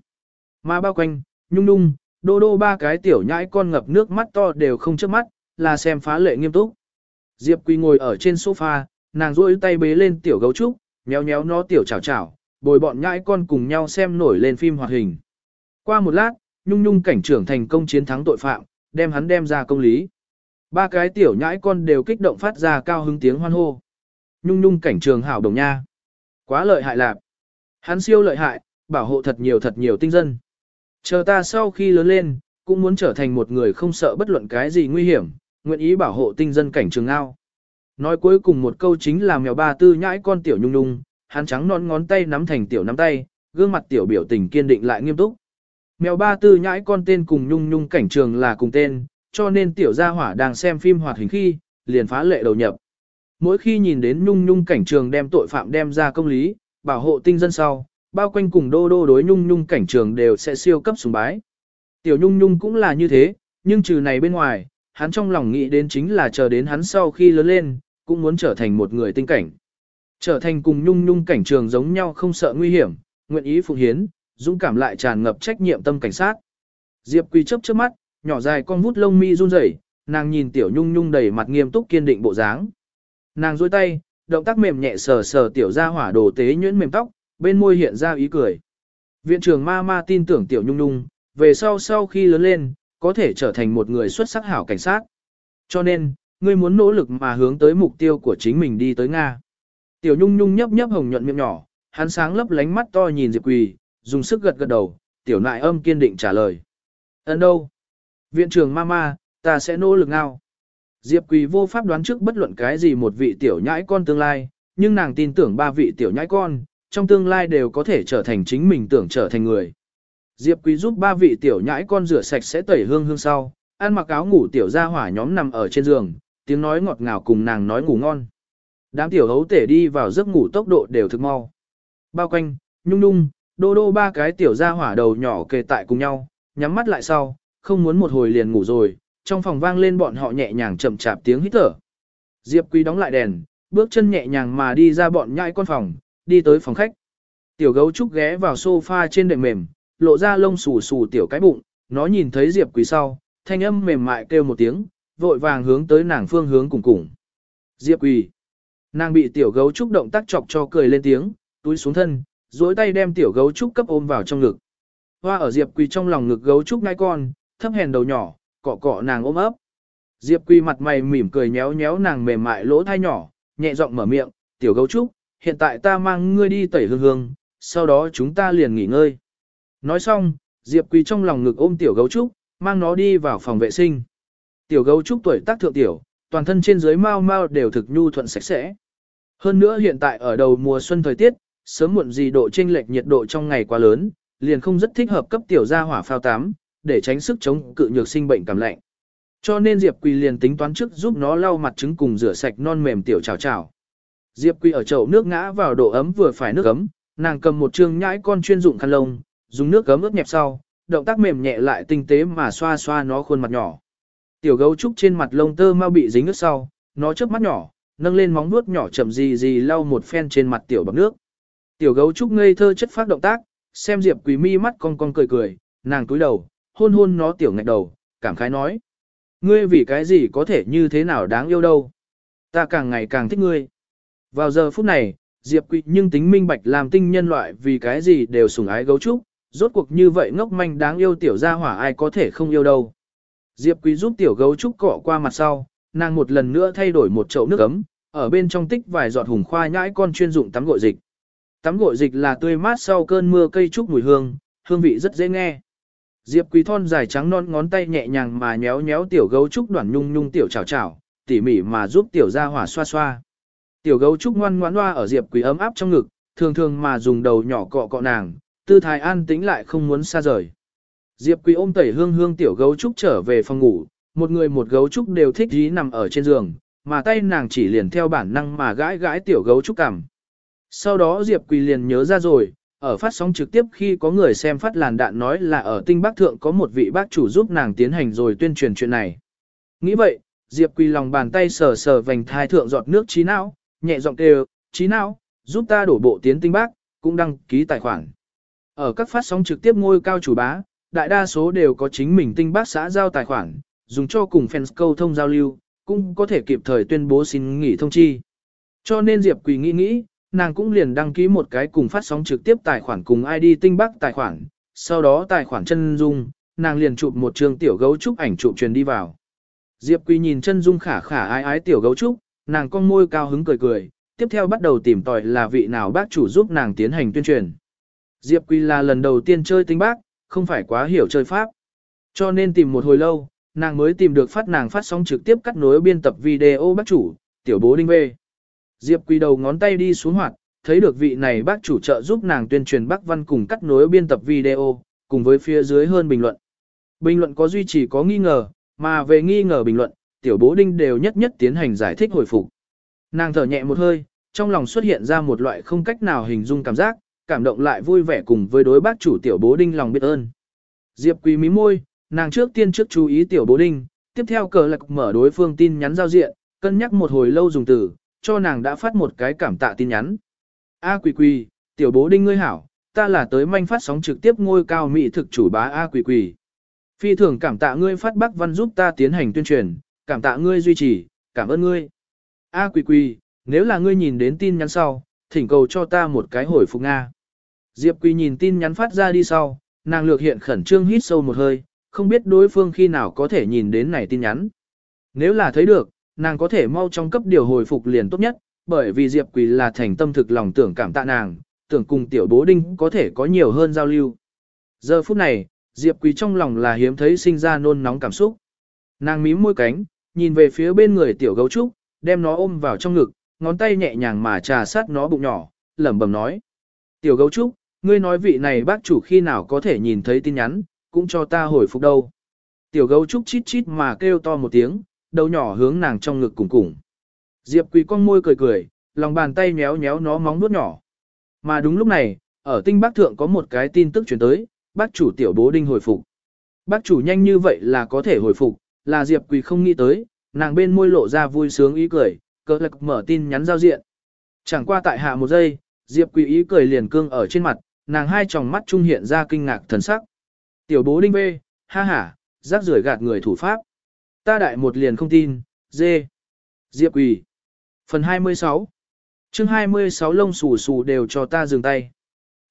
Mà bao quanh, nhung nhung, đô đô ba cái tiểu nhãi con ngập nước mắt to đều không chớp mắt, là xem phá lệ nghiêm túc. Diệp Quỳ ngồi ở trên sofa, nàng duỗi tay bế lên tiểu gấu trúc, nhéo nhéo nó tiểu chảo chảo, bồi bọn nhãi con cùng nhau xem nổi lên phim hoạt hình. Qua một lát, nhung nhung cảnh trưởng thành công chiến thắng tội phạm, đem hắn đem ra công lý. Ba cái tiểu nhãi con đều kích động phát ra cao hứng tiếng hoan hô. Nhung nhung cảnh trường hảo đồng nha. Quá lợi hại lạc. Hắn siêu lợi hại, bảo hộ thật nhiều thật nhiều tinh dân. Chờ ta sau khi lớn lên, cũng muốn trở thành một người không sợ bất luận cái gì nguy hiểm, nguyện ý bảo hộ tinh dân cảnh trường ao. Nói cuối cùng một câu chính là mèo ba tư nhãi con tiểu nhung nhung, hắn trắng non ngón tay nắm thành tiểu nắm tay, gương mặt tiểu biểu tình kiên định lại nghiêm túc. Mèo ba tư nhãi con tên cùng nhung nhung cảnh trường là cùng tên, cho nên tiểu gia hỏa đang xem phim hoạt hình khi, liền phá lệ đầu nhập. Mỗi khi nhìn đến nhung nhung cảnh trường đem tội phạm đem ra công lý, bảo hộ tinh dân sau, bao quanh cùng đô đô đối nhung nhung cảnh trường đều sẽ siêu cấp sùng bái. Tiểu nhung nhung cũng là như thế, nhưng trừ này bên ngoài, hắn trong lòng nghĩ đến chính là chờ đến hắn sau khi lớn lên, cũng muốn trở thành một người tinh cảnh. Trở thành cùng nhung nhung cảnh trường giống nhau không sợ nguy hiểm, nguyện ý phụng hiến, dũng cảm lại tràn ngập trách nhiệm tâm cảnh sát. Diệp Quỳ chớp trước mắt, nhỏ dài con vút lông mi run rẩy, nàng nhìn tiểu nhung nhung đầy mặt nghiêm túc kiên định bộ dáng. Nàng duỗi tay, động tác mềm nhẹ sờ sờ tiểu ra hỏa đồ tế nhuyễn mềm tóc, bên môi hiện ra ý cười. Viện trưởng ma ma tin tưởng tiểu nhung nhung, về sau sau khi lớn lên, có thể trở thành một người xuất sắc hảo cảnh sát. Cho nên, ngươi muốn nỗ lực mà hướng tới mục tiêu của chính mình đi tới Nga. Tiểu nhung nhung nhấp nhấp hồng nhuận miệng nhỏ, hắn sáng lấp lánh mắt to nhìn Diệp Quỳ, dùng sức gật gật đầu, tiểu nại âm kiên định trả lời. Ấn đâu? Viện trưởng mama, ta sẽ nỗ lực ngao. Diệp Quỳ vô pháp đoán trước bất luận cái gì một vị tiểu nhãi con tương lai, nhưng nàng tin tưởng ba vị tiểu nhãi con, trong tương lai đều có thể trở thành chính mình tưởng trở thành người. Diệp Quỳ giúp ba vị tiểu nhãi con rửa sạch sẽ tẩy hương hương sau, ăn mặc áo ngủ tiểu gia hỏa nhóm nằm ở trên giường, tiếng nói ngọt ngào cùng nàng nói ngủ ngon. Đám tiểu hấu tể đi vào giấc ngủ tốc độ đều thực mau. Bao quanh, nhung nhung, đô đô ba cái tiểu ra hỏa đầu nhỏ kề tại cùng nhau, nhắm mắt lại sau, không muốn một hồi liền ngủ rồi, trong phòng vang lên bọn họ nhẹ nhàng chậm chạp tiếng hít thở. Diệp Quý đóng lại đèn, bước chân nhẹ nhàng mà đi ra bọn nhãi con phòng, đi tới phòng khách. Tiểu gấu trúc ghé vào sofa trên đệm mềm, lộ ra lông xù xù tiểu cái bụng, nó nhìn thấy Diệp Quý sau, thanh âm mềm mại kêu một tiếng, vội vàng hướng tới nàng phương hướng cùng cùng. Diệp quỳ. Nàng bị tiểu gấu trúc động tác chọc cho cười lên tiếng, túi xuống thân, duỗi tay đem tiểu gấu trúc cấp ôm vào trong ngực. Hoa ở Diệp Quỳ trong lòng ngực gấu trúc ngai con, thấp hèn đầu nhỏ, cọ cọ nàng ôm ấp. Diệp Quỳ mặt mày mỉm cười nhéo nhéo nàng mềm mại lỗ thai nhỏ, nhẹ giọng mở miệng, "Tiểu gấu trúc, hiện tại ta mang ngươi đi tẩy hương hương, sau đó chúng ta liền nghỉ ngơi." Nói xong, Diệp Quỳ trong lòng ngực ôm tiểu gấu trúc, mang nó đi vào phòng vệ sinh. Tiểu gấu trúc tuổi tác thượng tiểu, toàn thân trên dưới mau mau đều thực nhu thuận sạch sẽ. Hơn nữa hiện tại ở đầu mùa xuân thời tiết, sớm muộn gì độ chênh lệch nhiệt độ trong ngày quá lớn, liền không rất thích hợp cấp tiểu gia hỏa phao tắm, để tránh sức chống cự nhược sinh bệnh cảm lạnh. Cho nên Diệp Quỳ liền tính toán trước giúp nó lau mặt trứng cùng rửa sạch non mềm tiểu chào chào. Diệp Quỳ ở chậu nước ngã vào độ ấm vừa phải nước ấm, nàng cầm một trương nhãi con chuyên dụng khăn lông, dùng nước gấm ướt nhẹp sau, động tác mềm nhẹ lại tinh tế mà xoa xoa nó khuôn mặt nhỏ. Tiểu gấu trúc trên mặt lông tơ mau bị dính ướt sau, nó chớp mắt nhỏ, nâng lên móng vuốt nhỏ chậm gì gì lau một phen trên mặt tiểu bọc nước. Tiểu gấu trúc ngây thơ chất phát động tác, xem Diệp Quỳ mi mắt cong cong cười cười, nàng cúi đầu, hôn hôn nó tiểu ngạch đầu, cảm khái nói. Ngươi vì cái gì có thể như thế nào đáng yêu đâu. Ta càng ngày càng thích ngươi. Vào giờ phút này, Diệp Quỳ nhưng tính minh bạch làm tinh nhân loại vì cái gì đều sủng ái gấu trúc, rốt cuộc như vậy ngốc manh đáng yêu tiểu gia hỏa ai có thể không yêu đâu. Diệp Quý giúp tiểu gấu trúc cọ qua mặt sau, nàng một lần nữa thay đổi một chậu nước ấm, ở bên trong tích vài giọt hùng khoa nhãi con chuyên dụng tắm gội dịch. Tắm gội dịch là tươi mát sau cơn mưa cây trúc mùi hương, hương vị rất dễ nghe. Diệp Quý thon dài trắng non ngón tay nhẹ nhàng mà nhéo nhéo tiểu gấu trúc đoàn nhung nhung tiểu chảo chảo, tỉ mỉ mà giúp tiểu gia hỏa xoa xoa. Tiểu gấu trúc ngoan ngoãn loa ở Diệp Quý ấm áp trong ngực, thường thường mà dùng đầu nhỏ cọ cọ nàng, tư thái an tĩnh lại không muốn xa rời. Diệp Quý ôm tẩy hương hương tiểu gấu trúc trở về phòng ngủ, một người một gấu trúc đều thích dí nằm ở trên giường, mà tay nàng chỉ liền theo bản năng mà gãi gãi tiểu gấu trúc cằm. Sau đó Diệp Quỳ liền nhớ ra rồi, ở phát sóng trực tiếp khi có người xem phát làn đạn nói là ở tinh bắc thượng có một vị bác chủ giúp nàng tiến hành rồi tuyên truyền chuyện này. Nghĩ vậy, Diệp Quỳ lòng bàn tay sờ sờ vành thai thượng giọt nước trí não, nhẹ giọng kêu, trí não, giúp ta đổ bộ tiến tinh bác, cũng đăng ký tài khoản. Ở các phát sóng trực tiếp ngôi cao chủ bá, đại đa số đều có chính mình tinh bác xã giao tài khoản, dùng cho cùng fans câu thông giao lưu, cũng có thể kịp thời tuyên bố xin nghỉ thông chi. Cho nên Diệp Quỳ nghĩ nghĩ, nàng cũng liền đăng ký một cái cùng phát sóng trực tiếp tài khoản cùng ID tinh bác tài khoản, sau đó tài khoản chân dung, nàng liền chụp một trường tiểu gấu trúc ảnh chụp truyền đi vào. Diệp Quỳ nhìn chân dung khả khả ái ái tiểu gấu trúc, nàng con môi cao hứng cười cười, tiếp theo bắt đầu tìm tòi là vị nào bác chủ giúp nàng tiến hành tuyên truyền. Diệp Quỳ là lần đầu tiên chơi tinh bác, không phải quá hiểu chơi pháp. Cho nên tìm một hồi lâu, nàng mới tìm được phát nàng phát sóng trực tiếp cắt nối biên tập video bác chủ, tiểu bố đinh bê. Diệp Quỳ đầu ngón tay đi xuống hoạt, thấy được vị này bác chủ trợ giúp nàng tuyên truyền bác văn cùng cắt nối biên tập video, cùng với phía dưới hơn bình luận. Bình luận có duy trì có nghi ngờ, mà về nghi ngờ bình luận, tiểu bố đinh đều nhất nhất tiến hành giải thích hồi phục. Nàng thở nhẹ một hơi, trong lòng xuất hiện ra một loại không cách nào hình dung cảm giác, cảm động lại vui vẻ cùng với đối bác chủ tiểu bố đinh lòng biết ơn. Diệp Quý mí môi, nàng trước tiên trước chú ý tiểu bố đinh, tiếp theo cờ lạc mở đối phương tin nhắn giao diện, cân nhắc một hồi lâu dùng từ, cho nàng đã phát một cái cảm tạ tin nhắn. A quỳ quỳ, tiểu bố đinh ngươi hảo, ta là tới manh phát sóng trực tiếp ngôi cao mỹ thực chủ bá A quỳ quỳ. Phi thường cảm tạ ngươi phát bác văn giúp ta tiến hành tuyên truyền, cảm tạ ngươi duy trì, cảm ơn ngươi. A quỳ quỳ, nếu là ngươi nhìn đến tin nhắn sau, thỉnh cầu cho ta một cái hồi phục Nga. Diệp quỳ nhìn tin nhắn phát ra đi sau, nàng lược hiện khẩn trương hít sâu một hơi, không biết đối phương khi nào có thể nhìn đến này tin nhắn. Nếu là thấy được, nàng có thể mau trong cấp điều hồi phục liền tốt nhất, bởi vì Diệp Quỳ là thành tâm thực lòng tưởng cảm tạ nàng, tưởng cùng tiểu bố đinh có thể có nhiều hơn giao lưu. Giờ phút này, Diệp Quỳ trong lòng là hiếm thấy sinh ra nôn nóng cảm xúc. Nàng mím môi cánh, nhìn về phía bên người tiểu gấu trúc, đem nó ôm vào trong ngực, ngón tay nhẹ nhàng mà trà sát nó bụng nhỏ, lẩm bẩm nói. Tiểu gấu trúc, ngươi nói vị này bác chủ khi nào có thể nhìn thấy tin nhắn, cũng cho ta hồi phục đâu. Tiểu gấu trúc chít chít mà kêu to một tiếng, đầu nhỏ hướng nàng trong ngực cùng cùng. Diệp Quỳ con môi cười cười, lòng bàn tay méo méo nó móng nuốt nhỏ. Mà đúng lúc này, ở tinh bác thượng có một cái tin tức chuyển tới, bác chủ tiểu bố đinh hồi phục. Bác chủ nhanh như vậy là có thể hồi phục, là Diệp Quỳ không nghĩ tới, nàng bên môi lộ ra vui sướng ý cười, cỡ lạc mở tin nhắn giao diện. Chẳng qua tại hạ một giây, Diệp Quỳ ý cười liền cương ở trên mặt, nàng hai tròng mắt trung hiện ra kinh ngạc thần sắc. Tiểu bố đinh bê, ha ha, rác rưởi gạt người thủ pháp. Ta đại một liền không tin, dê. Diệp quỳ. Phần 26 chương 26 lông xù xù đều cho ta dừng tay.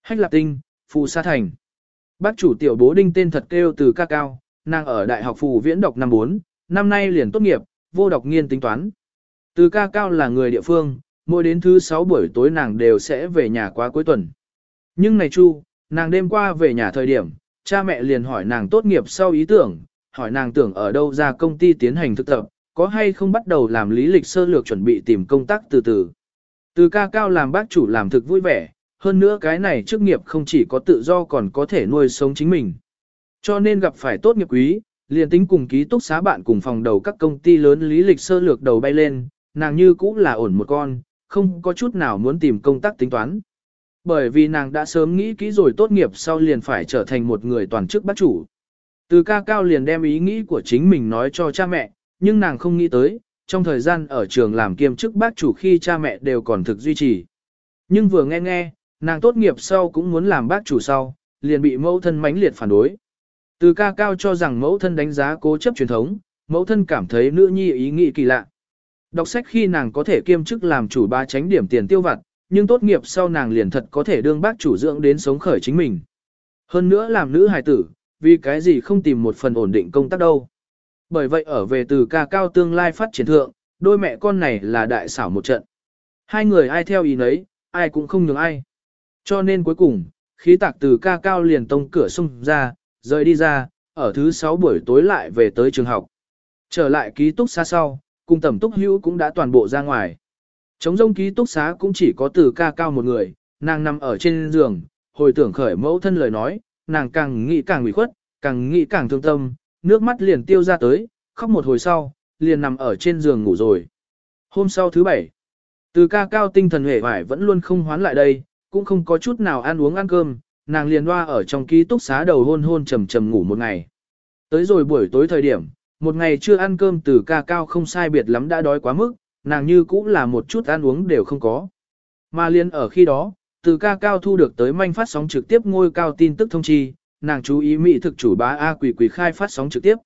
Hách lạp tinh, phù sa thành. Bác chủ tiểu bố đinh tên thật kêu từ ca cao, nàng ở đại học phù viễn đọc năm 4, năm nay liền tốt nghiệp, vô đọc nghiên tính toán. Từ ca cao là người địa phương, mỗi đến thứ 6 buổi tối nàng đều sẽ về nhà qua cuối tuần. Nhưng này chu, nàng đêm qua về nhà thời điểm, cha mẹ liền hỏi nàng tốt nghiệp sau ý tưởng, hỏi nàng tưởng ở đâu ra công ty tiến hành thực tập, có hay không bắt đầu làm lý lịch sơ lược chuẩn bị tìm công tác từ từ. Từ ca cao làm bác chủ làm thực vui vẻ, hơn nữa cái này chức nghiệp không chỉ có tự do còn có thể nuôi sống chính mình. Cho nên gặp phải tốt nghiệp quý, liền tính cùng ký túc xá bạn cùng phòng đầu các công ty lớn lý lịch sơ lược đầu bay lên, nàng như cũng là ổn một con, không có chút nào muốn tìm công tác tính toán. Bởi vì nàng đã sớm nghĩ kỹ rồi tốt nghiệp sau liền phải trở thành một người toàn chức bác chủ. Từ ca cao liền đem ý nghĩ của chính mình nói cho cha mẹ, nhưng nàng không nghĩ tới, trong thời gian ở trường làm kiêm chức bác chủ khi cha mẹ đều còn thực duy trì. Nhưng vừa nghe nghe, nàng tốt nghiệp sau cũng muốn làm bác chủ sau, liền bị mẫu thân mãnh liệt phản đối. Từ ca cao cho rằng mẫu thân đánh giá cố chấp truyền thống, mẫu thân cảm thấy nữ nhi ý nghĩ kỳ lạ. Đọc sách khi nàng có thể kiêm chức làm chủ ba tránh điểm tiền tiêu vặt, nhưng tốt nghiệp sau nàng liền thật có thể đương bác chủ dưỡng đến sống khởi chính mình. Hơn nữa làm nữ hài tử, vì cái gì không tìm một phần ổn định công tác đâu. Bởi vậy ở về từ ca cao tương lai phát triển thượng, đôi mẹ con này là đại xảo một trận. Hai người ai theo ý nấy, ai cũng không nhường ai. Cho nên cuối cùng, khí tạc từ ca cao liền tông cửa xung ra, rời đi ra, ở thứ sáu buổi tối lại về tới trường học. Trở lại ký túc xa sau, cùng tẩm túc hữu cũng đã toàn bộ ra ngoài. Trống rông ký túc xá cũng chỉ có từ ca cao một người, nàng nằm ở trên giường, hồi tưởng khởi mẫu thân lời nói, nàng càng nghĩ càng ủy khuất, càng nghĩ càng thương tâm, nước mắt liền tiêu ra tới, khóc một hồi sau, liền nằm ở trên giường ngủ rồi. Hôm sau thứ bảy, từ ca cao tinh thần hề vải vẫn luôn không hoán lại đây, cũng không có chút nào ăn uống ăn cơm, nàng liền loa ở trong ký túc xá đầu hôn hôn trầm trầm ngủ một ngày. Tới rồi buổi tối thời điểm, một ngày chưa ăn cơm từ ca cao không sai biệt lắm đã đói quá mức, nàng như cũng là một chút ăn uống đều không có. Mà liền ở khi đó, từ ca cao thu được tới manh phát sóng trực tiếp ngôi cao tin tức thông chi, nàng chú ý mỹ thực chủ bá A quỷ quỷ khai phát sóng trực tiếp.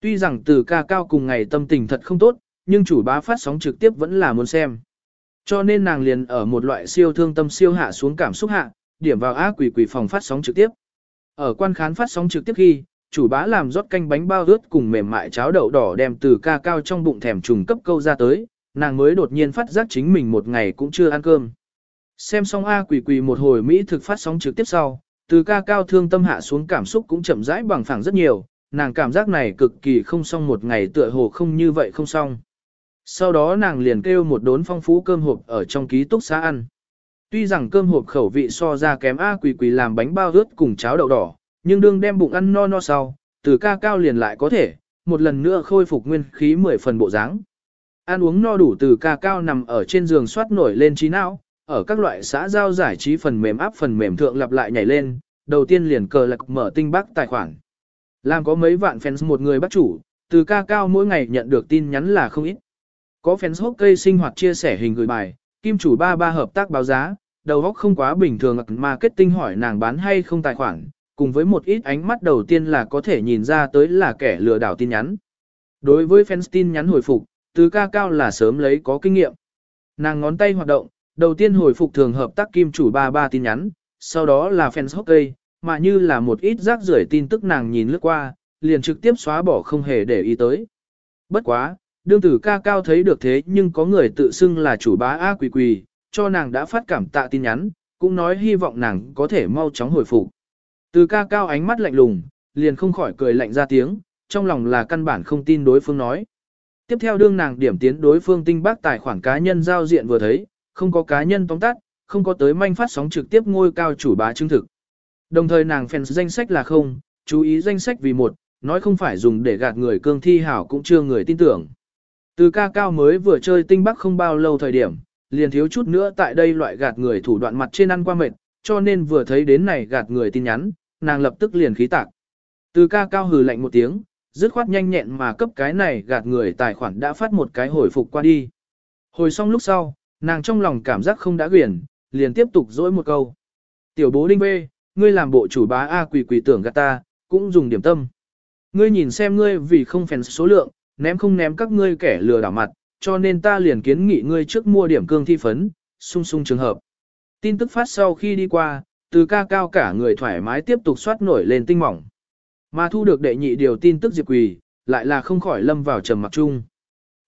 Tuy rằng từ ca cao cùng ngày tâm tình thật không tốt, nhưng chủ bá phát sóng trực tiếp vẫn là muốn xem. Cho nên nàng liền ở một loại siêu thương tâm siêu hạ xuống cảm xúc hạ, điểm vào A quỷ quỷ phòng phát sóng trực tiếp. Ở quan khán phát sóng trực tiếp khi, chủ bá làm rót canh bánh bao ướt cùng mềm mại cháo đậu đỏ đem từ ca cao trong bụng thèm trùng cấp câu ra tới, nàng mới đột nhiên phát giác chính mình một ngày cũng chưa ăn cơm. Xem xong A quỷ quỷ một hồi Mỹ thực phát sóng trực tiếp sau, từ ca cao thương tâm hạ xuống cảm xúc cũng chậm rãi bằng phẳng rất nhiều, nàng cảm giác này cực kỳ không xong một ngày tựa hồ không như vậy không xong. Sau đó nàng liền kêu một đốn phong phú cơm hộp ở trong ký túc xá ăn. Tuy rằng cơm hộp khẩu vị so ra kém A quỷ quỷ làm bánh bao ướt cùng cháo đậu đỏ, nhưng đương đem bụng ăn no no sau, từ ca cao liền lại có thể, một lần nữa khôi phục nguyên khí mười phần bộ dáng. Ăn uống no đủ từ ca cao nằm ở trên giường soát nổi lên trí não, ở các loại xã giao giải trí phần mềm áp phần mềm thượng lặp lại nhảy lên, đầu tiên liền cờ lạc mở tinh bắc tài khoản. Làm có mấy vạn fans một người bắt chủ, từ ca cao mỗi ngày nhận được tin nhắn là không ít. Có fans hốc cây sinh hoạt chia sẻ hình gửi bài, kim chủ ba ba hợp tác báo giá, đầu góc không quá bình thường marketing hỏi nàng bán hay không tài khoản, cùng với một ít ánh mắt đầu tiên là có thể nhìn ra tới là kẻ lừa đảo tin nhắn. Đối với fans tin nhắn hồi phục, từ ca cao là sớm lấy có kinh nghiệm. Nàng ngón tay hoạt động, đầu tiên hồi phục thường hợp tác kim chủ ba ba tin nhắn, sau đó là fans hockey, mà như là một ít rác rưởi tin tức nàng nhìn lướt qua, liền trực tiếp xóa bỏ không hề để ý tới. Bất quá, đương tử ca cao thấy được thế nhưng có người tự xưng là chủ bá A quỳ quỳ, cho nàng đã phát cảm tạ tin nhắn, cũng nói hy vọng nàng có thể mau chóng hồi phục. Từ ca cao ánh mắt lạnh lùng, liền không khỏi cười lạnh ra tiếng, trong lòng là căn bản không tin đối phương nói. Tiếp theo đương nàng điểm tiến đối phương tinh bác tài khoản cá nhân giao diện vừa thấy, không có cá nhân tóm tắt, không có tới manh phát sóng trực tiếp ngôi cao chủ bá chứng thực. Đồng thời nàng fans danh sách là không, chú ý danh sách vì một, nói không phải dùng để gạt người cương thi hảo cũng chưa người tin tưởng. Từ ca cao mới vừa chơi tinh bắc không bao lâu thời điểm, liền thiếu chút nữa tại đây loại gạt người thủ đoạn mặt trên ăn qua mệt, cho nên vừa thấy đến này gạt người tin nhắn, nàng lập tức liền khí tạc. Từ ca cao hừ lạnh một tiếng, dứt khoát nhanh nhẹn mà cấp cái này gạt người tài khoản đã phát một cái hồi phục qua đi. Hồi xong lúc sau, nàng trong lòng cảm giác không đã quyển, liền tiếp tục dỗi một câu. Tiểu bố đinh bê, ngươi làm bộ chủ bá A quỷ quỷ tưởng gạt ta, cũng dùng điểm tâm. Ngươi nhìn xem ngươi vì không phèn số lượng, ném không ném các ngươi kẻ lừa đảo mặt, cho nên ta liền kiến nghị ngươi trước mua điểm cương thi phấn, sung sung trường hợp. Tin tức phát sau khi đi qua, từ ca cao cả người thoải mái tiếp tục soát nổi lên tinh mỏng. Mà thu được đệ nhị điều tin tức Diệp Quỳ, lại là không khỏi lâm vào trầm mặc chung.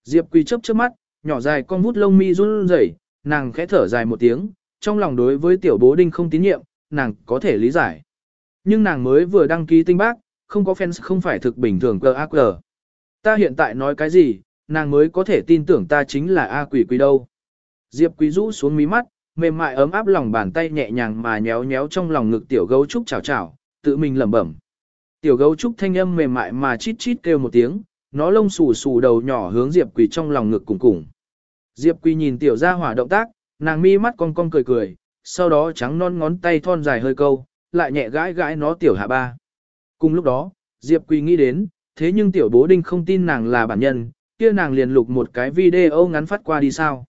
Diệp Quỳ chớp chớp mắt, nhỏ dài con vút lông mi run rẩy, nàng khẽ thở dài một tiếng, trong lòng đối với tiểu bố đinh không tín nhiệm, nàng có thể lý giải. Nhưng nàng mới vừa đăng ký tinh bác, không có fans không phải thực bình thường cờ ác cờ. Ta hiện tại nói cái gì, nàng mới có thể tin tưởng ta chính là A quỷ quỷ đâu. Diệp quý rũ xuống mí mắt, mềm mại ấm áp lòng bàn tay nhẹ nhàng mà nhéo nhéo trong lòng ngực tiểu gấu trúc chào chào, tự mình lẩm bẩm. Tiểu gấu trúc thanh âm mềm mại mà chít chít kêu một tiếng, nó lông xù xù đầu nhỏ hướng Diệp Quỳ trong lòng ngực cùng cùng. Diệp Quỳ nhìn tiểu gia hỏa động tác, nàng mi mắt cong cong cười cười, sau đó trắng non ngón tay thon dài hơi câu, lại nhẹ gãi gãi nó tiểu hạ ba. Cùng lúc đó, Diệp Quỳ nghĩ đến, thế nhưng tiểu bố đinh không tin nàng là bản nhân, kia nàng liền lục một cái video ngắn phát qua đi sao.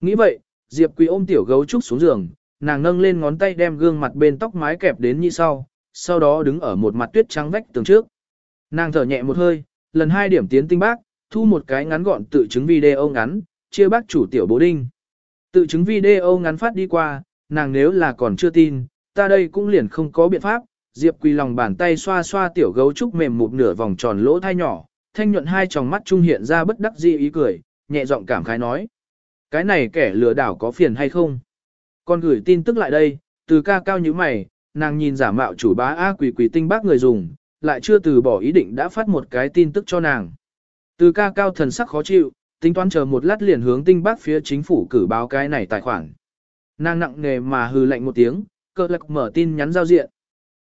Nghĩ vậy, Diệp Quỳ ôm tiểu gấu trúc xuống giường, nàng nâng lên ngón tay đem gương mặt bên tóc mái kẹp đến như sau, sau đó đứng ở một mặt tuyết trắng vách tường trước. Nàng thở nhẹ một hơi, lần hai điểm tiến tinh bác, thu một cái ngắn gọn tự chứng video ngắn, chia bác chủ tiểu bố đinh. Tự chứng video ngắn phát đi qua, nàng nếu là còn chưa tin, ta đây cũng liền không có biện pháp. Diệp Quỳ lòng bàn tay xoa xoa tiểu gấu trúc mềm một nửa vòng tròn lỗ thai nhỏ, thanh nhuận hai tròng mắt trung hiện ra bất đắc dĩ ý cười, nhẹ giọng cảm khái nói. Cái này kẻ lừa đảo có phiền hay không? Con gửi tin tức lại đây, từ ca cao như mày, nàng nhìn giả mạo chủ bá A quỷ quỷ tinh bác người dùng, lại chưa từ bỏ ý định đã phát một cái tin tức cho nàng. Từ ca cao thần sắc khó chịu, tính toán chờ một lát liền hướng tinh bác phía chính phủ cử báo cái này tài khoản. Nàng nặng nề mà hừ lạnh một tiếng, cờ lạc mở tin nhắn giao diện.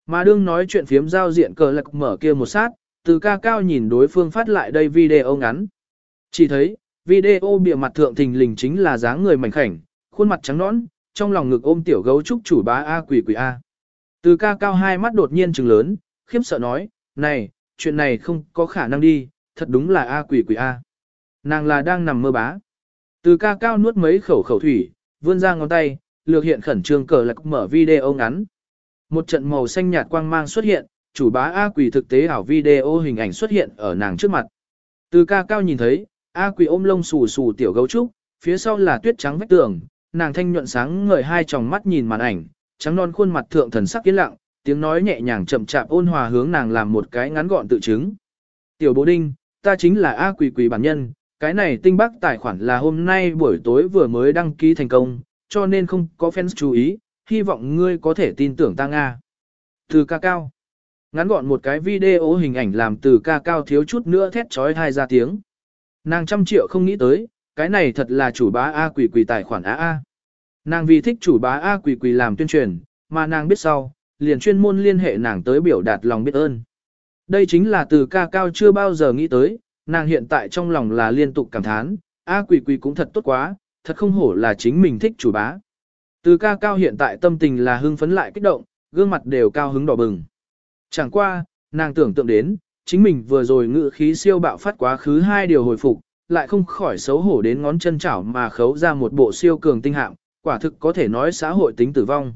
Mà đương nói chuyện phiếm giao diện cờ lạc mở kia một sát, từ ca cao nhìn đối phương phát lại đây video ngắn. Chỉ thấy, video bìa mặt thượng thình lình chính là dáng người mảnh khảnh, khuôn mặt trắng nõn, trong lòng ngực ôm tiểu gấu trúc chủ bá A quỷ quỷ A. Từ ca cao hai mắt đột nhiên trừng lớn, khiếp sợ nói, này, chuyện này không có khả năng đi, thật đúng là A quỷ quỷ A. Nàng là đang nằm mơ bá. Từ ca cao nuốt mấy khẩu khẩu thủy, vươn ra ngón tay, lược hiện khẩn trương cờ lạc mở video ngắn. Một trận màu xanh nhạt quang mang xuất hiện, chủ bá A quỷ thực tế ảo video hình ảnh xuất hiện ở nàng trước mặt. Từ ca cao nhìn thấy, A quỷ ôm lông xù xù tiểu gấu trúc, phía sau là tuyết trắng vách tường, nàng thanh nhuận sáng ngời hai tròng mắt nhìn màn ảnh, trắng non khuôn mặt thượng thần sắc yên lặng, tiếng nói nhẹ nhàng chậm chạp ôn hòa hướng nàng làm một cái ngắn gọn tự chứng. Tiểu bố đinh, ta chính là A quỷ quỷ bản nhân, cái này tinh bác tài khoản là hôm nay buổi tối vừa mới đăng ký thành công, cho nên không có fans chú ý, hy vọng ngươi có thể tin tưởng ta Nga. Từ ca cao. Ngắn gọn một cái video hình ảnh làm từ ca cao thiếu chút nữa thét trói thai ra tiếng. Nàng trăm triệu không nghĩ tới, cái này thật là chủ bá A quỷ quỷ tài khoản A A. Nàng vì thích chủ bá A quỷ quỷ làm tuyên truyền, mà nàng biết sau, liền chuyên môn liên hệ nàng tới biểu đạt lòng biết ơn. Đây chính là từ ca cao chưa bao giờ nghĩ tới, nàng hiện tại trong lòng là liên tục cảm thán, A quỷ quỷ cũng thật tốt quá, thật không hổ là chính mình thích chủ bá. Từ ca cao hiện tại tâm tình là hưng phấn lại kích động, gương mặt đều cao hứng đỏ bừng. Chẳng qua, nàng tưởng tượng đến, chính mình vừa rồi ngự khí siêu bạo phát quá khứ hai điều hồi phục, lại không khỏi xấu hổ đến ngón chân chảo mà khấu ra một bộ siêu cường tinh hạng, quả thực có thể nói xã hội tính tử vong.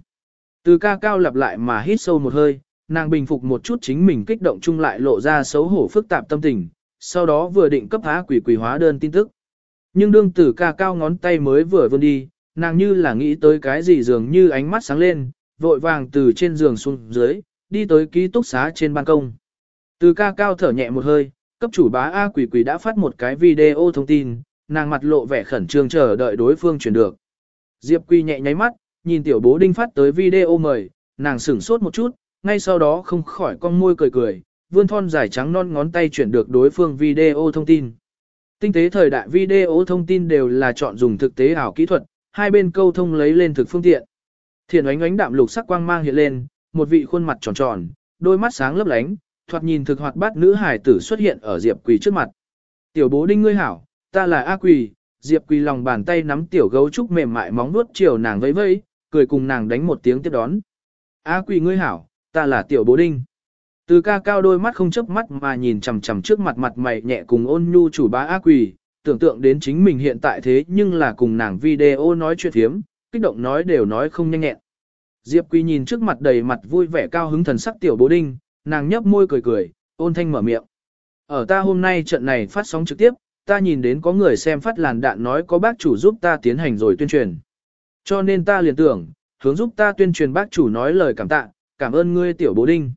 Từ ca cao lặp lại mà hít sâu một hơi, nàng bình phục một chút chính mình kích động chung lại lộ ra xấu hổ phức tạp tâm tình, sau đó vừa định cấp há quỷ quỷ hóa đơn tin tức. Nhưng đương tử ca cao ngón tay mới vừa vươn đi, nàng như là nghĩ tới cái gì dường như ánh mắt sáng lên, vội vàng từ trên giường xuống dưới, đi tới ký túc xá trên ban công. Từ ca cao thở nhẹ một hơi, cấp chủ bá A quỷ quỷ đã phát một cái video thông tin, nàng mặt lộ vẻ khẩn trương chờ đợi đối phương chuyển được. Diệp Quy nhẹ nháy mắt, nhìn tiểu bố đinh phát tới video mời, nàng sửng sốt một chút, ngay sau đó không khỏi con môi cười cười, vươn thon dài trắng non ngón tay chuyển được đối phương video thông tin. Tinh tế thời đại video thông tin đều là chọn dùng thực tế ảo kỹ thuật, hai bên câu thông lấy lên thực phương tiện. Thiện ánh ánh đạm lục sắc quang mang hiện lên, một vị khuôn mặt tròn tròn, đôi mắt sáng lấp lánh, thoạt nhìn thực hoạt bát nữ hải tử xuất hiện ở Diệp Quỳ trước mặt. Tiểu bố đinh ngươi hảo, ta là A Quỳ, Diệp Quỳ lòng bàn tay nắm tiểu gấu trúc mềm mại móng nuốt chiều nàng vẫy vẫy, cười cùng nàng đánh một tiếng tiếp đón. A Quỳ ngươi hảo, ta là tiểu bố đinh. Từ ca cao đôi mắt không chớp mắt mà nhìn chằm chằm trước mặt mặt mày nhẹ cùng ôn nhu chủ bá A Quỳ, tưởng tượng đến chính mình hiện tại thế nhưng là cùng nàng video nói chuyện thiếm, kích động nói đều nói không nhanh nhẹn. Diệp Quỳ nhìn trước mặt đầy mặt vui vẻ cao hứng thần sắc tiểu bố đinh, nàng nhấp môi cười cười, ôn thanh mở miệng. Ở ta hôm nay trận này phát sóng trực tiếp, ta nhìn đến có người xem phát làn đạn nói có bác chủ giúp ta tiến hành rồi tuyên truyền. Cho nên ta liền tưởng, hướng giúp ta tuyên truyền bác chủ nói lời cảm tạ, cảm ơn ngươi tiểu bố đinh.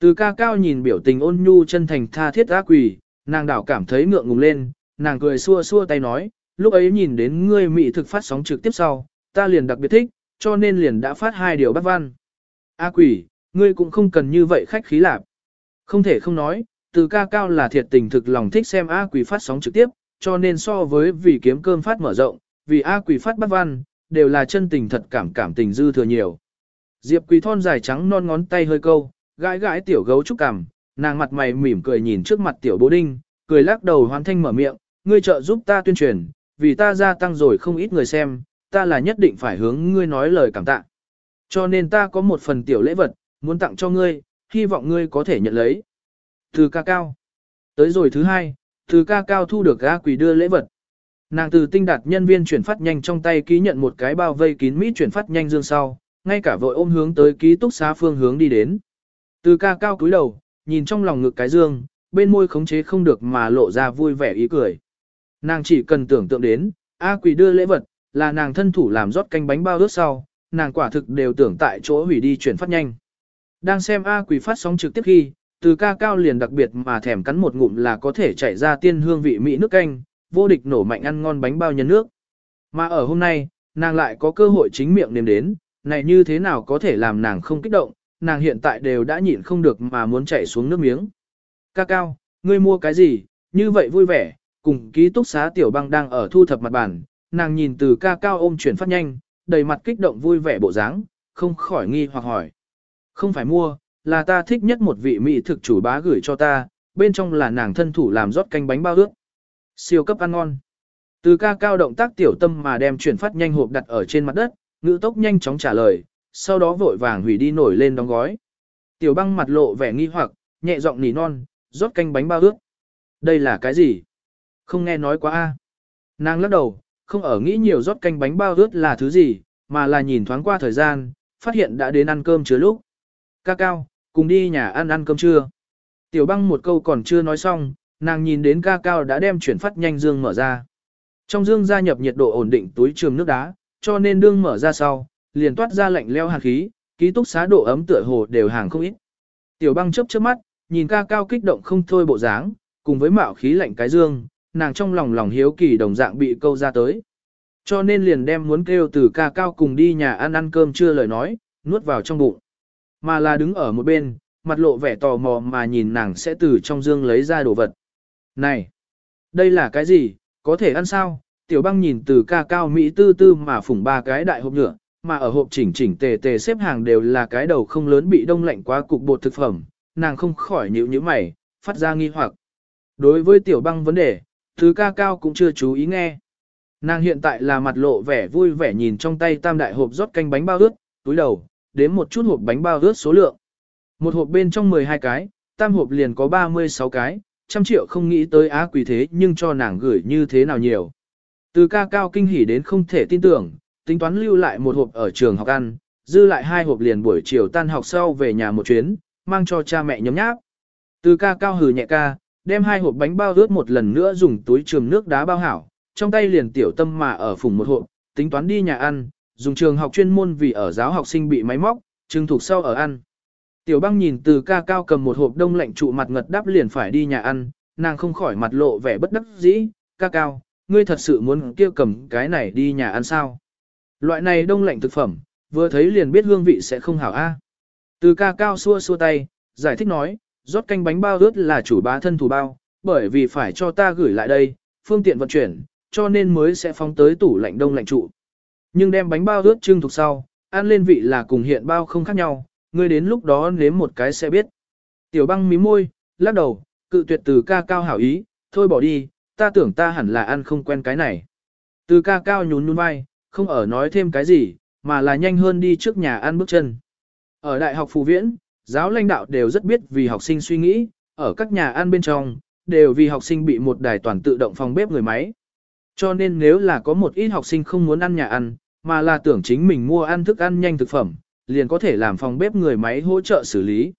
Từ ca cao nhìn biểu tình ôn nhu chân thành tha thiết ác quỷ, nàng đảo cảm thấy ngượng ngùng lên, nàng cười xua xua tay nói, lúc ấy nhìn đến ngươi mỹ thực phát sóng trực tiếp sau, ta liền đặc biệt thích, cho nên liền đã phát hai điều bác văn. A quỷ, ngươi cũng không cần như vậy khách khí lạp. Không thể không nói, từ ca cao là thiệt tình thực lòng thích xem A quỷ phát sóng trực tiếp, cho nên so với vì kiếm cơm phát mở rộng, vì A quỷ phát bắt văn, đều là chân tình thật cảm cảm tình dư thừa nhiều. Diệp Quỳ thon dài trắng non ngón tay hơi câu, gãi gãi tiểu gấu trúc cằm, nàng mặt mày mỉm cười nhìn trước mặt tiểu bố đinh, cười lắc đầu hoàn thanh mở miệng, ngươi trợ giúp ta tuyên truyền, vì ta gia tăng rồi không ít người xem, ta là nhất định phải hướng ngươi nói lời cảm tạ. Cho nên ta có một phần tiểu lễ vật, muốn tặng cho ngươi, hy vọng ngươi có thể nhận lấy. Từ ca cao. Tới rồi thứ hai, từ ca cao thu được A quỷ đưa lễ vật. Nàng từ tinh đạt nhân viên chuyển phát nhanh trong tay ký nhận một cái bao vây kín mít chuyển phát nhanh dương sau, ngay cả vội ôm hướng tới ký túc xá phương hướng đi đến. Từ ca cao cúi đầu, nhìn trong lòng ngực cái dương, bên môi khống chế không được mà lộ ra vui vẻ ý cười. Nàng chỉ cần tưởng tượng đến, A quỷ đưa lễ vật, là nàng thân thủ làm rót canh bánh bao ướt sau, nàng quả thực đều tưởng tại chỗ hủy đi chuyển phát nhanh. Đang xem A quỷ phát sóng trực tiếp khi, từ ca cao liền đặc biệt mà thèm cắn một ngụm là có thể chảy ra tiên hương vị mỹ nước canh, vô địch nổ mạnh ăn ngon bánh bao nhân nước. Mà ở hôm nay, nàng lại có cơ hội chính miệng nếm đến, này như thế nào có thể làm nàng không kích động, nàng hiện tại đều đã nhịn không được mà muốn chảy xuống nước miếng. Ca cao, ngươi mua cái gì, như vậy vui vẻ, cùng ký túc xá tiểu băng đang ở thu thập mặt bản, nàng nhìn từ ca cao ôm chuyển phát nhanh, đầy mặt kích động vui vẻ bộ dáng, không khỏi nghi hoặc hỏi. Không phải mua, là ta thích nhất một vị mỹ thực chủ bá gửi cho ta, bên trong là nàng thân thủ làm rót canh bánh bao ước. Siêu cấp ăn ngon. Từ ca cao động tác tiểu tâm mà đem chuyển phát nhanh hộp đặt ở trên mặt đất, ngữ tốc nhanh chóng trả lời, sau đó vội vàng hủy đi nổi lên đóng gói. Tiểu băng mặt lộ vẻ nghi hoặc, nhẹ giọng nỉ non, rót canh bánh bao ước. Đây là cái gì? Không nghe nói quá a. Nàng lắc đầu, không ở nghĩ nhiều rót canh bánh bao ướt là thứ gì, mà là nhìn thoáng qua thời gian, phát hiện đã đến ăn cơm chứa lúc. Ca cao, cùng đi nhà ăn ăn cơm trưa. Tiểu băng một câu còn chưa nói xong, nàng nhìn đến ca cao đã đem chuyển phát nhanh dương mở ra. Trong dương gia nhập nhiệt độ ổn định túi trường nước đá, cho nên đương mở ra sau, liền toát ra lạnh leo hàn khí, ký túc xá độ ấm tựa hồ đều hàng không ít. Tiểu băng chớp chớp mắt, nhìn ca cao kích động không thôi bộ dáng, cùng với mạo khí lạnh cái dương, nàng trong lòng lòng hiếu kỳ đồng dạng bị câu ra tới. Cho nên liền đem muốn kêu từ ca cao cùng đi nhà ăn ăn cơm chưa lời nói, nuốt vào trong bụng. Mà là đứng ở một bên, mặt lộ vẻ tò mò mà nhìn nàng sẽ từ trong dương lấy ra đồ vật. Này, đây là cái gì, có thể ăn sao? Tiểu băng nhìn từ ca cao Mỹ tư tư mà phủng ba cái đại hộp nhựa, mà ở hộp chỉnh chỉnh tề tề xếp hàng đều là cái đầu không lớn bị đông lạnh quá cục bột thực phẩm, nàng không khỏi nhíu nhíu mày, phát ra nghi hoặc. Đối với tiểu băng vấn đề, thứ ca cao cũng chưa chú ý nghe. Nàng hiện tại là mặt lộ vẻ vui vẻ nhìn trong tay tam đại hộp rót canh bánh bao ướt, túi đầu, đếm một chút hộp bánh bao ướt số lượng. Một hộp bên trong 12 cái, tam hộp liền có 36 cái, trăm triệu không nghĩ tới á quỷ thế nhưng cho nàng gửi như thế nào nhiều. Từ ca cao kinh hỉ đến không thể tin tưởng, tính toán lưu lại một hộp ở trường học ăn, dư lại hai hộp liền buổi chiều tan học sau về nhà một chuyến, mang cho cha mẹ nhấm nháp. Từ ca cao hừ nhẹ ca, đem hai hộp bánh bao ướt một lần nữa dùng túi trường nước đá bao hảo, trong tay liền tiểu tâm mà ở phùng một hộp, tính toán đi nhà ăn, dùng trường học chuyên môn vì ở giáo học sinh bị máy móc, trưng thuộc sau ở ăn. Tiểu băng nhìn từ ca cao cầm một hộp đông lạnh trụ mặt ngật đáp liền phải đi nhà ăn, nàng không khỏi mặt lộ vẻ bất đắc dĩ, ca cao, ngươi thật sự muốn kia cầm cái này đi nhà ăn sao. Loại này đông lạnh thực phẩm, vừa thấy liền biết hương vị sẽ không hảo a. Từ ca cao xua xua tay, giải thích nói, rót canh bánh bao ướt là chủ bá thân thủ bao, bởi vì phải cho ta gửi lại đây, phương tiện vận chuyển, cho nên mới sẽ phóng tới tủ lạnh đông lạnh trụ. Nhưng đem bánh bao ướt trưng thuộc sau, ăn lên vị là cùng hiện bao không khác nhau, ngươi đến lúc đó nếm một cái sẽ biết. Tiểu băng mí môi, lắc đầu, cự tuyệt từ ca cao hảo ý, thôi bỏ đi, ta tưởng ta hẳn là ăn không quen cái này. Từ ca cao nhún nhún vai, không ở nói thêm cái gì, mà là nhanh hơn đi trước nhà ăn bước chân. Ở đại học phù viễn, giáo lãnh đạo đều rất biết vì học sinh suy nghĩ, ở các nhà ăn bên trong, đều vì học sinh bị một đài toàn tự động phòng bếp người máy. Cho nên nếu là có một ít học sinh không muốn ăn nhà ăn, mà là tưởng chính mình mua ăn thức ăn nhanh thực phẩm, liền có thể làm phòng bếp người máy hỗ trợ xử lý.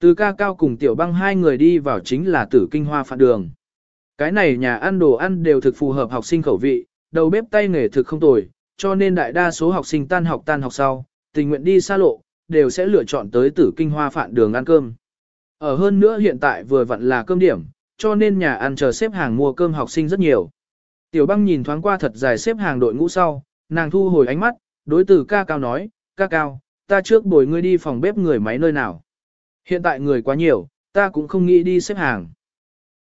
Từ ca cao cùng tiểu băng hai người đi vào chính là tử kinh hoa phạt đường. Cái này nhà ăn đồ ăn đều thực phù hợp học sinh khẩu vị, đầu bếp tay nghề thực không tồi, cho nên đại đa số học sinh tan học tan học sau, tình nguyện đi xa lộ, đều sẽ lựa chọn tới tử kinh hoa phạn đường ăn cơm. Ở hơn nữa hiện tại vừa vặn là cơm điểm, cho nên nhà ăn chờ xếp hàng mua cơm học sinh rất nhiều. Tiểu băng nhìn thoáng qua thật dài xếp hàng đội ngũ sau, nàng thu hồi ánh mắt, đối tử ca cao nói, ca cao, ta trước bồi ngươi đi phòng bếp người máy nơi nào. Hiện tại người quá nhiều, ta cũng không nghĩ đi xếp hàng.